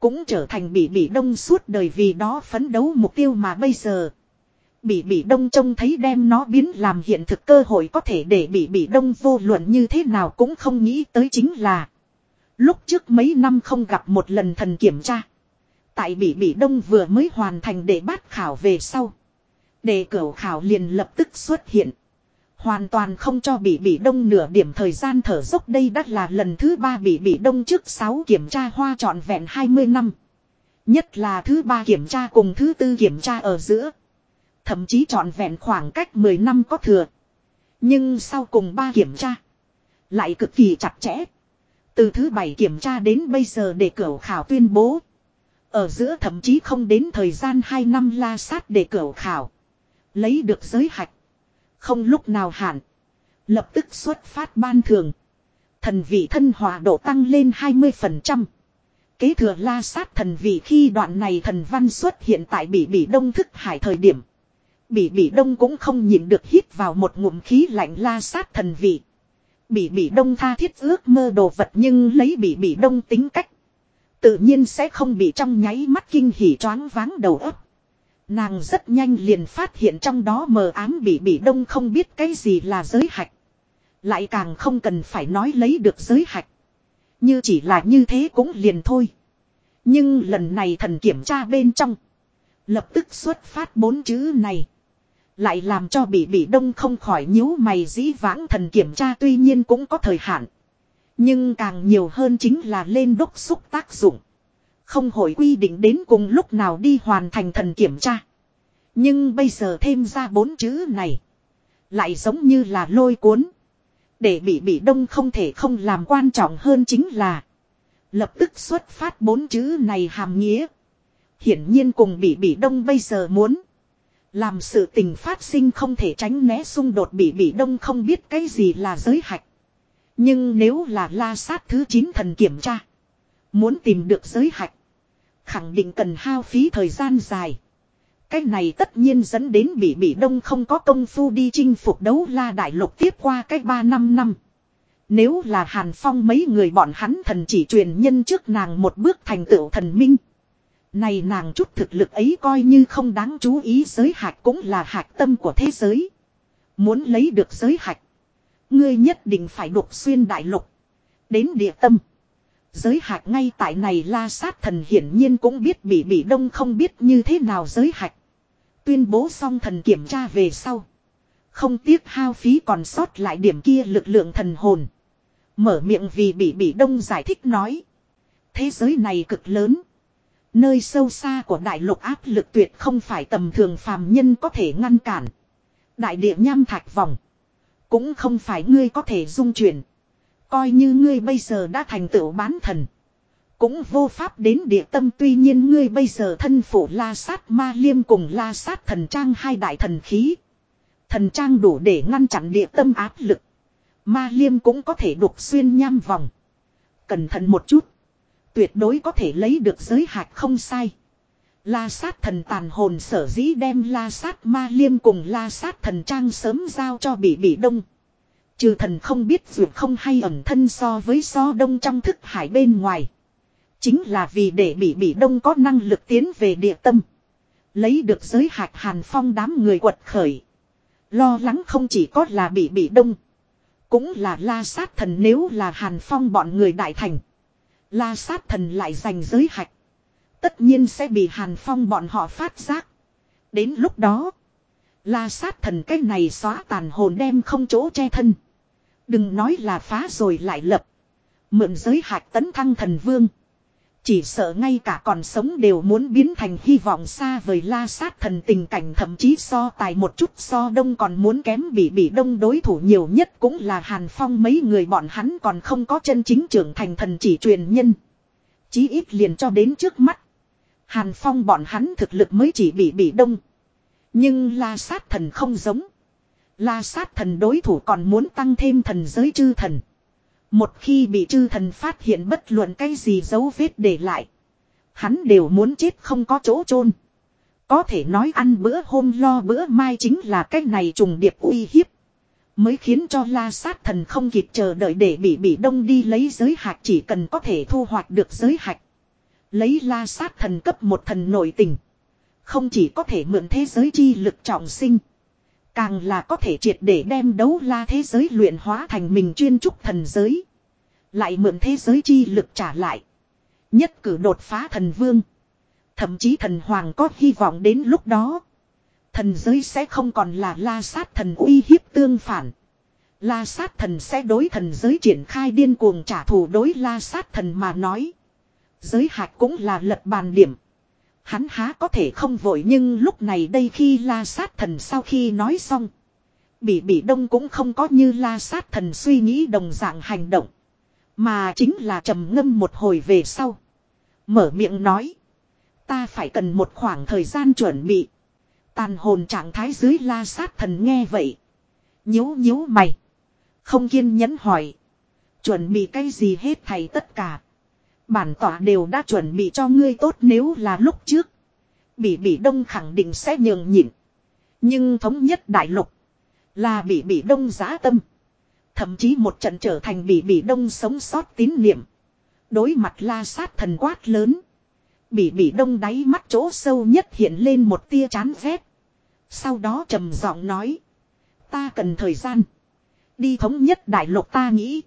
Cũng trở thành bị bị đông suốt đời vì đó phấn đấu mục tiêu mà bây giờ. Bị bị đông trông thấy đem nó biến làm hiện thực cơ hội có thể để bị bị đông vô luận như thế nào cũng không nghĩ tới chính là. Lúc trước mấy năm không gặp một lần thần kiểm tra. Tại bị bị đông vừa mới hoàn thành để bát khảo về sau. Đề cửu khảo liền lập tức xuất hiện. Hoàn toàn không cho bị bị đông nửa điểm thời gian thở dốc đây đã là lần thứ ba bị bị đông trước 6 kiểm tra hoa trọn vẹn 20 năm. Nhất là thứ ba kiểm tra cùng thứ tư kiểm tra ở giữa. Thậm chí trọn vẹn khoảng cách 10 năm có thừa. Nhưng sau cùng ba kiểm tra. Lại cực kỳ chặt chẽ. Từ thứ bảy kiểm tra đến bây giờ để cửa khảo tuyên bố. Ở giữa thậm chí không đến thời gian 2 năm la sát để cửa khảo. Lấy được giới hạch. Không lúc nào hạn. Lập tức xuất phát ban thường. Thần vị thân hòa độ tăng lên 20%. Kế thừa la sát thần vị khi đoạn này thần văn xuất hiện tại bỉ bỉ đông thức hải thời điểm. Bỉ bỉ đông cũng không nhịn được hít vào một ngụm khí lạnh la sát thần vị. Bỉ bỉ đông tha thiết ước mơ đồ vật nhưng lấy bỉ bỉ đông tính cách. Tự nhiên sẽ không bị trong nháy mắt kinh hỉ choáng váng đầu óc. Nàng rất nhanh liền phát hiện trong đó mờ ám bị bị đông không biết cái gì là giới hạch. Lại càng không cần phải nói lấy được giới hạch. Như chỉ là như thế cũng liền thôi. Nhưng lần này thần kiểm tra bên trong. Lập tức xuất phát bốn chữ này. Lại làm cho bị bị đông không khỏi nhíu mày dĩ vãng thần kiểm tra tuy nhiên cũng có thời hạn. Nhưng càng nhiều hơn chính là lên đốc xúc tác dụng. Không hội quy định đến cùng lúc nào đi hoàn thành thần kiểm tra. Nhưng bây giờ thêm ra bốn chữ này. Lại giống như là lôi cuốn. Để bị bị đông không thể không làm quan trọng hơn chính là. Lập tức xuất phát bốn chữ này hàm nghĩa. Hiển nhiên cùng bị bị đông bây giờ muốn. Làm sự tình phát sinh không thể tránh né xung đột bị bị đông không biết cái gì là giới hạch. Nhưng nếu là la sát thứ 9 thần kiểm tra. Muốn tìm được giới hạch. Khẳng định cần hao phí thời gian dài. Cái này tất nhiên dẫn đến bị bị đông không có công phu đi chinh phục đấu la đại lục tiếp qua cách 3 năm năm. Nếu là Hàn Phong mấy người bọn hắn thần chỉ truyền nhân trước nàng một bước thành tựu thần minh. Này nàng chút thực lực ấy coi như không đáng chú ý giới hạch cũng là hạch tâm của thế giới. Muốn lấy được giới hạch. Ngươi nhất định phải đục xuyên đại lục. Đến địa tâm. Giới hạch ngay tại này la sát thần hiển nhiên cũng biết bị bị đông không biết như thế nào giới hạch. Tuyên bố xong thần kiểm tra về sau. Không tiếc hao phí còn sót lại điểm kia lực lượng thần hồn. Mở miệng vì bị bị đông giải thích nói. Thế giới này cực lớn. Nơi sâu xa của đại lục áp lực tuyệt không phải tầm thường phàm nhân có thể ngăn cản. Đại địa nham thạch vòng. Cũng không phải ngươi có thể dung chuyển. Coi như ngươi bây giờ đã thành tựu bán thần. Cũng vô pháp đến địa tâm, tuy nhiên ngươi bây giờ thân phủ la sát ma liêm cùng la sát thần trang hai đại thần khí. Thần trang đủ để ngăn chặn địa tâm áp lực. Ma liêm cũng có thể đục xuyên nham vòng. Cẩn thận một chút. Tuyệt đối có thể lấy được giới hạt không sai. La sát thần tàn hồn sở dĩ đem la sát ma liêm cùng la sát thần trang sớm giao cho bị bị đông. Trừ thần không biết dù không hay ẩn thân so với so đông trong thức hải bên ngoài. Chính là vì để bị bị đông có năng lực tiến về địa tâm. Lấy được giới hạt hàn phong đám người quật khởi. Lo lắng không chỉ có là bị bị đông. Cũng là la sát thần nếu là hàn phong bọn người đại thành. La sát thần lại giành giới hạch. Tất nhiên sẽ bị hàn phong bọn họ phát giác. Đến lúc đó. La sát thần cái này xóa tàn hồn đem không chỗ che thân. Đừng nói là phá rồi lại lập. Mượn giới hạch tấn thăng thần vương. Chỉ sợ ngay cả còn sống đều muốn biến thành hy vọng xa vời la sát thần tình cảnh thậm chí so tài một chút so đông còn muốn kém bị bị đông đối thủ nhiều nhất cũng là Hàn Phong mấy người bọn hắn còn không có chân chính trưởng thành thần chỉ truyền nhân. Chí ít liền cho đến trước mắt. Hàn Phong bọn hắn thực lực mới chỉ bị bị đông. Nhưng la sát thần không giống. La sát thần đối thủ còn muốn tăng thêm thần giới chư thần. Một khi bị chư thần phát hiện bất luận cái gì dấu vết để lại. Hắn đều muốn chết không có chỗ chôn Có thể nói ăn bữa hôm lo bữa mai chính là cái này trùng điệp uy hiếp. Mới khiến cho la sát thần không kịp chờ đợi để bị bị đông đi lấy giới hạch chỉ cần có thể thu hoạch được giới hạch, Lấy la sát thần cấp một thần nội tình. Không chỉ có thể mượn thế giới chi lực trọng sinh. Càng là có thể triệt để đem đấu la thế giới luyện hóa thành mình chuyên trúc thần giới. Lại mượn thế giới chi lực trả lại. Nhất cử đột phá thần vương. Thậm chí thần hoàng có hy vọng đến lúc đó. Thần giới sẽ không còn là la sát thần uy hiếp tương phản. La sát thần sẽ đối thần giới triển khai điên cuồng trả thù đối la sát thần mà nói. Giới hạt cũng là lật bàn điểm. Hắn há có thể không vội nhưng lúc này đây khi la sát thần sau khi nói xong. Bỉ bỉ đông cũng không có như la sát thần suy nghĩ đồng dạng hành động. Mà chính là trầm ngâm một hồi về sau. Mở miệng nói. Ta phải cần một khoảng thời gian chuẩn bị. Tàn hồn trạng thái dưới la sát thần nghe vậy. nhíu nhíu mày. Không kiên nhẫn hỏi. Chuẩn bị cái gì hết thầy tất cả. Bản tỏa đều đã chuẩn bị cho ngươi tốt nếu là lúc trước. Bỉ bỉ đông khẳng định sẽ nhường nhịn. Nhưng thống nhất đại lục. Là bỉ bỉ đông giá tâm. Thậm chí một trận trở thành bỉ bỉ đông sống sót tín niệm. Đối mặt la sát thần quát lớn. Bỉ bỉ đông đáy mắt chỗ sâu nhất hiện lên một tia chán ghét. Sau đó trầm giọng nói. Ta cần thời gian. Đi thống nhất đại lục ta nghĩ.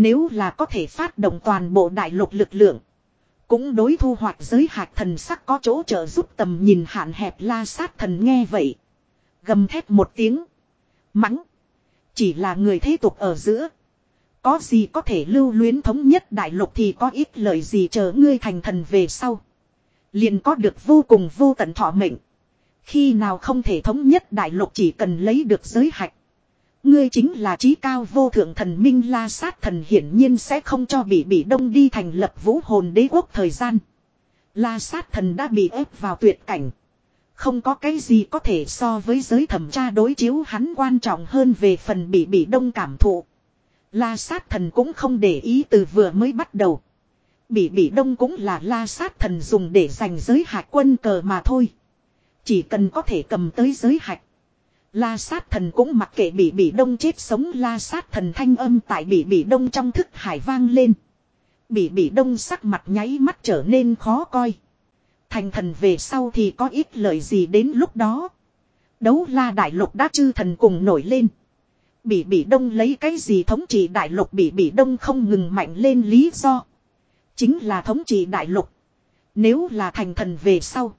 Nếu là có thể phát động toàn bộ đại lục lực lượng. Cũng đối thu hoạch giới hạt thần sắc có chỗ trợ giúp tầm nhìn hạn hẹp la sát thần nghe vậy. Gầm thét một tiếng. Mắng. Chỉ là người thế tục ở giữa. Có gì có thể lưu luyến thống nhất đại lục thì có ít lời gì chờ ngươi thành thần về sau. Liền có được vô cùng vô tận thọ mệnh. Khi nào không thể thống nhất đại lục chỉ cần lấy được giới hạch. Ngươi chính là trí cao vô thượng thần minh la sát thần hiển nhiên sẽ không cho bị bị đông đi thành lập vũ hồn đế quốc thời gian. La sát thần đã bị ép vào tuyệt cảnh. Không có cái gì có thể so với giới thẩm tra đối chiếu hắn quan trọng hơn về phần bị bị đông cảm thụ. La sát thần cũng không để ý từ vừa mới bắt đầu. Bị bị đông cũng là la sát thần dùng để giành giới hạch quân cờ mà thôi. Chỉ cần có thể cầm tới giới hạch. La sát thần cũng mặc kệ bị bị đông chết sống, la sát thần thanh âm tại bị bị đông trong thức hải vang lên. Bị bị đông sắc mặt nháy mắt trở nên khó coi. Thành thần về sau thì có ít lời gì đến lúc đó. Đấu la đại lục đã chư thần cùng nổi lên. Bị bị đông lấy cái gì thống trị đại lục bị bị đông không ngừng mạnh lên lý do. Chính là thống trị đại lục. Nếu là thành thần về sau.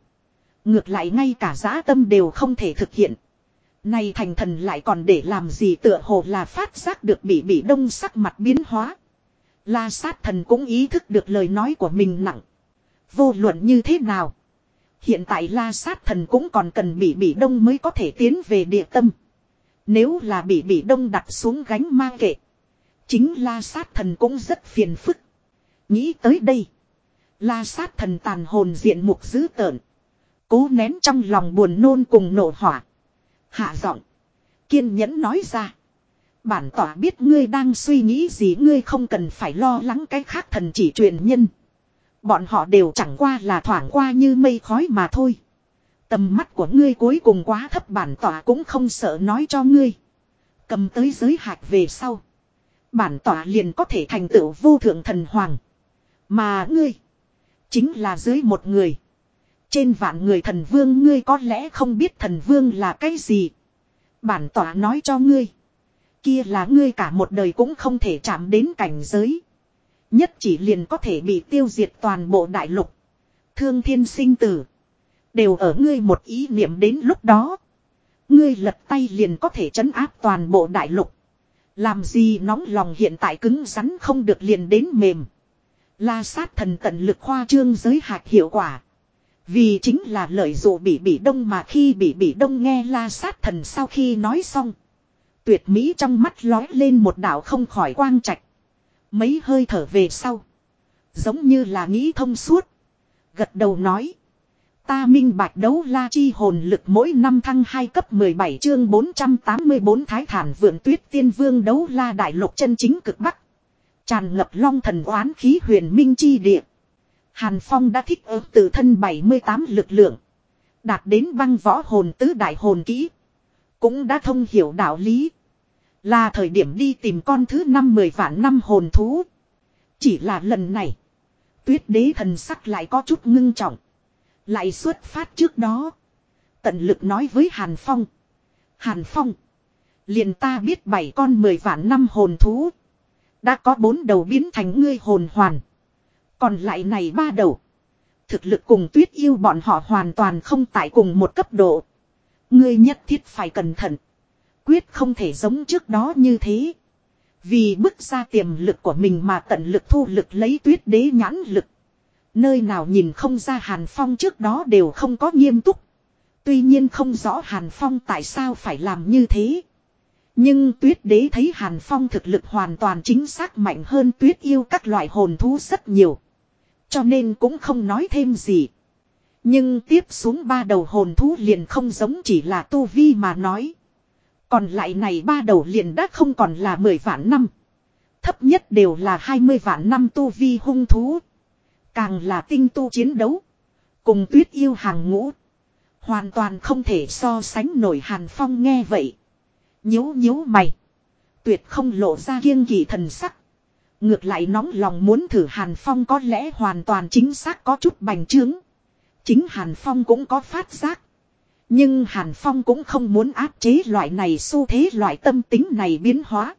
Ngược lại ngay cả giá tâm đều không thể thực hiện. Nay thành thần lại còn để làm gì tựa hồ là phát giác được bị bị đông sắc mặt biến hóa. La sát thần cũng ý thức được lời nói của mình nặng. Vô luận như thế nào. Hiện tại la sát thần cũng còn cần bị bị đông mới có thể tiến về địa tâm. Nếu là bị bị đông đặt xuống gánh ma kệ. Chính la sát thần cũng rất phiền phức. Nghĩ tới đây. La sát thần tàn hồn diện mục dữ tợn. Cố nén trong lòng buồn nôn cùng nổ hỏa. Hạ giọng. Kiên nhẫn nói ra. Bản tỏa biết ngươi đang suy nghĩ gì, ngươi không cần phải lo lắng cái khác thần chỉ truyền nhân. Bọn họ đều chẳng qua là thoảng qua như mây khói mà thôi. Tầm mắt của ngươi cuối cùng quá thấp, bản tỏa cũng không sợ nói cho ngươi. Cầm tới giới hạt về sau. Bản tỏa liền có thể thành tựu vô thượng thần hoàng. Mà ngươi. Chính là dưới một người. Trên vạn người thần vương ngươi có lẽ không biết thần vương là cái gì. Bản tỏa nói cho ngươi. Kia là ngươi cả một đời cũng không thể chạm đến cảnh giới. Nhất chỉ liền có thể bị tiêu diệt toàn bộ đại lục. Thương thiên sinh tử. Đều ở ngươi một ý niệm đến lúc đó. Ngươi lật tay liền có thể chấn áp toàn bộ đại lục. Làm gì nóng lòng hiện tại cứng rắn không được liền đến mềm. La sát thần tận lực khoa trương giới hạt hiệu quả. Vì chính là lợi dụ bị bị đông mà khi bị bị đông nghe la sát thần sau khi nói xong. Tuyệt mỹ trong mắt lói lên một đạo không khỏi quang trạch. Mấy hơi thở về sau. Giống như là nghĩ thông suốt. Gật đầu nói. Ta minh bạch đấu la chi hồn lực mỗi năm thăng 2 cấp 17 chương 484 thái thản vượn tuyết tiên vương đấu la đại lục chân chính cực bắc. Tràn ngập long thần oán khí huyền minh chi địa. Hàn Phong đã thích ứng từ thân 78 lực lượng. Đạt đến băng võ hồn tứ đại hồn kỹ. Cũng đã thông hiểu đạo lý. Là thời điểm đi tìm con thứ năm mười vạn năm hồn thú. Chỉ là lần này. Tuyết đế thần sắc lại có chút ngưng trọng. Lại xuất phát trước đó. Tận lực nói với Hàn Phong. Hàn Phong. Liền ta biết bảy con mười vạn năm hồn thú. Đã có bốn đầu biến thành ngươi hồn hoàn. Còn lại này ba đầu. Thực lực cùng tuyết yêu bọn họ hoàn toàn không tại cùng một cấp độ. Ngươi nhất thiết phải cẩn thận. Quyết không thể giống trước đó như thế. Vì bước ra tiềm lực của mình mà tận lực thu lực lấy tuyết đế nhãn lực. Nơi nào nhìn không ra Hàn Phong trước đó đều không có nghiêm túc. Tuy nhiên không rõ Hàn Phong tại sao phải làm như thế. Nhưng tuyết đế thấy Hàn Phong thực lực hoàn toàn chính xác mạnh hơn tuyết yêu các loại hồn thú rất nhiều. Cho nên cũng không nói thêm gì. Nhưng tiếp xuống ba đầu hồn thú liền không giống chỉ là tu vi mà nói. Còn lại này ba đầu liền đã không còn là 10 vạn năm. Thấp nhất đều là 20 vạn năm tu vi hung thú. Càng là tinh tu chiến đấu. Cùng tuyết yêu hàng ngũ. Hoàn toàn không thể so sánh nổi Hàn Phong nghe vậy. Nhíu nhíu mày. Tuyệt không lộ ra kiêng kỳ thần sắc. Ngược lại nóng lòng muốn thử Hàn Phong có lẽ hoàn toàn chính xác có chút bành trướng. Chính Hàn Phong cũng có phát giác. Nhưng Hàn Phong cũng không muốn áp chế loại này xu thế, loại tâm tính này biến hóa.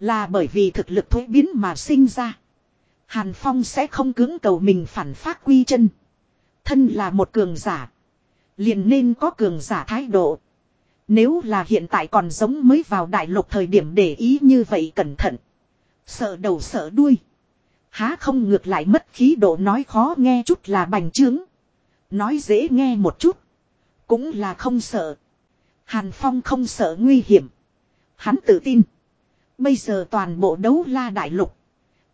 Là bởi vì thực lực thuế biến mà sinh ra. Hàn Phong sẽ không cứng cầu mình phản phát quy chân. Thân là một cường giả. Liền nên có cường giả thái độ. Nếu là hiện tại còn giống mới vào đại lục thời điểm để ý như vậy cẩn thận. Sợ đầu sợ đuôi. Há không ngược lại mất khí độ nói khó nghe chút là bành trướng. Nói dễ nghe một chút. Cũng là không sợ. Hàn Phong không sợ nguy hiểm. Hắn tự tin. Bây giờ toàn bộ đấu la đại lục.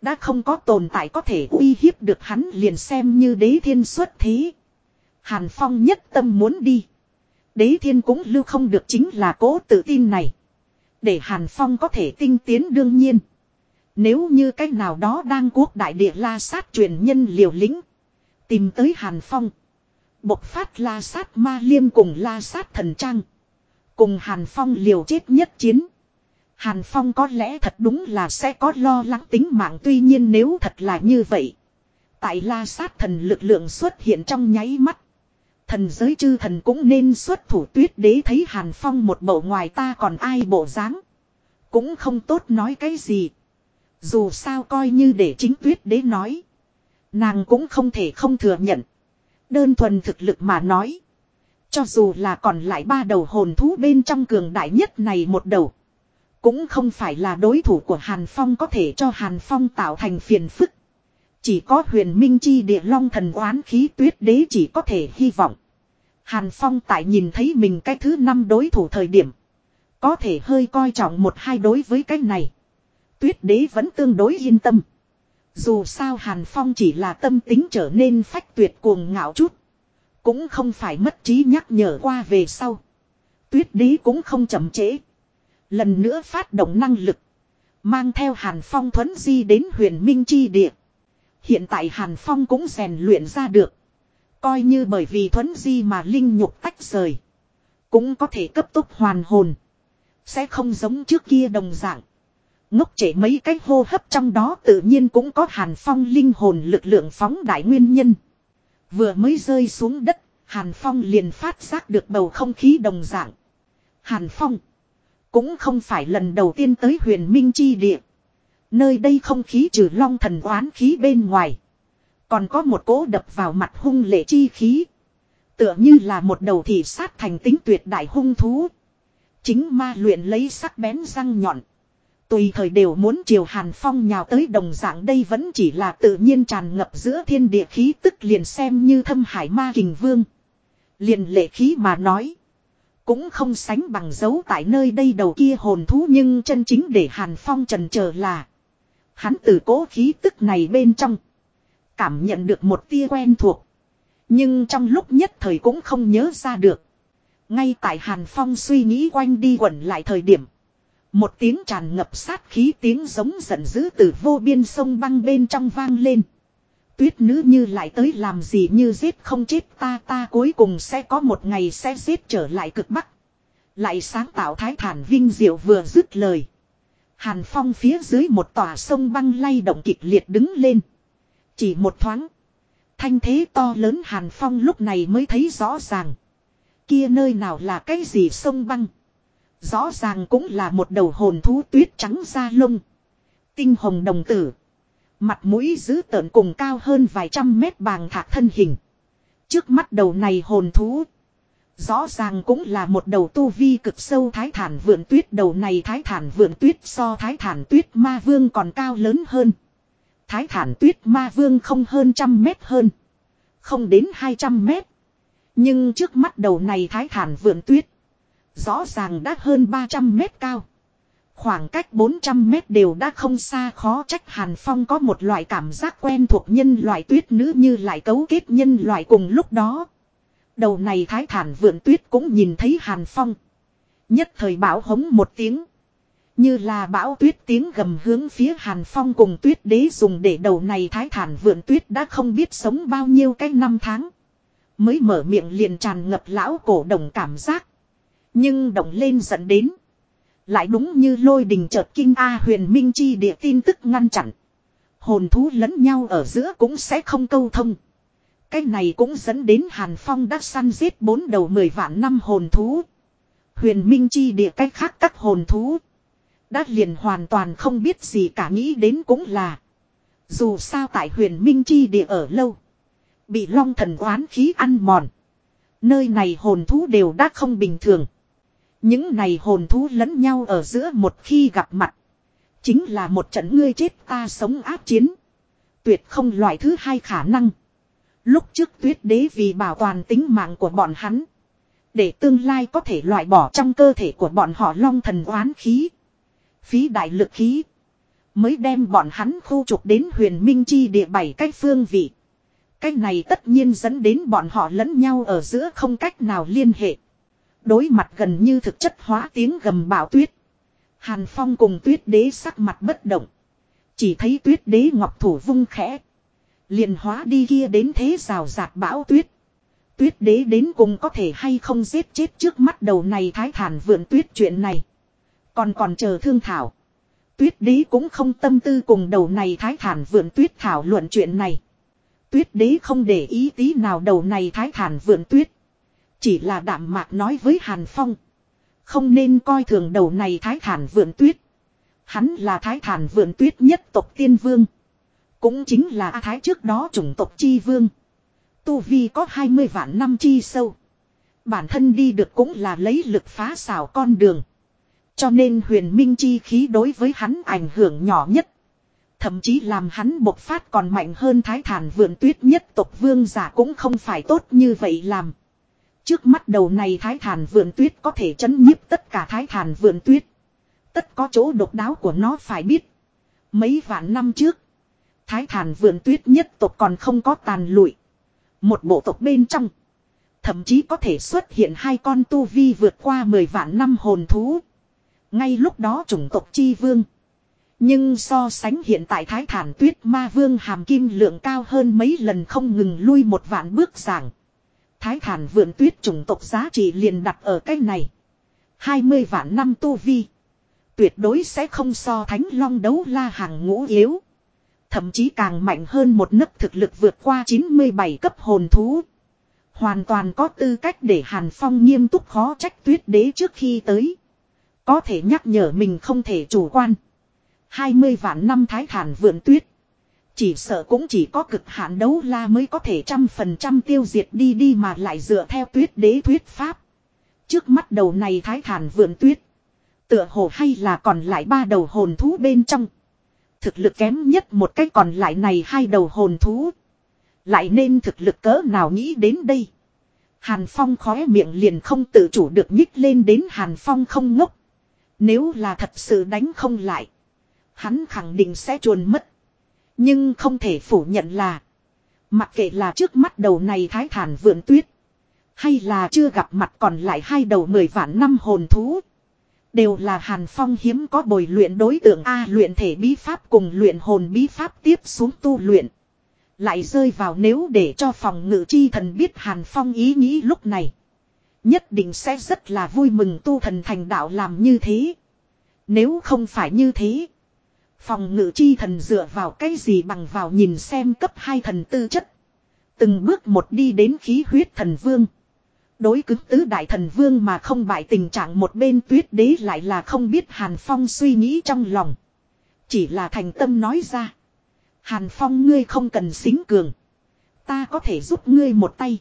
Đã không có tồn tại có thể uy hiếp được hắn liền xem như đế thiên xuất thế. Hàn Phong nhất tâm muốn đi. Đế thiên cũng lưu không được chính là cố tự tin này. Để Hàn Phong có thể tinh tiến đương nhiên. Nếu như cách nào đó đang quốc đại địa la sát truyền nhân liều lĩnh. Tìm tới Hàn Phong. Bộc phát la sát ma liêm cùng la sát thần trang. Cùng Hàn Phong liều chết nhất chiến. Hàn Phong có lẽ thật đúng là sẽ có lo lắng tính mạng tuy nhiên nếu thật là như vậy. Tại la sát thần lực lượng xuất hiện trong nháy mắt. Thần giới chư thần cũng nên xuất thủ tuyết đế thấy Hàn Phong một bộ ngoài ta còn ai bộ dáng, Cũng không tốt nói cái gì. Dù sao coi như để chính tuyết đế nói. Nàng cũng không thể không thừa nhận. Đơn thuần thực lực mà nói. Cho dù là còn lại ba đầu hồn thú bên trong cường đại nhất này một đầu. Cũng không phải là đối thủ của Hàn Phong có thể cho Hàn Phong tạo thành phiền phức. Chỉ có huyền minh chi địa long thần oán khí tuyết đế chỉ có thể hy vọng. Hàn Phong tại nhìn thấy mình cái thứ năm đối thủ thời điểm. Có thể hơi coi trọng một hai đối với cái này. Tuyết đế vẫn tương đối yên tâm. Dù sao Hàn Phong chỉ là tâm tính trở nên phách tuyệt cuồng ngạo chút. Cũng không phải mất trí nhắc nhở qua về sau. Tuyết đế cũng không chậm trễ. Lần nữa phát động năng lực. Mang theo Hàn Phong thuấn di đến huyền Minh Chi Địa. Hiện tại Hàn Phong cũng rèn luyện ra được. Coi như bởi vì thuấn di mà linh nhục tách rời. Cũng có thể cấp tốc hoàn hồn. Sẽ không giống trước kia đồng dạng. Ngốc trễ mấy cái hô hấp trong đó tự nhiên cũng có Hàn Phong linh hồn lực lượng phóng đại nguyên nhân. Vừa mới rơi xuống đất, Hàn Phong liền phát giác được bầu không khí đồng dạng. Hàn Phong cũng không phải lần đầu tiên tới huyền minh chi địa. Nơi đây không khí trừ long thần oán khí bên ngoài. Còn có một cỗ đập vào mặt hung lệ chi khí. Tựa như là một đầu thị sát thành tính tuyệt đại hung thú. Chính ma luyện lấy sắc bén răng nhọn. Tùy thời đều muốn chiều hàn phong nhào tới đồng dạng đây vẫn chỉ là tự nhiên tràn ngập giữa thiên địa khí tức liền xem như thâm hải ma kình vương. Liền lệ khí mà nói. Cũng không sánh bằng dấu tại nơi đây đầu kia hồn thú nhưng chân chính để hàn phong trần chờ là. Hắn từ cố khí tức này bên trong. Cảm nhận được một tia quen thuộc. Nhưng trong lúc nhất thời cũng không nhớ ra được. Ngay tại Hàn Phong suy nghĩ quanh đi quẩn lại thời điểm. Một tiếng tràn ngập sát khí tiếng giống giận dữ từ vô biên sông băng bên trong vang lên. Tuyết nữ như lại tới làm gì như giết không chết ta ta cuối cùng sẽ có một ngày sẽ giết trở lại cực bắc. Lại sáng tạo thái thản vinh diệu vừa dứt lời. Hàn phong phía dưới một tòa sông băng lay động kịch liệt đứng lên. Chỉ một thoáng. Thanh thế to lớn Hàn phong lúc này mới thấy rõ ràng. Kia nơi nào là cái gì sông băng. Rõ ràng cũng là một đầu hồn thú tuyết trắng da lông. Tinh hồng đồng tử. Mặt mũi dữ tợn cùng cao hơn vài trăm mét bàng thạc thân hình. Trước mắt đầu này hồn thú. Rõ ràng cũng là một đầu tu vi cực sâu thái thản vượn tuyết đầu này thái thản vượn tuyết so thái thản tuyết ma vương còn cao lớn hơn. Thái thản tuyết ma vương không hơn trăm mét hơn. Không đến hai trăm mét. Nhưng trước mắt đầu này thái thản vượn tuyết. Rõ ràng đã hơn 300 mét cao. Khoảng cách 400 mét đều đã không xa khó trách Hàn Phong có một loại cảm giác quen thuộc nhân loại tuyết nữ như lại cấu kết nhân loại cùng lúc đó. Đầu này thái thản vượn tuyết cũng nhìn thấy Hàn Phong. Nhất thời bão hống một tiếng. Như là bão tuyết tiếng gầm hướng phía Hàn Phong cùng tuyết đế dùng để đầu này thái thản vượn tuyết đã không biết sống bao nhiêu cái năm tháng. Mới mở miệng liền tràn ngập lão cổ đồng cảm giác. Nhưng động lên dẫn đến. Lại đúng như lôi đình chợt kinh A huyền minh chi địa tin tức ngăn chặn. Hồn thú lẫn nhau ở giữa cũng sẽ không câu thông. Cái này cũng dẫn đến Hàn Phong đã săn giết bốn đầu mười vạn năm hồn thú. Huyền minh chi địa cách khác các hồn thú. Đã liền hoàn toàn không biết gì cả nghĩ đến cũng là. Dù sao tại huyền minh chi địa ở lâu. Bị long thần oán khí ăn mòn. Nơi này hồn thú đều đã không bình thường. Những này hồn thú lẫn nhau ở giữa một khi gặp mặt. Chính là một trận ngươi chết ta sống áp chiến. Tuyệt không loại thứ hai khả năng. Lúc trước tuyết đế vì bảo toàn tính mạng của bọn hắn. Để tương lai có thể loại bỏ trong cơ thể của bọn họ long thần oán khí. Phí đại lực khí. Mới đem bọn hắn khu trục đến huyền minh chi địa bảy cách phương vị. Cách này tất nhiên dẫn đến bọn họ lẫn nhau ở giữa không cách nào liên hệ. Đối mặt gần như thực chất hóa tiếng gầm bảo tuyết. Hàn Phong cùng tuyết đế sắc mặt bất động. Chỉ thấy tuyết đế ngọc thủ vung khẽ. liền hóa đi kia đến thế rào rạt bão tuyết. Tuyết đế đến cùng có thể hay không giết chết trước mắt đầu này thái thản vượn tuyết chuyện này. Còn còn chờ thương thảo. Tuyết đế cũng không tâm tư cùng đầu này thái thản vượn tuyết thảo luận chuyện này. Tuyết đế không để ý tí nào đầu này thái thản vượn tuyết. Chỉ là đạm mạc nói với Hàn Phong. Không nên coi thường đầu này thái thản vượn tuyết. Hắn là thái thản vượn tuyết nhất tộc tiên vương. Cũng chính là A Thái trước đó chủng tộc chi vương. Tu Vi có 20 vạn năm chi sâu. Bản thân đi được cũng là lấy lực phá xảo con đường. Cho nên huyền minh chi khí đối với hắn ảnh hưởng nhỏ nhất. Thậm chí làm hắn bộc phát còn mạnh hơn thái thản vượn tuyết nhất tộc vương giả cũng không phải tốt như vậy làm. Trước mắt đầu này thái thản vượn tuyết có thể chấn nhiếp tất cả thái thản vượn tuyết. Tất có chỗ độc đáo của nó phải biết. Mấy vạn năm trước. Thái thản vượn tuyết nhất tộc còn không có tàn lụi. Một bộ tộc bên trong. Thậm chí có thể xuất hiện hai con tu vi vượt qua 10 vạn năm hồn thú. Ngay lúc đó chủng tộc chi vương. Nhưng so sánh hiện tại thái thản tuyết ma vương hàm kim lượng cao hơn mấy lần không ngừng lui một vạn bước giảng. Thái thản vượn tuyết chủng tộc giá trị liền đặt ở cái này. 20 vạn năm tu vi. Tuyệt đối sẽ không so thánh long đấu la hàng ngũ yếu. Thậm chí càng mạnh hơn một nấc thực lực vượt qua 97 cấp hồn thú. Hoàn toàn có tư cách để Hàn Phong nghiêm túc khó trách tuyết đế trước khi tới. Có thể nhắc nhở mình không thể chủ quan. 20 vạn năm thái thản vượn tuyết. Chỉ sợ cũng chỉ có cực hạn đấu la mới có thể trăm phần trăm tiêu diệt đi đi mà lại dựa theo tuyết đế thuyết pháp. Trước mắt đầu này thái thản vườn tuyết. Tựa hồ hay là còn lại ba đầu hồn thú bên trong. Thực lực kém nhất một cái còn lại này hai đầu hồn thú. Lại nên thực lực cỡ nào nghĩ đến đây. Hàn Phong khóe miệng liền không tự chủ được nhích lên đến Hàn Phong không ngốc. Nếu là thật sự đánh không lại. Hắn khẳng định sẽ chuồn mất. Nhưng không thể phủ nhận là. Mặc kệ là trước mắt đầu này thái thản vượn tuyết. Hay là chưa gặp mặt còn lại hai đầu mười vạn năm hồn thú. Đều là Hàn Phong hiếm có bồi luyện đối tượng A luyện thể bí pháp cùng luyện hồn bí pháp tiếp xuống tu luyện. Lại rơi vào nếu để cho phòng ngự chi thần biết Hàn Phong ý nghĩ lúc này. Nhất định sẽ rất là vui mừng tu thần thành đạo làm như thế. Nếu không phải như thế. Phòng ngự chi thần dựa vào cái gì bằng vào nhìn xem cấp hai thần tư chất. Từng bước một đi đến khí huyết thần vương. Đối cứng tứ đại thần vương mà không bại tình trạng một bên tuyết đế lại là không biết Hàn Phong suy nghĩ trong lòng. Chỉ là thành tâm nói ra. Hàn Phong ngươi không cần xính cường. Ta có thể giúp ngươi một tay.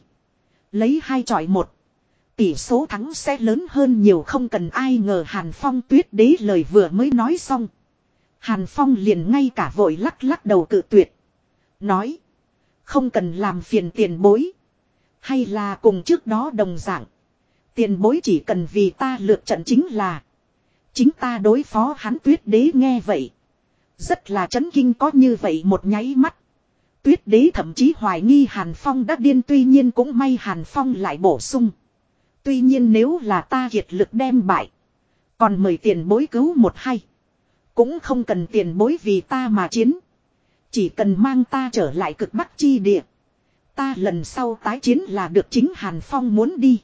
Lấy hai trọi một. Tỷ số thắng sẽ lớn hơn nhiều không cần ai ngờ Hàn Phong tuyết đế lời vừa mới nói xong. Hàn Phong liền ngay cả vội lắc lắc đầu cự tuyệt. Nói. Không cần làm phiền tiền bối. Hay là cùng trước đó đồng dạng. Tiền bối chỉ cần vì ta lượt trận chính là. Chính ta đối phó hắn tuyết đế nghe vậy. Rất là chấn kinh có như vậy một nháy mắt. Tuyết đế thậm chí hoài nghi Hàn Phong đã điên tuy nhiên cũng may Hàn Phong lại bổ sung. Tuy nhiên nếu là ta kiệt lực đem bại. Còn mời tiền bối cứu một hay. Cũng không cần tiền bối vì ta mà chiến. Chỉ cần mang ta trở lại cực bắc chi địa. Ta lần sau tái chiến là được chính Hàn Phong muốn đi.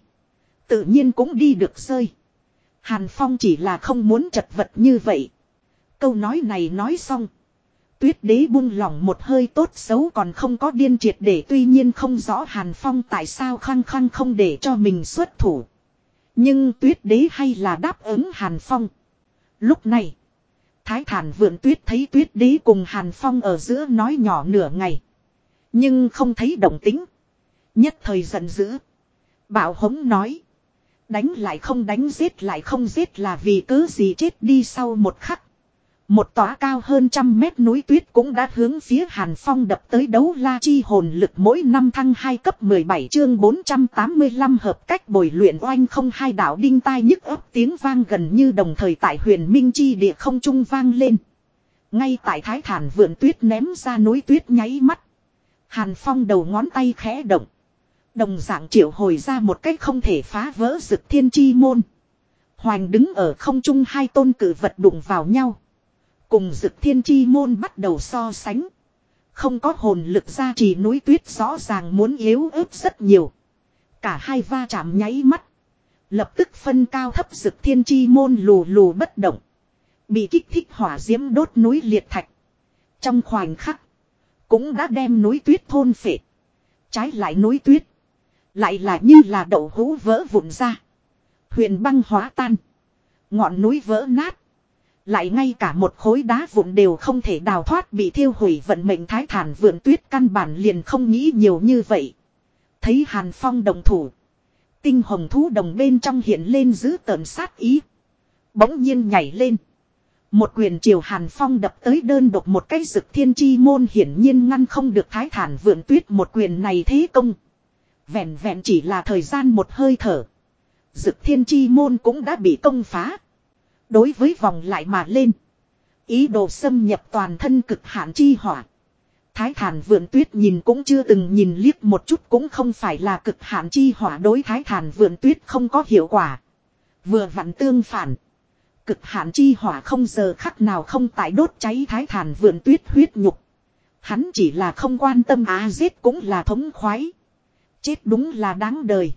Tự nhiên cũng đi được rơi. Hàn Phong chỉ là không muốn chật vật như vậy. Câu nói này nói xong. Tuyết đế buông lỏng một hơi tốt xấu còn không có điên triệt để tuy nhiên không rõ Hàn Phong tại sao khăng khăng không để cho mình xuất thủ. Nhưng tuyết đế hay là đáp ứng Hàn Phong. Lúc này, Thái thản vượn tuyết thấy tuyết đế cùng Hàn Phong ở giữa nói nhỏ nửa ngày. Nhưng không thấy động tính. Nhất thời giận dữ. Bảo hống nói. Đánh lại không đánh giết lại không giết là vì cớ gì chết đi sau một khắc. Một tòa cao hơn trăm mét núi tuyết cũng đã hướng phía Hàn Phong đập tới đấu la chi hồn lực mỗi năm thăng 2 cấp 17 chương 485 hợp cách bồi luyện oanh không hai đảo đinh tai nhức ấp tiếng vang gần như đồng thời tại huyền minh chi địa không trung vang lên. Ngay tại thái thản vườn tuyết ném ra núi tuyết nháy mắt. Hàn Phong đầu ngón tay khẽ động. Đồng dạng triệu hồi ra một cách không thể phá vỡ rực thiên chi môn. Hoành đứng ở không trung hai tôn cử vật đụng vào nhau. Cùng dực thiên chi môn bắt đầu so sánh. Không có hồn lực ra trì núi tuyết rõ ràng muốn yếu ớt rất nhiều. Cả hai va chạm nháy mắt. Lập tức phân cao thấp dực thiên chi môn lù lù bất động. Bị kích thích hỏa diễm đốt núi liệt thạch. Trong khoảnh khắc. Cũng đã đem núi tuyết thôn phệ. Trái lại núi tuyết. Lại là như là đậu hũ vỡ vụn ra. Huyền băng hóa tan. Ngọn núi vỡ nát. Lại ngay cả một khối đá vụn đều không thể đào thoát bị thiêu hủy vận mệnh thái thản vượn tuyết căn bản liền không nghĩ nhiều như vậy. Thấy Hàn Phong đồng thủ. Tinh hồng thú đồng bên trong hiện lên giữ tợn sát ý. Bỗng nhiên nhảy lên. Một quyền triều Hàn Phong đập tới đơn độc một cái rực thiên chi môn hiển nhiên ngăn không được thái thản vượn tuyết một quyền này thế công. Vẹn vẹn chỉ là thời gian một hơi thở. Dực thiên chi môn cũng đã bị công phá. Đối với vòng lại mà lên. Ý đồ xâm nhập toàn thân cực hạn chi hỏa. Thái thản vượn tuyết nhìn cũng chưa từng nhìn liếc một chút cũng không phải là cực hạn chi hỏa đối thái thản vượn tuyết không có hiệu quả. Vừa vặn tương phản. Cực hạn chi hỏa không giờ khắc nào không tại đốt cháy thái thản vượn tuyết huyết nhục. Hắn chỉ là không quan tâm á giết cũng là thống khoái. Chết đúng là đáng đời.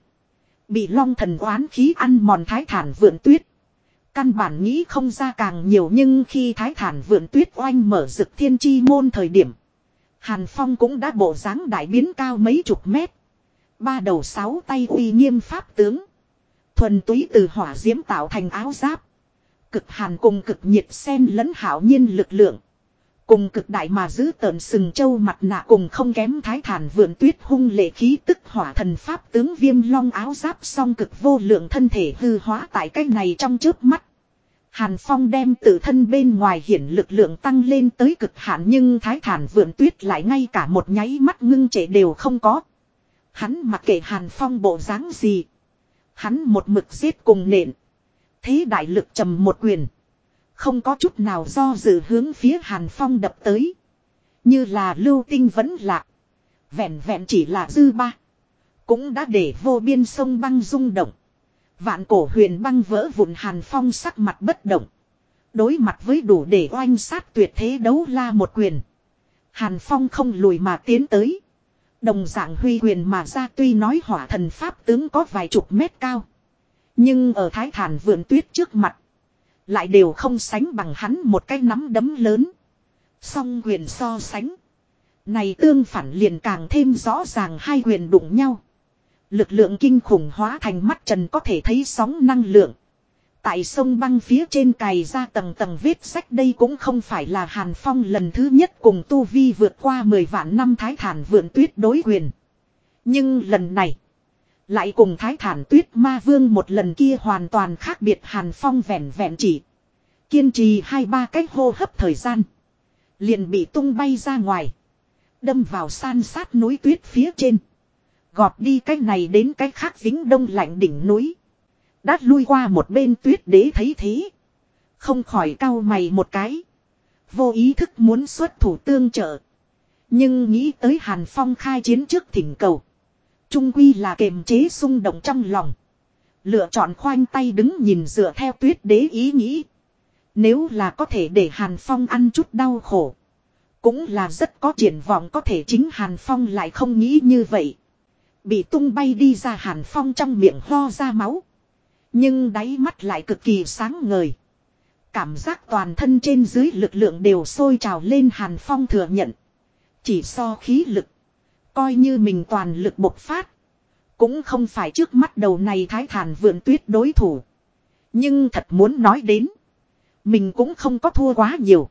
Bị long thần oán khí ăn mòn thái thản vượn tuyết. Căn bản nghĩ không ra càng nhiều nhưng khi thái thản vượn tuyết oanh mở rực thiên chi môn thời điểm. Hàn Phong cũng đã bộ dáng đại biến cao mấy chục mét. Ba đầu sáu tay uy nghiêm pháp tướng. Thuần túy từ hỏa diễm tạo thành áo giáp. Cực hàn cùng cực nhiệt sen lẫn hảo nhiên lực lượng. Cùng cực đại mà giữ tợn sừng châu mặt nạ cùng không kém thái thản vượn tuyết hung lệ khí tức hỏa thần pháp tướng viêm long áo giáp song cực vô lượng thân thể hư hóa tại cái này trong trước mắt. Hàn Phong đem tự thân bên ngoài hiển lực lượng tăng lên tới cực hạn nhưng thái thản vượn tuyết lại ngay cả một nháy mắt ngưng trệ đều không có. Hắn mặc kệ Hàn Phong bộ dáng gì. Hắn một mực giết cùng nện. Thế đại lực trầm một quyền. Không có chút nào do dự hướng phía Hàn Phong đập tới. Như là lưu tinh vẫn lạ. Vẹn vẹn chỉ là dư ba. Cũng đã để vô biên sông băng rung động. Vạn cổ huyền băng vỡ vụn Hàn Phong sắc mặt bất động. Đối mặt với đủ để oanh sát tuyệt thế đấu la một quyền. Hàn Phong không lùi mà tiến tới. Đồng dạng huy quyền mà ra tuy nói hỏa thần pháp tướng có vài chục mét cao. Nhưng ở thái thản vườn tuyết trước mặt. Lại đều không sánh bằng hắn một cái nắm đấm lớn. Song quyền so sánh. Này tương phản liền càng thêm rõ ràng hai quyền đụng nhau. Lực lượng kinh khủng hóa thành mắt trần có thể thấy sóng năng lượng. Tại sông băng phía trên cày ra tầng tầng vết sách đây cũng không phải là Hàn Phong lần thứ nhất cùng Tu Vi vượt qua 10 vạn năm thái thản vượn tuyết đối quyền. Nhưng lần này, lại cùng thái thản tuyết ma vương một lần kia hoàn toàn khác biệt Hàn Phong vẹn vẹn chỉ. Kiên trì hai ba cách hô hấp thời gian. Liền bị tung bay ra ngoài. Đâm vào san sát núi tuyết phía trên. Gọt đi cách này đến cách khác vĩnh đông lạnh đỉnh núi. Đát lui qua một bên tuyết đế thấy thế. Không khỏi cau mày một cái. Vô ý thức muốn xuất thủ tương trợ. Nhưng nghĩ tới Hàn Phong khai chiến trước thỉnh cầu. Trung quy là kềm chế xung động trong lòng. Lựa chọn khoanh tay đứng nhìn dựa theo tuyết đế ý nghĩ. Nếu là có thể để Hàn Phong ăn chút đau khổ. Cũng là rất có triển vọng có thể chính Hàn Phong lại không nghĩ như vậy. Bị tung bay đi ra Hàn Phong trong miệng ho ra máu. Nhưng đáy mắt lại cực kỳ sáng ngời. Cảm giác toàn thân trên dưới lực lượng đều sôi trào lên Hàn Phong thừa nhận. Chỉ so khí lực. Coi như mình toàn lực bộc phát. Cũng không phải trước mắt đầu này thái thản vượn tuyết đối thủ. Nhưng thật muốn nói đến. Mình cũng không có thua quá nhiều.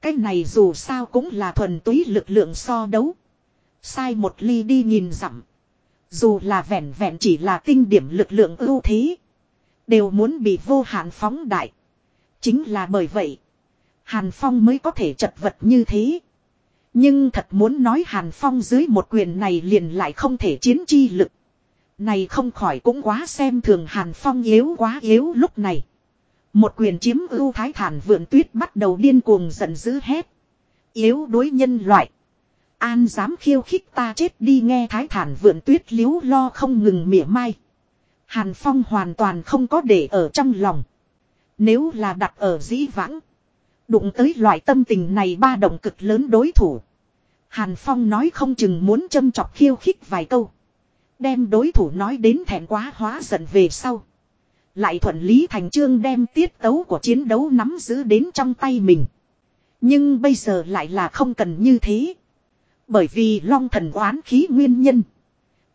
Cái này dù sao cũng là thuần túy lực lượng so đấu. Sai một ly đi nhìn dặm. Dù là vẹn vẹn chỉ là tinh điểm lực lượng ưu thế. Đều muốn bị vô hạn phóng đại. Chính là bởi vậy. Hàn Phong mới có thể chật vật như thế. Nhưng thật muốn nói Hàn Phong dưới một quyền này liền lại không thể chiến chi lực. Này không khỏi cũng quá xem thường Hàn Phong yếu quá yếu lúc này. Một quyền chiếm ưu thái thản vượn tuyết bắt đầu điên cuồng giận dữ hét. Yếu đối nhân loại. An dám khiêu khích ta chết đi nghe thái thản vượn tuyết liếu lo không ngừng mỉa mai. Hàn Phong hoàn toàn không có để ở trong lòng. Nếu là đặt ở dĩ vãng. Đụng tới loại tâm tình này ba động cực lớn đối thủ. Hàn Phong nói không chừng muốn châm chọc khiêu khích vài câu. Đem đối thủ nói đến thẹn quá hóa giận về sau. Lại thuận lý thành trương đem tiết tấu của chiến đấu nắm giữ đến trong tay mình. Nhưng bây giờ lại là không cần như thế. Bởi vì long thần oán khí nguyên nhân.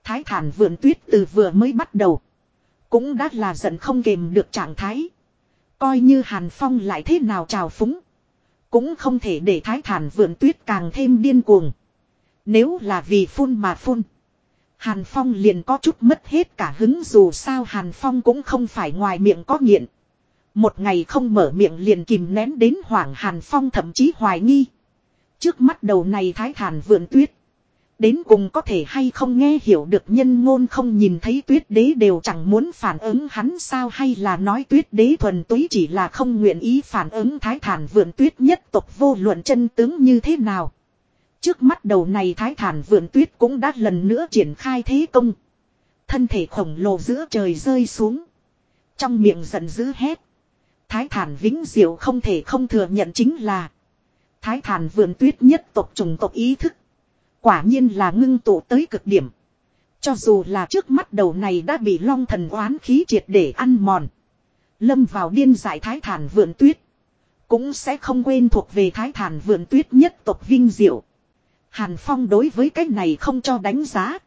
Thái thản vườn tuyết từ vừa mới bắt đầu. Cũng đã là giận không kềm được trạng thái. Coi như Hàn Phong lại thế nào trào phúng. Cũng không thể để thái thản vườn tuyết càng thêm điên cuồng. Nếu là vì phun mà phun. Hàn Phong liền có chút mất hết cả hứng dù sao Hàn Phong cũng không phải ngoài miệng có nghiện. Một ngày không mở miệng liền kìm nén đến hoảng Hàn Phong thậm chí hoài nghi. Trước mắt đầu này thái thản vượn tuyết. Đến cùng có thể hay không nghe hiểu được nhân ngôn không nhìn thấy tuyết đế đều chẳng muốn phản ứng hắn sao hay là nói tuyết đế thuần túy chỉ là không nguyện ý phản ứng thái thản vượn tuyết nhất tộc vô luận chân tướng như thế nào. Trước mắt đầu này thái thản vượn tuyết cũng đã lần nữa triển khai thế công. Thân thể khổng lồ giữa trời rơi xuống. Trong miệng giận dữ hét. Thái thản vĩnh diệu không thể không thừa nhận chính là. Thái thản Vườn tuyết nhất tộc trùng tộc ý thức. Quả nhiên là ngưng tụ tới cực điểm. Cho dù là trước mắt đầu này đã bị long thần oán khí triệt để ăn mòn. Lâm vào điên giải thái thản Vườn tuyết. Cũng sẽ không quên thuộc về thái thản Vườn tuyết nhất tộc vinh diệu. Hàn Phong đối với cái này không cho đánh giá.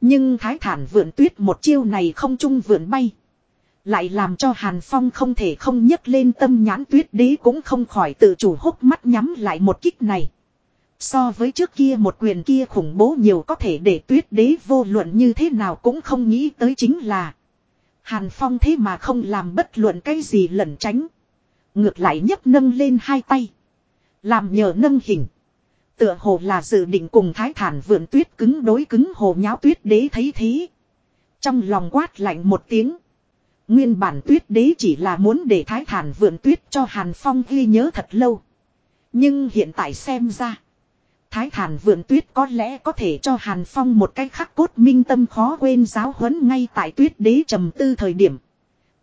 Nhưng thái thản vượn tuyết một chiêu này không chung vượn bay. Lại làm cho Hàn Phong không thể không nhấc lên tâm nhãn tuyết đế cũng không khỏi tự chủ hốc mắt nhắm lại một kích này. So với trước kia một quyền kia khủng bố nhiều có thể để tuyết đế vô luận như thế nào cũng không nghĩ tới chính là. Hàn Phong thế mà không làm bất luận cái gì lẩn tránh. Ngược lại nhấc nâng lên hai tay. Làm nhờ nâng hình. Tựa hồ là dự định cùng thái thản vượn tuyết cứng đối cứng hồ nháo tuyết đế thấy thế. Trong lòng quát lạnh một tiếng. Nguyên bản tuyết đế chỉ là muốn để thái thản vượn tuyết cho Hàn Phong ghi nhớ thật lâu. Nhưng hiện tại xem ra. Thái thản vượn tuyết có lẽ có thể cho Hàn Phong một cách khắc cốt minh tâm khó quên giáo huấn ngay tại tuyết đế trầm tư thời điểm.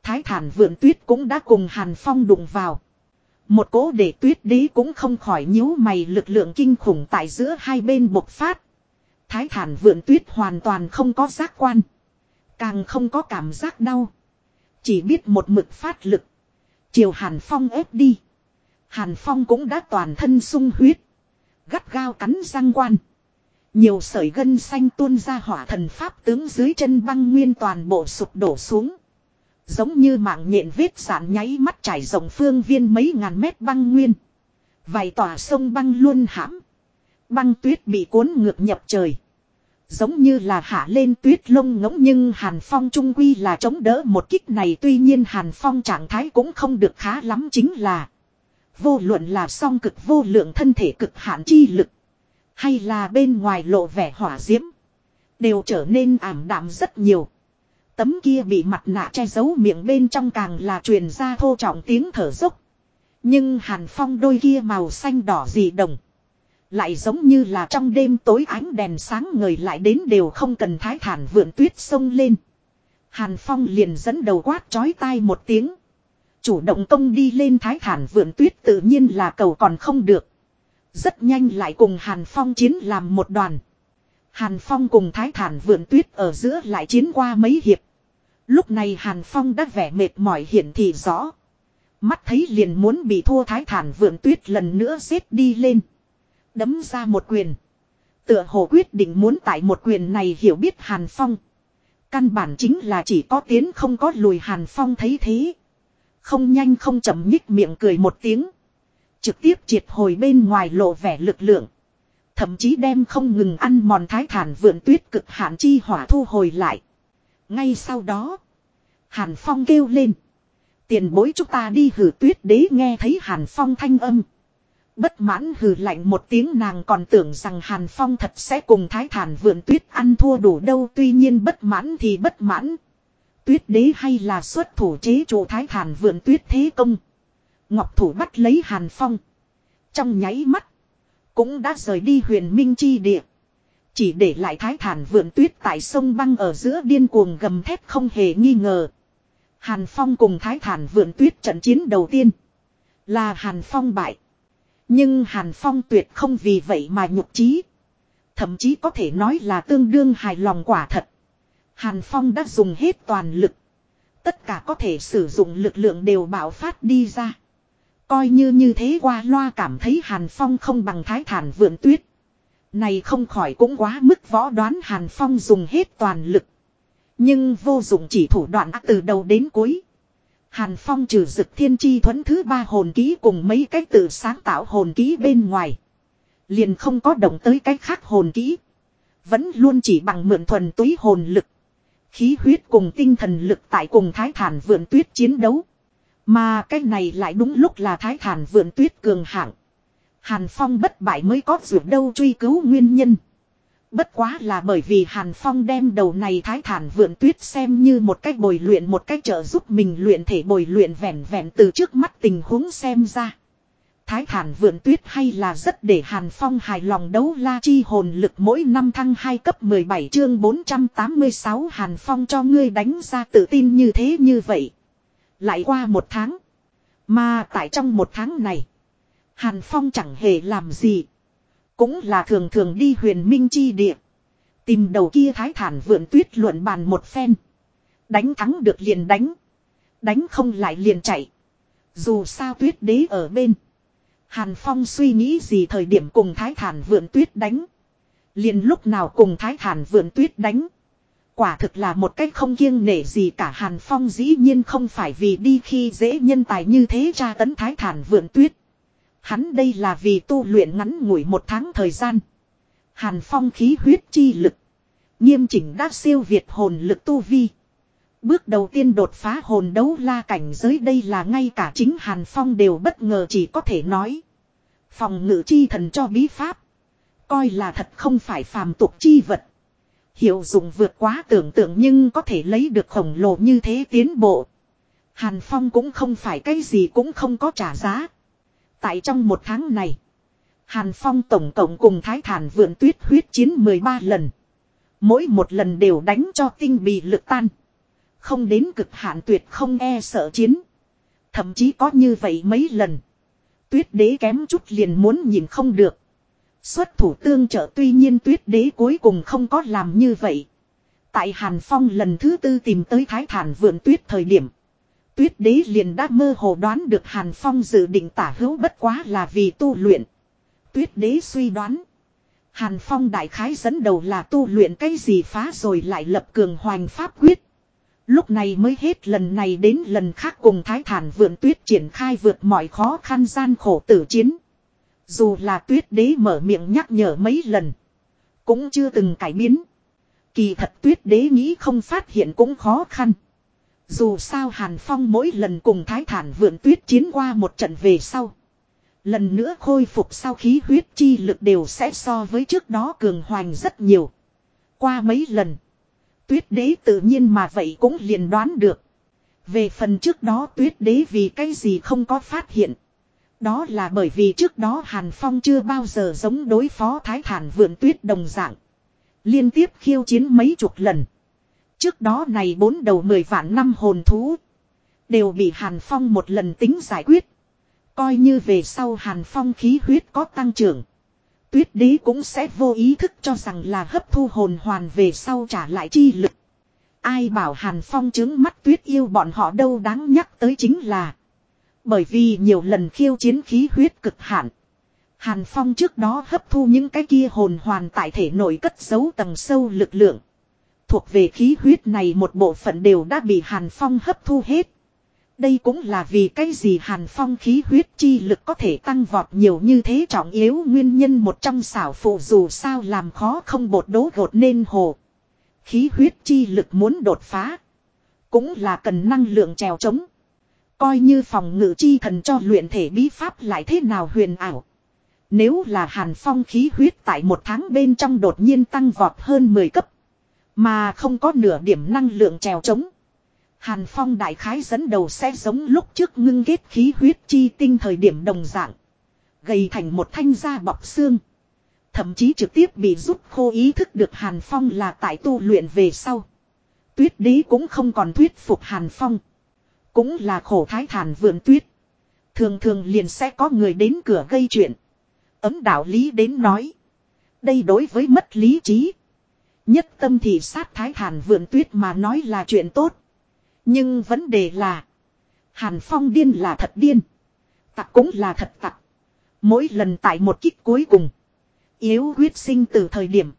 Thái thản vượn tuyết cũng đã cùng Hàn Phong đụng vào. Một cố để tuyết đế cũng không khỏi nhíu mày lực lượng kinh khủng tại giữa hai bên bộc phát. Thái thản vượn tuyết hoàn toàn không có giác quan. Càng không có cảm giác đau. Chỉ biết một mực phát lực. Chiều Hàn Phong ép đi. Hàn Phong cũng đã toàn thân sung huyết. Gắt gao cắn răng quan. Nhiều sợi gân xanh tuôn ra hỏa thần pháp tướng dưới chân băng nguyên toàn bộ sụp đổ xuống. Giống như mạng nhện vết sản nháy mắt trải rộng phương viên mấy ngàn mét băng nguyên. Vài tòa sông băng luôn hãm. Băng tuyết bị cuốn ngược nhập trời. Giống như là hạ lên tuyết lông ngỗng nhưng Hàn Phong trung quy là chống đỡ một kích này. Tuy nhiên Hàn Phong trạng thái cũng không được khá lắm chính là Vô luận là song cực vô lượng thân thể cực hạn chi lực, Hay là bên ngoài lộ vẻ hỏa diễm, Đều trở nên ảm đạm rất nhiều. Tấm kia bị mặt nạ che giấu miệng bên trong càng là truyền ra thô trọng tiếng thở dốc. Nhưng Hàn Phong đôi kia màu xanh đỏ dị đồng lại giống như là trong đêm tối ánh đèn sáng ngời lại đến đều không cần thái thản vượn tuyết sông lên. Hàn Phong liền dẫn đầu quát chói tai một tiếng. Chủ động công đi lên thái thản vượn tuyết tự nhiên là cầu còn không được. Rất nhanh lại cùng Hàn Phong chiến làm một đoàn. Hàn Phong cùng thái thản vượn tuyết ở giữa lại chiến qua mấy hiệp. Lúc này Hàn Phong đã vẻ mệt mỏi hiển thị rõ. Mắt thấy liền muốn bị thua thái thản vượn tuyết lần nữa xếp đi lên. Đấm ra một quyền. Tựa hồ quyết định muốn tại một quyền này hiểu biết Hàn Phong. Căn bản chính là chỉ có tiến không có lùi Hàn Phong thấy thế. Không nhanh không chậm nhích miệng cười một tiếng. Trực tiếp triệt hồi bên ngoài lộ vẻ lực lượng. Thậm chí đem không ngừng ăn mòn thái thản vượn tuyết cực hạn chi hỏa thu hồi lại. Ngay sau đó. Hàn Phong kêu lên. Tiền bối chúng ta đi hử tuyết đế nghe thấy Hàn Phong thanh âm. Bất mãn hừ lạnh một tiếng nàng còn tưởng rằng Hàn Phong thật sẽ cùng thái thản vượn tuyết ăn thua đủ đâu, tuy nhiên bất mãn thì bất mãn. Tuyết đế hay là xuất thủ chế chủ thái thản vượn tuyết thế công. Ngọc thủ bắt lấy Hàn Phong. Trong nháy mắt. Cũng đã rời đi huyền minh chi địa. Chỉ để lại thái thản vượn tuyết tại sông băng ở giữa điên cuồng gầm thép không hề nghi ngờ. Hàn Phong cùng thái thản vượn tuyết trận chiến đầu tiên. Là Hàn Phong bại. Nhưng Hàn Phong tuyệt không vì vậy mà nhục trí. Thậm chí có thể nói là tương đương hài lòng quả thật. Hàn Phong đã dùng hết toàn lực. Tất cả có thể sử dụng lực lượng đều bạo phát đi ra. Coi như như thế qua loa cảm thấy Hàn Phong không bằng thái thản vượn tuyết. Này không khỏi cũng quá mức võ đoán Hàn Phong dùng hết toàn lực. Nhưng vô dụng chỉ thủ đoạn từ đầu đến cuối. Hàn Phong trừ dực thiên chi thuẫn thứ ba hồn ký cùng mấy cách tự sáng tạo hồn ký bên ngoài. Liền không có động tới cách khác hồn ký. Vẫn luôn chỉ bằng mượn thuần túy hồn lực. Khí huyết cùng tinh thần lực tại cùng thái thản vượn tuyết chiến đấu. Mà cái này lại đúng lúc là thái thản vượn tuyết cường hạng. Hàn Phong bất bại mới có dù đâu truy cứu nguyên nhân. Bất quá là bởi vì Hàn Phong đem đầu này thái thản vượn tuyết xem như một cách bồi luyện, một cách trợ giúp mình luyện thể bồi luyện vẹn vẹn từ trước mắt tình huống xem ra. Thái thản vượn tuyết hay là rất để Hàn Phong hài lòng đấu la chi hồn lực mỗi năm thăng 2 cấp 17 chương 486 Hàn Phong cho ngươi đánh ra tự tin như thế như vậy. Lại qua một tháng. Mà tại trong một tháng này. Hàn Phong chẳng hề làm gì. Cũng là thường thường đi huyền minh chi địa. Tìm đầu kia thái thản vượn tuyết luận bàn một phen. Đánh thắng được liền đánh. Đánh không lại liền chạy. Dù sao tuyết đế ở bên. Hàn Phong suy nghĩ gì thời điểm cùng thái thản vượn tuyết đánh. Liền lúc nào cùng thái thản vượn tuyết đánh. Quả thực là một cách không kiêng nể gì cả Hàn Phong dĩ nhiên không phải vì đi khi dễ nhân tài như thế tra tấn thái thản vượn tuyết. Hắn đây là vì tu luyện ngắn ngủi một tháng thời gian. Hàn Phong khí huyết chi lực. Nghiêm chỉnh đã siêu việt hồn lực tu vi. Bước đầu tiên đột phá hồn đấu la cảnh giới đây là ngay cả chính Hàn Phong đều bất ngờ chỉ có thể nói. Phòng ngự chi thần cho bí pháp. Coi là thật không phải phàm tục chi vật. Hiệu dụng vượt quá tưởng tượng nhưng có thể lấy được khổng lồ như thế tiến bộ. Hàn Phong cũng không phải cái gì cũng không có trả giá. Tại trong một tháng này, Hàn Phong tổng cộng cùng Thái Thản vượn tuyết huyết chiến 13 lần. Mỗi một lần đều đánh cho tinh bị lực tan. Không đến cực hạn tuyệt không e sợ chiến. Thậm chí có như vậy mấy lần. Tuyết đế kém chút liền muốn nhìn không được. Xuất thủ tương trợ tuy nhiên tuyết đế cuối cùng không có làm như vậy. Tại Hàn Phong lần thứ tư tìm tới Thái Thản vượn tuyết thời điểm. Tuyết đế liền đã mơ hồ đoán được Hàn Phong dự định tả hữu bất quá là vì tu luyện. Tuyết đế suy đoán. Hàn Phong đại khái dẫn đầu là tu luyện cái gì phá rồi lại lập cường hoành pháp quyết. Lúc này mới hết lần này đến lần khác cùng Thái Thản vượn tuyết triển khai vượt mọi khó khăn gian khổ tử chiến. Dù là tuyết đế mở miệng nhắc nhở mấy lần. Cũng chưa từng cải biến. Kỳ thật tuyết đế nghĩ không phát hiện cũng khó khăn. Dù sao Hàn Phong mỗi lần cùng Thái Thản vượn tuyết chiến qua một trận về sau. Lần nữa khôi phục sau khí huyết chi lực đều sẽ so với trước đó cường hoành rất nhiều. Qua mấy lần. Tuyết đế tự nhiên mà vậy cũng liền đoán được. Về phần trước đó tuyết đế vì cái gì không có phát hiện. Đó là bởi vì trước đó Hàn Phong chưa bao giờ giống đối phó Thái Thản vượn tuyết đồng dạng. Liên tiếp khiêu chiến mấy chục lần. Trước đó này bốn đầu mười vạn năm hồn thú. Đều bị Hàn Phong một lần tính giải quyết. Coi như về sau Hàn Phong khí huyết có tăng trưởng. Tuyết đế cũng sẽ vô ý thức cho rằng là hấp thu hồn hoàn về sau trả lại chi lực. Ai bảo Hàn Phong chứng mắt tuyết yêu bọn họ đâu đáng nhắc tới chính là. Bởi vì nhiều lần khiêu chiến khí huyết cực hạn. Hàn Phong trước đó hấp thu những cái kia hồn hoàn tại thể nội cất giấu tầng sâu lực lượng. Thuộc về khí huyết này một bộ phận đều đã bị Hàn Phong hấp thu hết. Đây cũng là vì cái gì Hàn Phong khí huyết chi lực có thể tăng vọt nhiều như thế trọng yếu nguyên nhân một trong xảo phụ dù sao làm khó không bột đố gột nên hồ. Khí huyết chi lực muốn đột phá. Cũng là cần năng lượng trèo trống. Coi như phòng ngự chi thần cho luyện thể bí pháp lại thế nào huyền ảo. Nếu là hàn phong khí huyết tại một tháng bên trong đột nhiên tăng vọt hơn 10 cấp. Mà không có nửa điểm năng lượng trèo trống. Hàn phong đại khái dẫn đầu sẽ giống lúc trước ngưng kết khí huyết chi tinh thời điểm đồng dạng. Gầy thành một thanh da bọc xương. Thậm chí trực tiếp bị rút khô ý thức được Hàn Phong là tại tu luyện về sau. Tuyết đế cũng không còn thuyết phục Hàn Phong. Cũng là khổ thái thản vườn tuyết. Thường thường liền sẽ có người đến cửa gây chuyện. Ấm đạo lý đến nói. Đây đối với mất lý trí. Nhất tâm thì sát thái hàn vượn tuyết mà nói là chuyện tốt. Nhưng vấn đề là. Hàn Phong điên là thật điên. Tặc cũng là thật tặc. Mỗi lần tại một kích cuối cùng. Yếu huyết sinh từ thời điểm.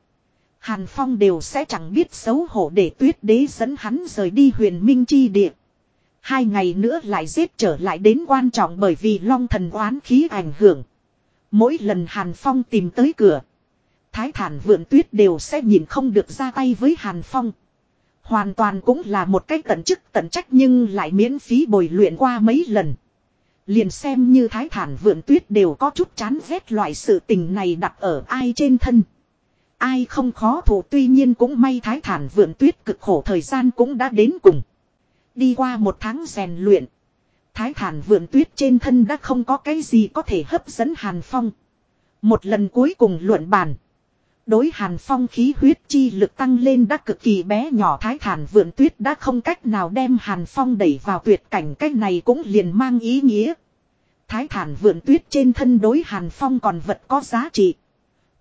Hàn Phong đều sẽ chẳng biết xấu hổ để tuyết đế dẫn hắn rời đi huyền minh chi địa. Hai ngày nữa lại giết trở lại đến quan trọng bởi vì long thần oán khí ảnh hưởng. Mỗi lần Hàn Phong tìm tới cửa. Thái thản vượn tuyết đều sẽ nhìn không được ra tay với Hàn Phong. Hoàn toàn cũng là một cái tận chức tận trách nhưng lại miễn phí bồi luyện qua mấy lần. Liền xem như thái thản vượn tuyết đều có chút chán ghét loại sự tình này đặt ở ai trên thân. Ai không khó thủ tuy nhiên cũng may thái thản vượn tuyết cực khổ thời gian cũng đã đến cùng. Đi qua một tháng rèn luyện. Thái thản vượn tuyết trên thân đã không có cái gì có thể hấp dẫn Hàn Phong. Một lần cuối cùng luận bàn. Đối Hàn Phong khí huyết chi lực tăng lên đã cực kỳ bé nhỏ, thái thản vượn tuyết đã không cách nào đem Hàn Phong đẩy vào tuyệt cảnh cách này cũng liền mang ý nghĩa. Thái thản vượn tuyết trên thân đối Hàn Phong còn vật có giá trị.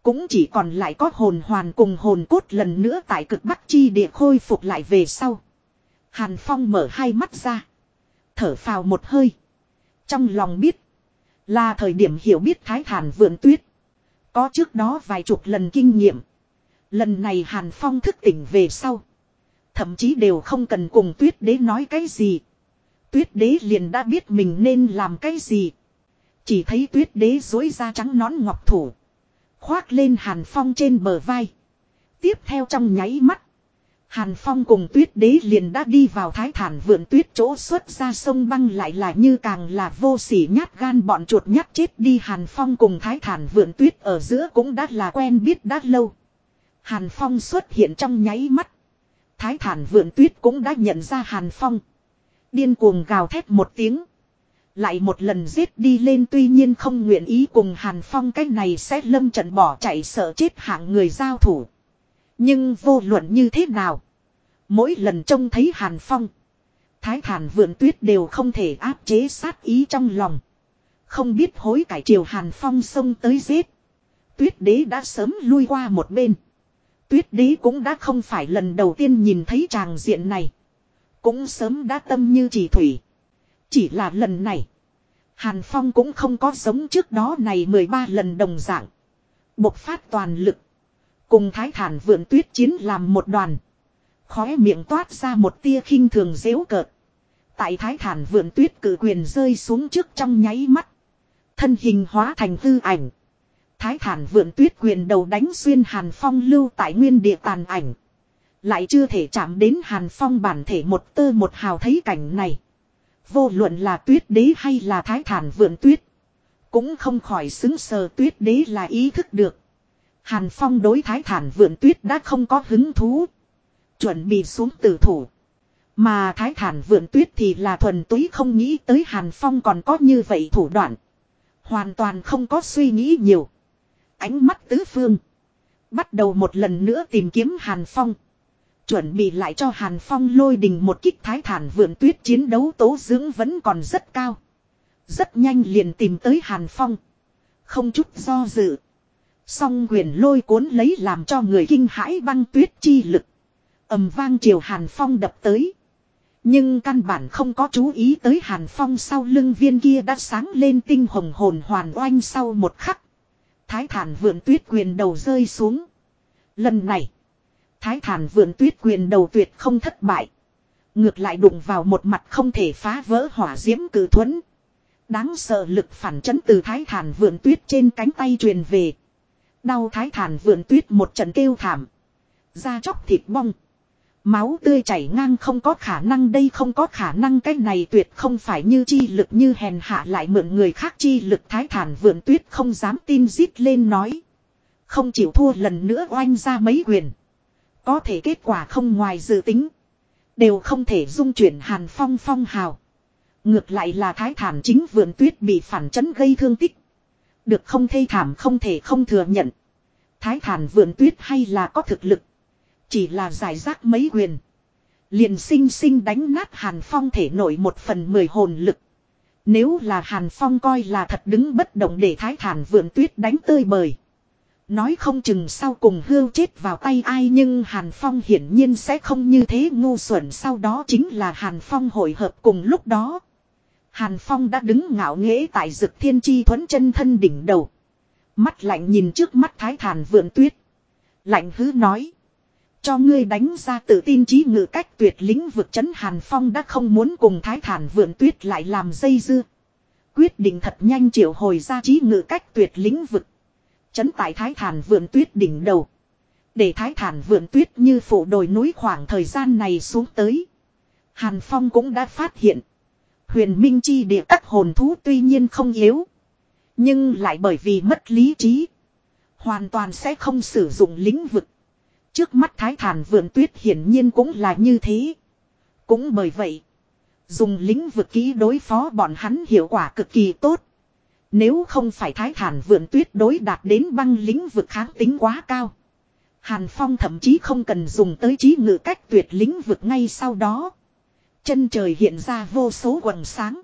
Cũng chỉ còn lại có hồn hoàn cùng hồn cốt lần nữa tại cực bắc chi địa khôi phục lại về sau. Hàn Phong mở hai mắt ra. Thở phào một hơi. Trong lòng biết. Là thời điểm hiểu biết thái thản vượn tuyết. Có trước đó vài chục lần kinh nghiệm. Lần này Hàn Phong thức tỉnh về sau. Thậm chí đều không cần cùng tuyết đế nói cái gì. Tuyết đế liền đã biết mình nên làm cái gì. Chỉ thấy tuyết đế dối ra trắng nón ngọc thủ. Khoác lên Hàn Phong trên bờ vai. Tiếp theo trong nháy mắt. Hàn Phong cùng tuyết đế liền đã đi vào thái thản vườn tuyết chỗ xuất ra sông băng lại là như càng là vô sỉ nhát gan bọn chuột nhát chết đi Hàn Phong cùng thái thản vườn tuyết ở giữa cũng đã là quen biết đã lâu. Hàn Phong xuất hiện trong nháy mắt. Thái thản vườn tuyết cũng đã nhận ra Hàn Phong. Điên cuồng gào thét một tiếng. Lại một lần giết đi lên tuy nhiên không nguyện ý cùng Hàn Phong cái này sẽ lâm trận bỏ chạy sợ chết hạng người giao thủ. Nhưng vô luận như thế nào. Mỗi lần trông thấy Hàn Phong. Thái thản vượn tuyết đều không thể áp chế sát ý trong lòng. Không biết hối cải triều Hàn Phong xông tới giết. Tuyết đế đã sớm lui qua một bên. Tuyết đế cũng đã không phải lần đầu tiên nhìn thấy tràng diện này. Cũng sớm đã tâm như chỉ thủy. Chỉ là lần này. Hàn Phong cũng không có giống trước đó này 13 lần đồng dạng. Bộc phát toàn lực. Cùng thái thản vượn tuyết chiến làm một đoàn. Khóe miệng toát ra một tia khinh thường dễu cợt. Tại thái thản vượn tuyết cử quyền rơi xuống trước trong nháy mắt. Thân hình hóa thành hư ảnh. Thái thản vượn tuyết quyền đầu đánh xuyên hàn phong lưu tại nguyên địa tàn ảnh. Lại chưa thể chạm đến hàn phong bản thể một tơ một hào thấy cảnh này. Vô luận là tuyết đế hay là thái thản vượn tuyết. Cũng không khỏi xứng sờ tuyết đế là ý thức được. Hàn Phong đối thái thản vượn tuyết đã không có hứng thú. Chuẩn bị xuống tử thủ. Mà thái thản vượn tuyết thì là thuần túy không nghĩ tới Hàn Phong còn có như vậy thủ đoạn. Hoàn toàn không có suy nghĩ nhiều. Ánh mắt tứ phương. Bắt đầu một lần nữa tìm kiếm Hàn Phong. Chuẩn bị lại cho Hàn Phong lôi đình một kích thái thản vượn tuyết chiến đấu tố dưỡng vẫn còn rất cao. Rất nhanh liền tìm tới Hàn Phong. Không chút do dự. Song quyền lôi cuốn lấy làm cho người kinh hãi băng tuyết chi lực. ầm vang triều Hàn Phong đập tới. Nhưng căn bản không có chú ý tới Hàn Phong sau lưng viên kia đã sáng lên tinh hồng hồn hoàn oanh sau một khắc. Thái thản vượn tuyết quyền đầu rơi xuống. Lần này. Thái thản vượn tuyết quyền đầu tuyệt không thất bại. Ngược lại đụng vào một mặt không thể phá vỡ hỏa diễm cử thuẫn. Đáng sợ lực phản chấn từ thái thản vượn tuyết trên cánh tay truyền về. Đau thái thản vượn tuyết một trận kêu thảm. Da chóc thịt bong. Máu tươi chảy ngang không có khả năng đây không có khả năng cái này tuyệt không phải như chi lực như hèn hạ lại mượn người khác chi lực thái thản vượn tuyết không dám tin rít lên nói. Không chịu thua lần nữa oanh ra mấy quyền. Có thể kết quả không ngoài dự tính. Đều không thể dung chuyển hàn phong phong hào. Ngược lại là thái thản chính vườn tuyết bị phản chấn gây thương tích. Được không thê thảm không thể không thừa nhận. Thái thản vườn tuyết hay là có thực lực. Chỉ là giải rác mấy quyền. Liền sinh sinh đánh nát Hàn Phong thể nổi một phần mười hồn lực. Nếu là Hàn Phong coi là thật đứng bất động để thái thản vườn tuyết đánh tơi bời. Nói không chừng sau cùng hưu chết vào tay ai nhưng Hàn Phong hiển nhiên sẽ không như thế ngu xuẩn sau đó chính là Hàn Phong hội hợp cùng lúc đó. Hàn Phong đã đứng ngạo nghễ tại rực thiên chi thuẫn chân thân đỉnh đầu. Mắt lạnh nhìn trước mắt thái thản vượn tuyết. Lạnh hứ nói. Cho ngươi đánh ra tự tin trí ngự cách tuyệt lĩnh vực chấn Hàn Phong đã không muốn cùng thái thản vượn tuyết lại làm dây dưa. Quyết định thật nhanh triệu hồi ra trí ngự cách tuyệt lĩnh vực. Chấn tại thái thản vượn tuyết đỉnh đầu. Để thái thản vượn tuyết như phủ đồi núi khoảng thời gian này xuống tới. Hàn Phong cũng đã phát hiện. Huyền Minh Chi địa các hồn thú tuy nhiên không yếu. Nhưng lại bởi vì mất lý trí. Hoàn toàn sẽ không sử dụng lĩnh vực. Trước mắt thái thản vườn tuyết hiển nhiên cũng là như thế. Cũng bởi vậy. Dùng lĩnh vực ký đối phó bọn hắn hiệu quả cực kỳ tốt. Nếu không phải thái thản vườn tuyết đối đạt đến băng lĩnh vực kháng tính quá cao. Hàn Phong thậm chí không cần dùng tới trí ngự cách tuyệt lĩnh vực ngay sau đó. Chân trời hiện ra vô số quần sáng.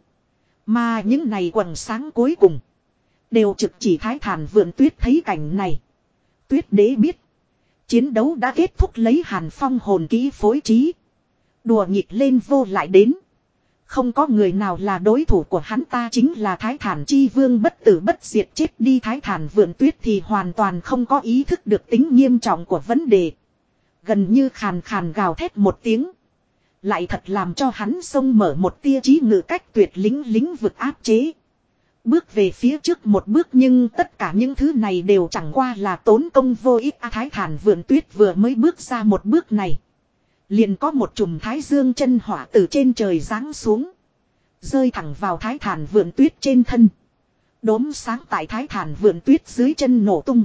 Mà những này quần sáng cuối cùng. Đều trực chỉ thái thản vườn tuyết thấy cảnh này. Tuyết đế biết. Chiến đấu đã kết thúc lấy hàn phong hồn ký phối trí. Đùa nghịch lên vô lại đến. Không có người nào là đối thủ của hắn ta chính là thái thản chi vương bất tử bất diệt chết đi thái thản vượn tuyết thì hoàn toàn không có ý thức được tính nghiêm trọng của vấn đề. Gần như khàn khàn gào thét một tiếng. Lại thật làm cho hắn xông mở một tia trí ngự cách tuyệt lính lính vực áp chế. Bước về phía trước một bước nhưng tất cả những thứ này đều chẳng qua là tốn công vô ích. A Thái Thản vườn tuyết vừa mới bước ra một bước này. Liền có một chùm thái dương chân hỏa từ trên trời giáng xuống. Rơi thẳng vào thái thản vườn tuyết trên thân. Đốm sáng tại thái thản vườn tuyết dưới chân nổ tung.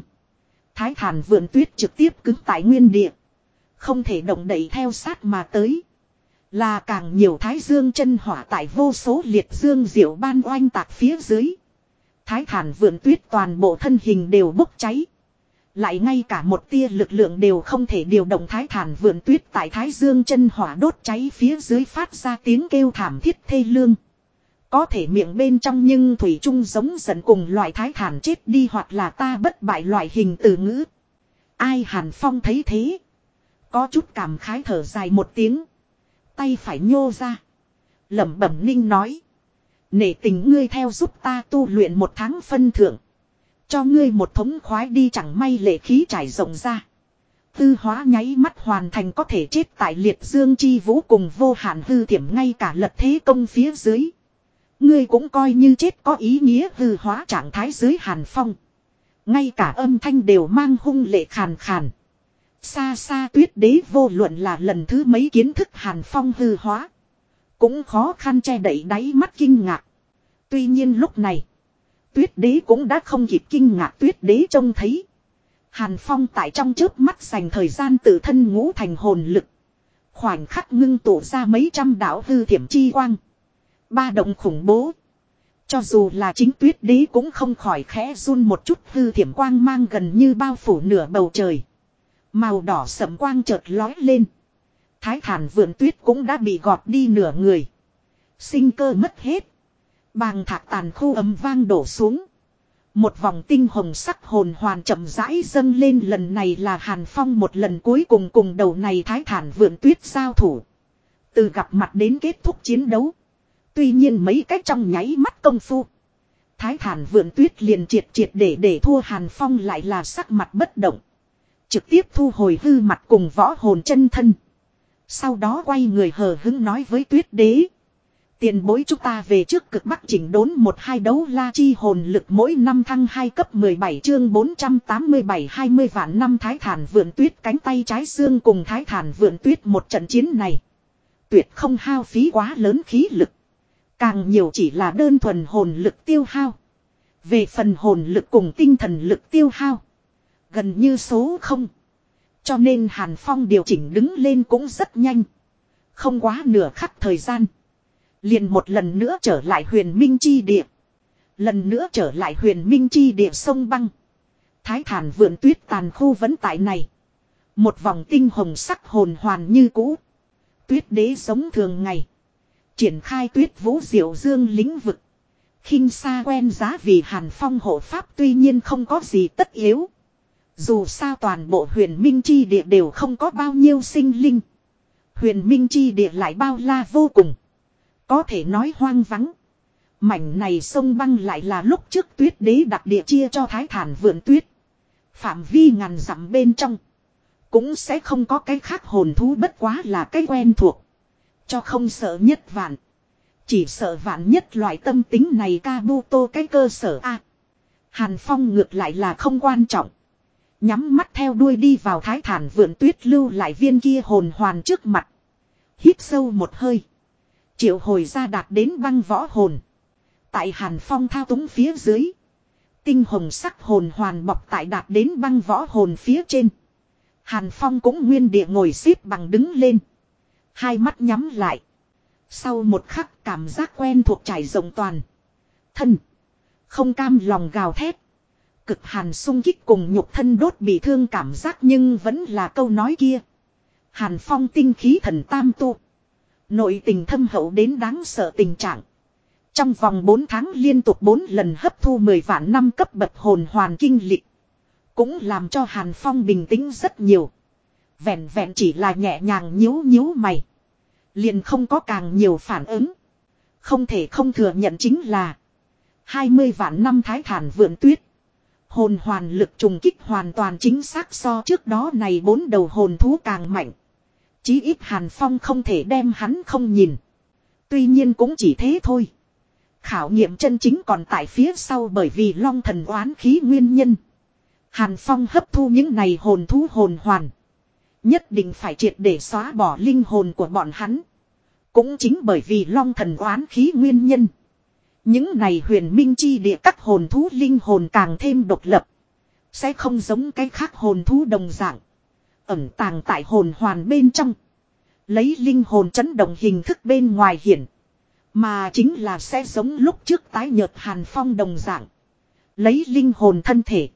Thái thản vườn tuyết trực tiếp cứng tại nguyên địa. Không thể động đẩy theo sát mà tới. Là càng nhiều thái dương chân hỏa tại vô số liệt dương diệu ban oanh tạc phía dưới. Thái thản vượn tuyết toàn bộ thân hình đều bốc cháy. Lại ngay cả một tia lực lượng đều không thể điều động thái thản vượn tuyết tại thái dương chân hỏa đốt cháy phía dưới phát ra tiếng kêu thảm thiết thê lương. Có thể miệng bên trong nhưng thủy trung giống giận cùng loại thái thản chết đi hoặc là ta bất bại loại hình từ ngữ. Ai hàn phong thấy thế. Có chút cảm khái thở dài một tiếng tay phải nhô ra. lẩm bẩm ninh nói. Nể tình ngươi theo giúp ta tu luyện một tháng phân thưởng. Cho ngươi một thống khoái đi chẳng may lệ khí trải rộng ra. Tư hóa nháy mắt hoàn thành có thể chết tại liệt dương chi vũ cùng vô hạn hư thiểm ngay cả lật thế công phía dưới. Ngươi cũng coi như chết có ý nghĩa hư hóa trạng thái dưới hàn phong. Ngay cả âm thanh đều mang hung lệ khàn khàn. Xa xa tuyết đế vô luận là lần thứ mấy kiến thức hàn phong hư hóa. Cũng khó khăn che đậy đáy mắt kinh ngạc. Tuy nhiên lúc này. Tuyết đế cũng đã không kịp kinh ngạc tuyết đế trông thấy. Hàn phong tại trong chớp mắt dành thời gian tự thân ngũ thành hồn lực. Khoảnh khắc ngưng tụ ra mấy trăm đạo hư thiểm chi quang. Ba động khủng bố. Cho dù là chính tuyết đế cũng không khỏi khẽ run một chút, hư thiểm quang mang gần như bao phủ nửa bầu trời. Màu đỏ sậm quang chợt lói lên. Thái thản vườn tuyết cũng đã bị gọt đi nửa người. Sinh cơ mất hết. Bàng thạc tàn khu âm vang đổ xuống. Một vòng tinh hồng sắc hồn hoàn chậm rãi dâng lên lần này là Hàn Phong một lần cuối cùng cùng đầu này thái thản vườn tuyết giao thủ. Từ gặp mặt đến kết thúc chiến đấu. Tuy nhiên mấy cách trong nháy mắt công phu. Thái thản vườn tuyết liền triệt triệt để để thua Hàn Phong lại là sắc mặt bất động. Trực tiếp thu hồi hư mặt cùng võ hồn chân thân. Sau đó quay người hờ hứng nói với tuyết đế. Tiền bối chúng ta về trước cực bắc chỉnh đốn một hai đấu la chi hồn lực mỗi năm thăng hai cấp 17 chương 487 20 vạn năm thái thản vượn tuyết cánh tay trái xương cùng thái thản vượn tuyết một trận chiến này. Tuyệt không hao phí quá lớn khí lực. Càng nhiều chỉ là đơn thuần hồn lực tiêu hao. Về phần hồn lực cùng tinh thần lực tiêu hao. Gần như số không. Cho nên Hàn Phong điều chỉnh đứng lên cũng rất nhanh. Không quá nửa khắc thời gian. Liền một lần nữa trở lại huyền minh chi địa. Lần nữa trở lại huyền minh chi địa sông băng. Thái thản vượn tuyết tàn khu vẫn tại này. Một vòng tinh hồng sắc hồn hoàn như cũ. Tuyết đế sống thường ngày. Triển khai tuyết vũ diệu dương lĩnh vực. khinh xa quen giá vì hàn phong hộ pháp tuy nhiên không có gì tất yếu. Dù sao toàn bộ huyền minh chi địa đều không có bao nhiêu sinh linh. Huyền minh chi địa lại bao la vô cùng. Có thể nói hoang vắng. Mảnh này sông băng lại là lúc trước tuyết đế đặt địa chia cho thái thản vượn tuyết. Phạm vi ngàn dặm bên trong. Cũng sẽ không có cái khác hồn thú bất quá là cái quen thuộc. Cho không sợ nhất vạn. Chỉ sợ vạn nhất loại tâm tính này ca bu tô cái cơ sở A. Hàn Phong ngược lại là không quan trọng. Nhắm mắt theo đuôi đi vào thái thản vượn tuyết lưu lại viên kia hồn hoàn trước mặt. Hít sâu một hơi. Triệu hồi ra đạt đến băng võ hồn. Tại hàn phong thao túng phía dưới. Tinh hồng sắc hồn hoàn bọc tại đạt đến băng võ hồn phía trên. Hàn phong cũng nguyên địa ngồi xếp bằng đứng lên. Hai mắt nhắm lại. Sau một khắc cảm giác quen thuộc trải rộng toàn. Thân. Không cam lòng gào thét. Cực hàn sung kích cùng nhục thân đốt bị thương cảm giác nhưng vẫn là câu nói kia. Hàn phong tinh khí thần tam tu. Nội tình thâm hậu đến đáng sợ tình trạng. Trong vòng 4 tháng liên tục 4 lần hấp thu 10 vạn năm cấp bậc hồn hoàn kinh lịch. Cũng làm cho Hàn Phong bình tĩnh rất nhiều. Vẹn vẹn chỉ là nhẹ nhàng nhíu nhíu mày. Liền không có càng nhiều phản ứng. Không thể không thừa nhận chính là 20 vạn năm thái thản vượn tuyết. Hồn hoàn lực trùng kích hoàn toàn chính xác so trước đó này bốn đầu hồn thú càng mạnh. Chí ít Hàn Phong không thể đem hắn không nhìn. Tuy nhiên cũng chỉ thế thôi. Khảo nghiệm chân chính còn tại phía sau bởi vì long thần oán khí nguyên nhân. Hàn Phong hấp thu những này hồn thú hồn hoàn. Nhất định phải triệt để xóa bỏ linh hồn của bọn hắn. Cũng chính bởi vì long thần oán khí nguyên nhân. Những này huyền minh chi địa các hồn thú linh hồn càng thêm độc lập. Sẽ không giống cái khác hồn thú đồng dạng. Ẩm tàng tại hồn hoàn bên trong. Lấy linh hồn chấn động hình thức bên ngoài hiển. Mà chính là sẽ giống lúc trước tái nhợt Hàn Phong đồng dạng. Lấy linh hồn thân thể.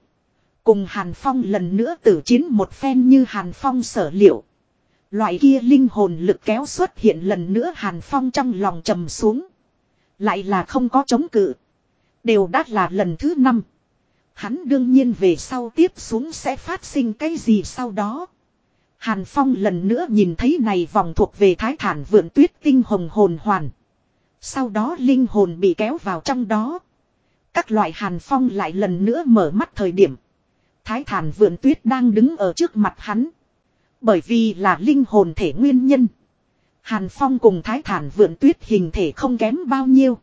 Cùng Hàn Phong lần nữa tử chiến một phen như Hàn Phong sở liệu. Loại kia linh hồn lực kéo xuất hiện lần nữa Hàn Phong trong lòng trầm xuống. Lại là không có chống cự. Đều đã là lần thứ năm. Hắn đương nhiên về sau tiếp xuống sẽ phát sinh cái gì sau đó. Hàn Phong lần nữa nhìn thấy này vòng thuộc về thái thản vượn tuyết tinh hồng hồn hoàn. Sau đó linh hồn bị kéo vào trong đó. Các loại Hàn Phong lại lần nữa mở mắt thời điểm. Thái thản vượn tuyết đang đứng ở trước mặt hắn. Bởi vì là linh hồn thể nguyên nhân. Hàn Phong cùng Thái Thản vượn tuyết hình thể không kém bao nhiêu.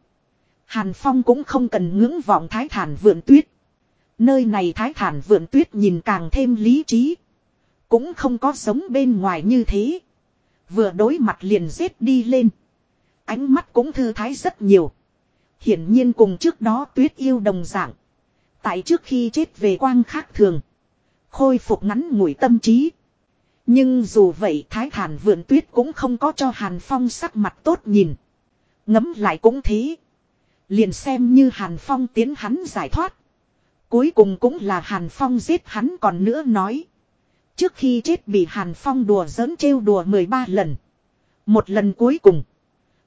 Hàn Phong cũng không cần ngưỡng vọng Thái Thản vượn tuyết. Nơi này Thái Thản vượn tuyết nhìn càng thêm lý trí. Cũng không có sống bên ngoài như thế. Vừa đối mặt liền giết đi lên. Ánh mắt cũng thư thái rất nhiều. Hiển nhiên cùng trước đó tuyết yêu đồng dạng. Tại trước khi chết về quang khác thường. Khôi phục ngắn ngủi tâm trí. Nhưng dù vậy thái thản vượn tuyết cũng không có cho Hàn Phong sắc mặt tốt nhìn. Ngấm lại cũng thế. Liền xem như Hàn Phong tiến hắn giải thoát. Cuối cùng cũng là Hàn Phong giết hắn còn nữa nói. Trước khi chết bị Hàn Phong đùa giỡn trêu đùa 13 lần. Một lần cuối cùng.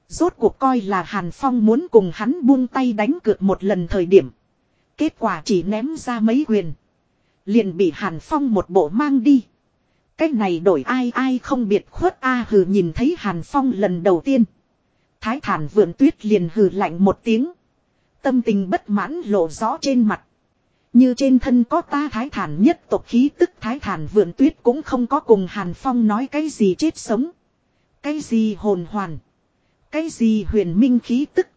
Rốt cuộc coi là Hàn Phong muốn cùng hắn buông tay đánh cược một lần thời điểm. Kết quả chỉ ném ra mấy quyền. Liền bị Hàn Phong một bộ mang đi. Cái này đổi ai ai không biệt khuất a hừ nhìn thấy Hàn Phong lần đầu tiên. Thái thản vượn tuyết liền hừ lạnh một tiếng. Tâm tình bất mãn lộ rõ trên mặt. Như trên thân có ta thái thản nhất tộc khí tức thái thản vượn tuyết cũng không có cùng Hàn Phong nói cái gì chết sống. Cái gì hồn hoàn. Cái gì huyền minh khí tức.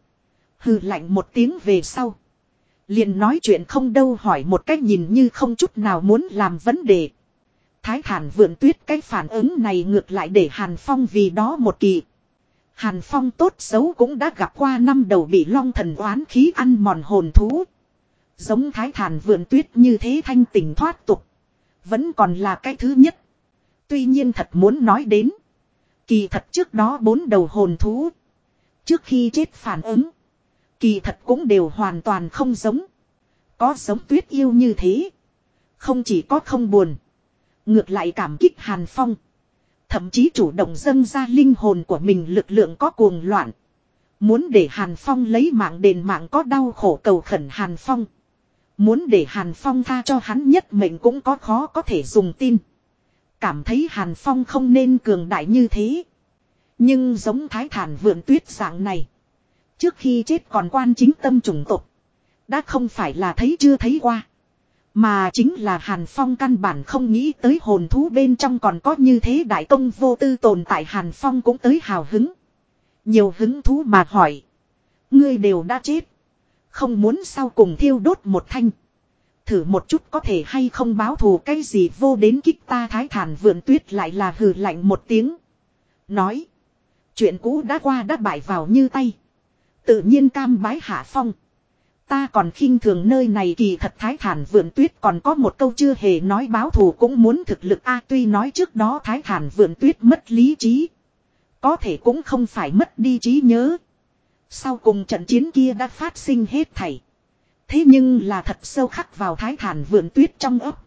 Hừ lạnh một tiếng về sau. Liền nói chuyện không đâu hỏi một cách nhìn như không chút nào muốn làm vấn đề. Thái thản vượn tuyết cái phản ứng này ngược lại để Hàn Phong vì đó một kỳ. Hàn Phong tốt xấu cũng đã gặp qua năm đầu bị long thần oán khí ăn mòn hồn thú. Giống thái thản vượn tuyết như thế thanh tỉnh thoát tục. Vẫn còn là cái thứ nhất. Tuy nhiên thật muốn nói đến. Kỳ thật trước đó bốn đầu hồn thú. Trước khi chết phản ứng. Kỳ thật cũng đều hoàn toàn không giống. Có giống tuyết yêu như thế. Không chỉ có không buồn. Ngược lại cảm kích Hàn Phong. Thậm chí chủ động dâng ra linh hồn của mình lực lượng có cuồng loạn. Muốn để Hàn Phong lấy mạng đền mạng có đau khổ cầu khẩn Hàn Phong. Muốn để Hàn Phong tha cho hắn nhất mệnh cũng có khó có thể dùng tin. Cảm thấy Hàn Phong không nên cường đại như thế. Nhưng giống thái thản vượn tuyết dạng này. Trước khi chết còn quan chính tâm chủng tộc. Đã không phải là thấy chưa thấy qua. Mà chính là Hàn Phong căn bản không nghĩ tới hồn thú bên trong còn có như thế đại công vô tư tồn tại Hàn Phong cũng tới hào hứng. Nhiều hứng thú mà hỏi. Ngươi đều đã chết. Không muốn sau cùng thiêu đốt một thanh. Thử một chút có thể hay không báo thù cái gì vô đến kích ta thái thản vượn tuyết lại là hừ lạnh một tiếng. Nói. Chuyện cũ đã qua đã bại vào như tay. Tự nhiên cam bái hạ phong. Ta còn khinh thường nơi này kỳ thật thái thản vượn tuyết còn có một câu chưa hề nói báo thù cũng muốn thực lực a tuy nói trước đó thái thản vượn tuyết mất lý trí. Có thể cũng không phải mất đi trí nhớ. Sau cùng trận chiến kia đã phát sinh hết thảy. Thế nhưng là thật sâu khắc vào thái thản vượn tuyết trong ấp.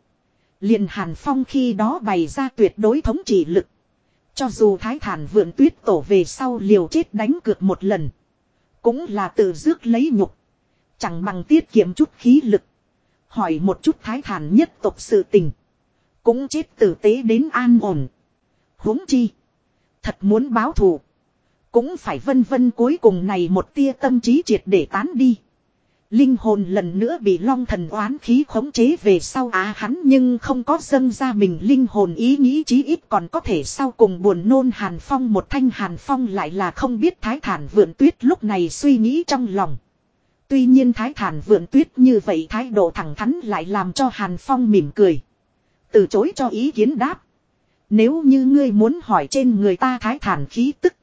liền hàn phong khi đó bày ra tuyệt đối thống trị lực. Cho dù thái thản vượn tuyết tổ về sau liều chết đánh cược một lần. Cũng là tự dước lấy nhục. Chẳng bằng tiết kiệm chút khí lực. Hỏi một chút thái thản nhất tộc sự tình. Cũng chết tử tế đến an ổn. huống chi. Thật muốn báo thù. Cũng phải vân vân cuối cùng này một tia tâm trí triệt để tán đi. Linh hồn lần nữa bị long thần oán khí khống chế về sau á hắn nhưng không có dâng ra mình linh hồn ý nghĩ chí ít còn có thể sau cùng buồn nôn hàn phong một thanh hàn phong lại là không biết thái thản vượn tuyết lúc này suy nghĩ trong lòng. Tuy nhiên thái thản vượn tuyết như vậy thái độ thẳng thắn lại làm cho hàn phong mỉm cười. Từ chối cho ý kiến đáp. Nếu như ngươi muốn hỏi trên người ta thái thản khí tức.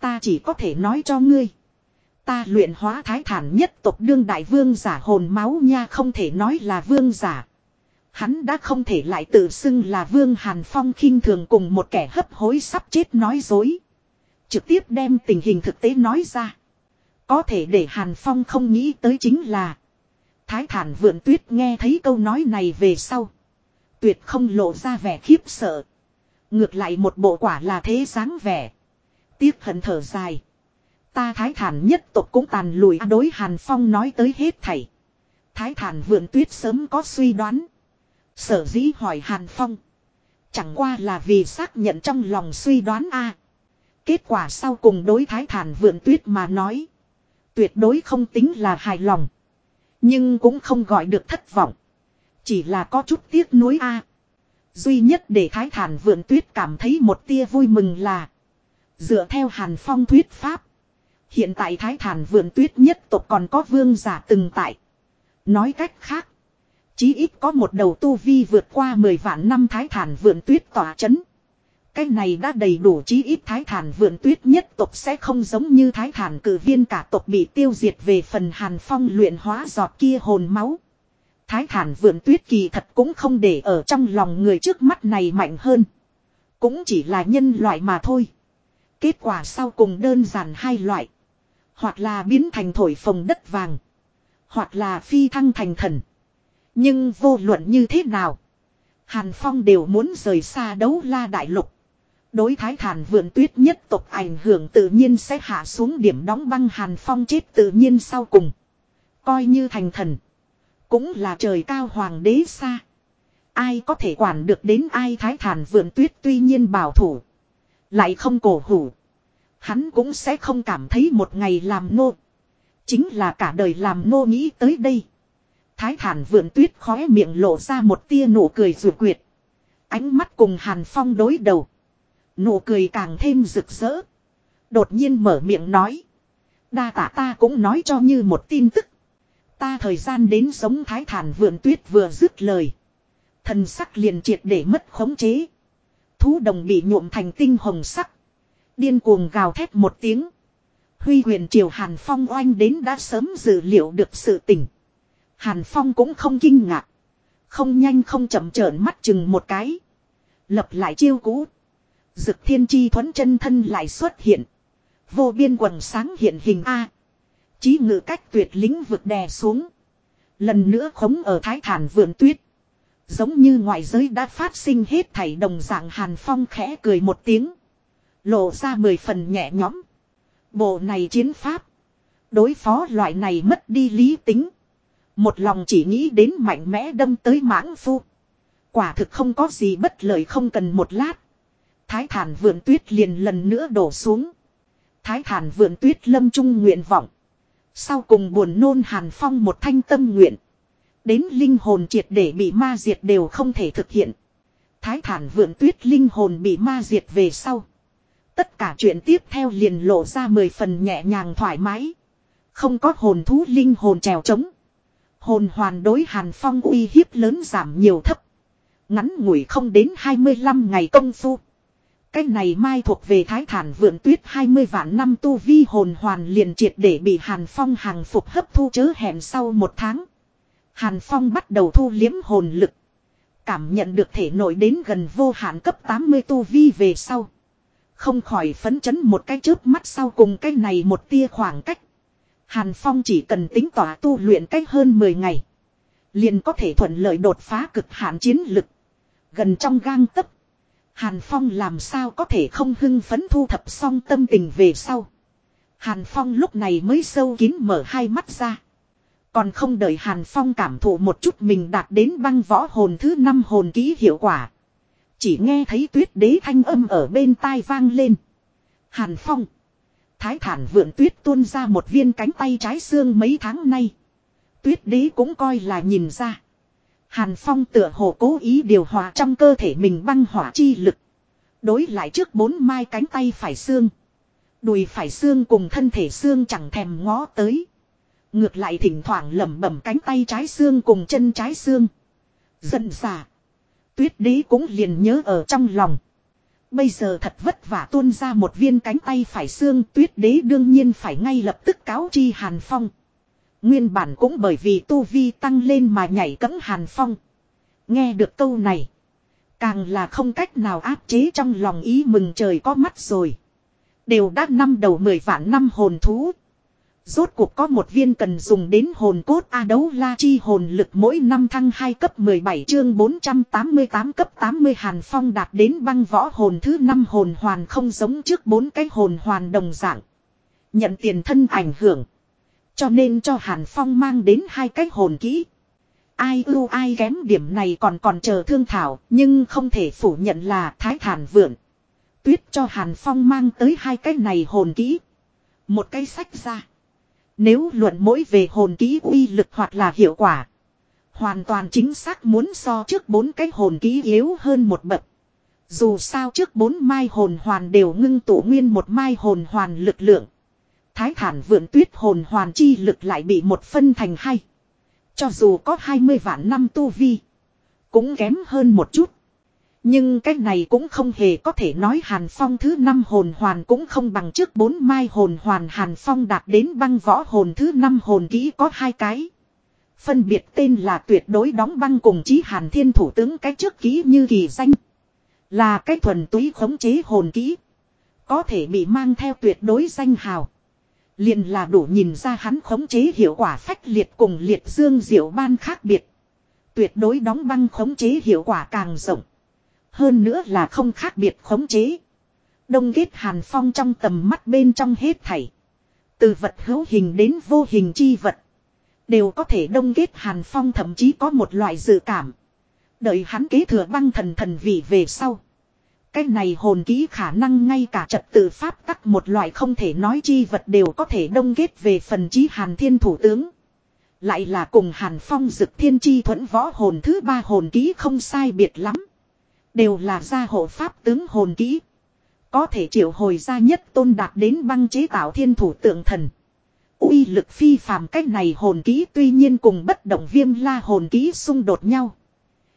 Ta chỉ có thể nói cho ngươi. Ta luyện hóa thái thản nhất tộc đương đại vương giả hồn máu nha không thể nói là vương giả. Hắn đã không thể lại tự xưng là vương Hàn Phong khinh thường cùng một kẻ hấp hối sắp chết nói dối. Trực tiếp đem tình hình thực tế nói ra. Có thể để Hàn Phong không nghĩ tới chính là. Thái thản vượn tuyết nghe thấy câu nói này về sau. Tuyệt không lộ ra vẻ khiếp sợ. Ngược lại một bộ quả là thế dáng vẻ. Tiếc hận thở dài. Ta thái thản nhất tộc cũng tàn lùi à, đối Hàn Phong nói tới hết thảy. Thái thản vượn tuyết sớm có suy đoán. Sở dĩ hỏi Hàn Phong. Chẳng qua là vì xác nhận trong lòng suy đoán a. Kết quả sau cùng đối thái thản vượn tuyết mà nói. Tuyệt đối không tính là hài lòng. Nhưng cũng không gọi được thất vọng. Chỉ là có chút tiếc nuối a. Duy nhất để thái thản vượn tuyết cảm thấy một tia vui mừng là. Dựa theo hàn phong thuyết pháp. Hiện tại thái thản vượn tuyết nhất tộc còn có vương giả từng tại. Nói cách khác. Chí ít có một đầu tu vi vượt qua 10 vạn năm thái thản vượn tuyết tỏa chấn. Cái này đã đầy đủ chí ít thái thản vượn tuyết nhất tộc sẽ không giống như thái thản cử viên cả tộc bị tiêu diệt về phần hàn phong luyện hóa giọt kia hồn máu. Thái thản vượn tuyết kỳ thật cũng không để ở trong lòng người trước mắt này mạnh hơn. Cũng chỉ là nhân loại mà thôi. Kết quả sau cùng đơn giản hai loại. Hoặc là biến thành thổi phồng đất vàng. Hoặc là phi thăng thành thần. Nhưng vô luận như thế nào. Hàn Phong đều muốn rời xa đấu la đại lục. Đối thái thản vườn tuyết nhất tộc ảnh hưởng tự nhiên sẽ hạ xuống điểm đóng băng Hàn Phong chết tự nhiên sau cùng. Coi như thành thần. Cũng là trời cao hoàng đế xa. Ai có thể quản được đến ai thái thản vườn tuyết tuy nhiên bảo thủ. Lại không cổ hủ. Hắn cũng sẽ không cảm thấy một ngày làm nô. Chính là cả đời làm nô nghĩ tới đây. Thái thản vượn tuyết khóe miệng lộ ra một tia nụ cười rụt quyệt. Ánh mắt cùng Hàn Phong đối đầu. Nụ cười càng thêm rực rỡ. Đột nhiên mở miệng nói. Đa tả ta cũng nói cho như một tin tức. Ta thời gian đến sống thái thản vườn tuyết vừa dứt lời. Thần sắc liền triệt để mất khống chế. Thú đồng bị nhuộm thành tinh hồng sắc. Điên cuồng gào thét một tiếng. Huy huyền triều Hàn Phong oanh đến đã sớm dự liệu được sự tình. Hàn Phong cũng không kinh ngạc. Không nhanh không chậm trợn mắt chừng một cái. Lập lại chiêu cũ. Dực thiên chi thuẫn chân thân lại xuất hiện. Vô biên quần sáng hiện hình A. Chí ngự cách tuyệt lĩnh vực đè xuống. Lần nữa khống ở thái thản vườn tuyết. Giống như ngoại giới đã phát sinh hết thảy đồng dạng hàn phong khẽ cười một tiếng. Lộ ra mười phần nhẹ nhõm. Bộ này chiến pháp. Đối phó loại này mất đi lý tính. Một lòng chỉ nghĩ đến mạnh mẽ đâm tới mãng phu. Quả thực không có gì bất lợi không cần một lát. Thái thản vườn tuyết liền lần nữa đổ xuống. Thái thản vườn tuyết lâm trung nguyện vọng. Sau cùng buồn nôn hàn phong một thanh tâm nguyện. Đến linh hồn triệt để bị ma diệt đều không thể thực hiện. Thái thản vượng tuyết linh hồn bị ma diệt về sau. Tất cả chuyện tiếp theo liền lộ ra mười phần nhẹ nhàng thoải mái. Không có hồn thú linh hồn trèo trống. Hồn hoàn đối hàn phong uy hiếp lớn giảm nhiều thấp. Ngắn ngủi không đến 25 ngày công phu. Cái này mai thuộc về thái thản vượn tuyết 20 vạn năm tu vi hồn hoàn liền triệt để bị hàn phong hàng phục hấp thu chớ hẹn sau một tháng. Hàn phong bắt đầu thu liếm hồn lực. Cảm nhận được thể nội đến gần vô hạn cấp 80 tu vi về sau. Không khỏi phấn chấn một cái chớp mắt sau cùng cái này một tia khoảng cách. Hàn Phong chỉ cần tính tỏa tu luyện cách hơn 10 ngày. Liền có thể thuận lợi đột phá cực hạn chiến lực. Gần trong gang tấc. Hàn Phong làm sao có thể không hưng phấn thu thập xong tâm tình về sau. Hàn Phong lúc này mới sâu kín mở hai mắt ra. Còn không đợi Hàn Phong cảm thụ một chút mình đạt đến băng võ hồn thứ năm hồn ký hiệu quả. Chỉ nghe thấy tuyết đế thanh âm ở bên tai vang lên. Hàn Phong. Thái thản vượn tuyết tuôn ra một viên cánh tay trái xương mấy tháng nay. Tuyết đế cũng coi là nhìn ra. Hàn Phong tựa hồ cố ý điều hòa trong cơ thể mình băng hỏa chi lực. Đối lại trước bốn mai cánh tay phải xương. Đùi phải xương cùng thân thể xương chẳng thèm ngó tới. Ngược lại thỉnh thoảng lẩm bẩm cánh tay trái xương cùng chân trái xương. Dần xả. Tuyết đế cũng liền nhớ ở trong lòng. Bây giờ thật vất vả tuôn ra một viên cánh tay phải xương, tuyết đế đương nhiên phải ngay lập tức cáo chi Hàn Phong. Nguyên bản cũng bởi vì tu vi tăng lên mà nhảy cấm Hàn Phong. Nghe được câu này. Càng là không cách nào áp chế trong lòng ý mừng trời có mắt rồi. Đều đã năm đầu mười vạn năm hồn thú. Rốt cuộc có một viên cần dùng đến hồn cốt A đấu la chi hồn lực mỗi năm thăng 2 cấp 17 chương 488 cấp 80 hàn phong đạt đến băng võ hồn thứ 5 hồn hoàn không giống trước bốn cái hồn hoàn đồng dạng. Nhận tiền thân ảnh hưởng. Cho nên cho hàn phong mang đến hai cái hồn kỹ. Ai ưu ai kém điểm này còn còn chờ thương thảo, nhưng không thể phủ nhận là thái thản vượn. Tuyết cho hàn phong mang tới hai cái này hồn kỹ. Một cái sách ra. Nếu luận mỗi về hồn kỹ uy lực hoặc là hiệu quả. Hoàn toàn chính xác muốn so trước bốn cái hồn kỹ yếu hơn một bậc. Dù sao trước bốn mai hồn hoàn đều ngưng tụ nguyên một mai hồn hoàn lực lượng. Thái thản vượn tuyết hồn hoàn chi lực lại bị một phân thành hai. Cho dù có 20 vạn năm tu vi. Cũng kém hơn một chút. Nhưng cái này cũng không hề có thể nói Hàn Phong thứ năm hồn hoàn cũng không bằng trước bốn mai hồn hoàn Hàn Phong đạt đến băng võ hồn thứ năm hồn kỹ có hai cái. Phân biệt tên là tuyệt đối đóng băng cùng chí Hàn Thiên Thủ tướng cái trước kỹ như kỳ danh. Là cái thuần túy khống chế hồn kỹ. Có thể bị mang theo tuyệt đối danh hào. Liền là đủ nhìn ra hắn khống chế hiệu quả phách liệt cùng liệt dương diệu ban khác biệt. Tuyệt đối đóng băng khống chế hiệu quả càng rộng. Hơn nữa là không khác biệt khống chế. Đông kết hàn phong trong tầm mắt bên trong hết thảy. Từ vật hữu hình đến vô hình chi vật. Đều có thể đông kết hàn phong thậm chí có một loại dự cảm. Đợi hắn kế thừa băng thần thần vị về sau. Cái này hồn ký khả năng ngay cả trật tự pháp tắc một loại không thể nói chi vật đều có thể đông kết về phần chí hàn thiên thủ tướng. Lại là cùng hàn phong dực thiên chi thuẫn võ hồn thứ ba hồn ký không sai biệt lắm. Đều là gia hộ pháp tướng hồn ký Có thể triệu hồi ra nhất tôn đạt đến băng chế tạo thiên thủ tượng thần. uy lực phi phàm cách này hồn ký tuy nhiên cùng bất động viêm la hồn ký xung đột nhau.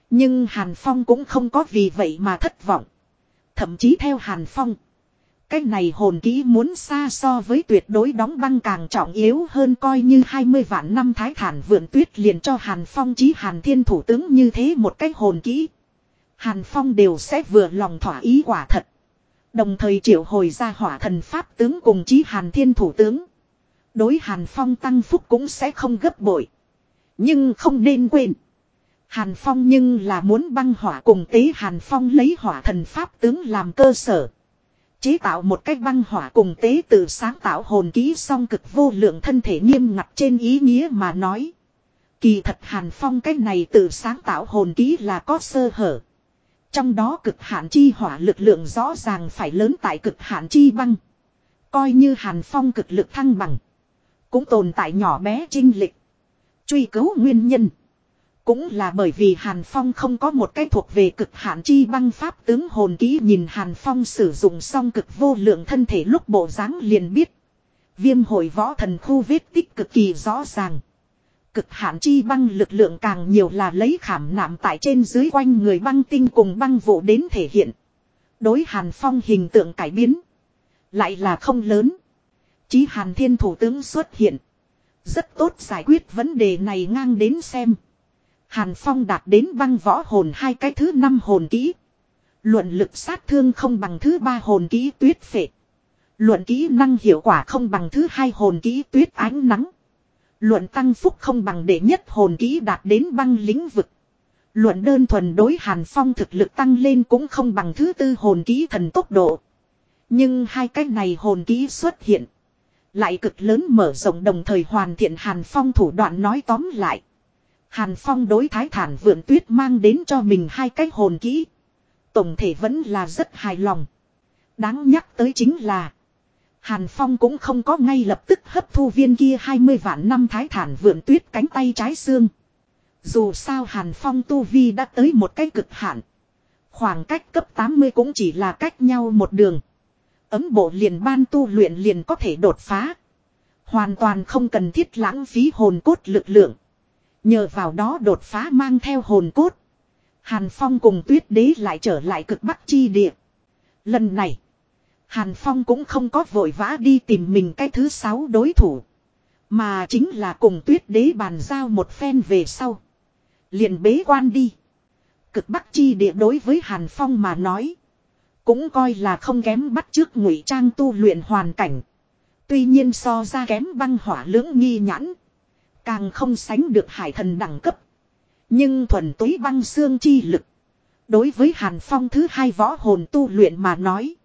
Nhưng Hàn Phong cũng không có vì vậy mà thất vọng. Thậm chí theo Hàn Phong. Cái này hồn kỹ muốn xa so với tuyệt đối đóng băng càng trọng yếu hơn coi như 20 vạn năm thái thản vượn tuyết liền cho Hàn Phong chí Hàn Thiên Thủ tướng như thế một cái hồn kỹ. Hàn Phong đều sẽ vừa lòng thỏa ý quả thật. Đồng thời triệu hồi ra hỏa thần pháp tướng cùng chí Hàn Thiên Thủ tướng. Đối Hàn Phong tăng phúc cũng sẽ không gấp bội. Nhưng không nên quên. Hàn Phong nhưng là muốn băng hỏa cùng tế Hàn Phong lấy hỏa thần pháp tướng làm cơ sở. Chế tạo một cách băng hỏa cùng tế tự sáng tạo hồn ký song cực vô lượng thân thể nghiêm ngặt trên ý nghĩa mà nói. Kỳ thật Hàn Phong cái này tự sáng tạo hồn ký là có sơ hở. Trong đó cực hạn chi hỏa lực lượng rõ ràng phải lớn tại cực hạn chi băng. Coi như Hàn Phong cực lực thăng bằng. Cũng tồn tại nhỏ bé trinh lịch. Truy cứu nguyên nhân. Cũng là bởi vì Hàn Phong không có một cái thuộc về cực hạn chi băng pháp tướng hồn kỹ nhìn Hàn Phong sử dụng xong cực vô lượng thân thể lúc bộ dáng liền biết. Viêm hội võ thần khu vết tích cực kỳ rõ ràng. Cực hạn chi băng lực lượng càng nhiều là lấy khảm nạm tại trên dưới quanh người băng tinh cùng băng vụ đến thể hiện. Đối Hàn Phong hình tượng cải biến. Lại là không lớn. Chí Hàn Thiên Thủ tướng xuất hiện. Rất tốt giải quyết vấn đề này ngang đến xem. Hàn Phong đạt đến băng võ hồn hai cái thứ năm hồn kỹ. Luận lực sát thương không bằng thứ ba hồn kỹ tuyết phệ. Luận kỹ năng hiệu quả không bằng thứ hai hồn kỹ tuyết ánh nắng. Luận tăng phúc không bằng đệ nhất hồn kỹ đạt đến băng lĩnh vực. Luận đơn thuần đối Hàn Phong thực lực tăng lên cũng không bằng thứ tư hồn kỹ thần tốc độ. Nhưng hai cái này hồn kỹ xuất hiện. Lại cực lớn mở rộng đồng thời hoàn thiện Hàn Phong thủ đoạn nói tóm lại. Hàn Phong đối thái thản vượn tuyết mang đến cho mình hai cái hồn kỹ. Tổng thể vẫn là rất hài lòng. Đáng nhắc tới chính là. Hàn Phong cũng không có ngay lập tức hấp thu viên kia 20 vạn năm thái thản vượn tuyết cánh tay trái xương. Dù sao Hàn Phong tu vi đã tới một cái cực hạn. Khoảng cách cấp 80 cũng chỉ là cách nhau một đường. Ấm bộ liền ban tu luyện liền có thể đột phá. Hoàn toàn không cần thiết lãng phí hồn cốt lực lượng. Nhờ vào đó đột phá mang theo hồn cốt. Hàn Phong cùng tuyết đế lại trở lại cực bắc chi địa. Lần này. Hàn Phong cũng không có vội vã đi tìm mình cái thứ sáu đối thủ. Mà chính là cùng tuyết đế bàn giao một phen về sau. liền bế quan đi. Cực bắc chi địa đối với Hàn Phong mà nói. Cũng coi là không kém bắt trước ngụy trang tu luyện hoàn cảnh. Tuy nhiên so ra kém băng hỏa lưỡng nghi nhãn. Càng không sánh được hải thần đẳng cấp. Nhưng thuần túy băng xương chi lực. Đối với Hàn Phong thứ hai võ hồn tu luyện mà nói.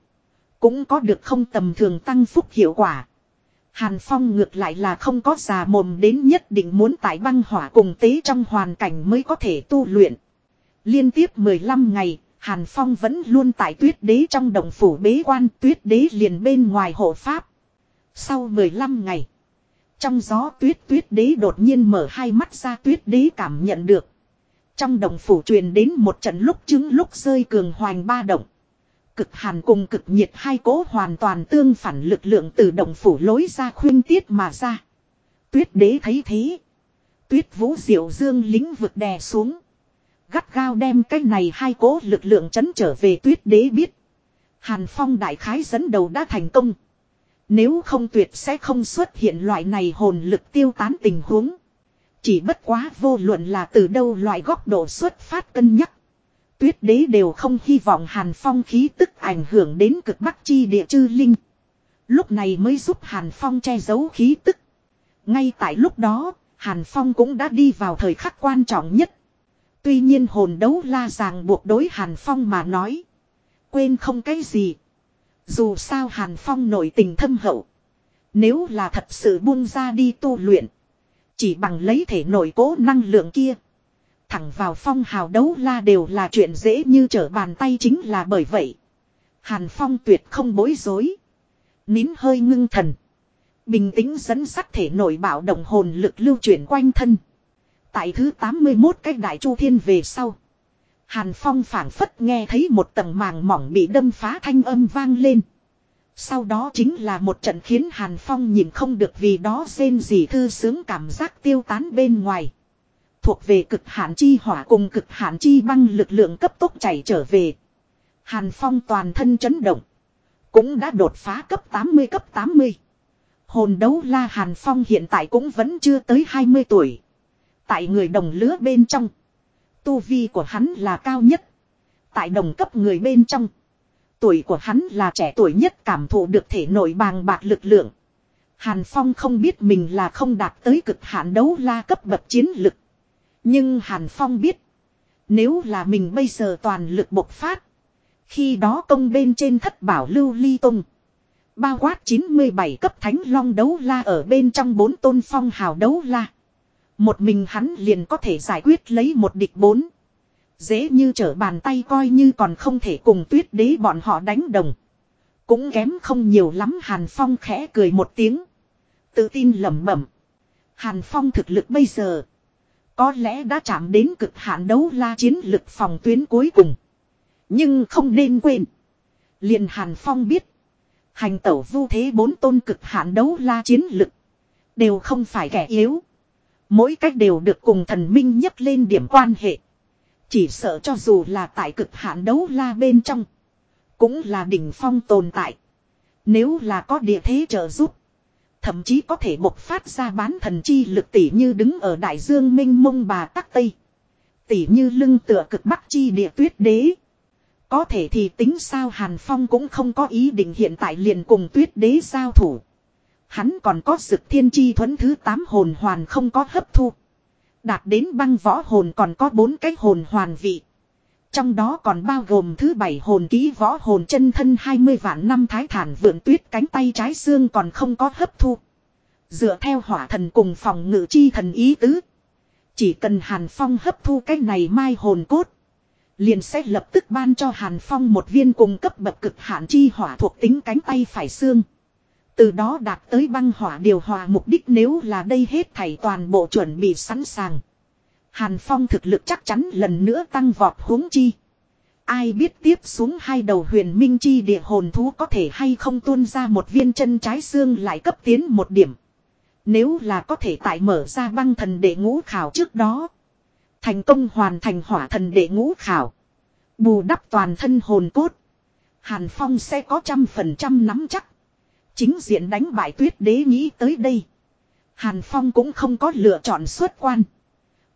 Cũng có được không tầm thường tăng phúc hiệu quả. Hàn Phong ngược lại là không có già mồm đến nhất định muốn tải băng hỏa cùng tế trong hoàn cảnh mới có thể tu luyện. Liên tiếp 15 ngày, Hàn Phong vẫn luôn tại tuyết đế trong đồng phủ bế quan tuyết đế liền bên ngoài hộ pháp. Sau 15 ngày, trong gió tuyết tuyết đế đột nhiên mở hai mắt ra tuyết đế cảm nhận được. Trong đồng phủ truyền đến một trận lúc trứng lúc rơi cường hoành ba động. Cực hàn cùng cực nhiệt hai cố hoàn toàn tương phản lực lượng từ đồng phủ lối ra khuyên tiết mà ra. Tuyết đế thấy thế. Tuyết vũ diệu dương lính vực đè xuống. Gắt gao đem cái này hai cố lực lượng chấn trở về tuyết đế biết. Hàn phong đại khái dẫn đầu đã thành công. Nếu không tuyệt sẽ không xuất hiện loại này hồn lực tiêu tán tình huống. Chỉ bất quá vô luận là từ đâu loại góc độ xuất phát cân nhắc. Tuyết đế đều không hy vọng Hàn Phong khí tức ảnh hưởng đến cực bắc chi địa chư linh. Lúc này mới giúp Hàn Phong che giấu khí tức. Ngay tại lúc đó, Hàn Phong cũng đã đi vào thời khắc quan trọng nhất. Tuy nhiên hồn đấu la ràng buộc đối Hàn Phong mà nói. Quên không cái gì. Dù sao Hàn Phong nổi tình thâm hậu. Nếu là thật sự buông ra đi tu luyện. Chỉ bằng lấy thể nội cố năng lượng kia. Thẳng vào phong hào đấu la đều là chuyện dễ như trở bàn tay chính là bởi vậy. Hàn Phong tuyệt không bối rối. Nín hơi ngưng thần. Bình tĩnh dẫn sắc thể nội bảo động hồn lực lưu chuyển quanh thân. Tại thứ 81 cách đại chu thiên về sau. Hàn Phong phảng phất nghe thấy một tầng màng mỏng bị đâm phá thanh âm vang lên. Sau đó chính là một trận khiến Hàn Phong nhìn không được vì đó rên gì thư sướng cảm giác tiêu tán bên ngoài. Thuộc về cực hạn chi hỏa cùng cực hạn chi băng lực lượng cấp tốc chảy trở về. Hàn Phong toàn thân chấn động. Cũng đã đột phá cấp 80 cấp 80. Hồn đấu la Hàn Phong hiện tại cũng vẫn chưa tới 20 tuổi. Tại người đồng lứa bên trong. Tu vi của hắn là cao nhất. Tại đồng cấp người bên trong. Tuổi của hắn là trẻ tuổi nhất cảm thụ được thể nội bàng bạc lực lượng. Hàn Phong không biết mình là không đạt tới cực hạn đấu la cấp bậc chiến lực. Nhưng Hàn Phong biết. Nếu là mình bây giờ toàn lực bộc phát. Khi đó công bên trên thất bảo lưu ly tung. Bao quát 97 cấp thánh long đấu la ở bên trong bốn tôn phong hào đấu la. Một mình hắn liền có thể giải quyết lấy một địch bốn. Dễ như trở bàn tay coi như còn không thể cùng tuyết đế bọn họ đánh đồng. Cũng kém không nhiều lắm Hàn Phong khẽ cười một tiếng. Tự tin lẩm bẩm. Hàn Phong thực lực bây giờ. Có lẽ đã chạm đến cực hạn đấu la chiến lực phòng tuyến cuối cùng. Nhưng không nên quên. Liền Hàn Phong biết. Hành tẩu vu thế bốn tôn cực hạn đấu la chiến lực. Đều không phải kẻ yếu. Mỗi cách đều được cùng thần minh nhắc lên điểm quan hệ. Chỉ sợ cho dù là tại cực hạn đấu la bên trong. Cũng là đỉnh phong tồn tại. Nếu là có địa thế trợ giúp. Thậm chí có thể bộc phát ra bán thần chi lực tỷ như đứng ở đại dương minh mông bà tắc tây. Tỷ như lưng tựa cực bắc chi địa tuyết đế. Có thể thì tính sao Hàn Phong cũng không có ý định hiện tại liền cùng tuyết đế giao thủ. Hắn còn có sực thiên chi thuẫn thứ 8 hồn hoàn không có hấp thu. Đạt đến băng võ hồn còn có 4 cái hồn hoàn vị. Trong đó còn bao gồm thứ bảy hồn ký võ hồn chân thân 20 vạn năm thái thản vượn tuyết cánh tay trái xương còn không có hấp thu. Dựa theo hỏa thần cùng phòng ngự chi thần ý tứ. Chỉ cần Hàn Phong hấp thu cái này mai hồn cốt. Liền sẽ lập tức ban cho Hàn Phong một viên cùng cấp bậc cực hạn chi hỏa thuộc tính cánh tay phải xương. Từ đó đạt tới băng hỏa điều hòa mục đích nếu là đây hết thảy toàn bộ chuẩn bị sẵn sàng. Hàn Phong thực lực chắc chắn lần nữa tăng vọt huống chi. Ai biết tiếp xuống hai đầu huyền minh chi địa hồn thú có thể hay không tuôn ra một viên chân trái xương lại cấp tiến một điểm. Nếu là có thể tại mở ra băng thần đệ ngũ khảo trước đó. Thành công hoàn thành hỏa thần đệ ngũ khảo. Bù đắp toàn thân hồn cốt. Hàn Phong sẽ có trăm phần trăm nắm chắc. Chính diện đánh bại tuyết đế nghĩ tới đây. Hàn Phong cũng không có lựa chọn xuất quan.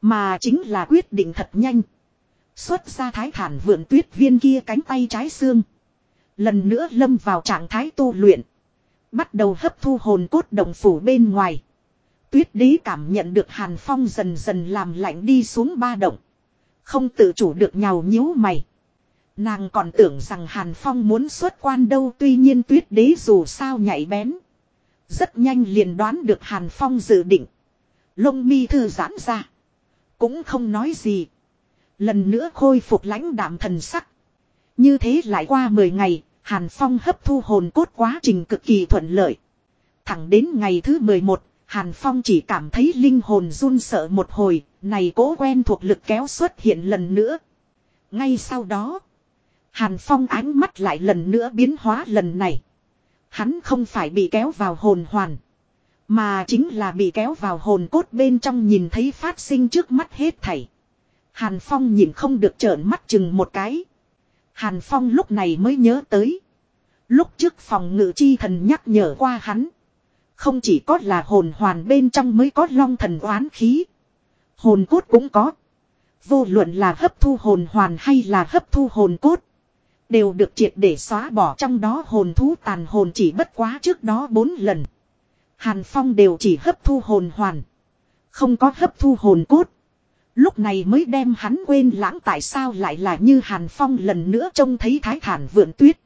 Mà chính là quyết định thật nhanh. Xuất ra thái thản vượn tuyết viên kia cánh tay trái xương. Lần nữa lâm vào trạng thái tu luyện. Bắt đầu hấp thu hồn cốt đồng phủ bên ngoài. Tuyết đế cảm nhận được Hàn Phong dần dần làm lạnh đi xuống ba động. Không tự chủ được nhào nhíu mày. Nàng còn tưởng rằng Hàn Phong muốn xuất quan đâu tuy nhiên tuyết đế dù sao nhảy bén. Rất nhanh liền đoán được Hàn Phong dự định. Lông mi thư giãn ra. Cũng không nói gì. Lần nữa khôi phục lãnh đạm thần sắc. Như thế lại qua 10 ngày, Hàn Phong hấp thu hồn cốt quá trình cực kỳ thuận lợi. Thẳng đến ngày thứ 11, Hàn Phong chỉ cảm thấy linh hồn run sợ một hồi, này cố quen thuộc lực kéo xuất hiện lần nữa. Ngay sau đó, Hàn Phong ánh mắt lại lần nữa biến hóa lần này. Hắn không phải bị kéo vào hồn hoàn. Mà chính là bị kéo vào hồn cốt bên trong nhìn thấy phát sinh trước mắt hết thảy. Hàn Phong nhìn không được trợn mắt chừng một cái. Hàn Phong lúc này mới nhớ tới. Lúc trước phòng ngự chi thần nhắc nhở qua hắn. Không chỉ có là hồn hoàn bên trong mới có long thần oán khí. Hồn cốt cũng có. Vô luận là hấp thu hồn hoàn hay là hấp thu hồn cốt. Đều được triệt để xóa bỏ trong đó hồn thú tàn hồn chỉ bất quá trước đó bốn lần. Hàn Phong đều chỉ hấp thu hồn hoàn. Không có hấp thu hồn cốt. Lúc này mới đem hắn quên lãng tại sao lại là như Hàn Phong lần nữa trông thấy Thái Thản vượn tuyết.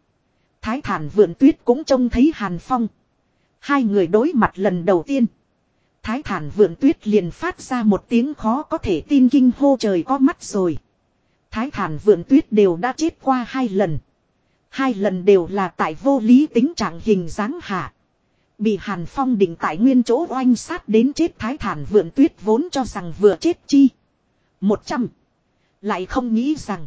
Thái Thản vượn tuyết cũng trông thấy Hàn Phong. Hai người đối mặt lần đầu tiên. Thái Thản vượn tuyết liền phát ra một tiếng khó có thể tin kinh hô trời có mắt rồi. Thái Thản vượn tuyết đều đã chết qua hai lần. Hai lần đều là tại vô lý tính trạng hình dáng hạ. Bị Hàn Phong định tại nguyên chỗ oanh sát đến chết thái thản vượn tuyết vốn cho rằng vừa chết chi. Một trăm. Lại không nghĩ rằng.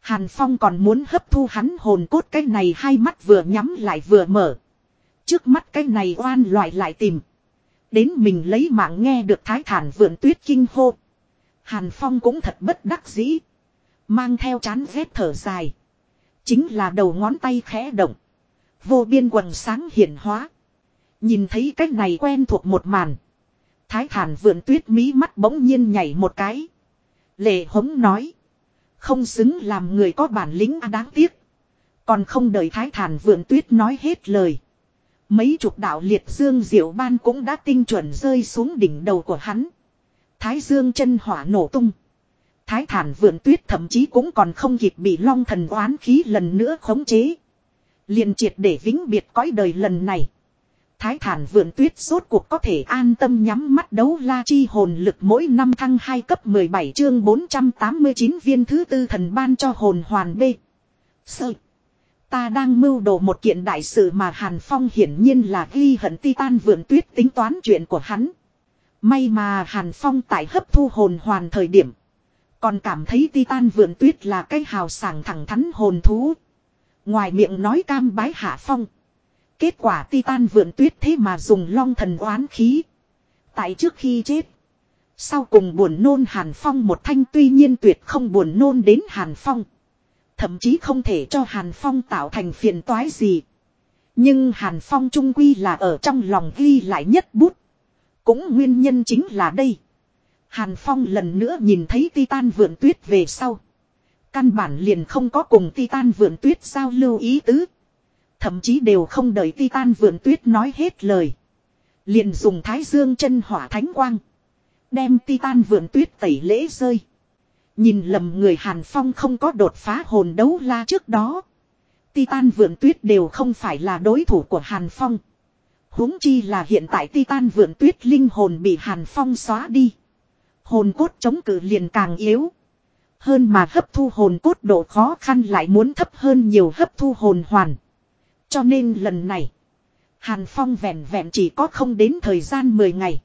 Hàn Phong còn muốn hấp thu hắn hồn cốt cái này hai mắt vừa nhắm lại vừa mở. Trước mắt cái này oan loại lại tìm. Đến mình lấy mạng nghe được thái thản vượn tuyết kinh hô. Hàn Phong cũng thật bất đắc dĩ. Mang theo chán ghét thở dài. Chính là đầu ngón tay khẽ động. Vô biên quần sáng hiển hóa. Nhìn thấy cách này quen thuộc một màn. Thái thản vượn tuyết mí mắt bỗng nhiên nhảy một cái. Lệ hống nói. Không xứng làm người có bản lĩnh à, đáng tiếc. Còn không đợi thái thản vượn tuyết nói hết lời. Mấy chục đạo liệt dương diệu ban cũng đã tinh chuẩn rơi xuống đỉnh đầu của hắn. Thái dương chân hỏa nổ tung. Thái thản vượn tuyết thậm chí cũng còn không kịp bị long thần oán khí lần nữa khống chế. liền triệt để vĩnh biệt cõi đời lần này. Thái thản vượn tuyết rốt cuộc có thể an tâm nhắm mắt đấu la chi hồn lực mỗi năm thăng 2 cấp 17 chương 489 viên thứ tư thần ban cho hồn hoàn B. Sợ. Ta đang mưu đồ một kiện đại sự mà Hàn Phong hiển nhiên là ghi hận titan vượn tuyết tính toán chuyện của hắn. May mà Hàn Phong tại hấp thu hồn hoàn thời điểm. Còn cảm thấy titan vượn tuyết là cái hào sảng thẳng thắn hồn thú. Ngoài miệng nói cam bái hạ phong. Kết quả Titan vượn tuyết thế mà dùng long thần oán khí. Tại trước khi chết. Sau cùng buồn nôn Hàn Phong một thanh tuy nhiên tuyệt không buồn nôn đến Hàn Phong. Thậm chí không thể cho Hàn Phong tạo thành phiền toái gì. Nhưng Hàn Phong trung quy là ở trong lòng ghi lại nhất bút. Cũng nguyên nhân chính là đây. Hàn Phong lần nữa nhìn thấy Titan vượn tuyết về sau. Căn bản liền không có cùng Titan vượn tuyết giao lưu ý tứ. Thậm chí đều không đợi Titan vượn tuyết nói hết lời. Liền dùng thái dương chân hỏa thánh quang. Đem Titan vượn tuyết tẩy lễ rơi. Nhìn lầm người Hàn Phong không có đột phá hồn đấu la trước đó. Titan vượn tuyết đều không phải là đối thủ của Hàn Phong. huống chi là hiện tại Titan vượn tuyết linh hồn bị Hàn Phong xóa đi. Hồn cốt chống cự liền càng yếu. Hơn mà hấp thu hồn cốt độ khó khăn lại muốn thấp hơn nhiều hấp thu hồn hoàn. Cho nên lần này, Hàn Phong vẹn vẹn chỉ có không đến thời gian 10 ngày.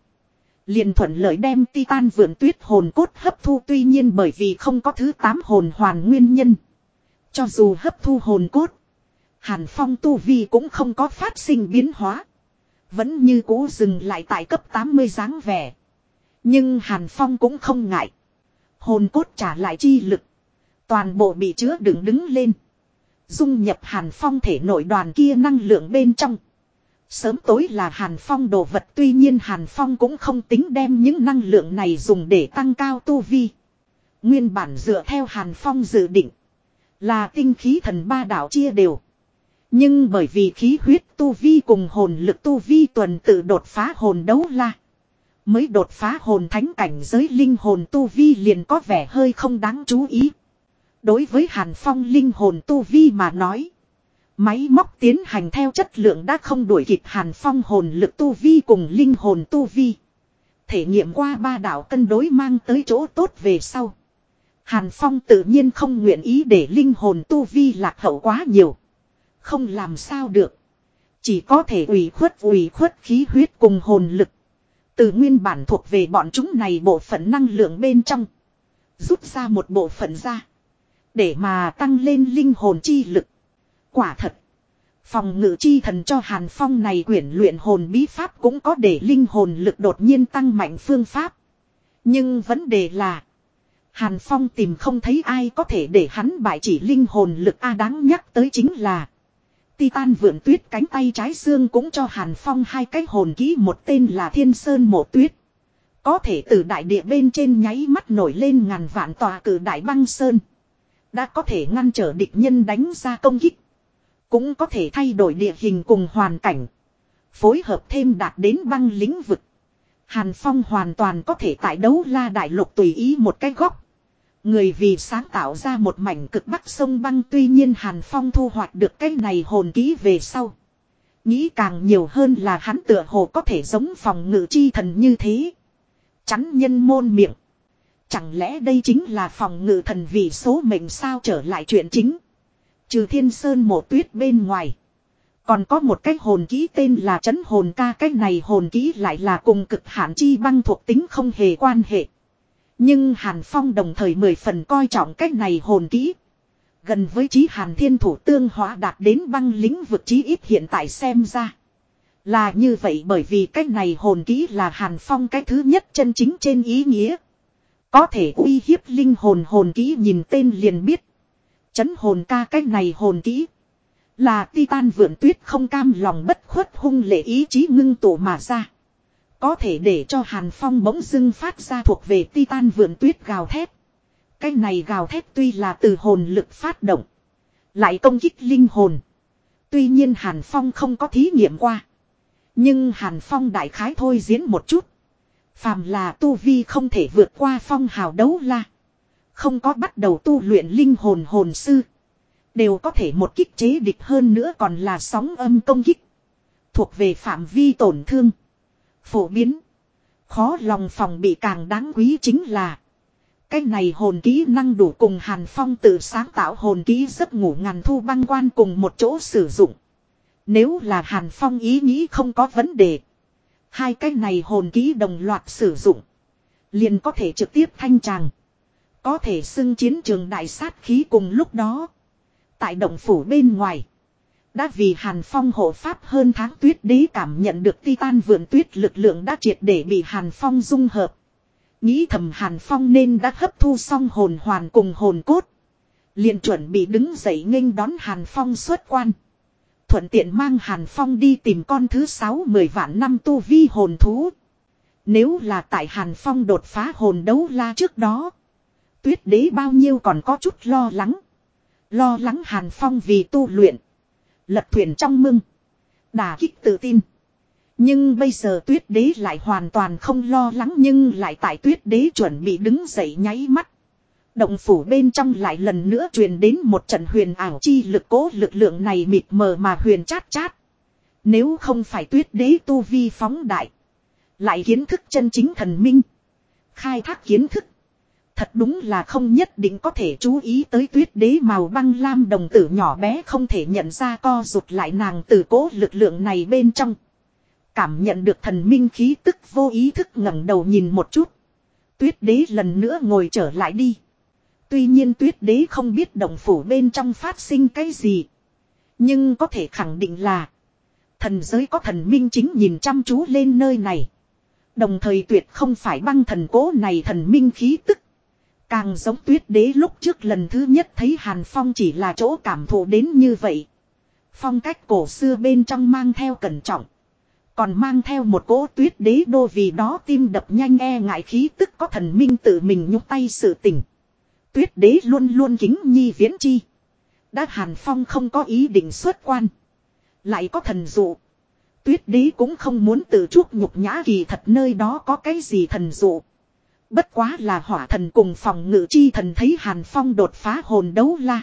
Liền thuận lợi đem Titan vượn tuyết hồn cốt hấp thu tuy nhiên bởi vì không có thứ 8 hồn hoàn nguyên nhân. Cho dù hấp thu hồn cốt, Hàn Phong tu vi cũng không có phát sinh biến hóa. Vẫn như cũ dừng lại tại cấp 80 dáng vẻ. Nhưng Hàn Phong cũng không ngại. Hồn cốt trả lại chi lực. Toàn bộ bị chứa đựng đứng lên. Dung nhập Hàn Phong thể nội đoàn kia năng lượng bên trong. Sớm tối là Hàn Phong đồ vật, tuy nhiên Hàn Phong cũng không tính đem những năng lượng này dùng để tăng cao tu vi. Nguyên bản dựa theo Hàn Phong dự định. Là tinh khí thần ba đảo chia đều. Nhưng bởi vì khí huyết tu vi cùng hồn lực tu vi tuần tự đột phá hồn đấu la. Mới đột phá hồn thánh cảnh giới linh hồn tu vi liền có vẻ hơi không đáng chú ý. Đối với Hàn Phong linh hồn tu vi mà nói. Máy móc tiến hành theo chất lượng đã không đuổi kịp Hàn Phong hồn lực tu vi cùng linh hồn tu vi. Thể nghiệm qua ba đạo cân đối mang tới chỗ tốt về sau. Hàn Phong tự nhiên không nguyện ý để linh hồn tu vi lạc hậu quá nhiều. Không làm sao được. Chỉ có thể ủy khuất ủy khuất khí huyết cùng hồn lực. Từ nguyên bản thuộc về bọn chúng này bộ phận năng lượng bên trong. Rút ra một bộ phận ra. Để mà tăng lên linh hồn chi lực. Quả thật. Phòng ngự chi thần cho Hàn Phong này quyển luyện hồn bí pháp cũng có để linh hồn lực đột nhiên tăng mạnh phương pháp. Nhưng vấn đề là. Hàn Phong tìm không thấy ai có thể để hắn bại chỉ linh hồn lực A đáng nhắc tới chính là. Titan vượn tuyết cánh tay trái xương cũng cho Hàn Phong hai cái hồn ký, một tên là Thiên Sơn Mộ Tuyết. Có thể từ đại địa bên trên nháy mắt nổi lên ngàn vạn tòa cử đại băng sơn. Đã có thể ngăn trở địch nhân đánh ra công kích. Cũng có thể thay đổi địa hình cùng hoàn cảnh. Phối hợp thêm đạt đến băng lĩnh vực. Hàn Phong hoàn toàn có thể tại đấu la đại lục tùy ý một cái góc. Người vì sáng tạo ra một mảnh cực bắc sông băng tuy nhiên Hàn Phong thu hoạch được cái này hồn ký về sau. Nghĩ càng nhiều hơn là hắn tựa hồ có thể giống phòng ngự chi thần như thế. Chắn nhân môn miệng. Chẳng lẽ đây chính là phòng ngự thần vì số mệnh sao trở lại chuyện chính. Trừ thiên sơn mổ tuyết bên ngoài. Còn có một cái hồn ký tên là chấn hồn ca, cái này hồn ký lại là cùng cực hạn chi băng thuộc tính không hề quan hệ. Nhưng Hàn Phong đồng thời mười phần coi trọng cách này hồn kỹ. Gần với trí Hàn Thiên Thủ tương hóa đạt đến băng lĩnh vực trí ít hiện tại xem ra. Là như vậy bởi vì cách này hồn kỹ là Hàn Phong cái thứ nhất chân chính trên ý nghĩa. Có thể uy hiếp linh hồn hồn kỹ nhìn tên liền biết. Chấn hồn ca cách này hồn kỹ. Là titan vượn tuyết không cam lòng bất khuất hung lệ ý chí ngưng tụ mà ra. Có thể để cho Hàn Phong bỗng dưng phát ra thuộc về titan vườn tuyết gào thét. Cái này gào thét tuy là từ hồn lực phát động. Lại công kích linh hồn. Tuy nhiên Hàn Phong không có thí nghiệm qua. Nhưng Hàn Phong đại khái thôi diễn một chút. Phàm là tu vi không thể vượt qua phong hào đấu la. Không có bắt đầu tu luyện linh hồn hồn sư. Đều có thể một kích chế địch hơn nữa còn là sóng âm công kích. Thuộc về phạm vi tổn thương. Phổ biến. Khó lòng phòng bị càng đáng quý chính là. Cái này hồn kỹ năng đủ cùng Hàn Phong tự sáng tạo hồn kỹ giấc ngủ ngàn thu băng quan cùng một chỗ sử dụng. Nếu là Hàn Phong ý nghĩ không có vấn đề. Hai cái này hồn kỹ đồng loạt sử dụng. Liền có thể trực tiếp thanh tràng. Có thể xưng chiến trường đại sát khí cùng lúc đó. Tại động phủ bên ngoài. Đã vì Hàn Phong hộ pháp hơn tháng tuyết đế cảm nhận được titan vườn tuyết lực lượng đã triệt để bị Hàn Phong dung hợp. Nghĩ thầm Hàn Phong nên đã hấp thu xong hồn hoàn cùng hồn cốt. liền chuẩn bị đứng dậy nghênh đón Hàn Phong xuất quan. Thuận tiện mang Hàn Phong đi tìm con thứ sáu mười vạn năm tu vi hồn thú. Nếu là tại Hàn Phong đột phá hồn đấu la trước đó. Tuyết đế bao nhiêu còn có chút lo lắng. Lo lắng Hàn Phong vì tu luyện. Lật thuyền trong mưng. Đà kích tự tin. Nhưng bây giờ tuyết đế lại hoàn toàn không lo lắng nhưng lại tại tuyết đế chuẩn bị đứng dậy nháy mắt. Động phủ bên trong lại lần nữa truyền đến một trận huyền ảo chi lực cố lực lượng này mịt mờ mà huyền chát chát. Nếu không phải tuyết đế tu vi phóng đại. Lại kiến thức chân chính thần minh. Khai thác kiến thức. Thật đúng là không nhất định có thể chú ý tới tuyết đế màu băng lam đồng tử nhỏ bé không thể nhận ra co rụt lại nàng từ cố lực lượng này bên trong. Cảm nhận được thần minh khí tức vô ý thức ngẩng đầu nhìn một chút. Tuyết đế lần nữa ngồi trở lại đi. Tuy nhiên tuyết đế không biết động phủ bên trong phát sinh cái gì. Nhưng có thể khẳng định là. Thần giới có thần minh chính nhìn chăm chú lên nơi này. Đồng thời tuyệt không phải băng thần cố này thần minh khí tức. Càng giống tuyết đế lúc trước lần thứ nhất thấy Hàn Phong chỉ là chỗ cảm thụ đến như vậy. Phong cách cổ xưa bên trong mang theo cẩn trọng. Còn mang theo một cỗ tuyết đế đô vì đó tim đập nhanh e ngại khí tức có thần minh tự mình nhúc tay sự tình. Tuyết đế luôn luôn kính nhi viễn chi. Đã Hàn Phong không có ý định xuất quan. Lại có thần dụ. Tuyết đế cũng không muốn tự chuốc nhục nhã kỳ thật nơi đó có cái gì thần dụ. Bất quá là hỏa thần cùng phòng ngự chi thần thấy Hàn Phong đột phá hồn đấu la.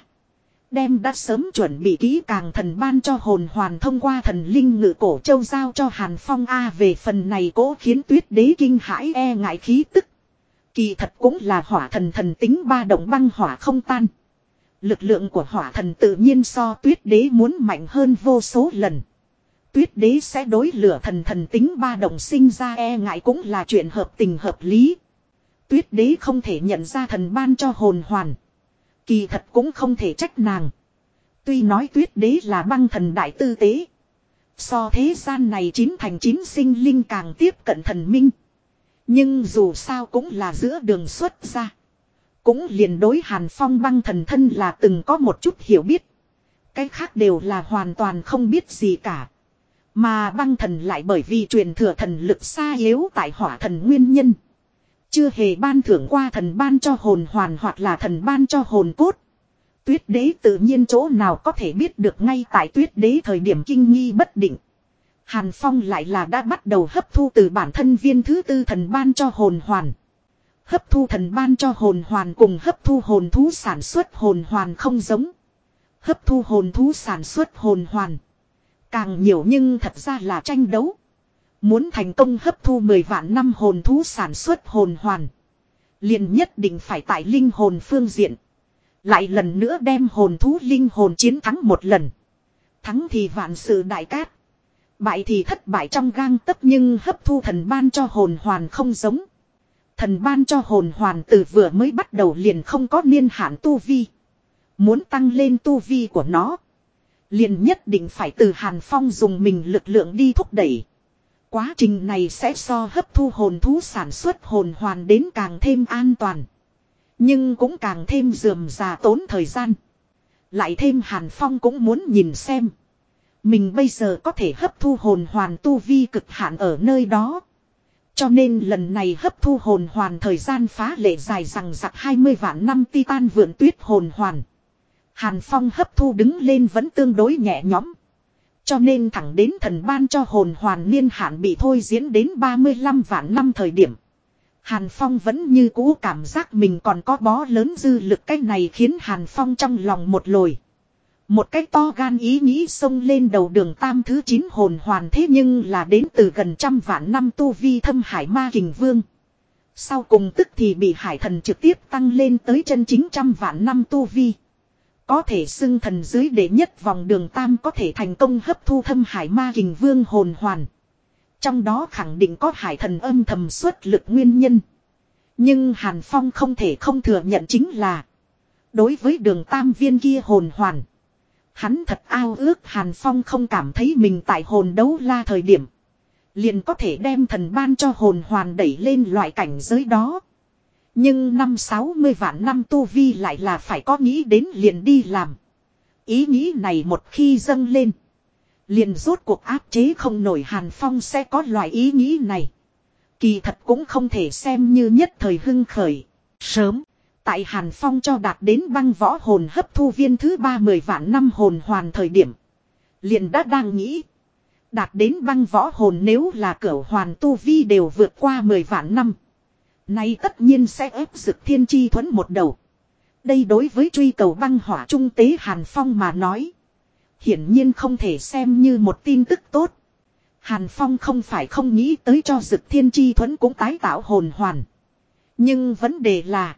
Đem đã sớm chuẩn bị kỹ càng thần ban cho hồn hoàn thông qua thần linh ngự cổ châu giao cho Hàn Phong A về phần này cố khiến tuyết đế kinh hãi e ngại khí tức. Kỳ thật cũng là hỏa thần thần tính ba động băng hỏa không tan. Lực lượng của hỏa thần tự nhiên so tuyết đế muốn mạnh hơn vô số lần. Tuyết đế sẽ đối lửa thần thần tính ba động sinh ra e ngại cũng là chuyện hợp tình hợp lý. Tuyết đế không thể nhận ra thần ban cho hồn hoàn. Kỳ thật cũng không thể trách nàng. Tuy nói tuyết đế là băng thần đại tư tế. So thế gian này chín thành chín sinh linh càng tiếp cận thần minh. Nhưng dù sao cũng là giữa đường xuất ra. Cũng liền đối hàn phong băng thần thân là từng có một chút hiểu biết. Cái khác đều là hoàn toàn không biết gì cả. Mà băng thần lại bởi vì truyền thừa thần lực xa yếu tại hỏa thần nguyên nhân. Chưa hề ban thưởng qua thần ban cho hồn hoàn hoặc là thần ban cho hồn cốt. Tuyết đế tự nhiên chỗ nào có thể biết được ngay tại tuyết đế thời điểm kinh nghi bất định. Hàn Phong lại là đã bắt đầu hấp thu từ bản thân viên thứ tư thần ban cho hồn hoàn. Hấp thu thần ban cho hồn hoàn cùng hấp thu hồn thú sản xuất hồn hoàn không giống. Hấp thu hồn thú sản xuất hồn hoàn. Càng nhiều nhưng thật ra là tranh đấu. Muốn thành công hấp thu 10 vạn năm hồn thú sản xuất hồn hoàn. liền nhất định phải tại linh hồn phương diện. Lại lần nữa đem hồn thú linh hồn chiến thắng một lần. Thắng thì vạn sự đại cát. Bại thì thất bại trong gang tấc nhưng hấp thu thần ban cho hồn hoàn không giống. Thần ban cho hồn hoàn từ vừa mới bắt đầu liền không có niên hạn tu vi. Muốn tăng lên tu vi của nó. Liền nhất định phải từ Hàn Phong dùng mình lực lượng đi thúc đẩy. Quá trình này sẽ so hấp thu hồn thú sản xuất hồn hoàn đến càng thêm an toàn. Nhưng cũng càng thêm dườm già tốn thời gian. Lại thêm Hàn Phong cũng muốn nhìn xem. Mình bây giờ có thể hấp thu hồn hoàn tu vi cực hạn ở nơi đó. Cho nên lần này hấp thu hồn hoàn thời gian phá lệ dài rằng giặc 20 vạn năm titan vượn tuyết hồn hoàn. Hàn Phong hấp thu đứng lên vẫn tương đối nhẹ nhõm. Cho nên thẳng đến thần ban cho hồn hoàn niên hạn bị thôi diễn đến 35 vạn năm thời điểm. Hàn Phong vẫn như cũ cảm giác mình còn có bó lớn dư lực cái này khiến Hàn Phong trong lòng một lồi. Một cái to gan ý nghĩ xông lên đầu đường tam thứ 9 hồn hoàn thế nhưng là đến từ gần trăm vạn năm tu vi thâm hải ma kình vương. Sau cùng tức thì bị hải thần trực tiếp tăng lên tới chân chính trăm vạn năm tu vi. Có thể xưng thần dưới đệ nhất vòng đường tam có thể thành công hấp thu thâm hải ma kình vương hồn hoàn. Trong đó khẳng định có hải thần âm thầm suất lực nguyên nhân. Nhưng Hàn Phong không thể không thừa nhận chính là. Đối với đường tam viên kia hồn hoàn. Hắn thật ao ước Hàn Phong không cảm thấy mình tại hồn đấu la thời điểm. Liền có thể đem thần ban cho hồn hoàn đẩy lên loại cảnh giới đó. Nhưng năm 60 vạn năm tu vi lại là phải có nghĩ đến liền đi làm. Ý nghĩ này một khi dâng lên. Liền rốt cuộc áp chế không nổi Hàn Phong sẽ có loại ý nghĩ này. Kỳ thật cũng không thể xem như nhất thời hưng khởi. Sớm, tại Hàn Phong cho đạt đến băng võ hồn hấp thu viên thứ ba mười vạn năm hồn hoàn thời điểm. Liền đã đang nghĩ. Đạt đến băng võ hồn nếu là cửu hoàn tu vi đều vượt qua mười vạn năm. Nay tất nhiên sẽ ép dực thiên chi thuẫn một đầu. Đây đối với truy cầu băng hỏa trung tế Hàn Phong mà nói. Hiển nhiên không thể xem như một tin tức tốt. Hàn Phong không phải không nghĩ tới cho dực thiên chi thuẫn cũng tái tạo hồn hoàn. Nhưng vấn đề là.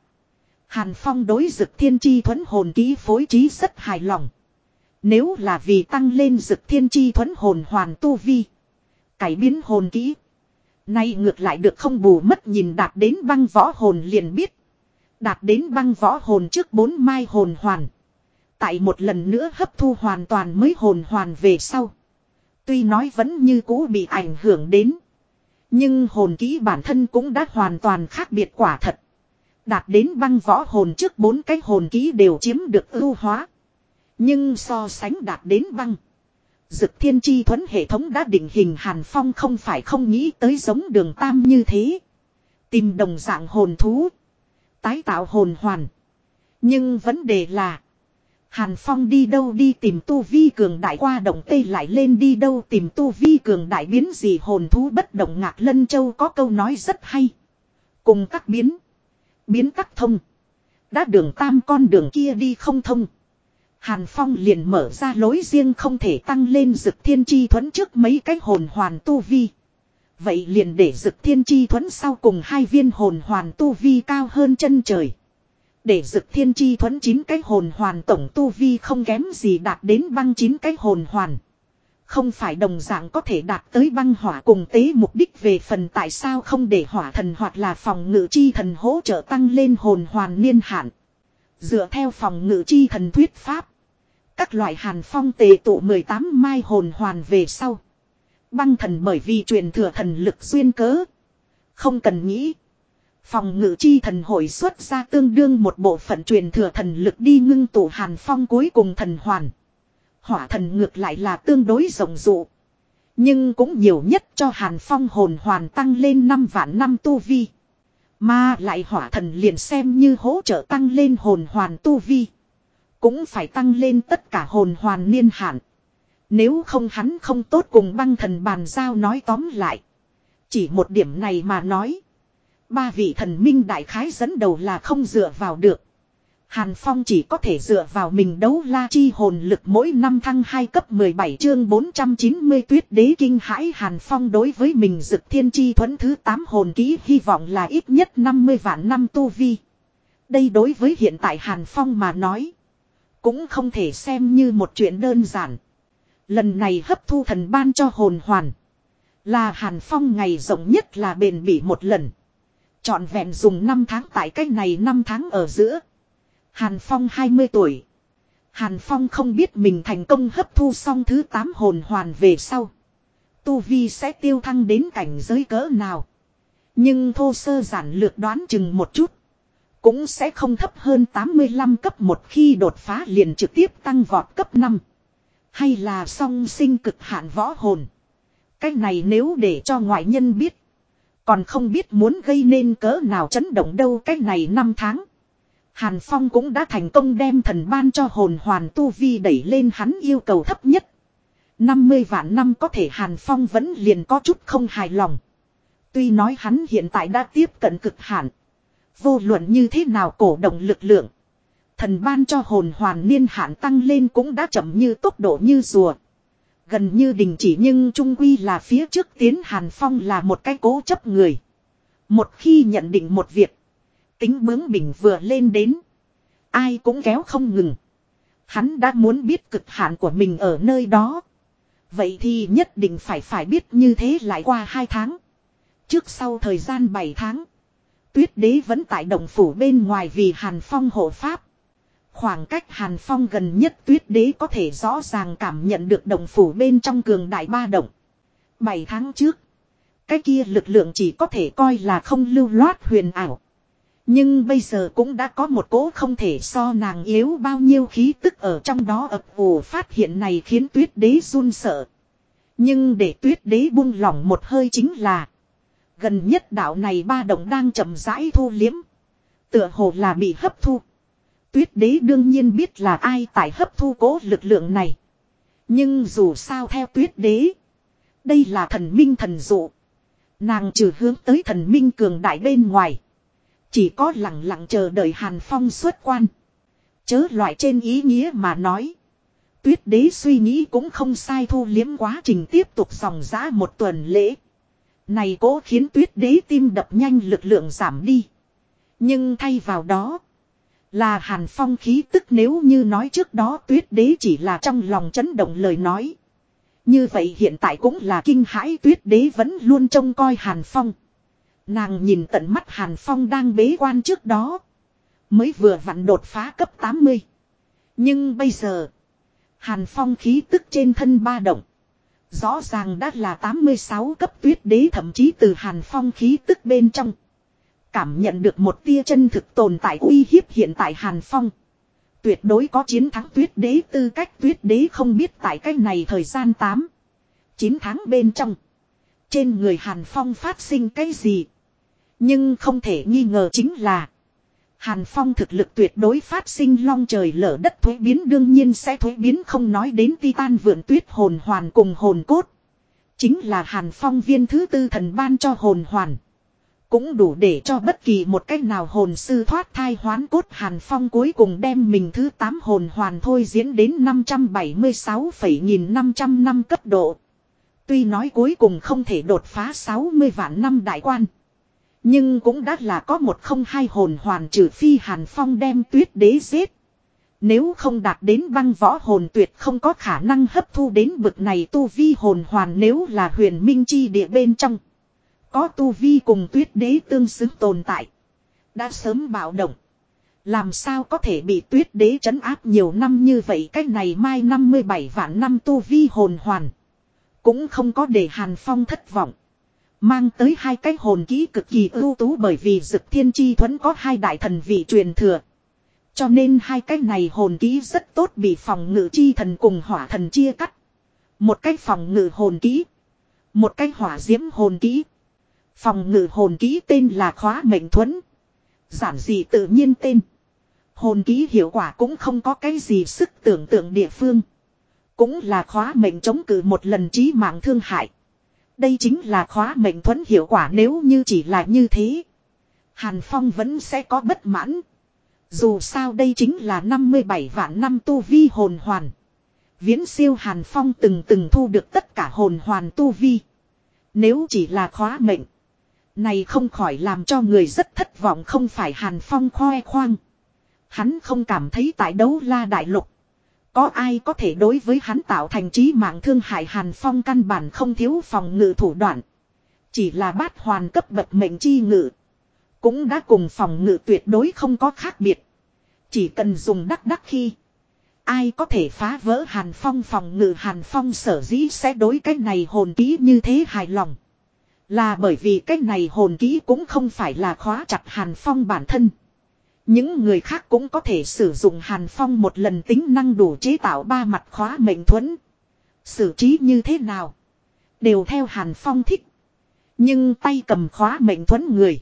Hàn Phong đối dực thiên chi thuẫn hồn ký phối trí rất hài lòng. Nếu là vì tăng lên dực thiên chi thuẫn hồn hoàn tu vi. Cải biến hồn ký. Nay ngược lại được không bù mất nhìn đạt đến băng võ hồn liền biết. Đạt đến băng võ hồn trước bốn mai hồn hoàn. Tại một lần nữa hấp thu hoàn toàn mới hồn hoàn về sau. Tuy nói vẫn như cũ bị ảnh hưởng đến. Nhưng hồn kỹ bản thân cũng đã hoàn toàn khác biệt quả thật. Đạt đến băng võ hồn trước bốn cái hồn kỹ đều chiếm được ưu hóa. Nhưng so sánh đạt đến băng. Dực thiên chi thuẫn hệ thống đã định hình Hàn Phong không phải không nghĩ tới giống đường tam như thế. Tìm đồng dạng hồn thú. Tái tạo hồn hoàn. Nhưng vấn đề là. Hàn Phong đi đâu đi tìm tu vi cường đại qua động tây lại lên đi đâu tìm tu vi cường đại biến gì hồn thú bất động ngạc lân châu có câu nói rất hay. Cùng các biến. Biến các thông. Đã đường tam con đường kia đi không thông. Hàn Phong liền mở ra lối riêng không thể tăng lên dực thiên chi thuẫn trước mấy cái hồn hoàn tu vi. Vậy liền để dực thiên chi thuẫn sau cùng hai viên hồn hoàn tu vi cao hơn chân trời. Để dực thiên chi thuẫn chín cái hồn hoàn tổng tu vi không kém gì đạt đến băng chín cái hồn hoàn. Không phải đồng dạng có thể đạt tới băng hỏa cùng tế mục đích về phần tại sao không để hỏa thần hoặc là phòng ngự chi thần hỗ trợ tăng lên hồn hoàn niên hạn. Dựa theo phòng ngự chi thần thuyết pháp. Các loại hàn phong tề tụ 18 mai hồn hoàn về sau. Băng thần bởi vì truyền thừa thần lực duyên cớ. Không cần nghĩ. Phòng ngự chi thần hội xuất ra tương đương một bộ phận truyền thừa thần lực đi ngưng tụ hàn phong cuối cùng thần hoàn. Hỏa thần ngược lại là tương đối rộng rụ. Nhưng cũng nhiều nhất cho hàn phong hồn hoàn tăng lên 5 vạn năm tu vi. Mà lại hỏa thần liền xem như hỗ trợ tăng lên hồn hoàn tu vi. Cũng phải tăng lên tất cả hồn hoàn niên hạn. Nếu không hắn không tốt cùng băng thần bàn giao nói tóm lại. Chỉ một điểm này mà nói. Ba vị thần minh đại khái dẫn đầu là không dựa vào được. Hàn Phong chỉ có thể dựa vào mình đấu la chi hồn lực mỗi năm thăng 2 cấp 17 chương 490 tuyết đế kinh hãi Hàn Phong đối với mình dực thiên chi thuẫn thứ 8 hồn ký hy vọng là ít nhất 50 vạn năm tu vi. Đây đối với hiện tại Hàn Phong mà nói. Cũng không thể xem như một chuyện đơn giản. Lần này hấp thu thần ban cho hồn hoàn. Là Hàn Phong ngày rộng nhất là bền bỉ một lần. Chọn vẹn dùng 5 tháng tại cách này 5 tháng ở giữa. Hàn Phong 20 tuổi. Hàn Phong không biết mình thành công hấp thu xong thứ 8 hồn hoàn về sau. Tu Vi sẽ tiêu thăng đến cảnh giới cỡ nào. Nhưng thô sơ giản lược đoán chừng một chút. Cũng sẽ không thấp hơn 85 cấp một khi đột phá liền trực tiếp tăng vọt cấp 5. Hay là song sinh cực hạn võ hồn. Cái này nếu để cho ngoại nhân biết. Còn không biết muốn gây nên cỡ nào chấn động đâu cái này năm tháng. Hàn Phong cũng đã thành công đem thần ban cho hồn hoàn tu vi đẩy lên hắn yêu cầu thấp nhất. 50 vạn năm có thể Hàn Phong vẫn liền có chút không hài lòng. Tuy nói hắn hiện tại đã tiếp cận cực hạn. Vô luận như thế nào cổ động lực lượng. Thần ban cho hồn hoàn niên hạn tăng lên cũng đã chậm như tốc độ như rùa. Gần như đình chỉ nhưng trung quy là phía trước tiến Hàn Phong là một cái cố chấp người. Một khi nhận định một việc. Tính bướng bỉnh vừa lên đến. Ai cũng kéo không ngừng. Hắn đã muốn biết cực hạn của mình ở nơi đó. Vậy thì nhất định phải phải biết như thế lại qua hai tháng. Trước sau thời gian 7 tháng. Tuyết đế vẫn tại động phủ bên ngoài vì Hàn Phong hộ pháp. Khoảng cách Hàn Phong gần nhất tuyết đế có thể rõ ràng cảm nhận được động phủ bên trong cường đại ba động. 7 tháng trước. Cái kia lực lượng chỉ có thể coi là không lưu loát huyền ảo. Nhưng bây giờ cũng đã có một cố không thể so nàng yếu bao nhiêu khí tức ở trong đó ập ủ phát hiện này khiến tuyết đế run sợ. Nhưng để tuyết đế buông lỏng một hơi chính là. Gần nhất đạo này ba động đang chậm rãi thu liếm. Tựa hồ là bị hấp thu. Tuyết đế đương nhiên biết là ai tại hấp thu cố lực lượng này. Nhưng dù sao theo tuyết đế. Đây là thần minh thần dụ. Nàng trừ hướng tới thần minh cường đại bên ngoài. Chỉ có lặng lặng chờ đợi Hàn Phong xuất quan. Chớ loại trên ý nghĩa mà nói. Tuyết đế suy nghĩ cũng không sai thu liếm quá trình tiếp tục dòng giã một tuần lễ. Này cố khiến tuyết đế tim đập nhanh lực lượng giảm đi. Nhưng thay vào đó. Là hàn phong khí tức nếu như nói trước đó tuyết đế chỉ là trong lòng chấn động lời nói. Như vậy hiện tại cũng là kinh hãi tuyết đế vẫn luôn trông coi hàn phong. Nàng nhìn tận mắt hàn phong đang bế quan trước đó. Mới vừa vặn đột phá cấp 80. Nhưng bây giờ. Hàn phong khí tức trên thân ba động. Rõ ràng đã là 86 cấp tuyết đế thậm chí từ hàn phong khí tức bên trong. Cảm nhận được một tia chân thực tồn tại uy hiếp hiện tại hàn phong. Tuyệt đối có chiến thắng tuyết đế tư cách tuyết đế không biết tại cách này thời gian 8. 9 tháng bên trong. Trên người hàn phong phát sinh cái gì. Nhưng không thể nghi ngờ chính là. Hàn Phong thực lực tuyệt đối phát sinh long trời lở đất thuế biến đương nhiên sẽ thuế biến không nói đến titan vượn tuyết hồn hoàn cùng hồn cốt. Chính là Hàn Phong viên thứ tư thần ban cho hồn hoàn. Cũng đủ để cho bất kỳ một cách nào hồn sư thoát thai hoán cốt Hàn Phong cuối cùng đem mình thứ 8 hồn hoàn thôi diễn đến 576,500 năm cấp độ. Tuy nói cuối cùng không thể đột phá 60 vạn năm đại quan. Nhưng cũng đã là có một không hai hồn hoàn trừ phi Hàn Phong đem tuyết đế giết. Nếu không đạt đến băng võ hồn tuyệt không có khả năng hấp thu đến bực này tu vi hồn hoàn nếu là huyền minh chi địa bên trong. Có tu vi cùng tuyết đế tương xứng tồn tại. Đã sớm bạo động. Làm sao có thể bị tuyết đế trấn áp nhiều năm như vậy cách này mai 57 vạn năm tu vi hồn hoàn. Cũng không có để Hàn Phong thất vọng. Mang tới hai cái hồn kỹ cực kỳ ưu tú bởi vì dực thiên chi thuẫn có hai đại thần vị truyền thừa. Cho nên hai cái này hồn kỹ rất tốt bị phòng ngự chi thần cùng hỏa thần chia cắt. Một cái phòng ngự hồn kỹ. Một cái hỏa diễm hồn kỹ. Phòng ngự hồn kỹ tên là khóa mệnh thuẫn. Giản dị tự nhiên tên. Hồn kỹ hiệu quả cũng không có cái gì sức tưởng tượng địa phương. Cũng là khóa mệnh chống cự một lần trí mạng thương hại. Đây chính là khóa mệnh thuẫn hiệu quả nếu như chỉ là như thế. Hàn Phong vẫn sẽ có bất mãn. Dù sao đây chính là 57 vạn năm tu vi hồn hoàn. Viễn siêu Hàn Phong từng từng thu được tất cả hồn hoàn tu vi. Nếu chỉ là khóa mệnh. Này không khỏi làm cho người rất thất vọng không phải Hàn Phong khoe khoang. Hắn không cảm thấy tại đấu la đại lục. Có ai có thể đối với hắn tạo thành trí mạng thương hại Hàn Phong căn bản không thiếu phòng ngự thủ đoạn. Chỉ là bát hoàn cấp bậc mệnh chi ngự. Cũng đã cùng phòng ngự tuyệt đối không có khác biệt. Chỉ cần dùng đắc đắc khi. Ai có thể phá vỡ Hàn Phong phòng ngự Hàn Phong sở dĩ sẽ đối cái này hồn ký như thế hài lòng. Là bởi vì cái này hồn ký cũng không phải là khóa chặt Hàn Phong bản thân. Những người khác cũng có thể sử dụng Hàn Phong một lần tính năng đủ chế tạo ba mặt khóa mệnh thuẫn. Xử trí như thế nào? Đều theo Hàn Phong thích. Nhưng tay cầm khóa mệnh thuẫn người.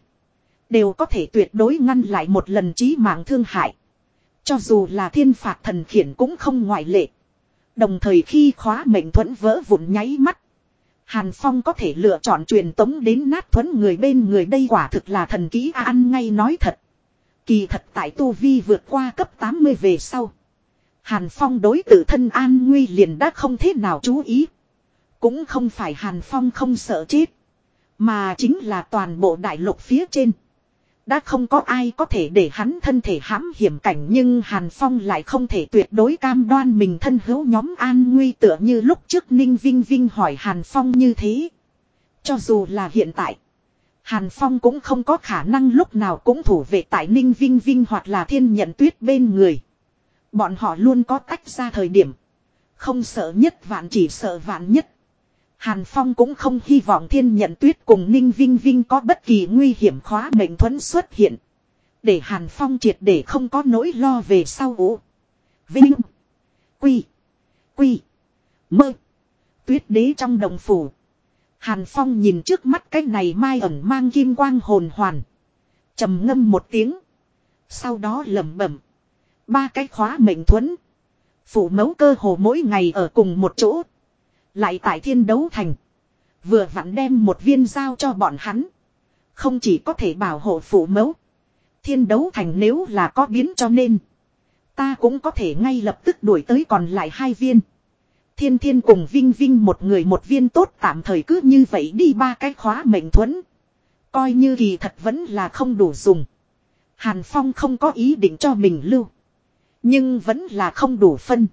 Đều có thể tuyệt đối ngăn lại một lần trí mạng thương hại. Cho dù là thiên phạt thần khiển cũng không ngoại lệ. Đồng thời khi khóa mệnh thuẫn vỡ vụn nháy mắt. Hàn Phong có thể lựa chọn truyền tống đến nát thuẫn người bên người đây quả thực là thần kỹ ăn ngay nói thật. Kỳ thật tại Tu Vi vượt qua cấp 80 về sau. Hàn Phong đối tự thân an nguy liền đã không thế nào chú ý. Cũng không phải Hàn Phong không sợ chết. Mà chính là toàn bộ đại lục phía trên. Đã không có ai có thể để hắn thân thể hãm hiểm cảnh nhưng Hàn Phong lại không thể tuyệt đối cam đoan mình thân hữu nhóm an nguy tựa như lúc trước Ninh Vinh Vinh hỏi Hàn Phong như thế. Cho dù là hiện tại. Hàn Phong cũng không có khả năng lúc nào cũng thủ vệ tại Ninh Vinh Vinh hoặc là thiên nhận tuyết bên người. Bọn họ luôn có tách ra thời điểm. Không sợ nhất vạn chỉ sợ vạn nhất. Hàn Phong cũng không hy vọng thiên nhận tuyết cùng Ninh Vinh Vinh có bất kỳ nguy hiểm khóa mệnh thuẫn xuất hiện. Để Hàn Phong triệt để không có nỗi lo về sau ủ. Vinh. Quy. Quy. Mơ. Tuyết đế trong đồng phủ. Hàn Phong nhìn trước mắt cái này mai ẩn mang kim quang hồn hoàn. trầm ngâm một tiếng. Sau đó lẩm bẩm. Ba cái khóa mệnh thuẫn. phụ mẫu cơ hồ mỗi ngày ở cùng một chỗ. Lại tại thiên đấu thành. Vừa vặn đem một viên giao cho bọn hắn. Không chỉ có thể bảo hộ phụ mẫu. Thiên đấu thành nếu là có biến cho nên. Ta cũng có thể ngay lập tức đuổi tới còn lại hai viên. Thiên thiên cùng vinh vinh một người một viên tốt tạm thời cứ như vậy đi ba cái khóa mệnh thuẫn. Coi như kỳ thật vẫn là không đủ dùng. Hàn Phong không có ý định cho mình lưu. Nhưng vẫn là không đủ phân.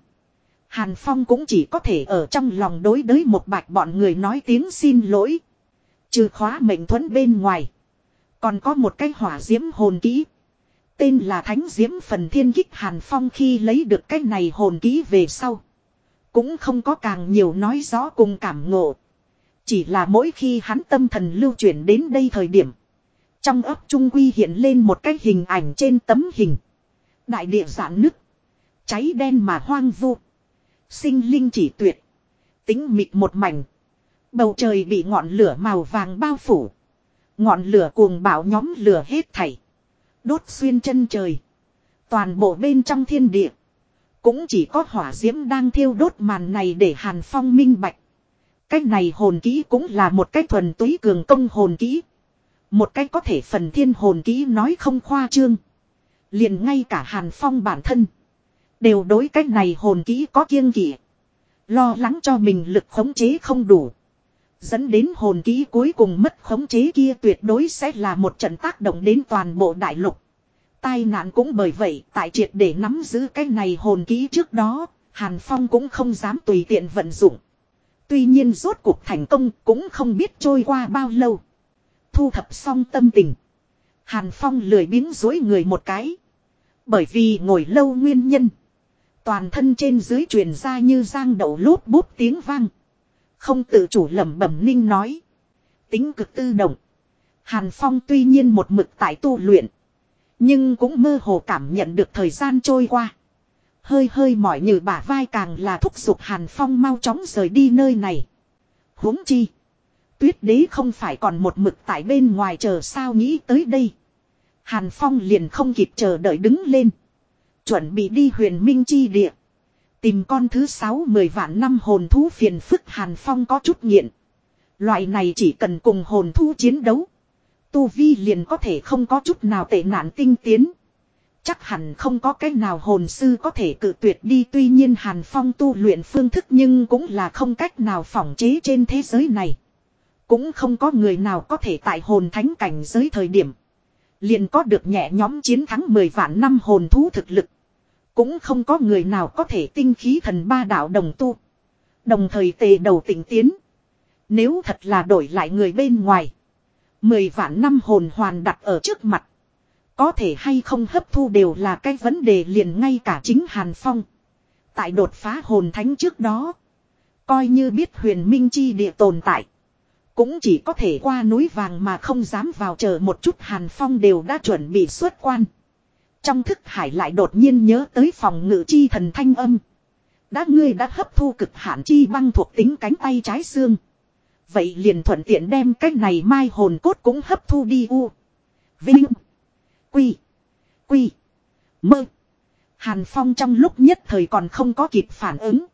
Hàn Phong cũng chỉ có thể ở trong lòng đối đới một bạch bọn người nói tiếng xin lỗi. Trừ khóa mệnh thuẫn bên ngoài. Còn có một cái hỏa diễm hồn kỹ. Tên là Thánh Diễm Phần Thiên Kích Hàn Phong khi lấy được cái này hồn kỹ về sau. Cũng không có càng nhiều nói rõ cùng cảm ngộ. Chỉ là mỗi khi hắn tâm thần lưu chuyển đến đây thời điểm. Trong ấp trung quy hiện lên một cái hình ảnh trên tấm hình. Đại địa giãn nứt. Cháy đen mà hoang vu. Sinh linh chỉ tuyệt. Tính mịt một mảnh. Bầu trời bị ngọn lửa màu vàng bao phủ. Ngọn lửa cuồng bạo nhóm lửa hết thảy. Đốt xuyên chân trời. Toàn bộ bên trong thiên địa. Cũng chỉ có hỏa diễm đang thiêu đốt màn này để Hàn Phong minh bạch. Cách này hồn kỹ cũng là một cách thuần túy cường công hồn kỹ. Một cách có thể phần thiên hồn kỹ nói không khoa trương. Liền ngay cả Hàn Phong bản thân. Đều đối cách này hồn kỹ có kiêng kỵ. Lo lắng cho mình lực khống chế không đủ. Dẫn đến hồn kỹ cuối cùng mất khống chế kia tuyệt đối sẽ là một trận tác động đến toàn bộ đại lục. Tai nạn cũng bởi vậy tại triệt để nắm giữ cái này hồn kỹ trước đó, Hàn Phong cũng không dám tùy tiện vận dụng. Tuy nhiên rốt cuộc thành công cũng không biết trôi qua bao lâu. Thu thập xong tâm tình. Hàn Phong lười biếng dối người một cái. Bởi vì ngồi lâu nguyên nhân. Toàn thân trên dưới truyền ra như giang đậu lốp bút tiếng vang. Không tự chủ lẩm bẩm ninh nói. Tính cực tư động. Hàn Phong tuy nhiên một mực tại tu luyện. Nhưng cũng mơ hồ cảm nhận được thời gian trôi qua. Hơi hơi mỏi như bả vai càng là thúc giục Hàn Phong mau chóng rời đi nơi này. huống chi. Tuyết đế không phải còn một mực tại bên ngoài chờ sao nghĩ tới đây. Hàn Phong liền không kịp chờ đợi đứng lên. Chuẩn bị đi huyền minh chi địa. Tìm con thứ sáu mười vạn năm hồn thú phiền phức Hàn Phong có chút nghiện. Loại này chỉ cần cùng hồn thú chiến đấu. Tu Vi liền có thể không có chút nào tệ nạn tinh tiến. Chắc hẳn không có cái nào hồn sư có thể cự tuyệt đi, tuy nhiên Hàn Phong tu luyện phương thức nhưng cũng là không cách nào phỏng chế trên thế giới này. Cũng không có người nào có thể tại hồn thánh cảnh giới thời điểm. Liền có được nhẹ nhóm chiến thắng 10 vạn năm hồn thú thực lực. Cũng không có người nào có thể tinh khí thần ba đạo đồng tu. Đồng thời tề đầu tỉnh tiến. Nếu thật là đổi lại người bên ngoài. Mười vạn năm hồn hoàn đặt ở trước mặt. Có thể hay không hấp thu đều là cái vấn đề liền ngay cả chính Hàn Phong. Tại đột phá hồn thánh trước đó. Coi như biết huyền minh chi địa tồn tại. Cũng chỉ có thể qua núi vàng mà không dám vào chờ một chút Hàn Phong đều đã chuẩn bị xuất quan. Trong thức hải lại đột nhiên nhớ tới phòng ngự chi thần thanh âm. Đã ngươi đã hấp thu cực hạn chi băng thuộc tính cánh tay trái xương. Vậy liền thuận tiện đem cái này mai hồn cốt cũng hấp thu đi u. Vinh. Quy. Quy. Mơ. Hàn Phong trong lúc nhất thời còn không có kịp phản ứng.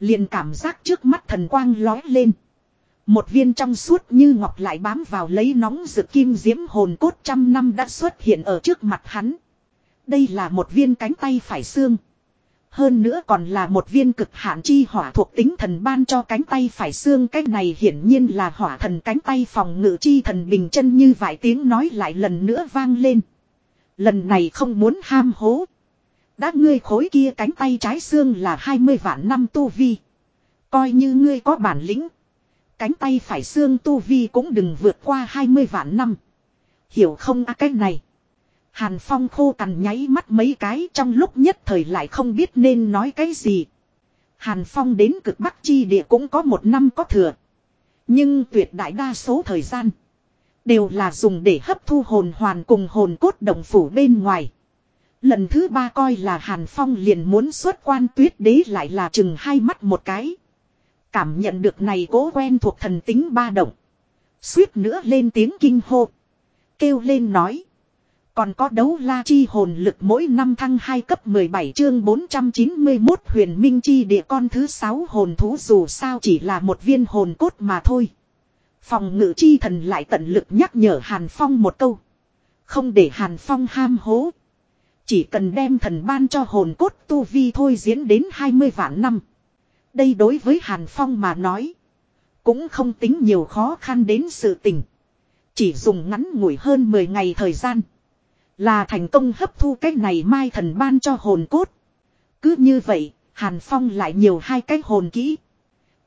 Liền cảm giác trước mắt thần quang lói lên. Một viên trong suốt như ngọc lại bám vào lấy nóng rực kim diễm hồn cốt trăm năm đã xuất hiện ở trước mặt hắn. Đây là một viên cánh tay phải xương. Hơn nữa còn là một viên cực hạn chi hỏa thuộc tính thần ban cho cánh tay phải xương cái này hiển nhiên là hỏa thần cánh tay phòng ngự chi thần bình chân như vài tiếng nói lại lần nữa vang lên. Lần này không muốn ham hố. Đã ngươi khối kia cánh tay trái xương là 20 vạn năm tu vi. Coi như ngươi có bản lĩnh. Cánh tay phải xương tu vi cũng đừng vượt qua 20 vạn năm. Hiểu không a à, cái này. Hàn Phong khô cằn nháy mắt mấy cái trong lúc nhất thời lại không biết nên nói cái gì. Hàn Phong đến cực Bắc chi địa cũng có một năm có thừa. Nhưng tuyệt đại đa số thời gian. Đều là dùng để hấp thu hồn hoàn cùng hồn cốt đồng phủ bên ngoài. Lần thứ ba coi là Hàn Phong liền muốn xuất quan tuyết đế lại là chừng hai mắt một cái. Cảm nhận được này cố quen thuộc thần tính ba động. Suýt nữa lên tiếng kinh hô. Kêu lên nói. Còn có đấu la chi hồn lực mỗi năm thăng 2 cấp 17 chương 491 huyền minh chi địa con thứ 6 hồn thú dù sao chỉ là một viên hồn cốt mà thôi. Phòng ngự chi thần lại tận lực nhắc nhở Hàn Phong một câu. Không để Hàn Phong ham hố. Chỉ cần đem thần ban cho hồn cốt tu vi thôi diễn đến 20 vạn năm. Đây đối với Hàn Phong mà nói. Cũng không tính nhiều khó khăn đến sự tình. Chỉ dùng ngắn ngủi hơn 10 ngày thời gian. Là thành công hấp thu cái này mai thần ban cho hồn cốt. Cứ như vậy, Hàn Phong lại nhiều hai cái hồn kỹ.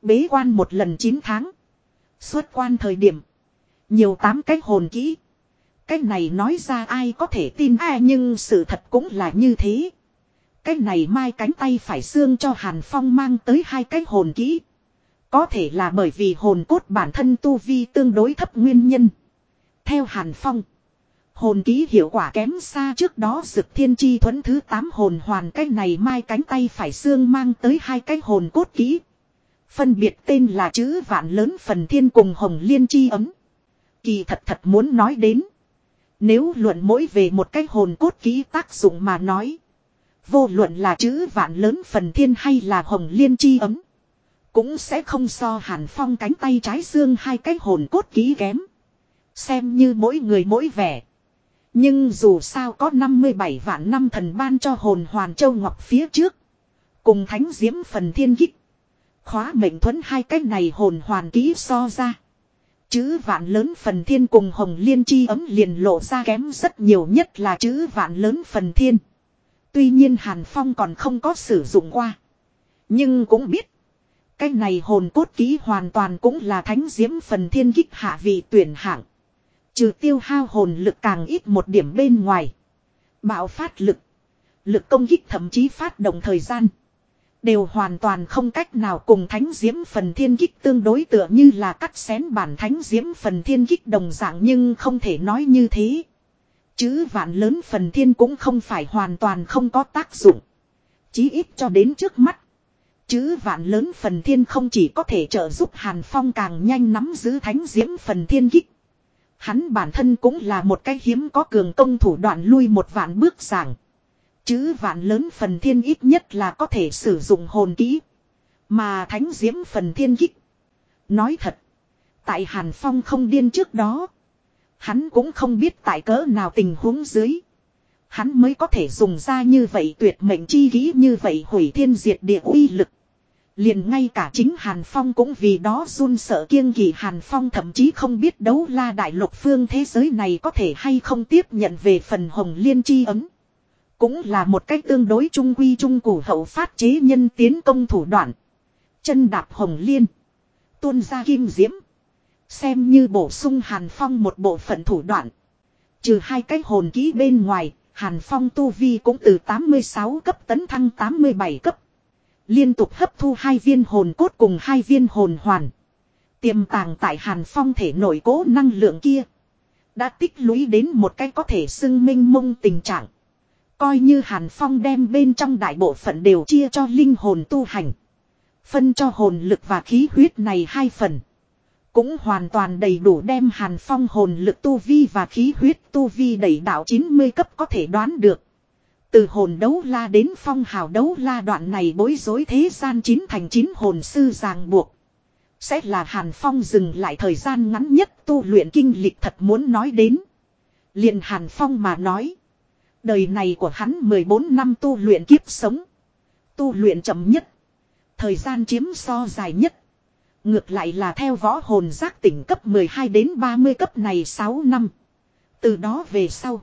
Bế quan một lần 9 tháng. Xuất quan thời điểm. Nhiều tám cái hồn kỹ. Cái này nói ra ai có thể tin ai nhưng sự thật cũng là như thế. Cái này mai cánh tay phải xương cho Hàn Phong mang tới hai cái hồn kỹ. Có thể là bởi vì hồn cốt bản thân tu vi tương đối thấp nguyên nhân. Theo Hàn Phong. Hồn ký hiệu quả kém xa trước đó dực thiên chi thuẫn thứ 8 hồn hoàn cái này mai cánh tay phải xương mang tới hai cái hồn cốt ký. Phân biệt tên là chữ vạn lớn phần thiên cùng hồng liên chi ấm. Kỳ thật thật muốn nói đến. Nếu luận mỗi về một cái hồn cốt ký tác dụng mà nói. Vô luận là chữ vạn lớn phần thiên hay là hồng liên chi ấm. Cũng sẽ không so hàn phong cánh tay trái xương hai cái hồn cốt ký kém. Xem như mỗi người mỗi vẻ. Nhưng dù sao có 57 vạn năm thần ban cho hồn hoàn châu ngọc phía trước. Cùng thánh diễm phần thiên kích. Khóa mệnh thuẫn hai cái này hồn hoàn ký so ra. Chữ vạn lớn phần thiên cùng hồng liên chi ấm liền lộ ra kém rất nhiều nhất là chữ vạn lớn phần thiên. Tuy nhiên Hàn Phong còn không có sử dụng qua. Nhưng cũng biết. Cái này hồn cốt ký hoàn toàn cũng là thánh diễm phần thiên kích hạ vị tuyển hạng. Trừ tiêu hao hồn lực càng ít một điểm bên ngoài. Bạo phát lực. Lực công kích thậm chí phát động thời gian. Đều hoàn toàn không cách nào cùng thánh diễm phần thiên kích tương đối tựa như là cắt xén bản thánh diễm phần thiên kích đồng dạng nhưng không thể nói như thế. Chứ vạn lớn phần thiên cũng không phải hoàn toàn không có tác dụng. Chí ít cho đến trước mắt. Chứ vạn lớn phần thiên không chỉ có thể trợ giúp Hàn Phong càng nhanh nắm giữ thánh diễm phần thiên kích. Hắn bản thân cũng là một cái hiếm có cường công thủ đoạn lui một vạn bước giảng. Chứ vạn lớn phần thiên ít nhất là có thể sử dụng hồn kỹ. Mà thánh diễm phần thiên kích. Nói thật. Tại Hàn Phong không điên trước đó. Hắn cũng không biết tại cỡ nào tình huống dưới. Hắn mới có thể dùng ra như vậy tuyệt mệnh chi kỹ như vậy hủy thiên diệt địa uy lực. Liền ngay cả chính Hàn Phong cũng vì đó run sợ kiêng kỳ Hàn Phong thậm chí không biết đấu la đại lục phương thế giới này có thể hay không tiếp nhận về phần hồng liên chi ấm. Cũng là một cách tương đối trung quy trung củ hậu phát chế nhân tiến công thủ đoạn. Chân đạp hồng liên. Tuôn ra kim diễm. Xem như bổ sung Hàn Phong một bộ phận thủ đoạn. Trừ hai cái hồn kỹ bên ngoài, Hàn Phong tu vi cũng từ 86 cấp tấn thăng 87 cấp. Liên tục hấp thu hai viên hồn cốt cùng hai viên hồn hoàn. Tiềm tàng tại Hàn Phong thể nội cố năng lượng kia. Đã tích lũy đến một cái có thể xưng minh mông tình trạng. Coi như Hàn Phong đem bên trong đại bộ phận đều chia cho linh hồn tu hành. Phân cho hồn lực và khí huyết này hai phần. Cũng hoàn toàn đầy đủ đem Hàn Phong hồn lực tu vi và khí huyết tu vi đẩy đạo 90 cấp có thể đoán được. Từ hồn đấu la đến phong hào đấu la đoạn này bối rối thế gian chín thành chín hồn sư ràng buộc. Sẽ là Hàn Phong dừng lại thời gian ngắn nhất tu luyện kinh lịch thật muốn nói đến. liền Hàn Phong mà nói. Đời này của hắn 14 năm tu luyện kiếp sống. Tu luyện chậm nhất. Thời gian chiếm so dài nhất. Ngược lại là theo võ hồn giác tỉnh cấp 12 đến 30 cấp này 6 năm. Từ đó về sau.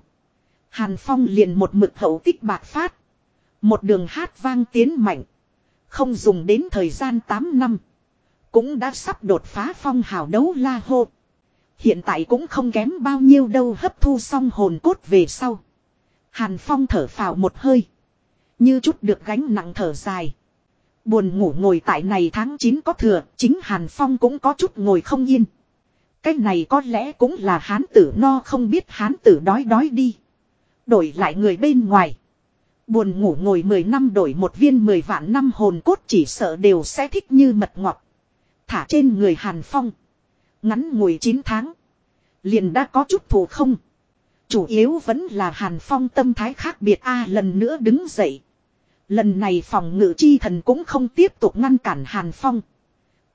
Hàn Phong liền một mực hậu tích bạc phát. Một đường hát vang tiến mạnh. Không dùng đến thời gian 8 năm. Cũng đã sắp đột phá phong hào đấu la hô. Hiện tại cũng không kém bao nhiêu đâu hấp thu xong hồn cốt về sau. Hàn Phong thở phào một hơi. Như chút được gánh nặng thở dài. Buồn ngủ ngồi tại này tháng 9 có thừa, chính Hàn Phong cũng có chút ngồi không yên. Cái này có lẽ cũng là hán tử no không biết hán tử đói đói đi. Đổi lại người bên ngoài. Buồn ngủ ngồi 10 năm đổi một viên 10 vạn năm hồn cốt chỉ sợ đều sẽ thích như mật ngọt. Thả trên người Hàn Phong. Ngắn ngủi 9 tháng. Liền đã có chút thù không. Chủ yếu vẫn là Hàn Phong tâm thái khác biệt a, lần nữa đứng dậy. Lần này phòng ngự chi thần cũng không tiếp tục ngăn cản Hàn Phong.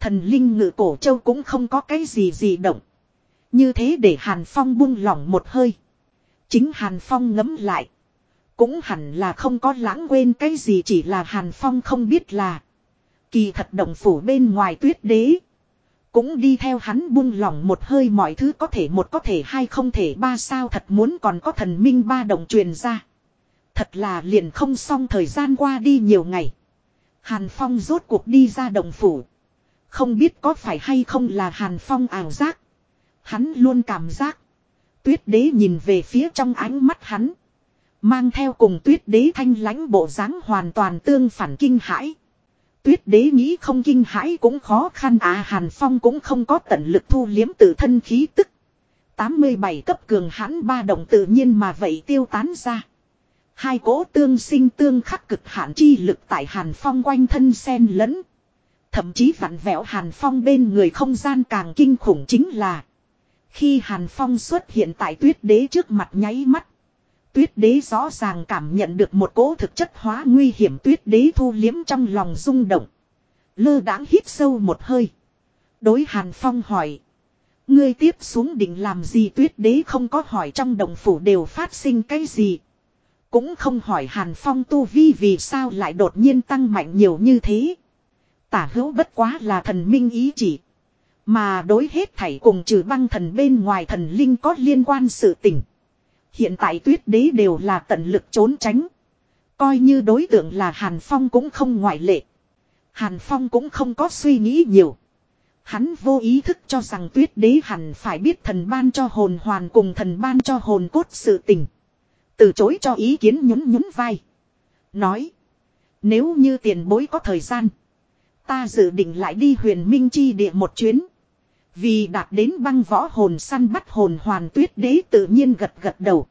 Thần linh ngự cổ châu cũng không có cái gì gì động. Như thế để Hàn Phong buông lỏng một hơi. Chính Hàn Phong ngấm lại. Cũng hẳn là không có lãng quên cái gì chỉ là Hàn Phong không biết là. Kỳ thật động phủ bên ngoài tuyết đế. Cũng đi theo hắn buông lỏng một hơi mọi thứ có thể một có thể hai không thể ba sao thật muốn còn có thần minh ba đồng truyền ra. Thật là liền không xong thời gian qua đi nhiều ngày. Hàn Phong rốt cuộc đi ra đồng phủ. Không biết có phải hay không là Hàn Phong ảo giác. Hắn luôn cảm giác. Tuyết đế nhìn về phía trong ánh mắt hắn. Mang theo cùng tuyết đế thanh lãnh bộ dáng hoàn toàn tương phản kinh hãi. Tuyết đế nghĩ không kinh hãi cũng khó khăn à Hàn Phong cũng không có tận lực thu liếm tự thân khí tức. 87 cấp cường hãn ba động tự nhiên mà vậy tiêu tán ra. Hai cỗ tương sinh tương khắc cực hạn chi lực tại Hàn Phong quanh thân sen lẫn. Thậm chí vặn vẹo Hàn Phong bên người không gian càng kinh khủng chính là. Khi Hàn Phong xuất hiện tại tuyết đế trước mặt nháy mắt. Tuyết đế rõ ràng cảm nhận được một cỗ thực chất hóa nguy hiểm tuyết đế thu liếm trong lòng rung động. Lơ đãng hít sâu một hơi. Đối Hàn Phong hỏi. Ngươi tiếp xuống định làm gì tuyết đế không có hỏi trong động phủ đều phát sinh cái gì. Cũng không hỏi Hàn Phong tu vi vì sao lại đột nhiên tăng mạnh nhiều như thế. Tả hữu bất quá là thần minh ý chỉ. Mà đối hết thảy cùng trừ băng thần bên ngoài thần linh có liên quan sự tình. Hiện tại tuyết đế đều là tận lực trốn tránh. Coi như đối tượng là Hàn Phong cũng không ngoại lệ. Hàn Phong cũng không có suy nghĩ nhiều. Hắn vô ý thức cho rằng tuyết đế hẳn phải biết thần ban cho hồn hoàn cùng thần ban cho hồn cốt sự tình. Từ chối cho ý kiến nhún nhún vai. Nói. Nếu như tiền bối có thời gian. Ta dự định lại đi huyền minh chi địa một chuyến. Vì đạt đến băng võ hồn săn bắt hồn hoàn tuyết đế tự nhiên gật gật đầu.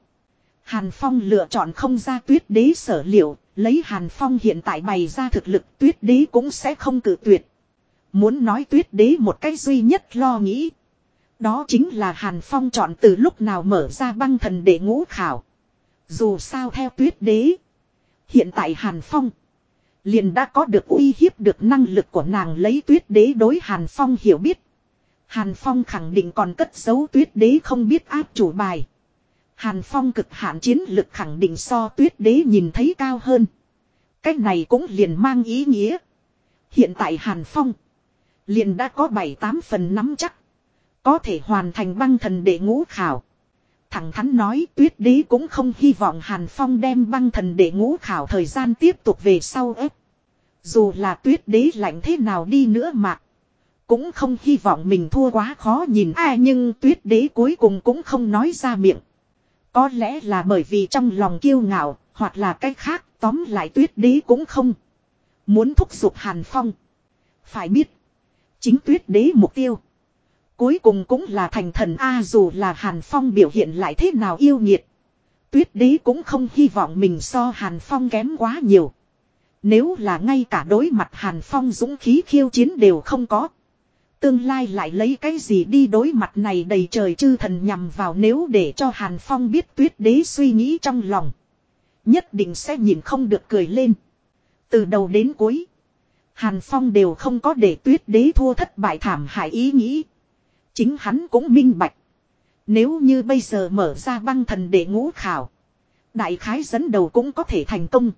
Hàn Phong lựa chọn không ra tuyết đế sở liệu, lấy Hàn Phong hiện tại bày ra thực lực tuyết đế cũng sẽ không cử tuyệt. Muốn nói tuyết đế một cách duy nhất lo nghĩ. Đó chính là Hàn Phong chọn từ lúc nào mở ra băng thần để ngũ khảo. Dù sao theo tuyết đế. Hiện tại Hàn Phong. Liền đã có được uy hiếp được năng lực của nàng lấy tuyết đế đối Hàn Phong hiểu biết. Hàn Phong khẳng định còn cất giấu tuyết đế không biết áp chủ bài. Hàn Phong cực hạn chiến lực khẳng định so tuyết đế nhìn thấy cao hơn. Cách này cũng liền mang ý nghĩa. Hiện tại Hàn Phong. Liền đã có 7-8 phần nắm chắc. Có thể hoàn thành băng thần đệ ngũ khảo. Thẳng thắn nói tuyết đế cũng không hy vọng Hàn Phong đem băng thần đệ ngũ khảo thời gian tiếp tục về sau ép. Dù là tuyết đế lạnh thế nào đi nữa mà. Cũng không hy vọng mình thua quá khó nhìn ai nhưng tuyết đế cuối cùng cũng không nói ra miệng. Có lẽ là bởi vì trong lòng kiêu ngạo, hoặc là cách khác, tóm lại tuyết đế cũng không. Muốn thúc giục Hàn Phong. Phải biết, chính tuyết đế mục tiêu. Cuối cùng cũng là thành thần A dù là Hàn Phong biểu hiện lại thế nào yêu nghiệt. Tuyết đế cũng không hy vọng mình so Hàn Phong kém quá nhiều. Nếu là ngay cả đối mặt Hàn Phong dũng khí khiêu chiến đều không có. Tương lai lại lấy cái gì đi đối mặt này đầy trời chư thần nhằm vào nếu để cho Hàn Phong biết tuyết đế suy nghĩ trong lòng. Nhất định sẽ nhìn không được cười lên. Từ đầu đến cuối. Hàn Phong đều không có để tuyết đế thua thất bại thảm hại ý nghĩ. Chính hắn cũng minh bạch. Nếu như bây giờ mở ra băng thần để ngũ khảo. Đại khái dẫn đầu cũng có thể thành công.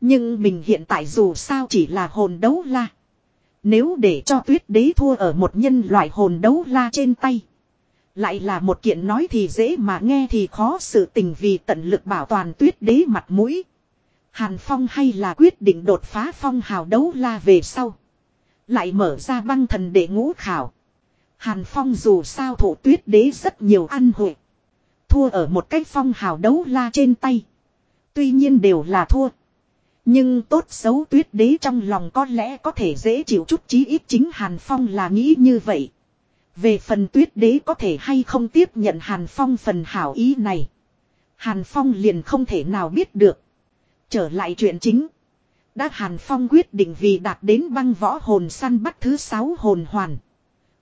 Nhưng mình hiện tại dù sao chỉ là hồn đấu la. Nếu để cho tuyết đế thua ở một nhân loại hồn đấu la trên tay. Lại là một kiện nói thì dễ mà nghe thì khó sự tình vì tận lực bảo toàn tuyết đế mặt mũi. Hàn Phong hay là quyết định đột phá phong hào đấu la về sau. Lại mở ra băng thần để ngũ khảo. Hàn Phong dù sao thủ tuyết đế rất nhiều ăn hội. Thua ở một cách phong hào đấu la trên tay. Tuy nhiên đều là thua. Nhưng tốt xấu tuyết đế trong lòng có lẽ có thể dễ chịu chút chí ít chính Hàn Phong là nghĩ như vậy. Về phần tuyết đế có thể hay không tiếp nhận Hàn Phong phần hảo ý này. Hàn Phong liền không thể nào biết được. Trở lại chuyện chính. Đã Hàn Phong quyết định vì đạt đến băng võ hồn săn bắt thứ sáu hồn hoàn.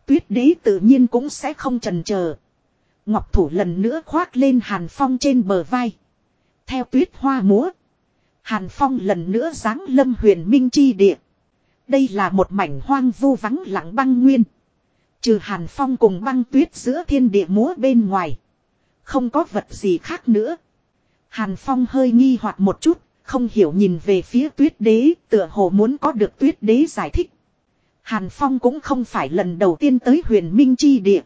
Tuyết đế tự nhiên cũng sẽ không trần chờ. Ngọc thủ lần nữa khoác lên Hàn Phong trên bờ vai. Theo tuyết hoa múa. Hàn Phong lần nữa giáng lâm huyền minh chi địa. Đây là một mảnh hoang vu vắng lặng băng nguyên. Trừ Hàn Phong cùng băng tuyết giữa thiên địa múa bên ngoài. Không có vật gì khác nữa. Hàn Phong hơi nghi hoặc một chút, không hiểu nhìn về phía tuyết đế, tựa hồ muốn có được tuyết đế giải thích. Hàn Phong cũng không phải lần đầu tiên tới huyền minh chi địa.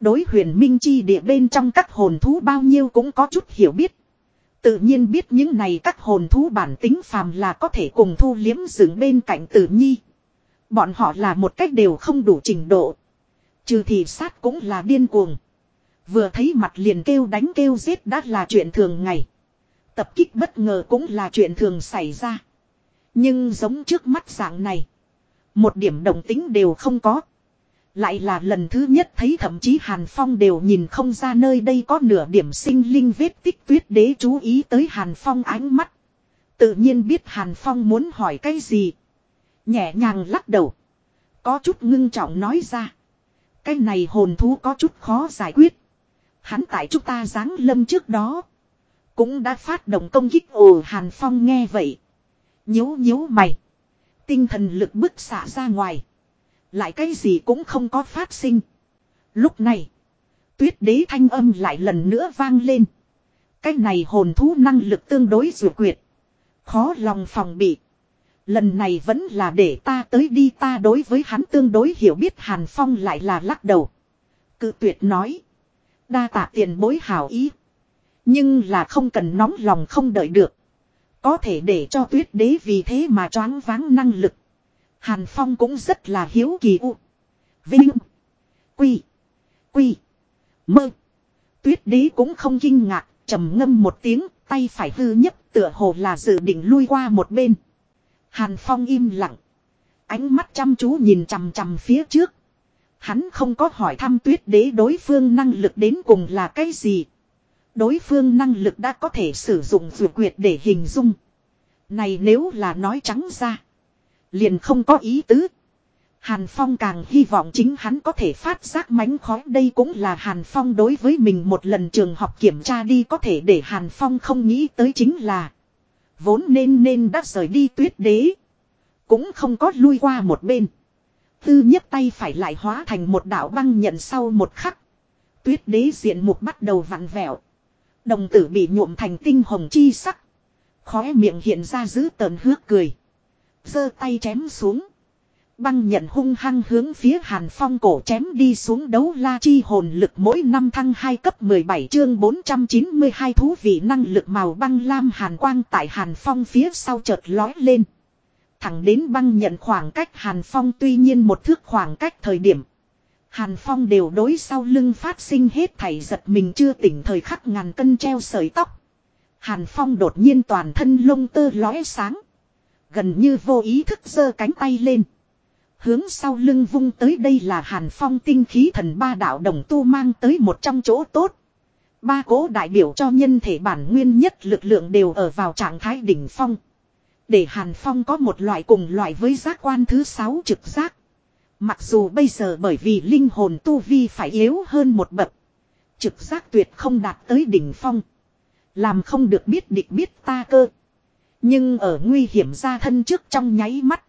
Đối huyền minh chi địa bên trong các hồn thú bao nhiêu cũng có chút hiểu biết. Tự nhiên biết những này các hồn thú bản tính phàm là có thể cùng thu liếm dựng bên cạnh tử nhi. Bọn họ là một cách đều không đủ trình độ. Trừ thì sát cũng là điên cuồng. Vừa thấy mặt liền kêu đánh kêu giết đã là chuyện thường ngày. Tập kích bất ngờ cũng là chuyện thường xảy ra. Nhưng giống trước mắt dạng này. Một điểm đồng tính đều không có. Lại là lần thứ nhất thấy thậm chí Hàn Phong đều nhìn không ra nơi đây có nửa điểm sinh linh vết tích tuyết đế chú ý tới Hàn Phong ánh mắt. Tự nhiên biết Hàn Phong muốn hỏi cái gì. Nhẹ nhàng lắc đầu. Có chút ngưng trọng nói ra. Cái này hồn thú có chút khó giải quyết. Hắn tại chúng ta giáng lâm trước đó. Cũng đã phát động công kích ồ, Hàn Phong nghe vậy. Nhíu nhíu mày. Tinh thần lực bức xả ra ngoài. Lại cái gì cũng không có phát sinh. Lúc này. Tuyết đế thanh âm lại lần nữa vang lên. Cái này hồn thú năng lực tương đối dù quyệt. Khó lòng phòng bị. Lần này vẫn là để ta tới đi ta đối với hắn tương đối hiểu biết Hàn Phong lại là lắc đầu. Cự tuyệt nói. Đa tạ tiền bối hảo ý. Nhưng là không cần nóng lòng không đợi được. Có thể để cho tuyết đế vì thế mà choáng váng năng lực. Hàn Phong cũng rất là hiếu kỳ u. Vinh. Quy. Quy. Mơ. Tuyết đế cũng không kinh ngạc, trầm ngâm một tiếng, tay phải hư nhấp tựa hồ là dự định lui qua một bên. Hàn Phong im lặng. Ánh mắt chăm chú nhìn chằm chằm phía trước. Hắn không có hỏi thăm tuyết đế đối phương năng lực đến cùng là cái gì. Đối phương năng lực đã có thể sử dụng dự quyệt để hình dung. Này nếu là nói trắng ra. Liền không có ý tứ. Hàn Phong càng hy vọng chính hắn có thể phát giác mánh khói. Đây cũng là Hàn Phong đối với mình một lần trường học kiểm tra đi có thể để Hàn Phong không nghĩ tới chính là Vốn nên nên đã rời đi tuyết đế, Cũng không có lui qua một bên. Tư Nhất tay phải lại hóa thành một đạo băng nhận sau một khắc. Tuyết đế diện mục bắt đầu vặn vẹo. Đồng tử bị nhuộm thành tinh hồng chi sắc. Khóe miệng hiện ra giữ tờn hước cười giơ tay chém xuống. Băng nhận hung hăng hướng phía Hàn Phong cổ chém đi xuống đấu la chi hồn lực mỗi năm thăng 2 cấp 17 chương 492 thú vị năng lực màu băng lam hàn quang tại Hàn Phong phía sau chợt lói lên. Thẳng đến băng nhận khoảng cách Hàn Phong tuy nhiên một thước khoảng cách thời điểm. Hàn Phong đều đối sau lưng phát sinh hết thảy giật mình chưa tỉnh thời khắc ngàn cân treo sợi tóc. Hàn Phong đột nhiên toàn thân lông tơ lóe sáng. Gần như vô ý thức giơ cánh tay lên. Hướng sau lưng vung tới đây là Hàn Phong tinh khí thần ba đạo đồng tu mang tới một trong chỗ tốt. Ba cố đại biểu cho nhân thể bản nguyên nhất lực lượng đều ở vào trạng thái đỉnh phong. Để Hàn Phong có một loại cùng loại với giác quan thứ sáu trực giác. Mặc dù bây giờ bởi vì linh hồn tu vi phải yếu hơn một bậc. Trực giác tuyệt không đạt tới đỉnh phong. Làm không được biết địch biết ta cơ. Nhưng ở nguy hiểm ra thân trước trong nháy mắt.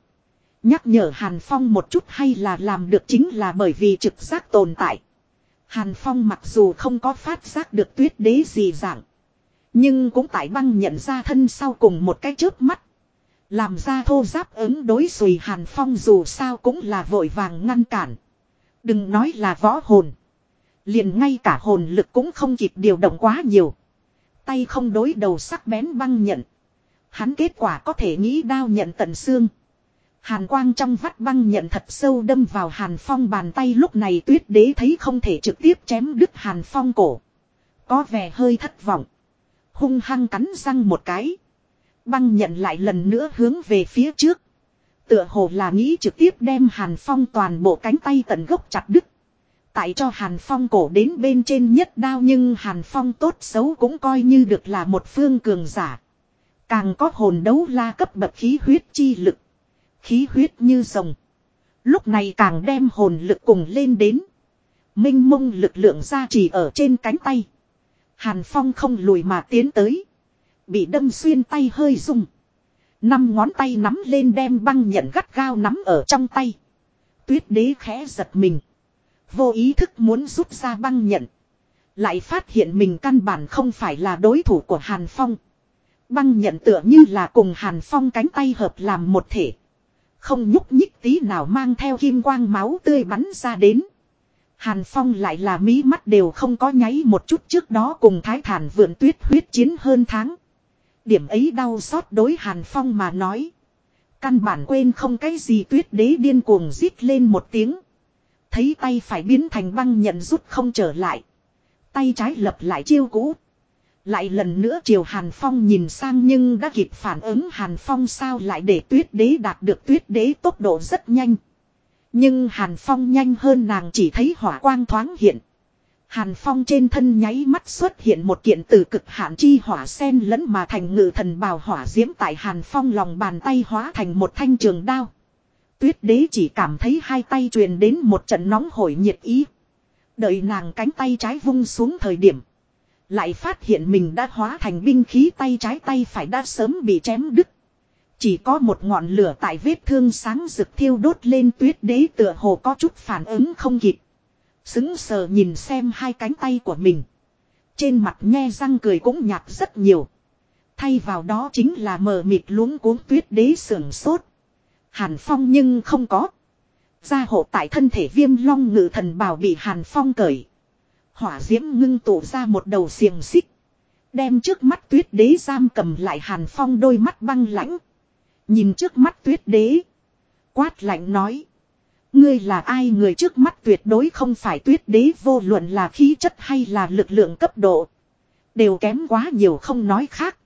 Nhắc nhở Hàn Phong một chút hay là làm được chính là bởi vì trực giác tồn tại. Hàn Phong mặc dù không có phát giác được tuyết đế gì dạng. Nhưng cũng tại băng nhận ra thân sau cùng một cái chớp mắt. Làm ra thô giáp ứng đối xùy Hàn Phong dù sao cũng là vội vàng ngăn cản. Đừng nói là võ hồn. Liền ngay cả hồn lực cũng không kịp điều động quá nhiều. Tay không đối đầu sắc bén băng nhận. Hắn kết quả có thể nghĩ đao nhận tận xương. Hàn quang trong vắt băng nhận thật sâu đâm vào Hàn Phong bàn tay lúc này tuyết đế thấy không thể trực tiếp chém đứt Hàn Phong cổ. Có vẻ hơi thất vọng. Hung hăng cắn răng một cái. Băng nhận lại lần nữa hướng về phía trước. Tựa hồ là nghĩ trực tiếp đem Hàn Phong toàn bộ cánh tay tận gốc chặt đứt. Tại cho Hàn Phong cổ đến bên trên nhất đao nhưng Hàn Phong tốt xấu cũng coi như được là một phương cường giả. Càng có hồn đấu la cấp bậc khí huyết chi lực. Khí huyết như rồng. Lúc này càng đem hồn lực cùng lên đến. Minh mông lực lượng ra chỉ ở trên cánh tay. Hàn Phong không lùi mà tiến tới. Bị đâm xuyên tay hơi rung. Năm ngón tay nắm lên đem băng nhận gắt gao nắm ở trong tay. Tuyết đế khẽ giật mình. Vô ý thức muốn rút ra băng nhận. Lại phát hiện mình căn bản không phải là đối thủ của Hàn Phong. Băng nhận tựa như là cùng Hàn Phong cánh tay hợp làm một thể. Không nhúc nhích tí nào mang theo kim quang máu tươi bắn ra đến. Hàn Phong lại là mí mắt đều không có nháy một chút trước đó cùng Thái Thản vượn tuyết huyết chiến hơn tháng. Điểm ấy đau xót đối Hàn Phong mà nói. Căn bản quên không cái gì tuyết đế điên cuồng rít lên một tiếng. Thấy tay phải biến thành băng nhận rút không trở lại. Tay trái lập lại chiêu cũ. Lại lần nữa chiều Hàn Phong nhìn sang nhưng đã kịp phản ứng Hàn Phong sao lại để tuyết đế đạt được tuyết đế tốc độ rất nhanh. Nhưng Hàn Phong nhanh hơn nàng chỉ thấy hỏa quang thoáng hiện. Hàn Phong trên thân nháy mắt xuất hiện một kiện từ cực hạn chi hỏa sen lẫn mà thành ngự thần bào hỏa diễm tại Hàn Phong lòng bàn tay hóa thành một thanh trường đao. Tuyết đế chỉ cảm thấy hai tay truyền đến một trận nóng hổi nhiệt ý. Đợi nàng cánh tay trái vung xuống thời điểm. Lại phát hiện mình đã hóa thành binh khí tay trái tay phải đã sớm bị chém đứt. Chỉ có một ngọn lửa tại vết thương sáng rực thiêu đốt lên tuyết đế tựa hồ có chút phản ứng không kịp. Xứng sờ nhìn xem hai cánh tay của mình. Trên mặt nhe răng cười cũng nhạt rất nhiều. Thay vào đó chính là mờ mịt luống cuống tuyết đế sưởng sốt. Hàn Phong nhưng không có. Gia hộ tại thân thể viêm long ngự thần bảo bị Hàn Phong cởi. Hỏa diễm ngưng tụ ra một đầu xiềng xích. Đem trước mắt tuyết đế giam cầm lại Hàn Phong đôi mắt băng lãnh. Nhìn trước mắt tuyết đế. Quát lạnh nói. Ngươi là ai người trước mắt tuyệt đối không phải tuyết đế, vô luận là khí chất hay là lực lượng cấp độ. Đều kém quá nhiều không nói khác.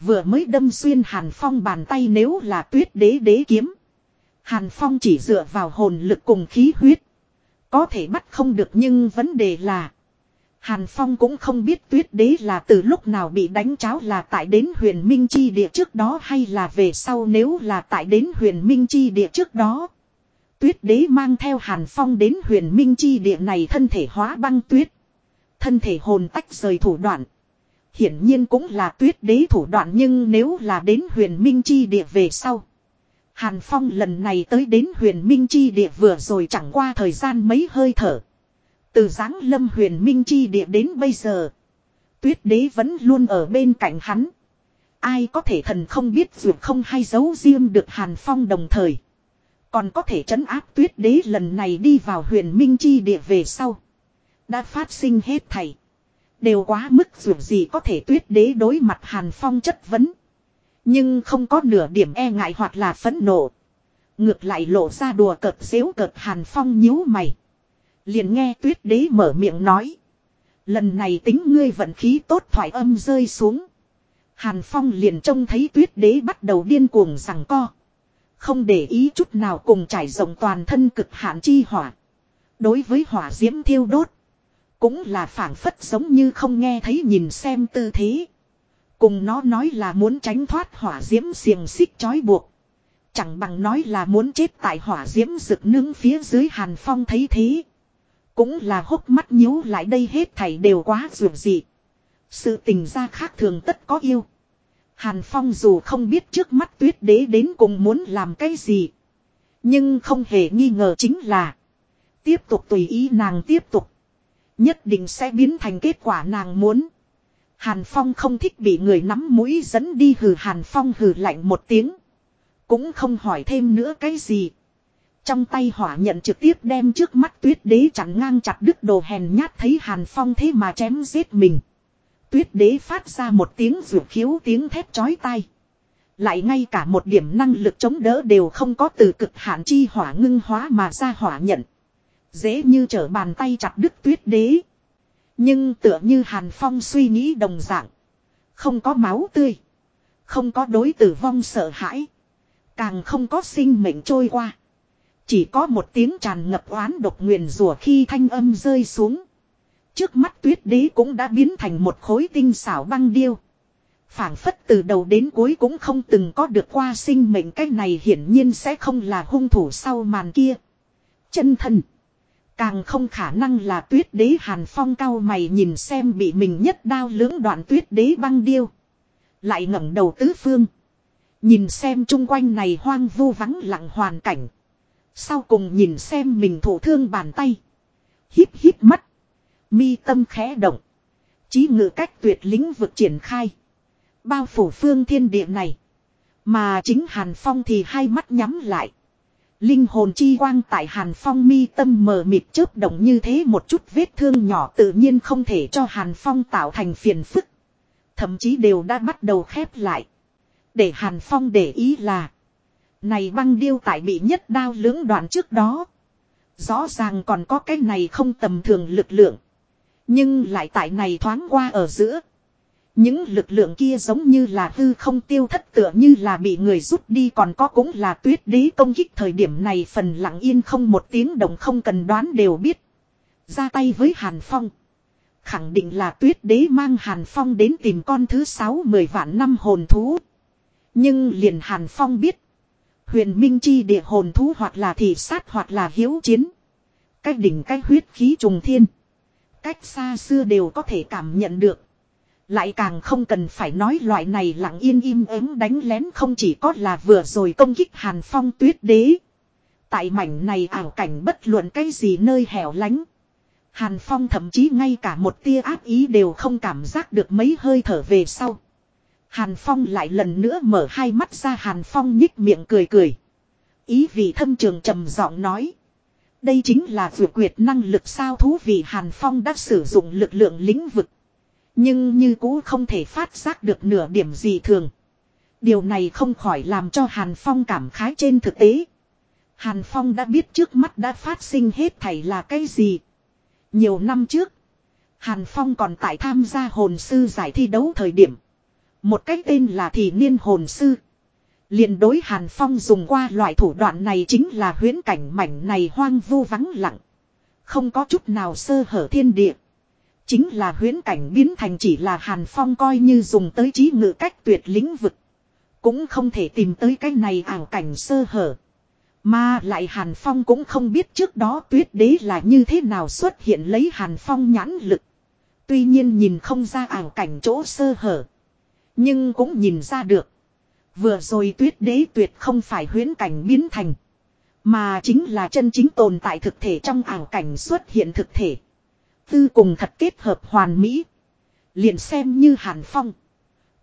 Vừa mới đâm xuyên Hàn Phong bàn tay nếu là tuyết đế đế kiếm. Hàn Phong chỉ dựa vào hồn lực cùng khí huyết. Có thể bắt không được nhưng vấn đề là. Hàn Phong cũng không biết tuyết đế là từ lúc nào bị đánh cháo là tại đến huyền Minh Chi địa trước đó hay là về sau nếu là tại đến huyền Minh Chi địa trước đó. Tuyết đế mang theo Hàn Phong đến huyền Minh Chi địa này thân thể hóa băng tuyết. Thân thể hồn tách rời thủ đoạn. Hiển nhiên cũng là tuyết đế thủ đoạn nhưng nếu là đến huyền Minh Chi địa về sau. Hàn Phong lần này tới đến huyền Minh Chi địa vừa rồi chẳng qua thời gian mấy hơi thở. Từ giáng lâm huyền Minh Chi địa đến bây giờ. Tuyết đế vẫn luôn ở bên cạnh hắn. Ai có thể thần không biết dù không hay giấu riêng được Hàn Phong đồng thời. Còn có thể trấn áp tuyết đế lần này đi vào huyền Minh Chi địa về sau. Đã phát sinh hết thảy. Đều quá mức dù gì có thể tuyết đế đối mặt Hàn Phong chất vấn. Nhưng không có nửa điểm e ngại hoặc là phẫn nộ. Ngược lại lộ ra đùa cợt xếu cợt Hàn Phong nhíu mày. Liền nghe tuyết đế mở miệng nói. Lần này tính ngươi vận khí tốt thoải âm rơi xuống. Hàn Phong liền trông thấy tuyết đế bắt đầu điên cuồng rằng co. Không để ý chút nào cùng trải rộng toàn thân cực hạn chi hỏa. Đối với hỏa diễm thiêu đốt. Cũng là phản phất giống như không nghe thấy nhìn xem tư thế. Cùng nó nói là muốn tránh thoát hỏa diễm xiềng xích trói buộc. Chẳng bằng nói là muốn chết tại hỏa diễm rực nướng phía dưới hàn phong thấy thế. Cũng là hốc mắt nhíu lại đây hết thảy đều quá dường dị. Sự tình ra khác thường tất có yêu. Hàn Phong dù không biết trước mắt tuyết đế đến cùng muốn làm cái gì. Nhưng không hề nghi ngờ chính là. Tiếp tục tùy ý nàng tiếp tục. Nhất định sẽ biến thành kết quả nàng muốn. Hàn Phong không thích bị người nắm mũi dẫn đi hừ Hàn Phong hừ lạnh một tiếng. Cũng không hỏi thêm nữa cái gì. Trong tay hỏa nhận trực tiếp đem trước mắt tuyết đế chặn ngang chặt đứt đồ hèn nhát thấy Hàn Phong thế mà chém giết mình. Tuyết đế phát ra một tiếng rượu khiếu tiếng thét chói tai. Lại ngay cả một điểm năng lực chống đỡ đều không có từ cực hạn chi hỏa ngưng hóa mà ra hỏa nhận. Dễ như trở bàn tay chặt đứt tuyết đế. Nhưng tựa như Hàn Phong suy nghĩ đồng dạng. Không có máu tươi. Không có đối tử vong sợ hãi. Càng không có sinh mệnh trôi qua. Chỉ có một tiếng tràn ngập oán độc nguyền rủa khi thanh âm rơi xuống. Trước mắt tuyết đế cũng đã biến thành một khối tinh xảo băng điêu. phảng phất từ đầu đến cuối cũng không từng có được qua sinh mệnh cái này hiển nhiên sẽ không là hung thủ sau màn kia. Chân thần Càng không khả năng là tuyết đế hàn phong cao mày nhìn xem bị mình nhất đao lưỡng đoạn tuyết đế băng điêu. Lại ngẩng đầu tứ phương. Nhìn xem chung quanh này hoang vu vắng lặng hoàn cảnh. Sau cùng nhìn xem mình thổ thương bàn tay. Híp híp mắt. Mi tâm khẽ động. Chí ngự cách tuyệt lĩnh vực triển khai. Bao phủ phương thiên địa này. Mà chính Hàn Phong thì hai mắt nhắm lại. Linh hồn chi quang tại Hàn Phong mi tâm mờ mịt chớp động như thế một chút vết thương nhỏ tự nhiên không thể cho Hàn Phong tạo thành phiền phức. Thậm chí đều đã bắt đầu khép lại. Để Hàn Phong để ý là. Này băng điêu tại bị nhất đao lưỡng đoạn trước đó. Rõ ràng còn có cái này không tầm thường lực lượng. Nhưng lại tại này thoáng qua ở giữa. Những lực lượng kia giống như là hư không tiêu thất tựa như là bị người rút đi còn có cũng là tuyết đế công kích thời điểm này phần lặng yên không một tiếng động không cần đoán đều biết. Ra tay với Hàn Phong. Khẳng định là tuyết đế mang Hàn Phong đến tìm con thứ sáu mười vạn năm hồn thú. Nhưng liền Hàn Phong biết. Huyền Minh Chi địa hồn thú hoặc là thị sát hoặc là hiếu chiến. Cách đỉnh cách huyết khí trùng thiên. Cách xa xưa đều có thể cảm nhận được. Lại càng không cần phải nói loại này lặng yên im ắng đánh lén không chỉ có là vừa rồi công kích hàn phong tuyết đế. Tại mảnh này ảo cảnh bất luận cái gì nơi hẻo lánh. Hàn phong thậm chí ngay cả một tia áp ý đều không cảm giác được mấy hơi thở về sau. Hàn phong lại lần nữa mở hai mắt ra hàn phong nhích miệng cười cười. Ý vị thâm trường trầm giọng nói. Đây chính là vượt quyệt năng lực sao thú vì Hàn Phong đã sử dụng lực lượng lĩnh vực. Nhưng như cũ không thể phát giác được nửa điểm gì thường. Điều này không khỏi làm cho Hàn Phong cảm khái trên thực tế. Hàn Phong đã biết trước mắt đã phát sinh hết thảy là cái gì. Nhiều năm trước, Hàn Phong còn tại tham gia hồn sư giải thi đấu thời điểm. Một cái tên là Thị Niên Hồn Sư liền đối Hàn Phong dùng qua loại thủ đoạn này chính là huyễn cảnh mảnh này hoang vu vắng lặng. Không có chút nào sơ hở thiên địa. Chính là huyễn cảnh biến thành chỉ là Hàn Phong coi như dùng tới trí ngự cách tuyệt lĩnh vực. Cũng không thể tìm tới cái này ảo cảnh sơ hở. Mà lại Hàn Phong cũng không biết trước đó tuyết đế là như thế nào xuất hiện lấy Hàn Phong nhãn lực. Tuy nhiên nhìn không ra ảo cảnh chỗ sơ hở. Nhưng cũng nhìn ra được. Vừa rồi tuyết đế tuyệt không phải huyễn cảnh biến thành. Mà chính là chân chính tồn tại thực thể trong ảo cảnh xuất hiện thực thể. Tư cùng thật kết hợp hoàn mỹ. Liền xem như Hàn Phong.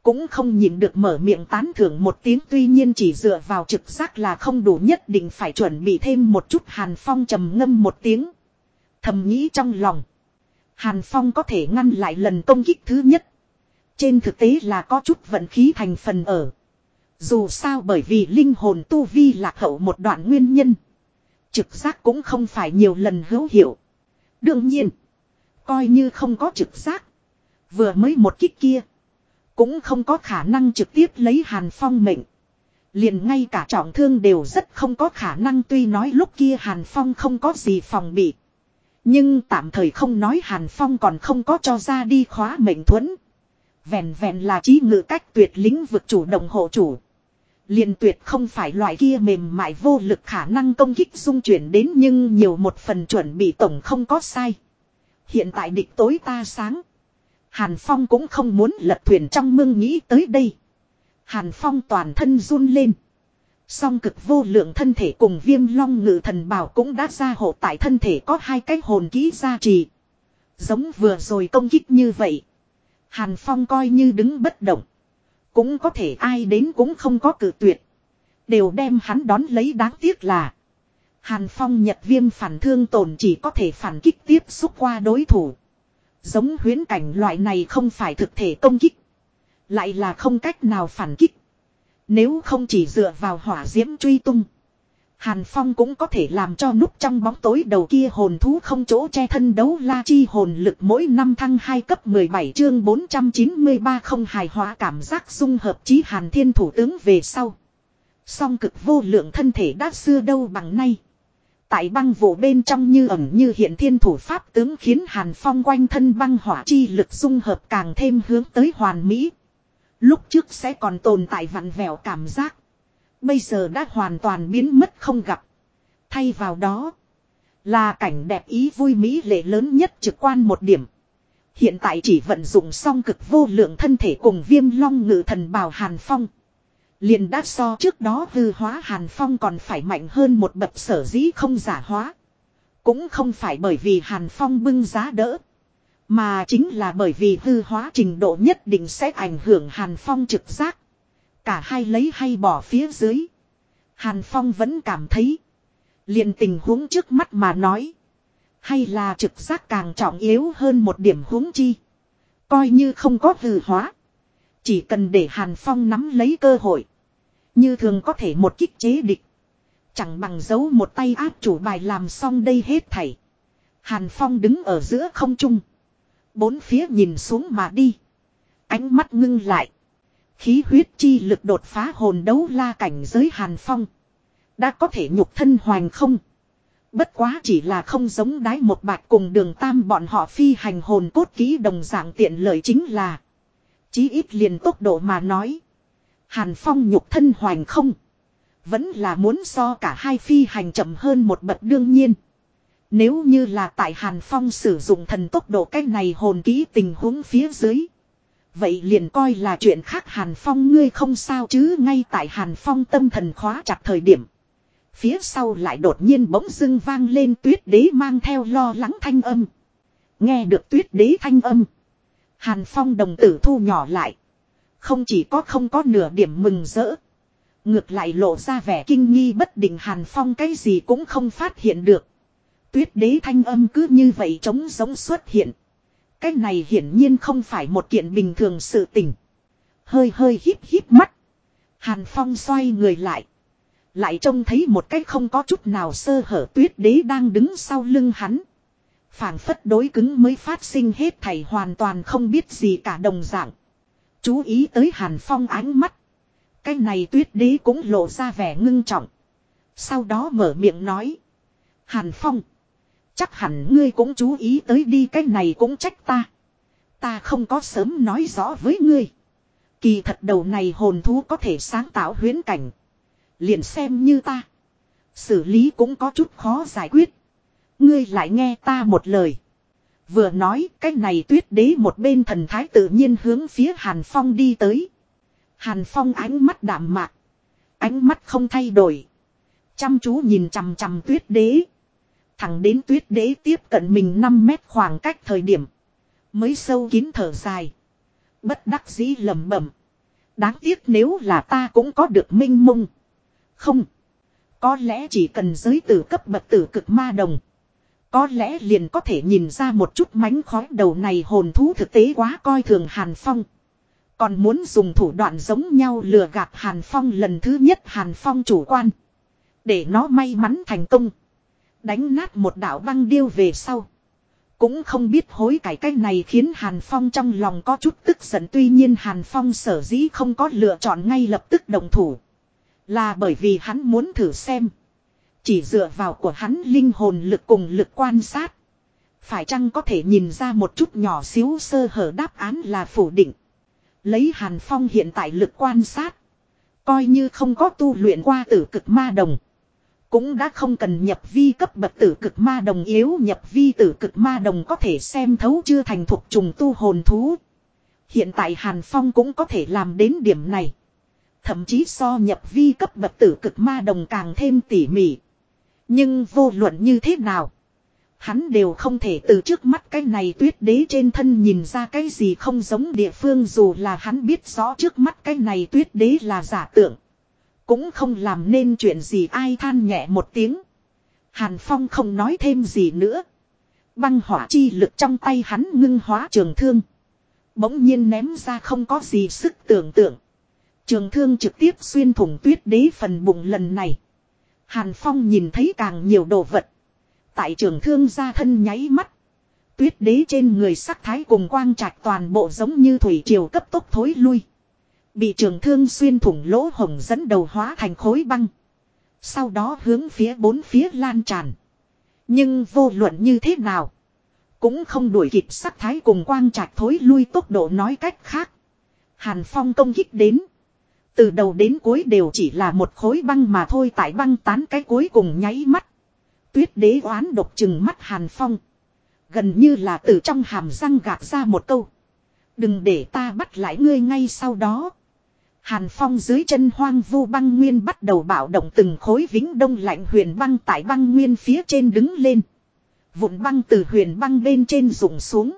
Cũng không nhìn được mở miệng tán thưởng một tiếng tuy nhiên chỉ dựa vào trực giác là không đủ nhất định phải chuẩn bị thêm một chút Hàn Phong trầm ngâm một tiếng. Thầm nghĩ trong lòng. Hàn Phong có thể ngăn lại lần công kích thứ nhất. Trên thực tế là có chút vận khí thành phần ở. Dù sao bởi vì linh hồn tu vi lạc hậu một đoạn nguyên nhân. Trực giác cũng không phải nhiều lần hữu hiệu. Đương nhiên. Coi như không có trực giác. Vừa mới một kích kia. Cũng không có khả năng trực tiếp lấy Hàn Phong mệnh. Liền ngay cả trọng thương đều rất không có khả năng, tuy nói lúc kia Hàn Phong không có gì phòng bị. Nhưng tạm thời không nói Hàn Phong còn không có cho ra đi khóa mệnh thuẫn. Vẹn vẹn là trí ngự cách tuyệt lĩnh vực chủ động hộ chủ. liền tuyệt không phải loại kia mềm mại vô lực khả năng công kích dung chuyển đến nhưng nhiều một phần chuẩn bị tổng không có sai. Hiện tại địch tối ta sáng. Hàn Phong cũng không muốn lật thuyền trong mương nghĩ tới đây. Hàn Phong toàn thân run lên. Song cực vô lượng thân thể cùng viêm long ngự thần bảo cũng đã ra hộ tại thân thể có hai cái hồn ký gia trì. Giống vừa rồi công kích như vậy. Hàn Phong coi như đứng bất động. Cũng có thể ai đến cũng không có cử tuyệt. Đều đem hắn đón lấy đáng tiếc là. Hàn Phong nhật viêm phản thương tổn chỉ có thể phản kích tiếp xúc qua đối thủ. Giống huyến cảnh loại này không phải thực thể công kích. Lại là không cách nào phản kích. Nếu không chỉ dựa vào hỏa diễm truy tung. Hàn Phong cũng có thể làm cho núp trong bóng tối đầu kia hồn thú không chỗ che thân đấu la chi hồn lực mỗi năm thăng 2 cấp 17 chương 493 không hài hóa cảm giác dung hợp chí Hàn Thiên Thủ tướng về sau. Song cực vô lượng thân thể đã xưa đâu bằng nay. Tại băng vụ bên trong như ẩn như hiện thiên thủ pháp tướng khiến Hàn Phong quanh thân băng hỏa chi lực dung hợp càng thêm hướng tới hoàn mỹ. Lúc trước sẽ còn tồn tại vặn vẹo cảm giác. Bây giờ đã hoàn toàn biến mất không gặp. Thay vào đó. Là cảnh đẹp ý vui mỹ lệ lớn nhất trực quan một điểm. Hiện tại chỉ vận dụng song cực vô lượng thân thể cùng viêm long ngự thần bào hàn phong. Liền đã so trước đó hư hóa hàn phong còn phải mạnh hơn một bậc sở dĩ không giả hóa. Cũng không phải bởi vì hàn phong bưng giá đỡ. Mà chính là bởi vì hư hóa trình độ nhất định sẽ ảnh hưởng Hàn Phong trực giác. Cả hai lấy hay bỏ phía dưới. Hàn Phong vẫn cảm thấy. liền tình huống trước mắt mà nói. Hay là trực giác càng trọng yếu hơn một điểm huống chi. Coi như không có hư hóa. Chỉ cần để Hàn Phong nắm lấy cơ hội. Như thường có thể một kích chế địch. Chẳng bằng giấu một tay áp chủ bài làm xong đây hết thảy. Hàn Phong đứng ở giữa không trung. Bốn phía nhìn xuống mà đi. Ánh mắt ngưng lại. Khí huyết chi lực đột phá hồn đấu la cảnh giới hàn phong. Đã có thể nhục thân hoành không. Bất quá chỉ là không giống đái một bạch cùng đường tam bọn họ phi hành hồn cốt ký đồng dạng tiện lợi chính là. Chí ít liền tốc độ mà nói. Hàn phong nhục thân hoành không. Vẫn là muốn so cả hai phi hành chậm hơn một bậc đương nhiên. Nếu như là tại Hàn Phong sử dụng thần tốc độ cách này hồn kỹ tình huống phía dưới. Vậy liền coi là chuyện khác Hàn Phong ngươi không sao chứ, ngay tại Hàn Phong tâm thần khóa chặt thời điểm. Phía sau lại đột nhiên bỗng dưng vang lên tuyết đế mang theo lo lắng thanh âm. Nghe được tuyết đế thanh âm. Hàn Phong đồng tử thu nhỏ lại. Không chỉ có không có nửa điểm mừng rỡ. Ngược lại lộ ra vẻ kinh nghi bất định Hàn Phong cái gì cũng không phát hiện được tuyết đế thanh âm cứ như vậy trống giống xuất hiện. Cái này hiển nhiên không phải một kiện bình thường sự tình. Hơi hơi híp híp mắt. Hàn Phong xoay người lại. Lại trông thấy một cái không có chút nào sơ hở tuyết đế đang đứng sau lưng hắn. phảng phất đối cứng mới phát sinh hết thảy hoàn toàn không biết gì cả đồng dạng. Chú ý tới Hàn Phong ánh mắt. Cái này tuyết đế cũng lộ ra vẻ ngưng trọng. Sau đó mở miệng nói. Hàn Phong. Chắc hẳn ngươi cũng chú ý tới đi, cái này cũng trách ta. Ta không có sớm nói rõ với ngươi. Kỳ thật đầu này hồn thú có thể sáng tạo huyến cảnh. Liền xem như ta. Xử lý cũng có chút khó giải quyết. Ngươi lại nghe ta một lời. Vừa nói, cái này tuyết đế một bên thần thái tự nhiên hướng phía Hàn Phong đi tới. Hàn Phong ánh mắt đạm mạc. Ánh mắt không thay đổi. Chăm chú nhìn chằm chằm tuyết đế. Thẳng đến tuyết đế tiếp cận mình 5 mét khoảng cách thời điểm. Mới sâu kín thở dài. Bất đắc dĩ lầm bẩm. Đáng tiếc nếu là ta cũng có được minh mông. Không. Có lẽ chỉ cần giới tử cấp bậc tử cực ma đồng. Có lẽ liền có thể nhìn ra một chút mánh khói đầu này hồn thú thực tế quá coi thường Hàn Phong. Còn muốn dùng thủ đoạn giống nhau lừa gạt Hàn Phong lần thứ nhất Hàn Phong chủ quan. Để nó may mắn thành công. Đánh nát một đạo băng điêu về sau. Cũng không biết hối cải cái này khiến Hàn Phong trong lòng có chút tức giận tuy nhiên Hàn Phong sở dĩ không có lựa chọn ngay lập tức đồng thủ. Là bởi vì hắn muốn thử xem. Chỉ dựa vào của hắn linh hồn lực cùng lực quan sát. Phải chăng có thể nhìn ra một chút nhỏ xíu sơ hở đáp án là phủ định. Lấy Hàn Phong hiện tại lực quan sát. Coi như không có tu luyện qua tử cực ma đồng. Cũng đã không cần nhập vi cấp bậc tử cực ma đồng yếu nhập vi tử cực ma đồng có thể xem thấu chưa thành thuộc trùng tu hồn thú. Hiện tại Hàn Phong cũng có thể làm đến điểm này. Thậm chí so nhập vi cấp bậc tử cực ma đồng càng thêm tỉ mỉ. Nhưng vô luận như thế nào. Hắn đều không thể từ trước mắt cái này tuyết đế trên thân nhìn ra cái gì không giống địa phương dù là hắn biết rõ trước mắt cái này tuyết đế là giả tượng. Cũng không làm nên chuyện gì ai than nhẹ một tiếng. Hàn Phong không nói thêm gì nữa. Băng hỏa chi lực trong tay hắn ngưng hóa trường thương. Bỗng nhiên ném ra không có gì sức tưởng tượng. Trường thương trực tiếp xuyên thủng tuyết đế phần bụng lần này. Hàn Phong nhìn thấy càng nhiều đồ vật. Tại trường thương ra thân nháy mắt. Tuyết đế trên người sắc thái cùng quang trạch toàn bộ giống như thủy triều cấp tốc thối lui. Bị trường thương xuyên thủng lỗ hồng dẫn đầu hóa thành khối băng. Sau đó hướng phía bốn phía lan tràn. Nhưng vô luận như thế nào. Cũng không đuổi kịp sắc thái cùng quang trạch thối lui tốc độ nói cách khác. Hàn Phong công kích đến. Từ đầu đến cuối đều chỉ là một khối băng mà thôi tại băng tán cái cuối cùng nháy mắt. Tuyết đế oán độc chừng mắt Hàn Phong. Gần như là từ trong hàm răng gạt ra một câu. Đừng để ta bắt lại ngươi ngay sau đó. Hàn Phong dưới chân hoang vu băng nguyên bắt đầu bạo động từng khối vĩnh đông lạnh huyền băng tại băng nguyên phía trên đứng lên. Vụn băng từ huyền băng bên trên rụng xuống.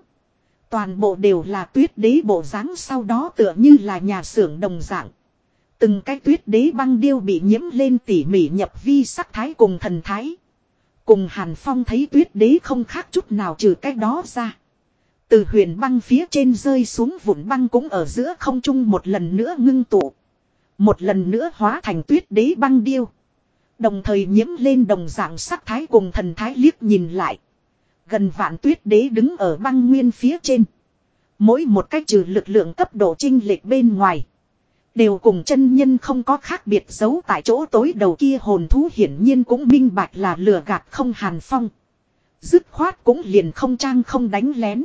Toàn bộ đều là tuyết đế bộ dáng sau đó tựa như là nhà xưởng đồng dạng. Từng cái tuyết đế băng điêu bị nhiễm lên tỉ mỉ nhập vi sắc thái cùng thần thái. Cùng Hàn Phong thấy tuyết đế không khác chút nào trừ cái đó ra. Từ huyền băng phía trên rơi xuống vụn băng cũng ở giữa không trung một lần nữa ngưng tụ. Một lần nữa hóa thành tuyết đế băng điêu. Đồng thời nhiễm lên đồng dạng sắc thái cùng thần thái liếc nhìn lại. Gần vạn tuyết đế đứng ở băng nguyên phía trên. Mỗi một cách trừ lực lượng cấp độ trinh lệch bên ngoài. Đều cùng chân nhân không có khác biệt giấu tại chỗ tối đầu kia hồn thú hiển nhiên cũng minh bạch là lừa gạt không hàn phong. Dứt khoát cũng liền không trang không đánh lén.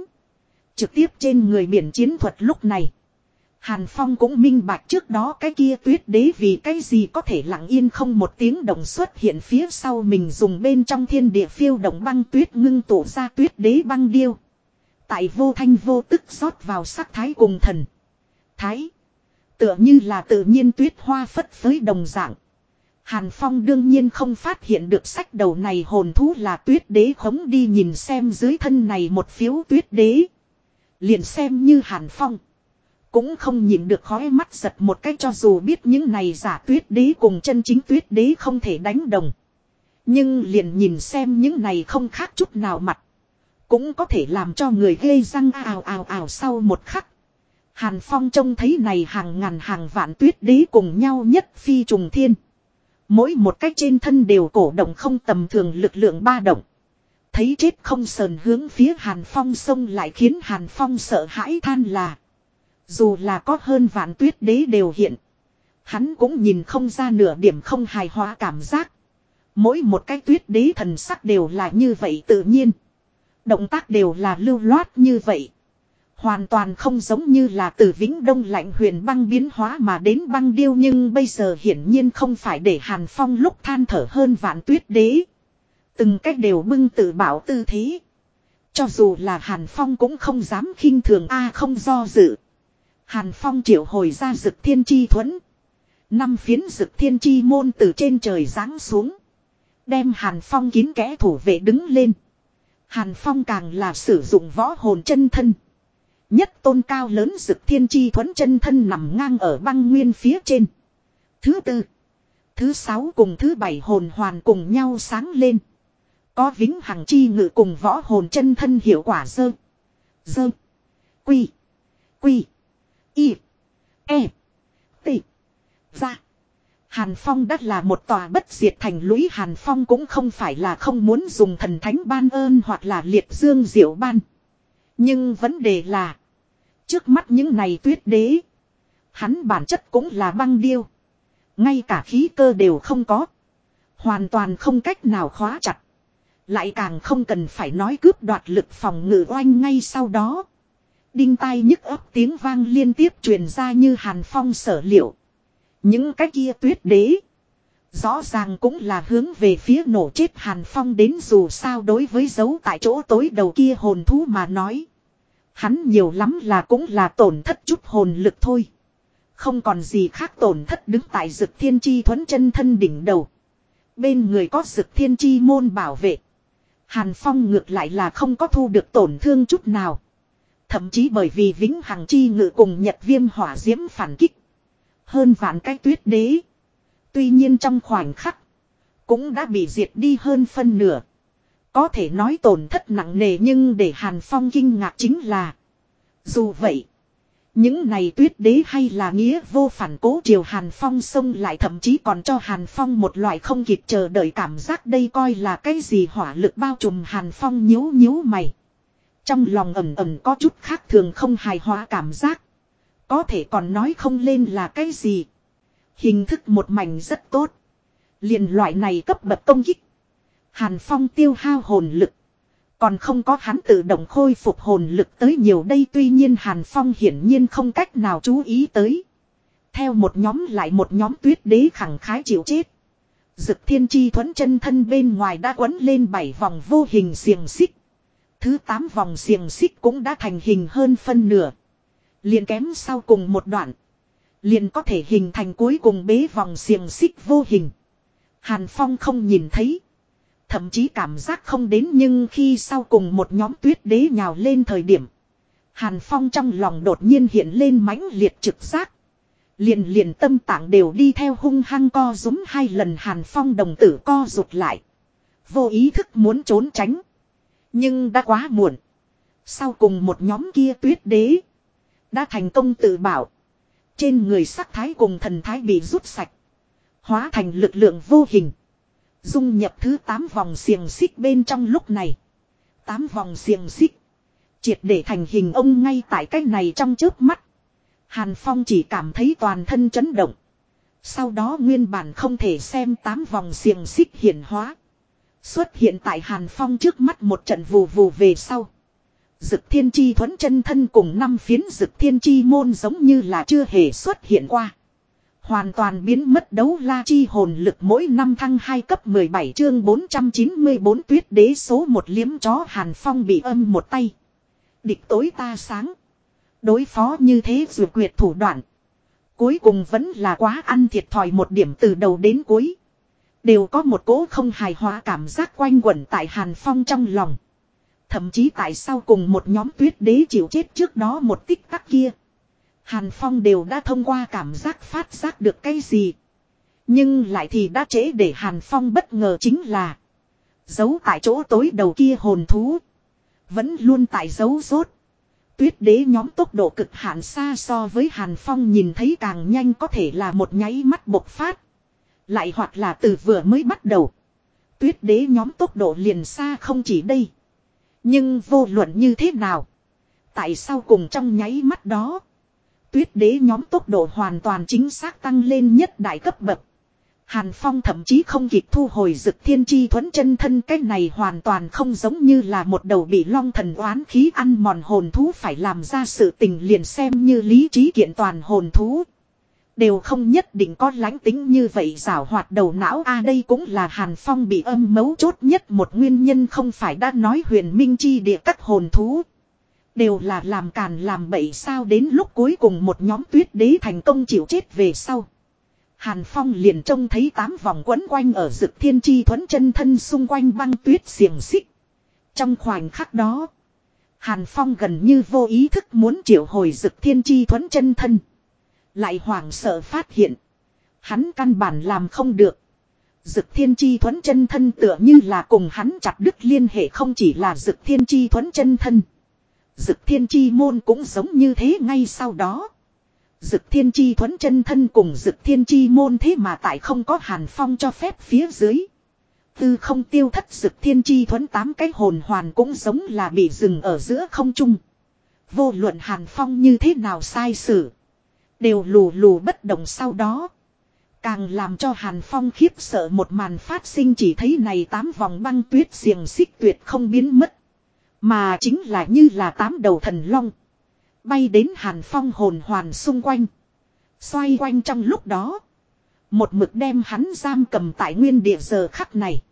Trực tiếp trên người biển chiến thuật lúc này. Hàn Phong cũng minh bạch trước đó cái kia tuyết đế vì cái gì có thể lặng yên không một tiếng động xuất hiện phía sau mình dùng bên trong thiên địa phiêu động băng tuyết ngưng tụ ra tuyết đế băng điêu. Tại vô thanh vô tức rót vào sắc thái cùng thần. Thái. Tựa như là tự nhiên tuyết hoa phất phới đồng dạng. Hàn Phong đương nhiên không phát hiện được sách đầu này hồn thú là tuyết đế khống đi nhìn xem dưới thân này một phiếu tuyết đế. Liền xem như Hàn Phong. Cũng không nhìn được khói mắt giật một cách cho dù biết những này giả tuyết đế cùng chân chính tuyết đế không thể đánh đồng. Nhưng liền nhìn xem những này không khác chút nào mặt. Cũng có thể làm cho người ghê răng ào ào ào sau một khắc. Hàn Phong trông thấy này hàng ngàn hàng vạn tuyết đế cùng nhau nhất phi trùng thiên. Mỗi một cách trên thân đều cổ động không tầm thường lực lượng ba động. Thấy chết không sờn hướng phía Hàn Phong xông lại khiến Hàn Phong sợ hãi than là. Dù là có hơn vạn tuyết đế đều hiện. Hắn cũng nhìn không ra nửa điểm không hài hòa cảm giác. Mỗi một cái tuyết đế thần sắc đều là như vậy tự nhiên. Động tác đều là lưu loát như vậy. Hoàn toàn không giống như là từ vĩnh đông lạnh huyền băng biến hóa mà đến băng điêu nhưng bây giờ hiển nhiên không phải để Hàn Phong lúc than thở hơn vạn tuyết đế. Từng cách đều bưng tự bảo tư thế. Cho dù là Hàn Phong cũng không dám khinh thường a không do dự. Hàn Phong triệu hồi ra dực thiên chi thuẫn. Năm phiến dực thiên chi môn từ trên trời giáng xuống. Đem Hàn Phong kín kẽ thủ vệ đứng lên. Hàn Phong càng là sử dụng võ hồn chân thân. Nhất tôn cao lớn dực thiên chi thuẫn chân thân nằm ngang ở băng nguyên phía trên. Thứ tư. Thứ sáu cùng thứ bảy hồn hoàn cùng nhau sáng lên. Có vĩnh hằng chi ngự cùng võ hồn chân thân hiệu quả dơ. Dơ. Quy. Quy. Y. E. T. Ra. Hàn Phong đắt là một tòa bất diệt thành lũy Hàn Phong cũng không phải là không muốn dùng thần thánh ban ơn hoặc là liệt dương diệu ban. Nhưng vấn đề là. Trước mắt những này tuyết đế. Hắn bản chất cũng là băng điêu. Ngay cả khí cơ đều không có. Hoàn toàn không cách nào khóa chặt. Lại càng không cần phải nói cướp đoạt lực phòng ngự oanh ngay sau đó. Đinh tai nhức ấp tiếng vang liên tiếp truyền ra như hàn phong sở liệu. Những cái kia tuyết đế. Rõ ràng cũng là hướng về phía nổ chết hàn phong đến dù sao đối với dấu tại chỗ tối đầu kia hồn thú mà nói. Hắn nhiều lắm là cũng là tổn thất chút hồn lực thôi. Không còn gì khác tổn thất đứng tại dực thiên chi thuấn chân thân đỉnh đầu. Bên người có dực thiên chi môn bảo vệ. Hàn Phong ngược lại là không có thu được tổn thương chút nào. Thậm chí bởi vì vĩnh hằng chi ngự cùng nhật viêm hỏa diễm phản kích. Hơn vạn cái tuyết đế. Tuy nhiên trong khoảnh khắc. Cũng đã bị diệt đi hơn phân nửa. Có thể nói tổn thất nặng nề nhưng để Hàn Phong kinh ngạc chính là. Dù vậy. Những này tuyết đế hay là nghĩa vô phản cố triều Hàn Phong xông lại thậm chí còn cho Hàn Phong một loại không kịp chờ đợi cảm giác đây coi là cái gì hỏa lực bao trùm Hàn Phong nhíu nhíu mày. Trong lòng ẩm ẩm có chút khác thường không hài hòa cảm giác. Có thể còn nói không lên là cái gì. Hình thức một mảnh rất tốt. liền loại này cấp bậc công kích. Hàn Phong tiêu hao hồn lực. Còn không có hắn tự động khôi phục hồn lực tới nhiều đây tuy nhiên Hàn Phong hiển nhiên không cách nào chú ý tới. Theo một nhóm lại một nhóm tuyết đế khẳng khái chịu chết. Dực thiên chi thuẫn chân thân bên ngoài đã quấn lên bảy vòng vô hình xiềng xích. Thứ tám vòng xiềng xích cũng đã thành hình hơn phân nửa. Liền kém sau cùng một đoạn. Liền có thể hình thành cuối cùng bế vòng xiềng xích vô hình. Hàn Phong không nhìn thấy. Thậm chí cảm giác không đến nhưng khi sau cùng một nhóm tuyết đế nhào lên thời điểm. Hàn Phong trong lòng đột nhiên hiện lên mãnh liệt trực giác. Liền liền tâm tạng đều đi theo hung hăng co rúm hai lần Hàn Phong đồng tử co rụt lại. Vô ý thức muốn trốn tránh. Nhưng đã quá muộn. Sau cùng một nhóm kia tuyết đế. Đã thành công tự bảo. Trên người sắc thái cùng thần thái bị rút sạch. Hóa thành lực lượng vô hình. Dung nhập thứ 8 vòng xiềng xích bên trong lúc này. 8 vòng xiềng xích. Triệt để thành hình ông ngay tại cái này trong trước mắt. Hàn Phong chỉ cảm thấy toàn thân chấn động. Sau đó nguyên bản không thể xem 8 vòng xiềng xích hiển hóa. Xuất hiện tại Hàn Phong trước mắt một trận vù vù về sau. Dực thiên chi thuẫn chân thân cùng năm phiến dực thiên chi môn giống như là chưa hề xuất hiện qua. Hoàn toàn biến mất đấu la chi hồn lực mỗi năm thăng 2 cấp 17 chương 494 tuyết đế số một liếm chó Hàn Phong bị âm một tay. Địch tối ta sáng. Đối phó như thế dù quyệt thủ đoạn. Cuối cùng vẫn là quá ăn thiệt thòi một điểm từ đầu đến cuối. Đều có một cố không hài hòa cảm giác quanh quẩn tại Hàn Phong trong lòng. Thậm chí tại sau cùng một nhóm tuyết đế chịu chết trước đó một tích tắc kia. Hàn Phong đều đã thông qua cảm giác phát giác được cái gì. Nhưng lại thì đã trễ để Hàn Phong bất ngờ chính là. Giấu tại chỗ tối đầu kia hồn thú. Vẫn luôn tại giấu rốt. Tuyết đế nhóm tốc độ cực hạn xa so với Hàn Phong nhìn thấy càng nhanh có thể là một nháy mắt bộc phát. Lại hoặc là từ vừa mới bắt đầu. Tuyết đế nhóm tốc độ liền xa không chỉ đây. Nhưng vô luận như thế nào. Tại sao cùng trong nháy mắt đó. Tuyết đế nhóm tốc độ hoàn toàn chính xác tăng lên nhất đại cấp bậc. Hàn Phong thậm chí không kịp thu hồi dực thiên chi thuẫn chân thân, cái này hoàn toàn không giống như là một đầu bị long thần oán khí ăn mòn hồn thú phải làm ra sự tình liền xem như lý trí kiện toàn hồn thú. Đều không nhất định có lánh tính như vậy rảo hoạt đầu não, a đây cũng là Hàn Phong bị âm mấu chốt nhất một nguyên nhân không phải đã nói huyền minh chi địa các hồn thú. Đều là làm càn làm bậy sao đến lúc cuối cùng một nhóm tuyết đế thành công chịu chết về sau. Hàn Phong liền trông thấy tám vòng quấn quanh ở rực thiên chi thuẫn chân thân xung quanh băng tuyết xiềng xích. Trong khoảnh khắc đó, Hàn Phong gần như vô ý thức muốn triệu hồi rực thiên chi thuẫn chân thân. Lại hoảng sợ phát hiện. Hắn căn bản làm không được. Dực thiên chi thuẫn chân thân tựa như là cùng hắn chặt đứt liên hệ không chỉ là dực thiên chi thuẫn chân thân. Dực thiên chi môn cũng giống như thế ngay sau đó. Dực thiên chi thuẫn chân thân cùng dực thiên chi môn thế mà tại không có hàn phong cho phép phía dưới. Tư không tiêu thất dực thiên chi thuẫn tám cái hồn hoàn cũng giống là bị dừng ở giữa không trung. Vô luận hàn phong như thế nào sai sử. Đều lù lù bất động sau đó. Càng làm cho hàn phong khiếp sợ một màn phát sinh chỉ thấy này tám vòng băng tuyết xiềng xích tuyệt không biến mất. Mà chính là như là tám đầu thần long. Bay đến hàn phong hồn hoàn xung quanh. Xoay quanh trong lúc đó. Một mực đem hắn giam cầm tại nguyên địa giờ khắc này.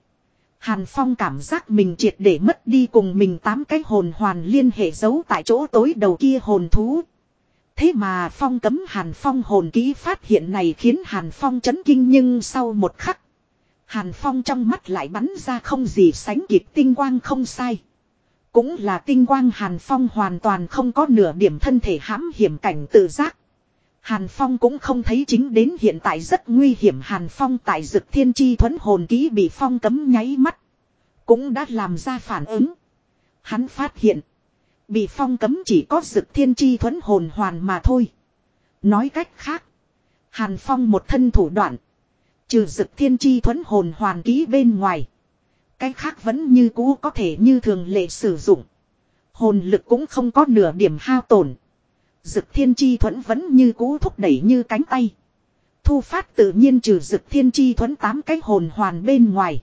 Hàn Phong cảm giác mình triệt để mất đi cùng mình tám cái hồn hoàn liên hệ giấu tại chỗ tối đầu kia hồn thú. Thế mà Phong cấm Hàn Phong hồn ký phát hiện này khiến Hàn Phong chấn kinh nhưng sau một khắc. Hàn Phong trong mắt lại bắn ra không gì sánh kịp tinh quang không sai. Cũng là tinh quang Hàn Phong hoàn toàn không có nửa điểm thân thể hãm hiểm cảnh tự giác. Hàn Phong cũng không thấy chính đến hiện tại rất nguy hiểm Hàn Phong tại dực thiên chi thuẫn hồn ký bị phong cấm nháy mắt. Cũng đã làm ra phản ứng. Hắn phát hiện. Bị phong cấm chỉ có dực thiên chi thuẫn hồn hoàn mà thôi. Nói cách khác. Hàn Phong một thân thủ đoạn. Trừ dực thiên chi thuẫn hồn hoàn ký bên ngoài. Cái khác vẫn như cũ có thể như thường lệ sử dụng. Hồn lực cũng không có nửa điểm hao tổn. Dực thiên chi thuẫn vẫn như cũ thúc đẩy như cánh tay. Thu phát tự nhiên trừ dực thiên chi thuẫn tám cái hồn hoàn bên ngoài.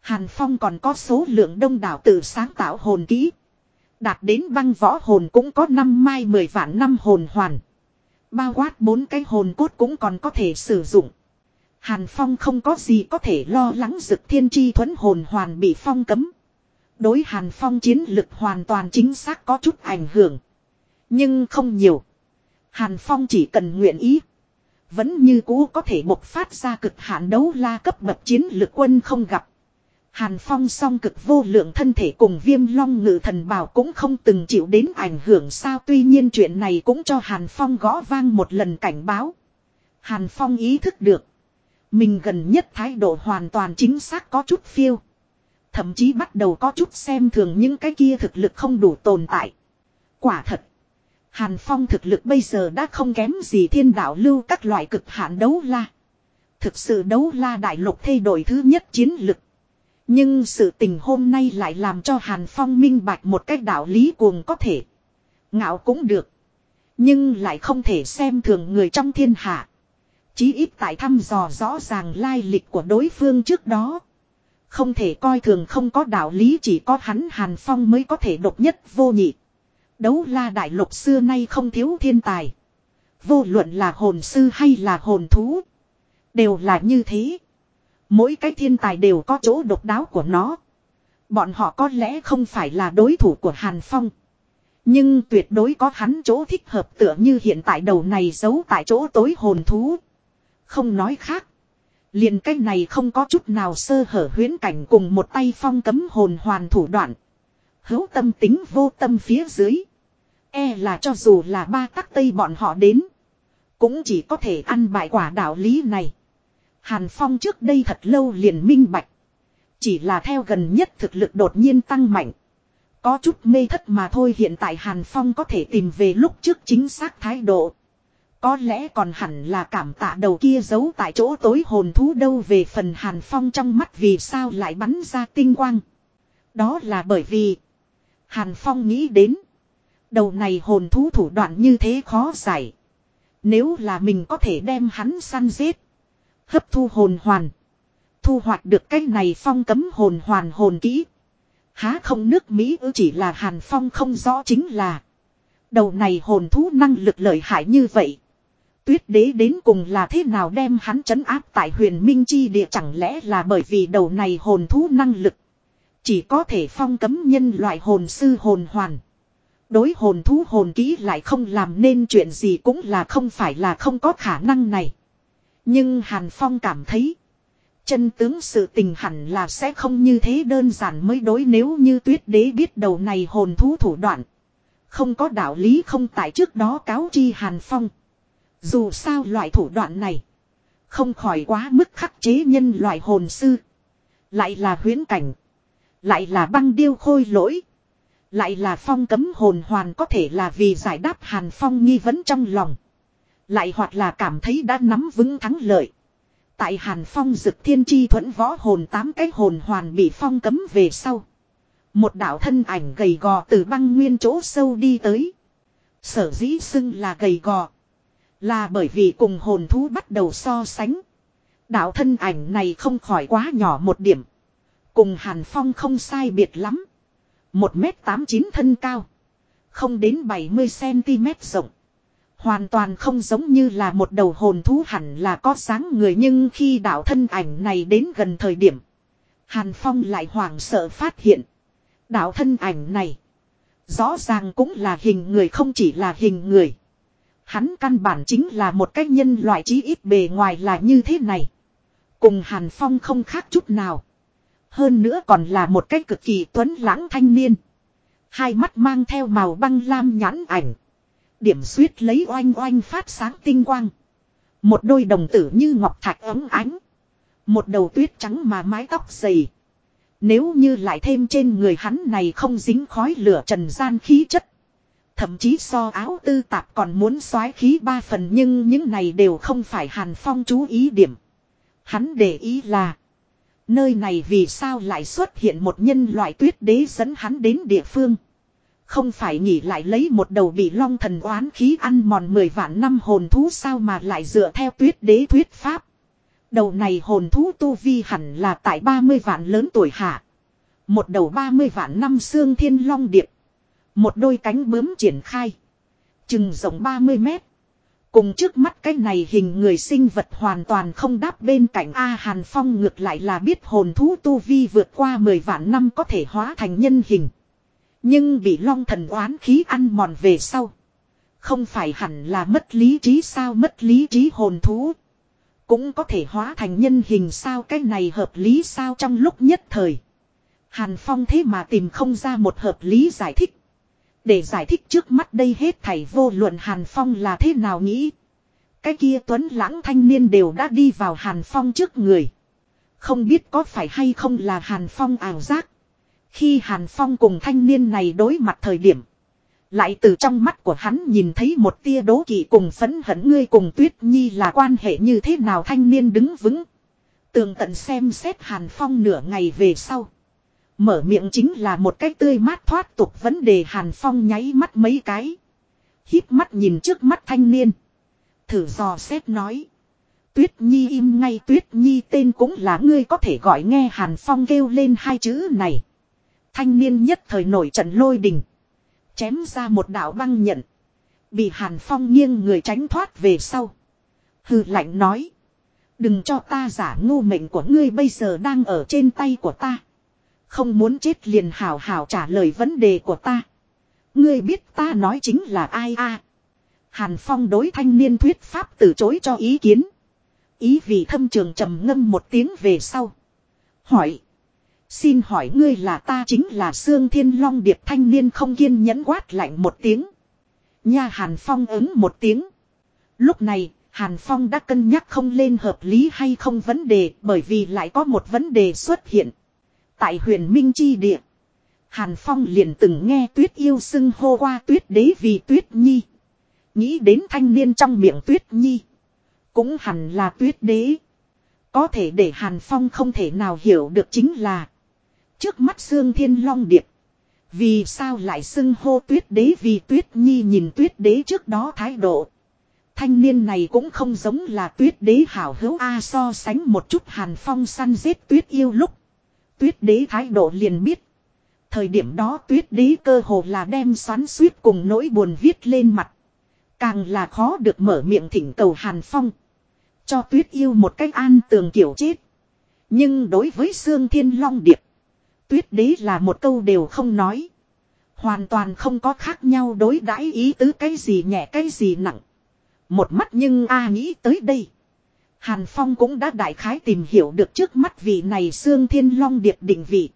Hàn Phong còn có số lượng đông đảo tự sáng tạo hồn kỹ. Đạt đến băng võ hồn cũng có năm mai mười vạn năm hồn hoàn. Bao quát bốn cái hồn cốt cũng còn có thể sử dụng. Hàn Phong không có gì có thể lo lắng dực thiên chi thuẫn hồn hoàn bị phong cấm. Đối Hàn Phong chiến lực hoàn toàn chính xác có chút ảnh hưởng. Nhưng không nhiều. Hàn Phong chỉ cần nguyện ý. Vẫn như cũ có thể bộc phát ra cực hạn đấu la cấp bậc chiến lực quân không gặp. Hàn Phong song cực vô lượng thân thể cùng viêm long ngự thần bảo cũng không từng chịu đến ảnh hưởng sao tuy nhiên chuyện này cũng cho Hàn Phong gõ vang một lần cảnh báo. Hàn Phong ý thức được. Mình gần nhất thái độ hoàn toàn chính xác có chút phiêu. Thậm chí bắt đầu có chút xem thường những cái kia thực lực không đủ tồn tại. Quả thật. Hàn Phong thực lực bây giờ đã không kém gì thiên đạo lưu các loại cực hạn đấu la. Thực sự đấu la đại lục thay đổi thứ nhất chiến lực. Nhưng sự tình hôm nay lại làm cho Hàn Phong minh bạch một cách đạo lý cuồng có thể. Ngạo cũng được. Nhưng lại không thể xem thường người trong thiên hạ. Chí ít tại thăm dò rõ ràng lai lịch của đối phương trước đó. Không thể coi thường không có đạo lý, chỉ có hắn Hàn Phong mới có thể độc nhất vô nhị. Đấu la đại lục xưa nay không thiếu thiên tài. Vô luận là hồn sư hay là hồn thú. Đều là như thế. Mỗi cái thiên tài đều có chỗ độc đáo của nó. Bọn họ có lẽ không phải là đối thủ của Hàn Phong. Nhưng tuyệt đối có hắn chỗ thích hợp tựa như hiện tại đầu này giấu tại chỗ tối hồn thú. Không nói khác. liền cái này không có chút nào sơ hở huyến cảnh cùng một tay phong cấm hồn hoàn thủ đoạn. Hữu tâm tính vô tâm phía dưới. E là cho dù là ba tắc tây bọn họ đến. Cũng chỉ có thể ăn bại quả đạo lý này. Hàn Phong trước đây thật lâu liền minh bạch. Chỉ là theo gần nhất thực lực đột nhiên tăng mạnh. Có chút mê thất mà thôi, hiện tại Hàn Phong có thể tìm về lúc trước chính xác thái độ. Có lẽ còn hẳn là cảm tạ đầu kia giấu tại chỗ tối hồn thú đâu về phần Hàn Phong trong mắt vì sao lại bắn ra tinh quang. Đó là bởi vì Hàn Phong nghĩ đến, Đầu này hồn thú thủ đoạn như thế khó giải. Nếu là mình có thể đem hắn săn giết. Hấp thu hồn hoàn. Thu hoạch được cái này phong cấm hồn hoàn hồn kỹ. Há không nước Mỹ ư chỉ là hàn phong không rõ chính là. Đầu này hồn thú năng lực lợi hại như vậy. Tuyết đế đến cùng là thế nào đem hắn trấn áp tại huyền minh chi địa chẳng lẽ là bởi vì đầu này hồn thú năng lực. Chỉ có thể phong cấm nhân loại hồn sư hồn hoàn. Đối hồn thú hồn ký lại không làm nên chuyện gì cũng là không phải là không có khả năng này. Nhưng Hàn Phong cảm thấy. Chân tướng sự tình hẳn là sẽ không như thế đơn giản mới đối nếu như tuyết đế biết đầu này hồn thú thủ đoạn. Không có đạo lý không tại trước đó cáo chi Hàn Phong. Dù sao loại thủ đoạn này. Không khỏi quá mức khắc chế nhân loại hồn sư. Lại là huyến cảnh. Lại là băng điêu khôi lỗi. Lại là phong cấm hồn hoàn có thể là vì giải đáp Hàn Phong nghi vấn trong lòng. Lại hoặc là cảm thấy đã nắm vững thắng lợi. Tại Hàn Phong dực thiên chi thuẫn võ hồn tám cái hồn hoàn bị phong cấm về sau. Một đạo thân ảnh gầy gò từ băng nguyên chỗ sâu đi tới. Sở dĩ xưng là gầy gò. Là bởi vì cùng hồn thú bắt đầu so sánh. Đạo thân ảnh này không khỏi quá nhỏ một điểm. Cùng Hàn Phong không sai biệt lắm. Một mét tám chín thân cao. Không đến 70cm rộng. Hoàn toàn không giống như là một đầu hồn thú hẳn là có sáng người nhưng khi đạo thân ảnh này đến gần thời điểm. Hàn Phong lại hoảng sợ phát hiện. Đạo thân ảnh này. Rõ ràng cũng là hình người không chỉ là hình người. Hắn căn bản chính là một cái nhân loại trí ít bề ngoài là như thế này. Cùng Hàn Phong không khác chút nào. Hơn nữa còn là một cái cực kỳ tuấn lãng thanh niên. Hai mắt mang theo màu băng lam nhãn ảnh. Điểm suyết lấy oanh oanh phát sáng tinh quang. Một đôi đồng tử như ngọc thạch ấm ánh. Một đầu tuyết trắng mà mái tóc dày. Nếu như lại thêm trên người hắn này không dính khói lửa trần gian khí chất. Thậm chí so áo tư tạp còn muốn soái khí ba phần nhưng những này đều không phải Hàn Phong chú ý điểm. Hắn để ý là. Nơi này vì sao lại xuất hiện một nhân loại tuyết đế dẫn hắn đến địa phương. Không phải nghỉ lại lấy một đầu bị long thần oán khí ăn mòn mười vạn năm hồn thú sao mà lại dựa theo tuyết đế thuyết pháp. Đầu này hồn thú tu vi hẳn là tại 30 vạn lớn tuổi hạ. Một đầu 30 vạn năm xương thiên long điệp. Một đôi cánh bướm triển khai. Chừng rộng 30 mét. Cùng trước mắt cái này hình người sinh vật hoàn toàn không đáp bên cạnh A Hàn Phong ngược lại là biết hồn thú tu vi vượt qua 10 vạn năm có thể hóa thành nhân hình. Nhưng bị long thần oán khí ăn mòn về sau. Không phải hẳn là mất lý trí sao mất lý trí hồn thú. Cũng có thể hóa thành nhân hình sao cái này hợp lý sao trong lúc nhất thời. Hàn Phong thế mà tìm không ra một hợp lý giải thích. Để giải thích trước mắt đây hết thảy vô luận Hàn Phong là thế nào nghĩ. Cái kia tuấn lãng thanh niên đều đã đi vào Hàn Phong trước người. Không biết có phải hay không là Hàn Phong ảo giác. Khi Hàn Phong cùng thanh niên này đối mặt thời điểm. Lại từ trong mắt của hắn nhìn thấy một tia đố kỵ cùng phấn hận ngươi cùng Tuyết Nhi là quan hệ như thế nào thanh niên đứng vững. Tường tận xem xét Hàn Phong nửa ngày về sau. Mở miệng chính là một cách tươi mát thoát tục vấn đề Hàn Phong nháy mắt mấy cái. híp mắt nhìn trước mắt thanh niên. Thử dò xét nói. Tuyết Nhi im ngay, Tuyết Nhi tên cũng là ngươi có thể gọi nghe Hàn Phong kêu lên hai chữ này. Thanh niên nhất thời nổi trận lôi đình. Chém ra một đạo băng nhận. Bị Hàn Phong nghiêng người tránh thoát về sau. Hừ lạnh nói. Đừng cho ta giả ngu mệnh của ngươi bây giờ đang ở trên tay của ta. Không muốn chết liền hảo hảo trả lời vấn đề của ta. Ngươi biết ta nói chính là ai a? Hàn Phong đối thanh niên thuyết pháp từ chối cho ý kiến. Ý vì thâm trường trầm ngâm một tiếng về sau. Hỏi. Xin hỏi ngươi là ta chính là Sương Thiên Long Điệp thanh niên không kiên nhẫn quát lạnh một tiếng. Nha Hàn Phong ứng một tiếng. Lúc này, Hàn Phong đã cân nhắc không lên hợp lý hay không vấn đề bởi vì lại có một vấn đề xuất hiện. Tại huyền Minh Chi Địa, Hàn Phong liền từng nghe tuyết yêu xưng hô qua tuyết đế vì tuyết nhi. Nghĩ đến thanh niên trong miệng tuyết nhi. Cũng hẳn là tuyết đế. Có thể để Hàn Phong không thể nào hiểu được chính là. Trước mắt xương thiên long điệp. Vì sao lại xưng hô tuyết đế vì tuyết nhi nhìn tuyết đế trước đó thái độ. Thanh niên này cũng không giống là tuyết đế hảo hữu A so sánh một chút hàn phong săn giết tuyết yêu lúc. Tuyết đế thái độ liền biết. Thời điểm đó tuyết đế cơ hồ là đem xoắn suýt cùng nỗi buồn viết lên mặt. Càng là khó được mở miệng thỉnh cầu hàn phong. Cho tuyết yêu một cách an tường kiểu chết. Nhưng đối với Sương Thiên Long Điệp. Tuyết đế là một câu đều không nói. Hoàn toàn không có khác nhau đối đãi ý tứ cái gì nhẹ cái gì nặng. Một mắt nhưng a nghĩ tới đây. Hàn Phong cũng đã đại khái tìm hiểu được trước mắt vị này xương thiên long điệp định vị.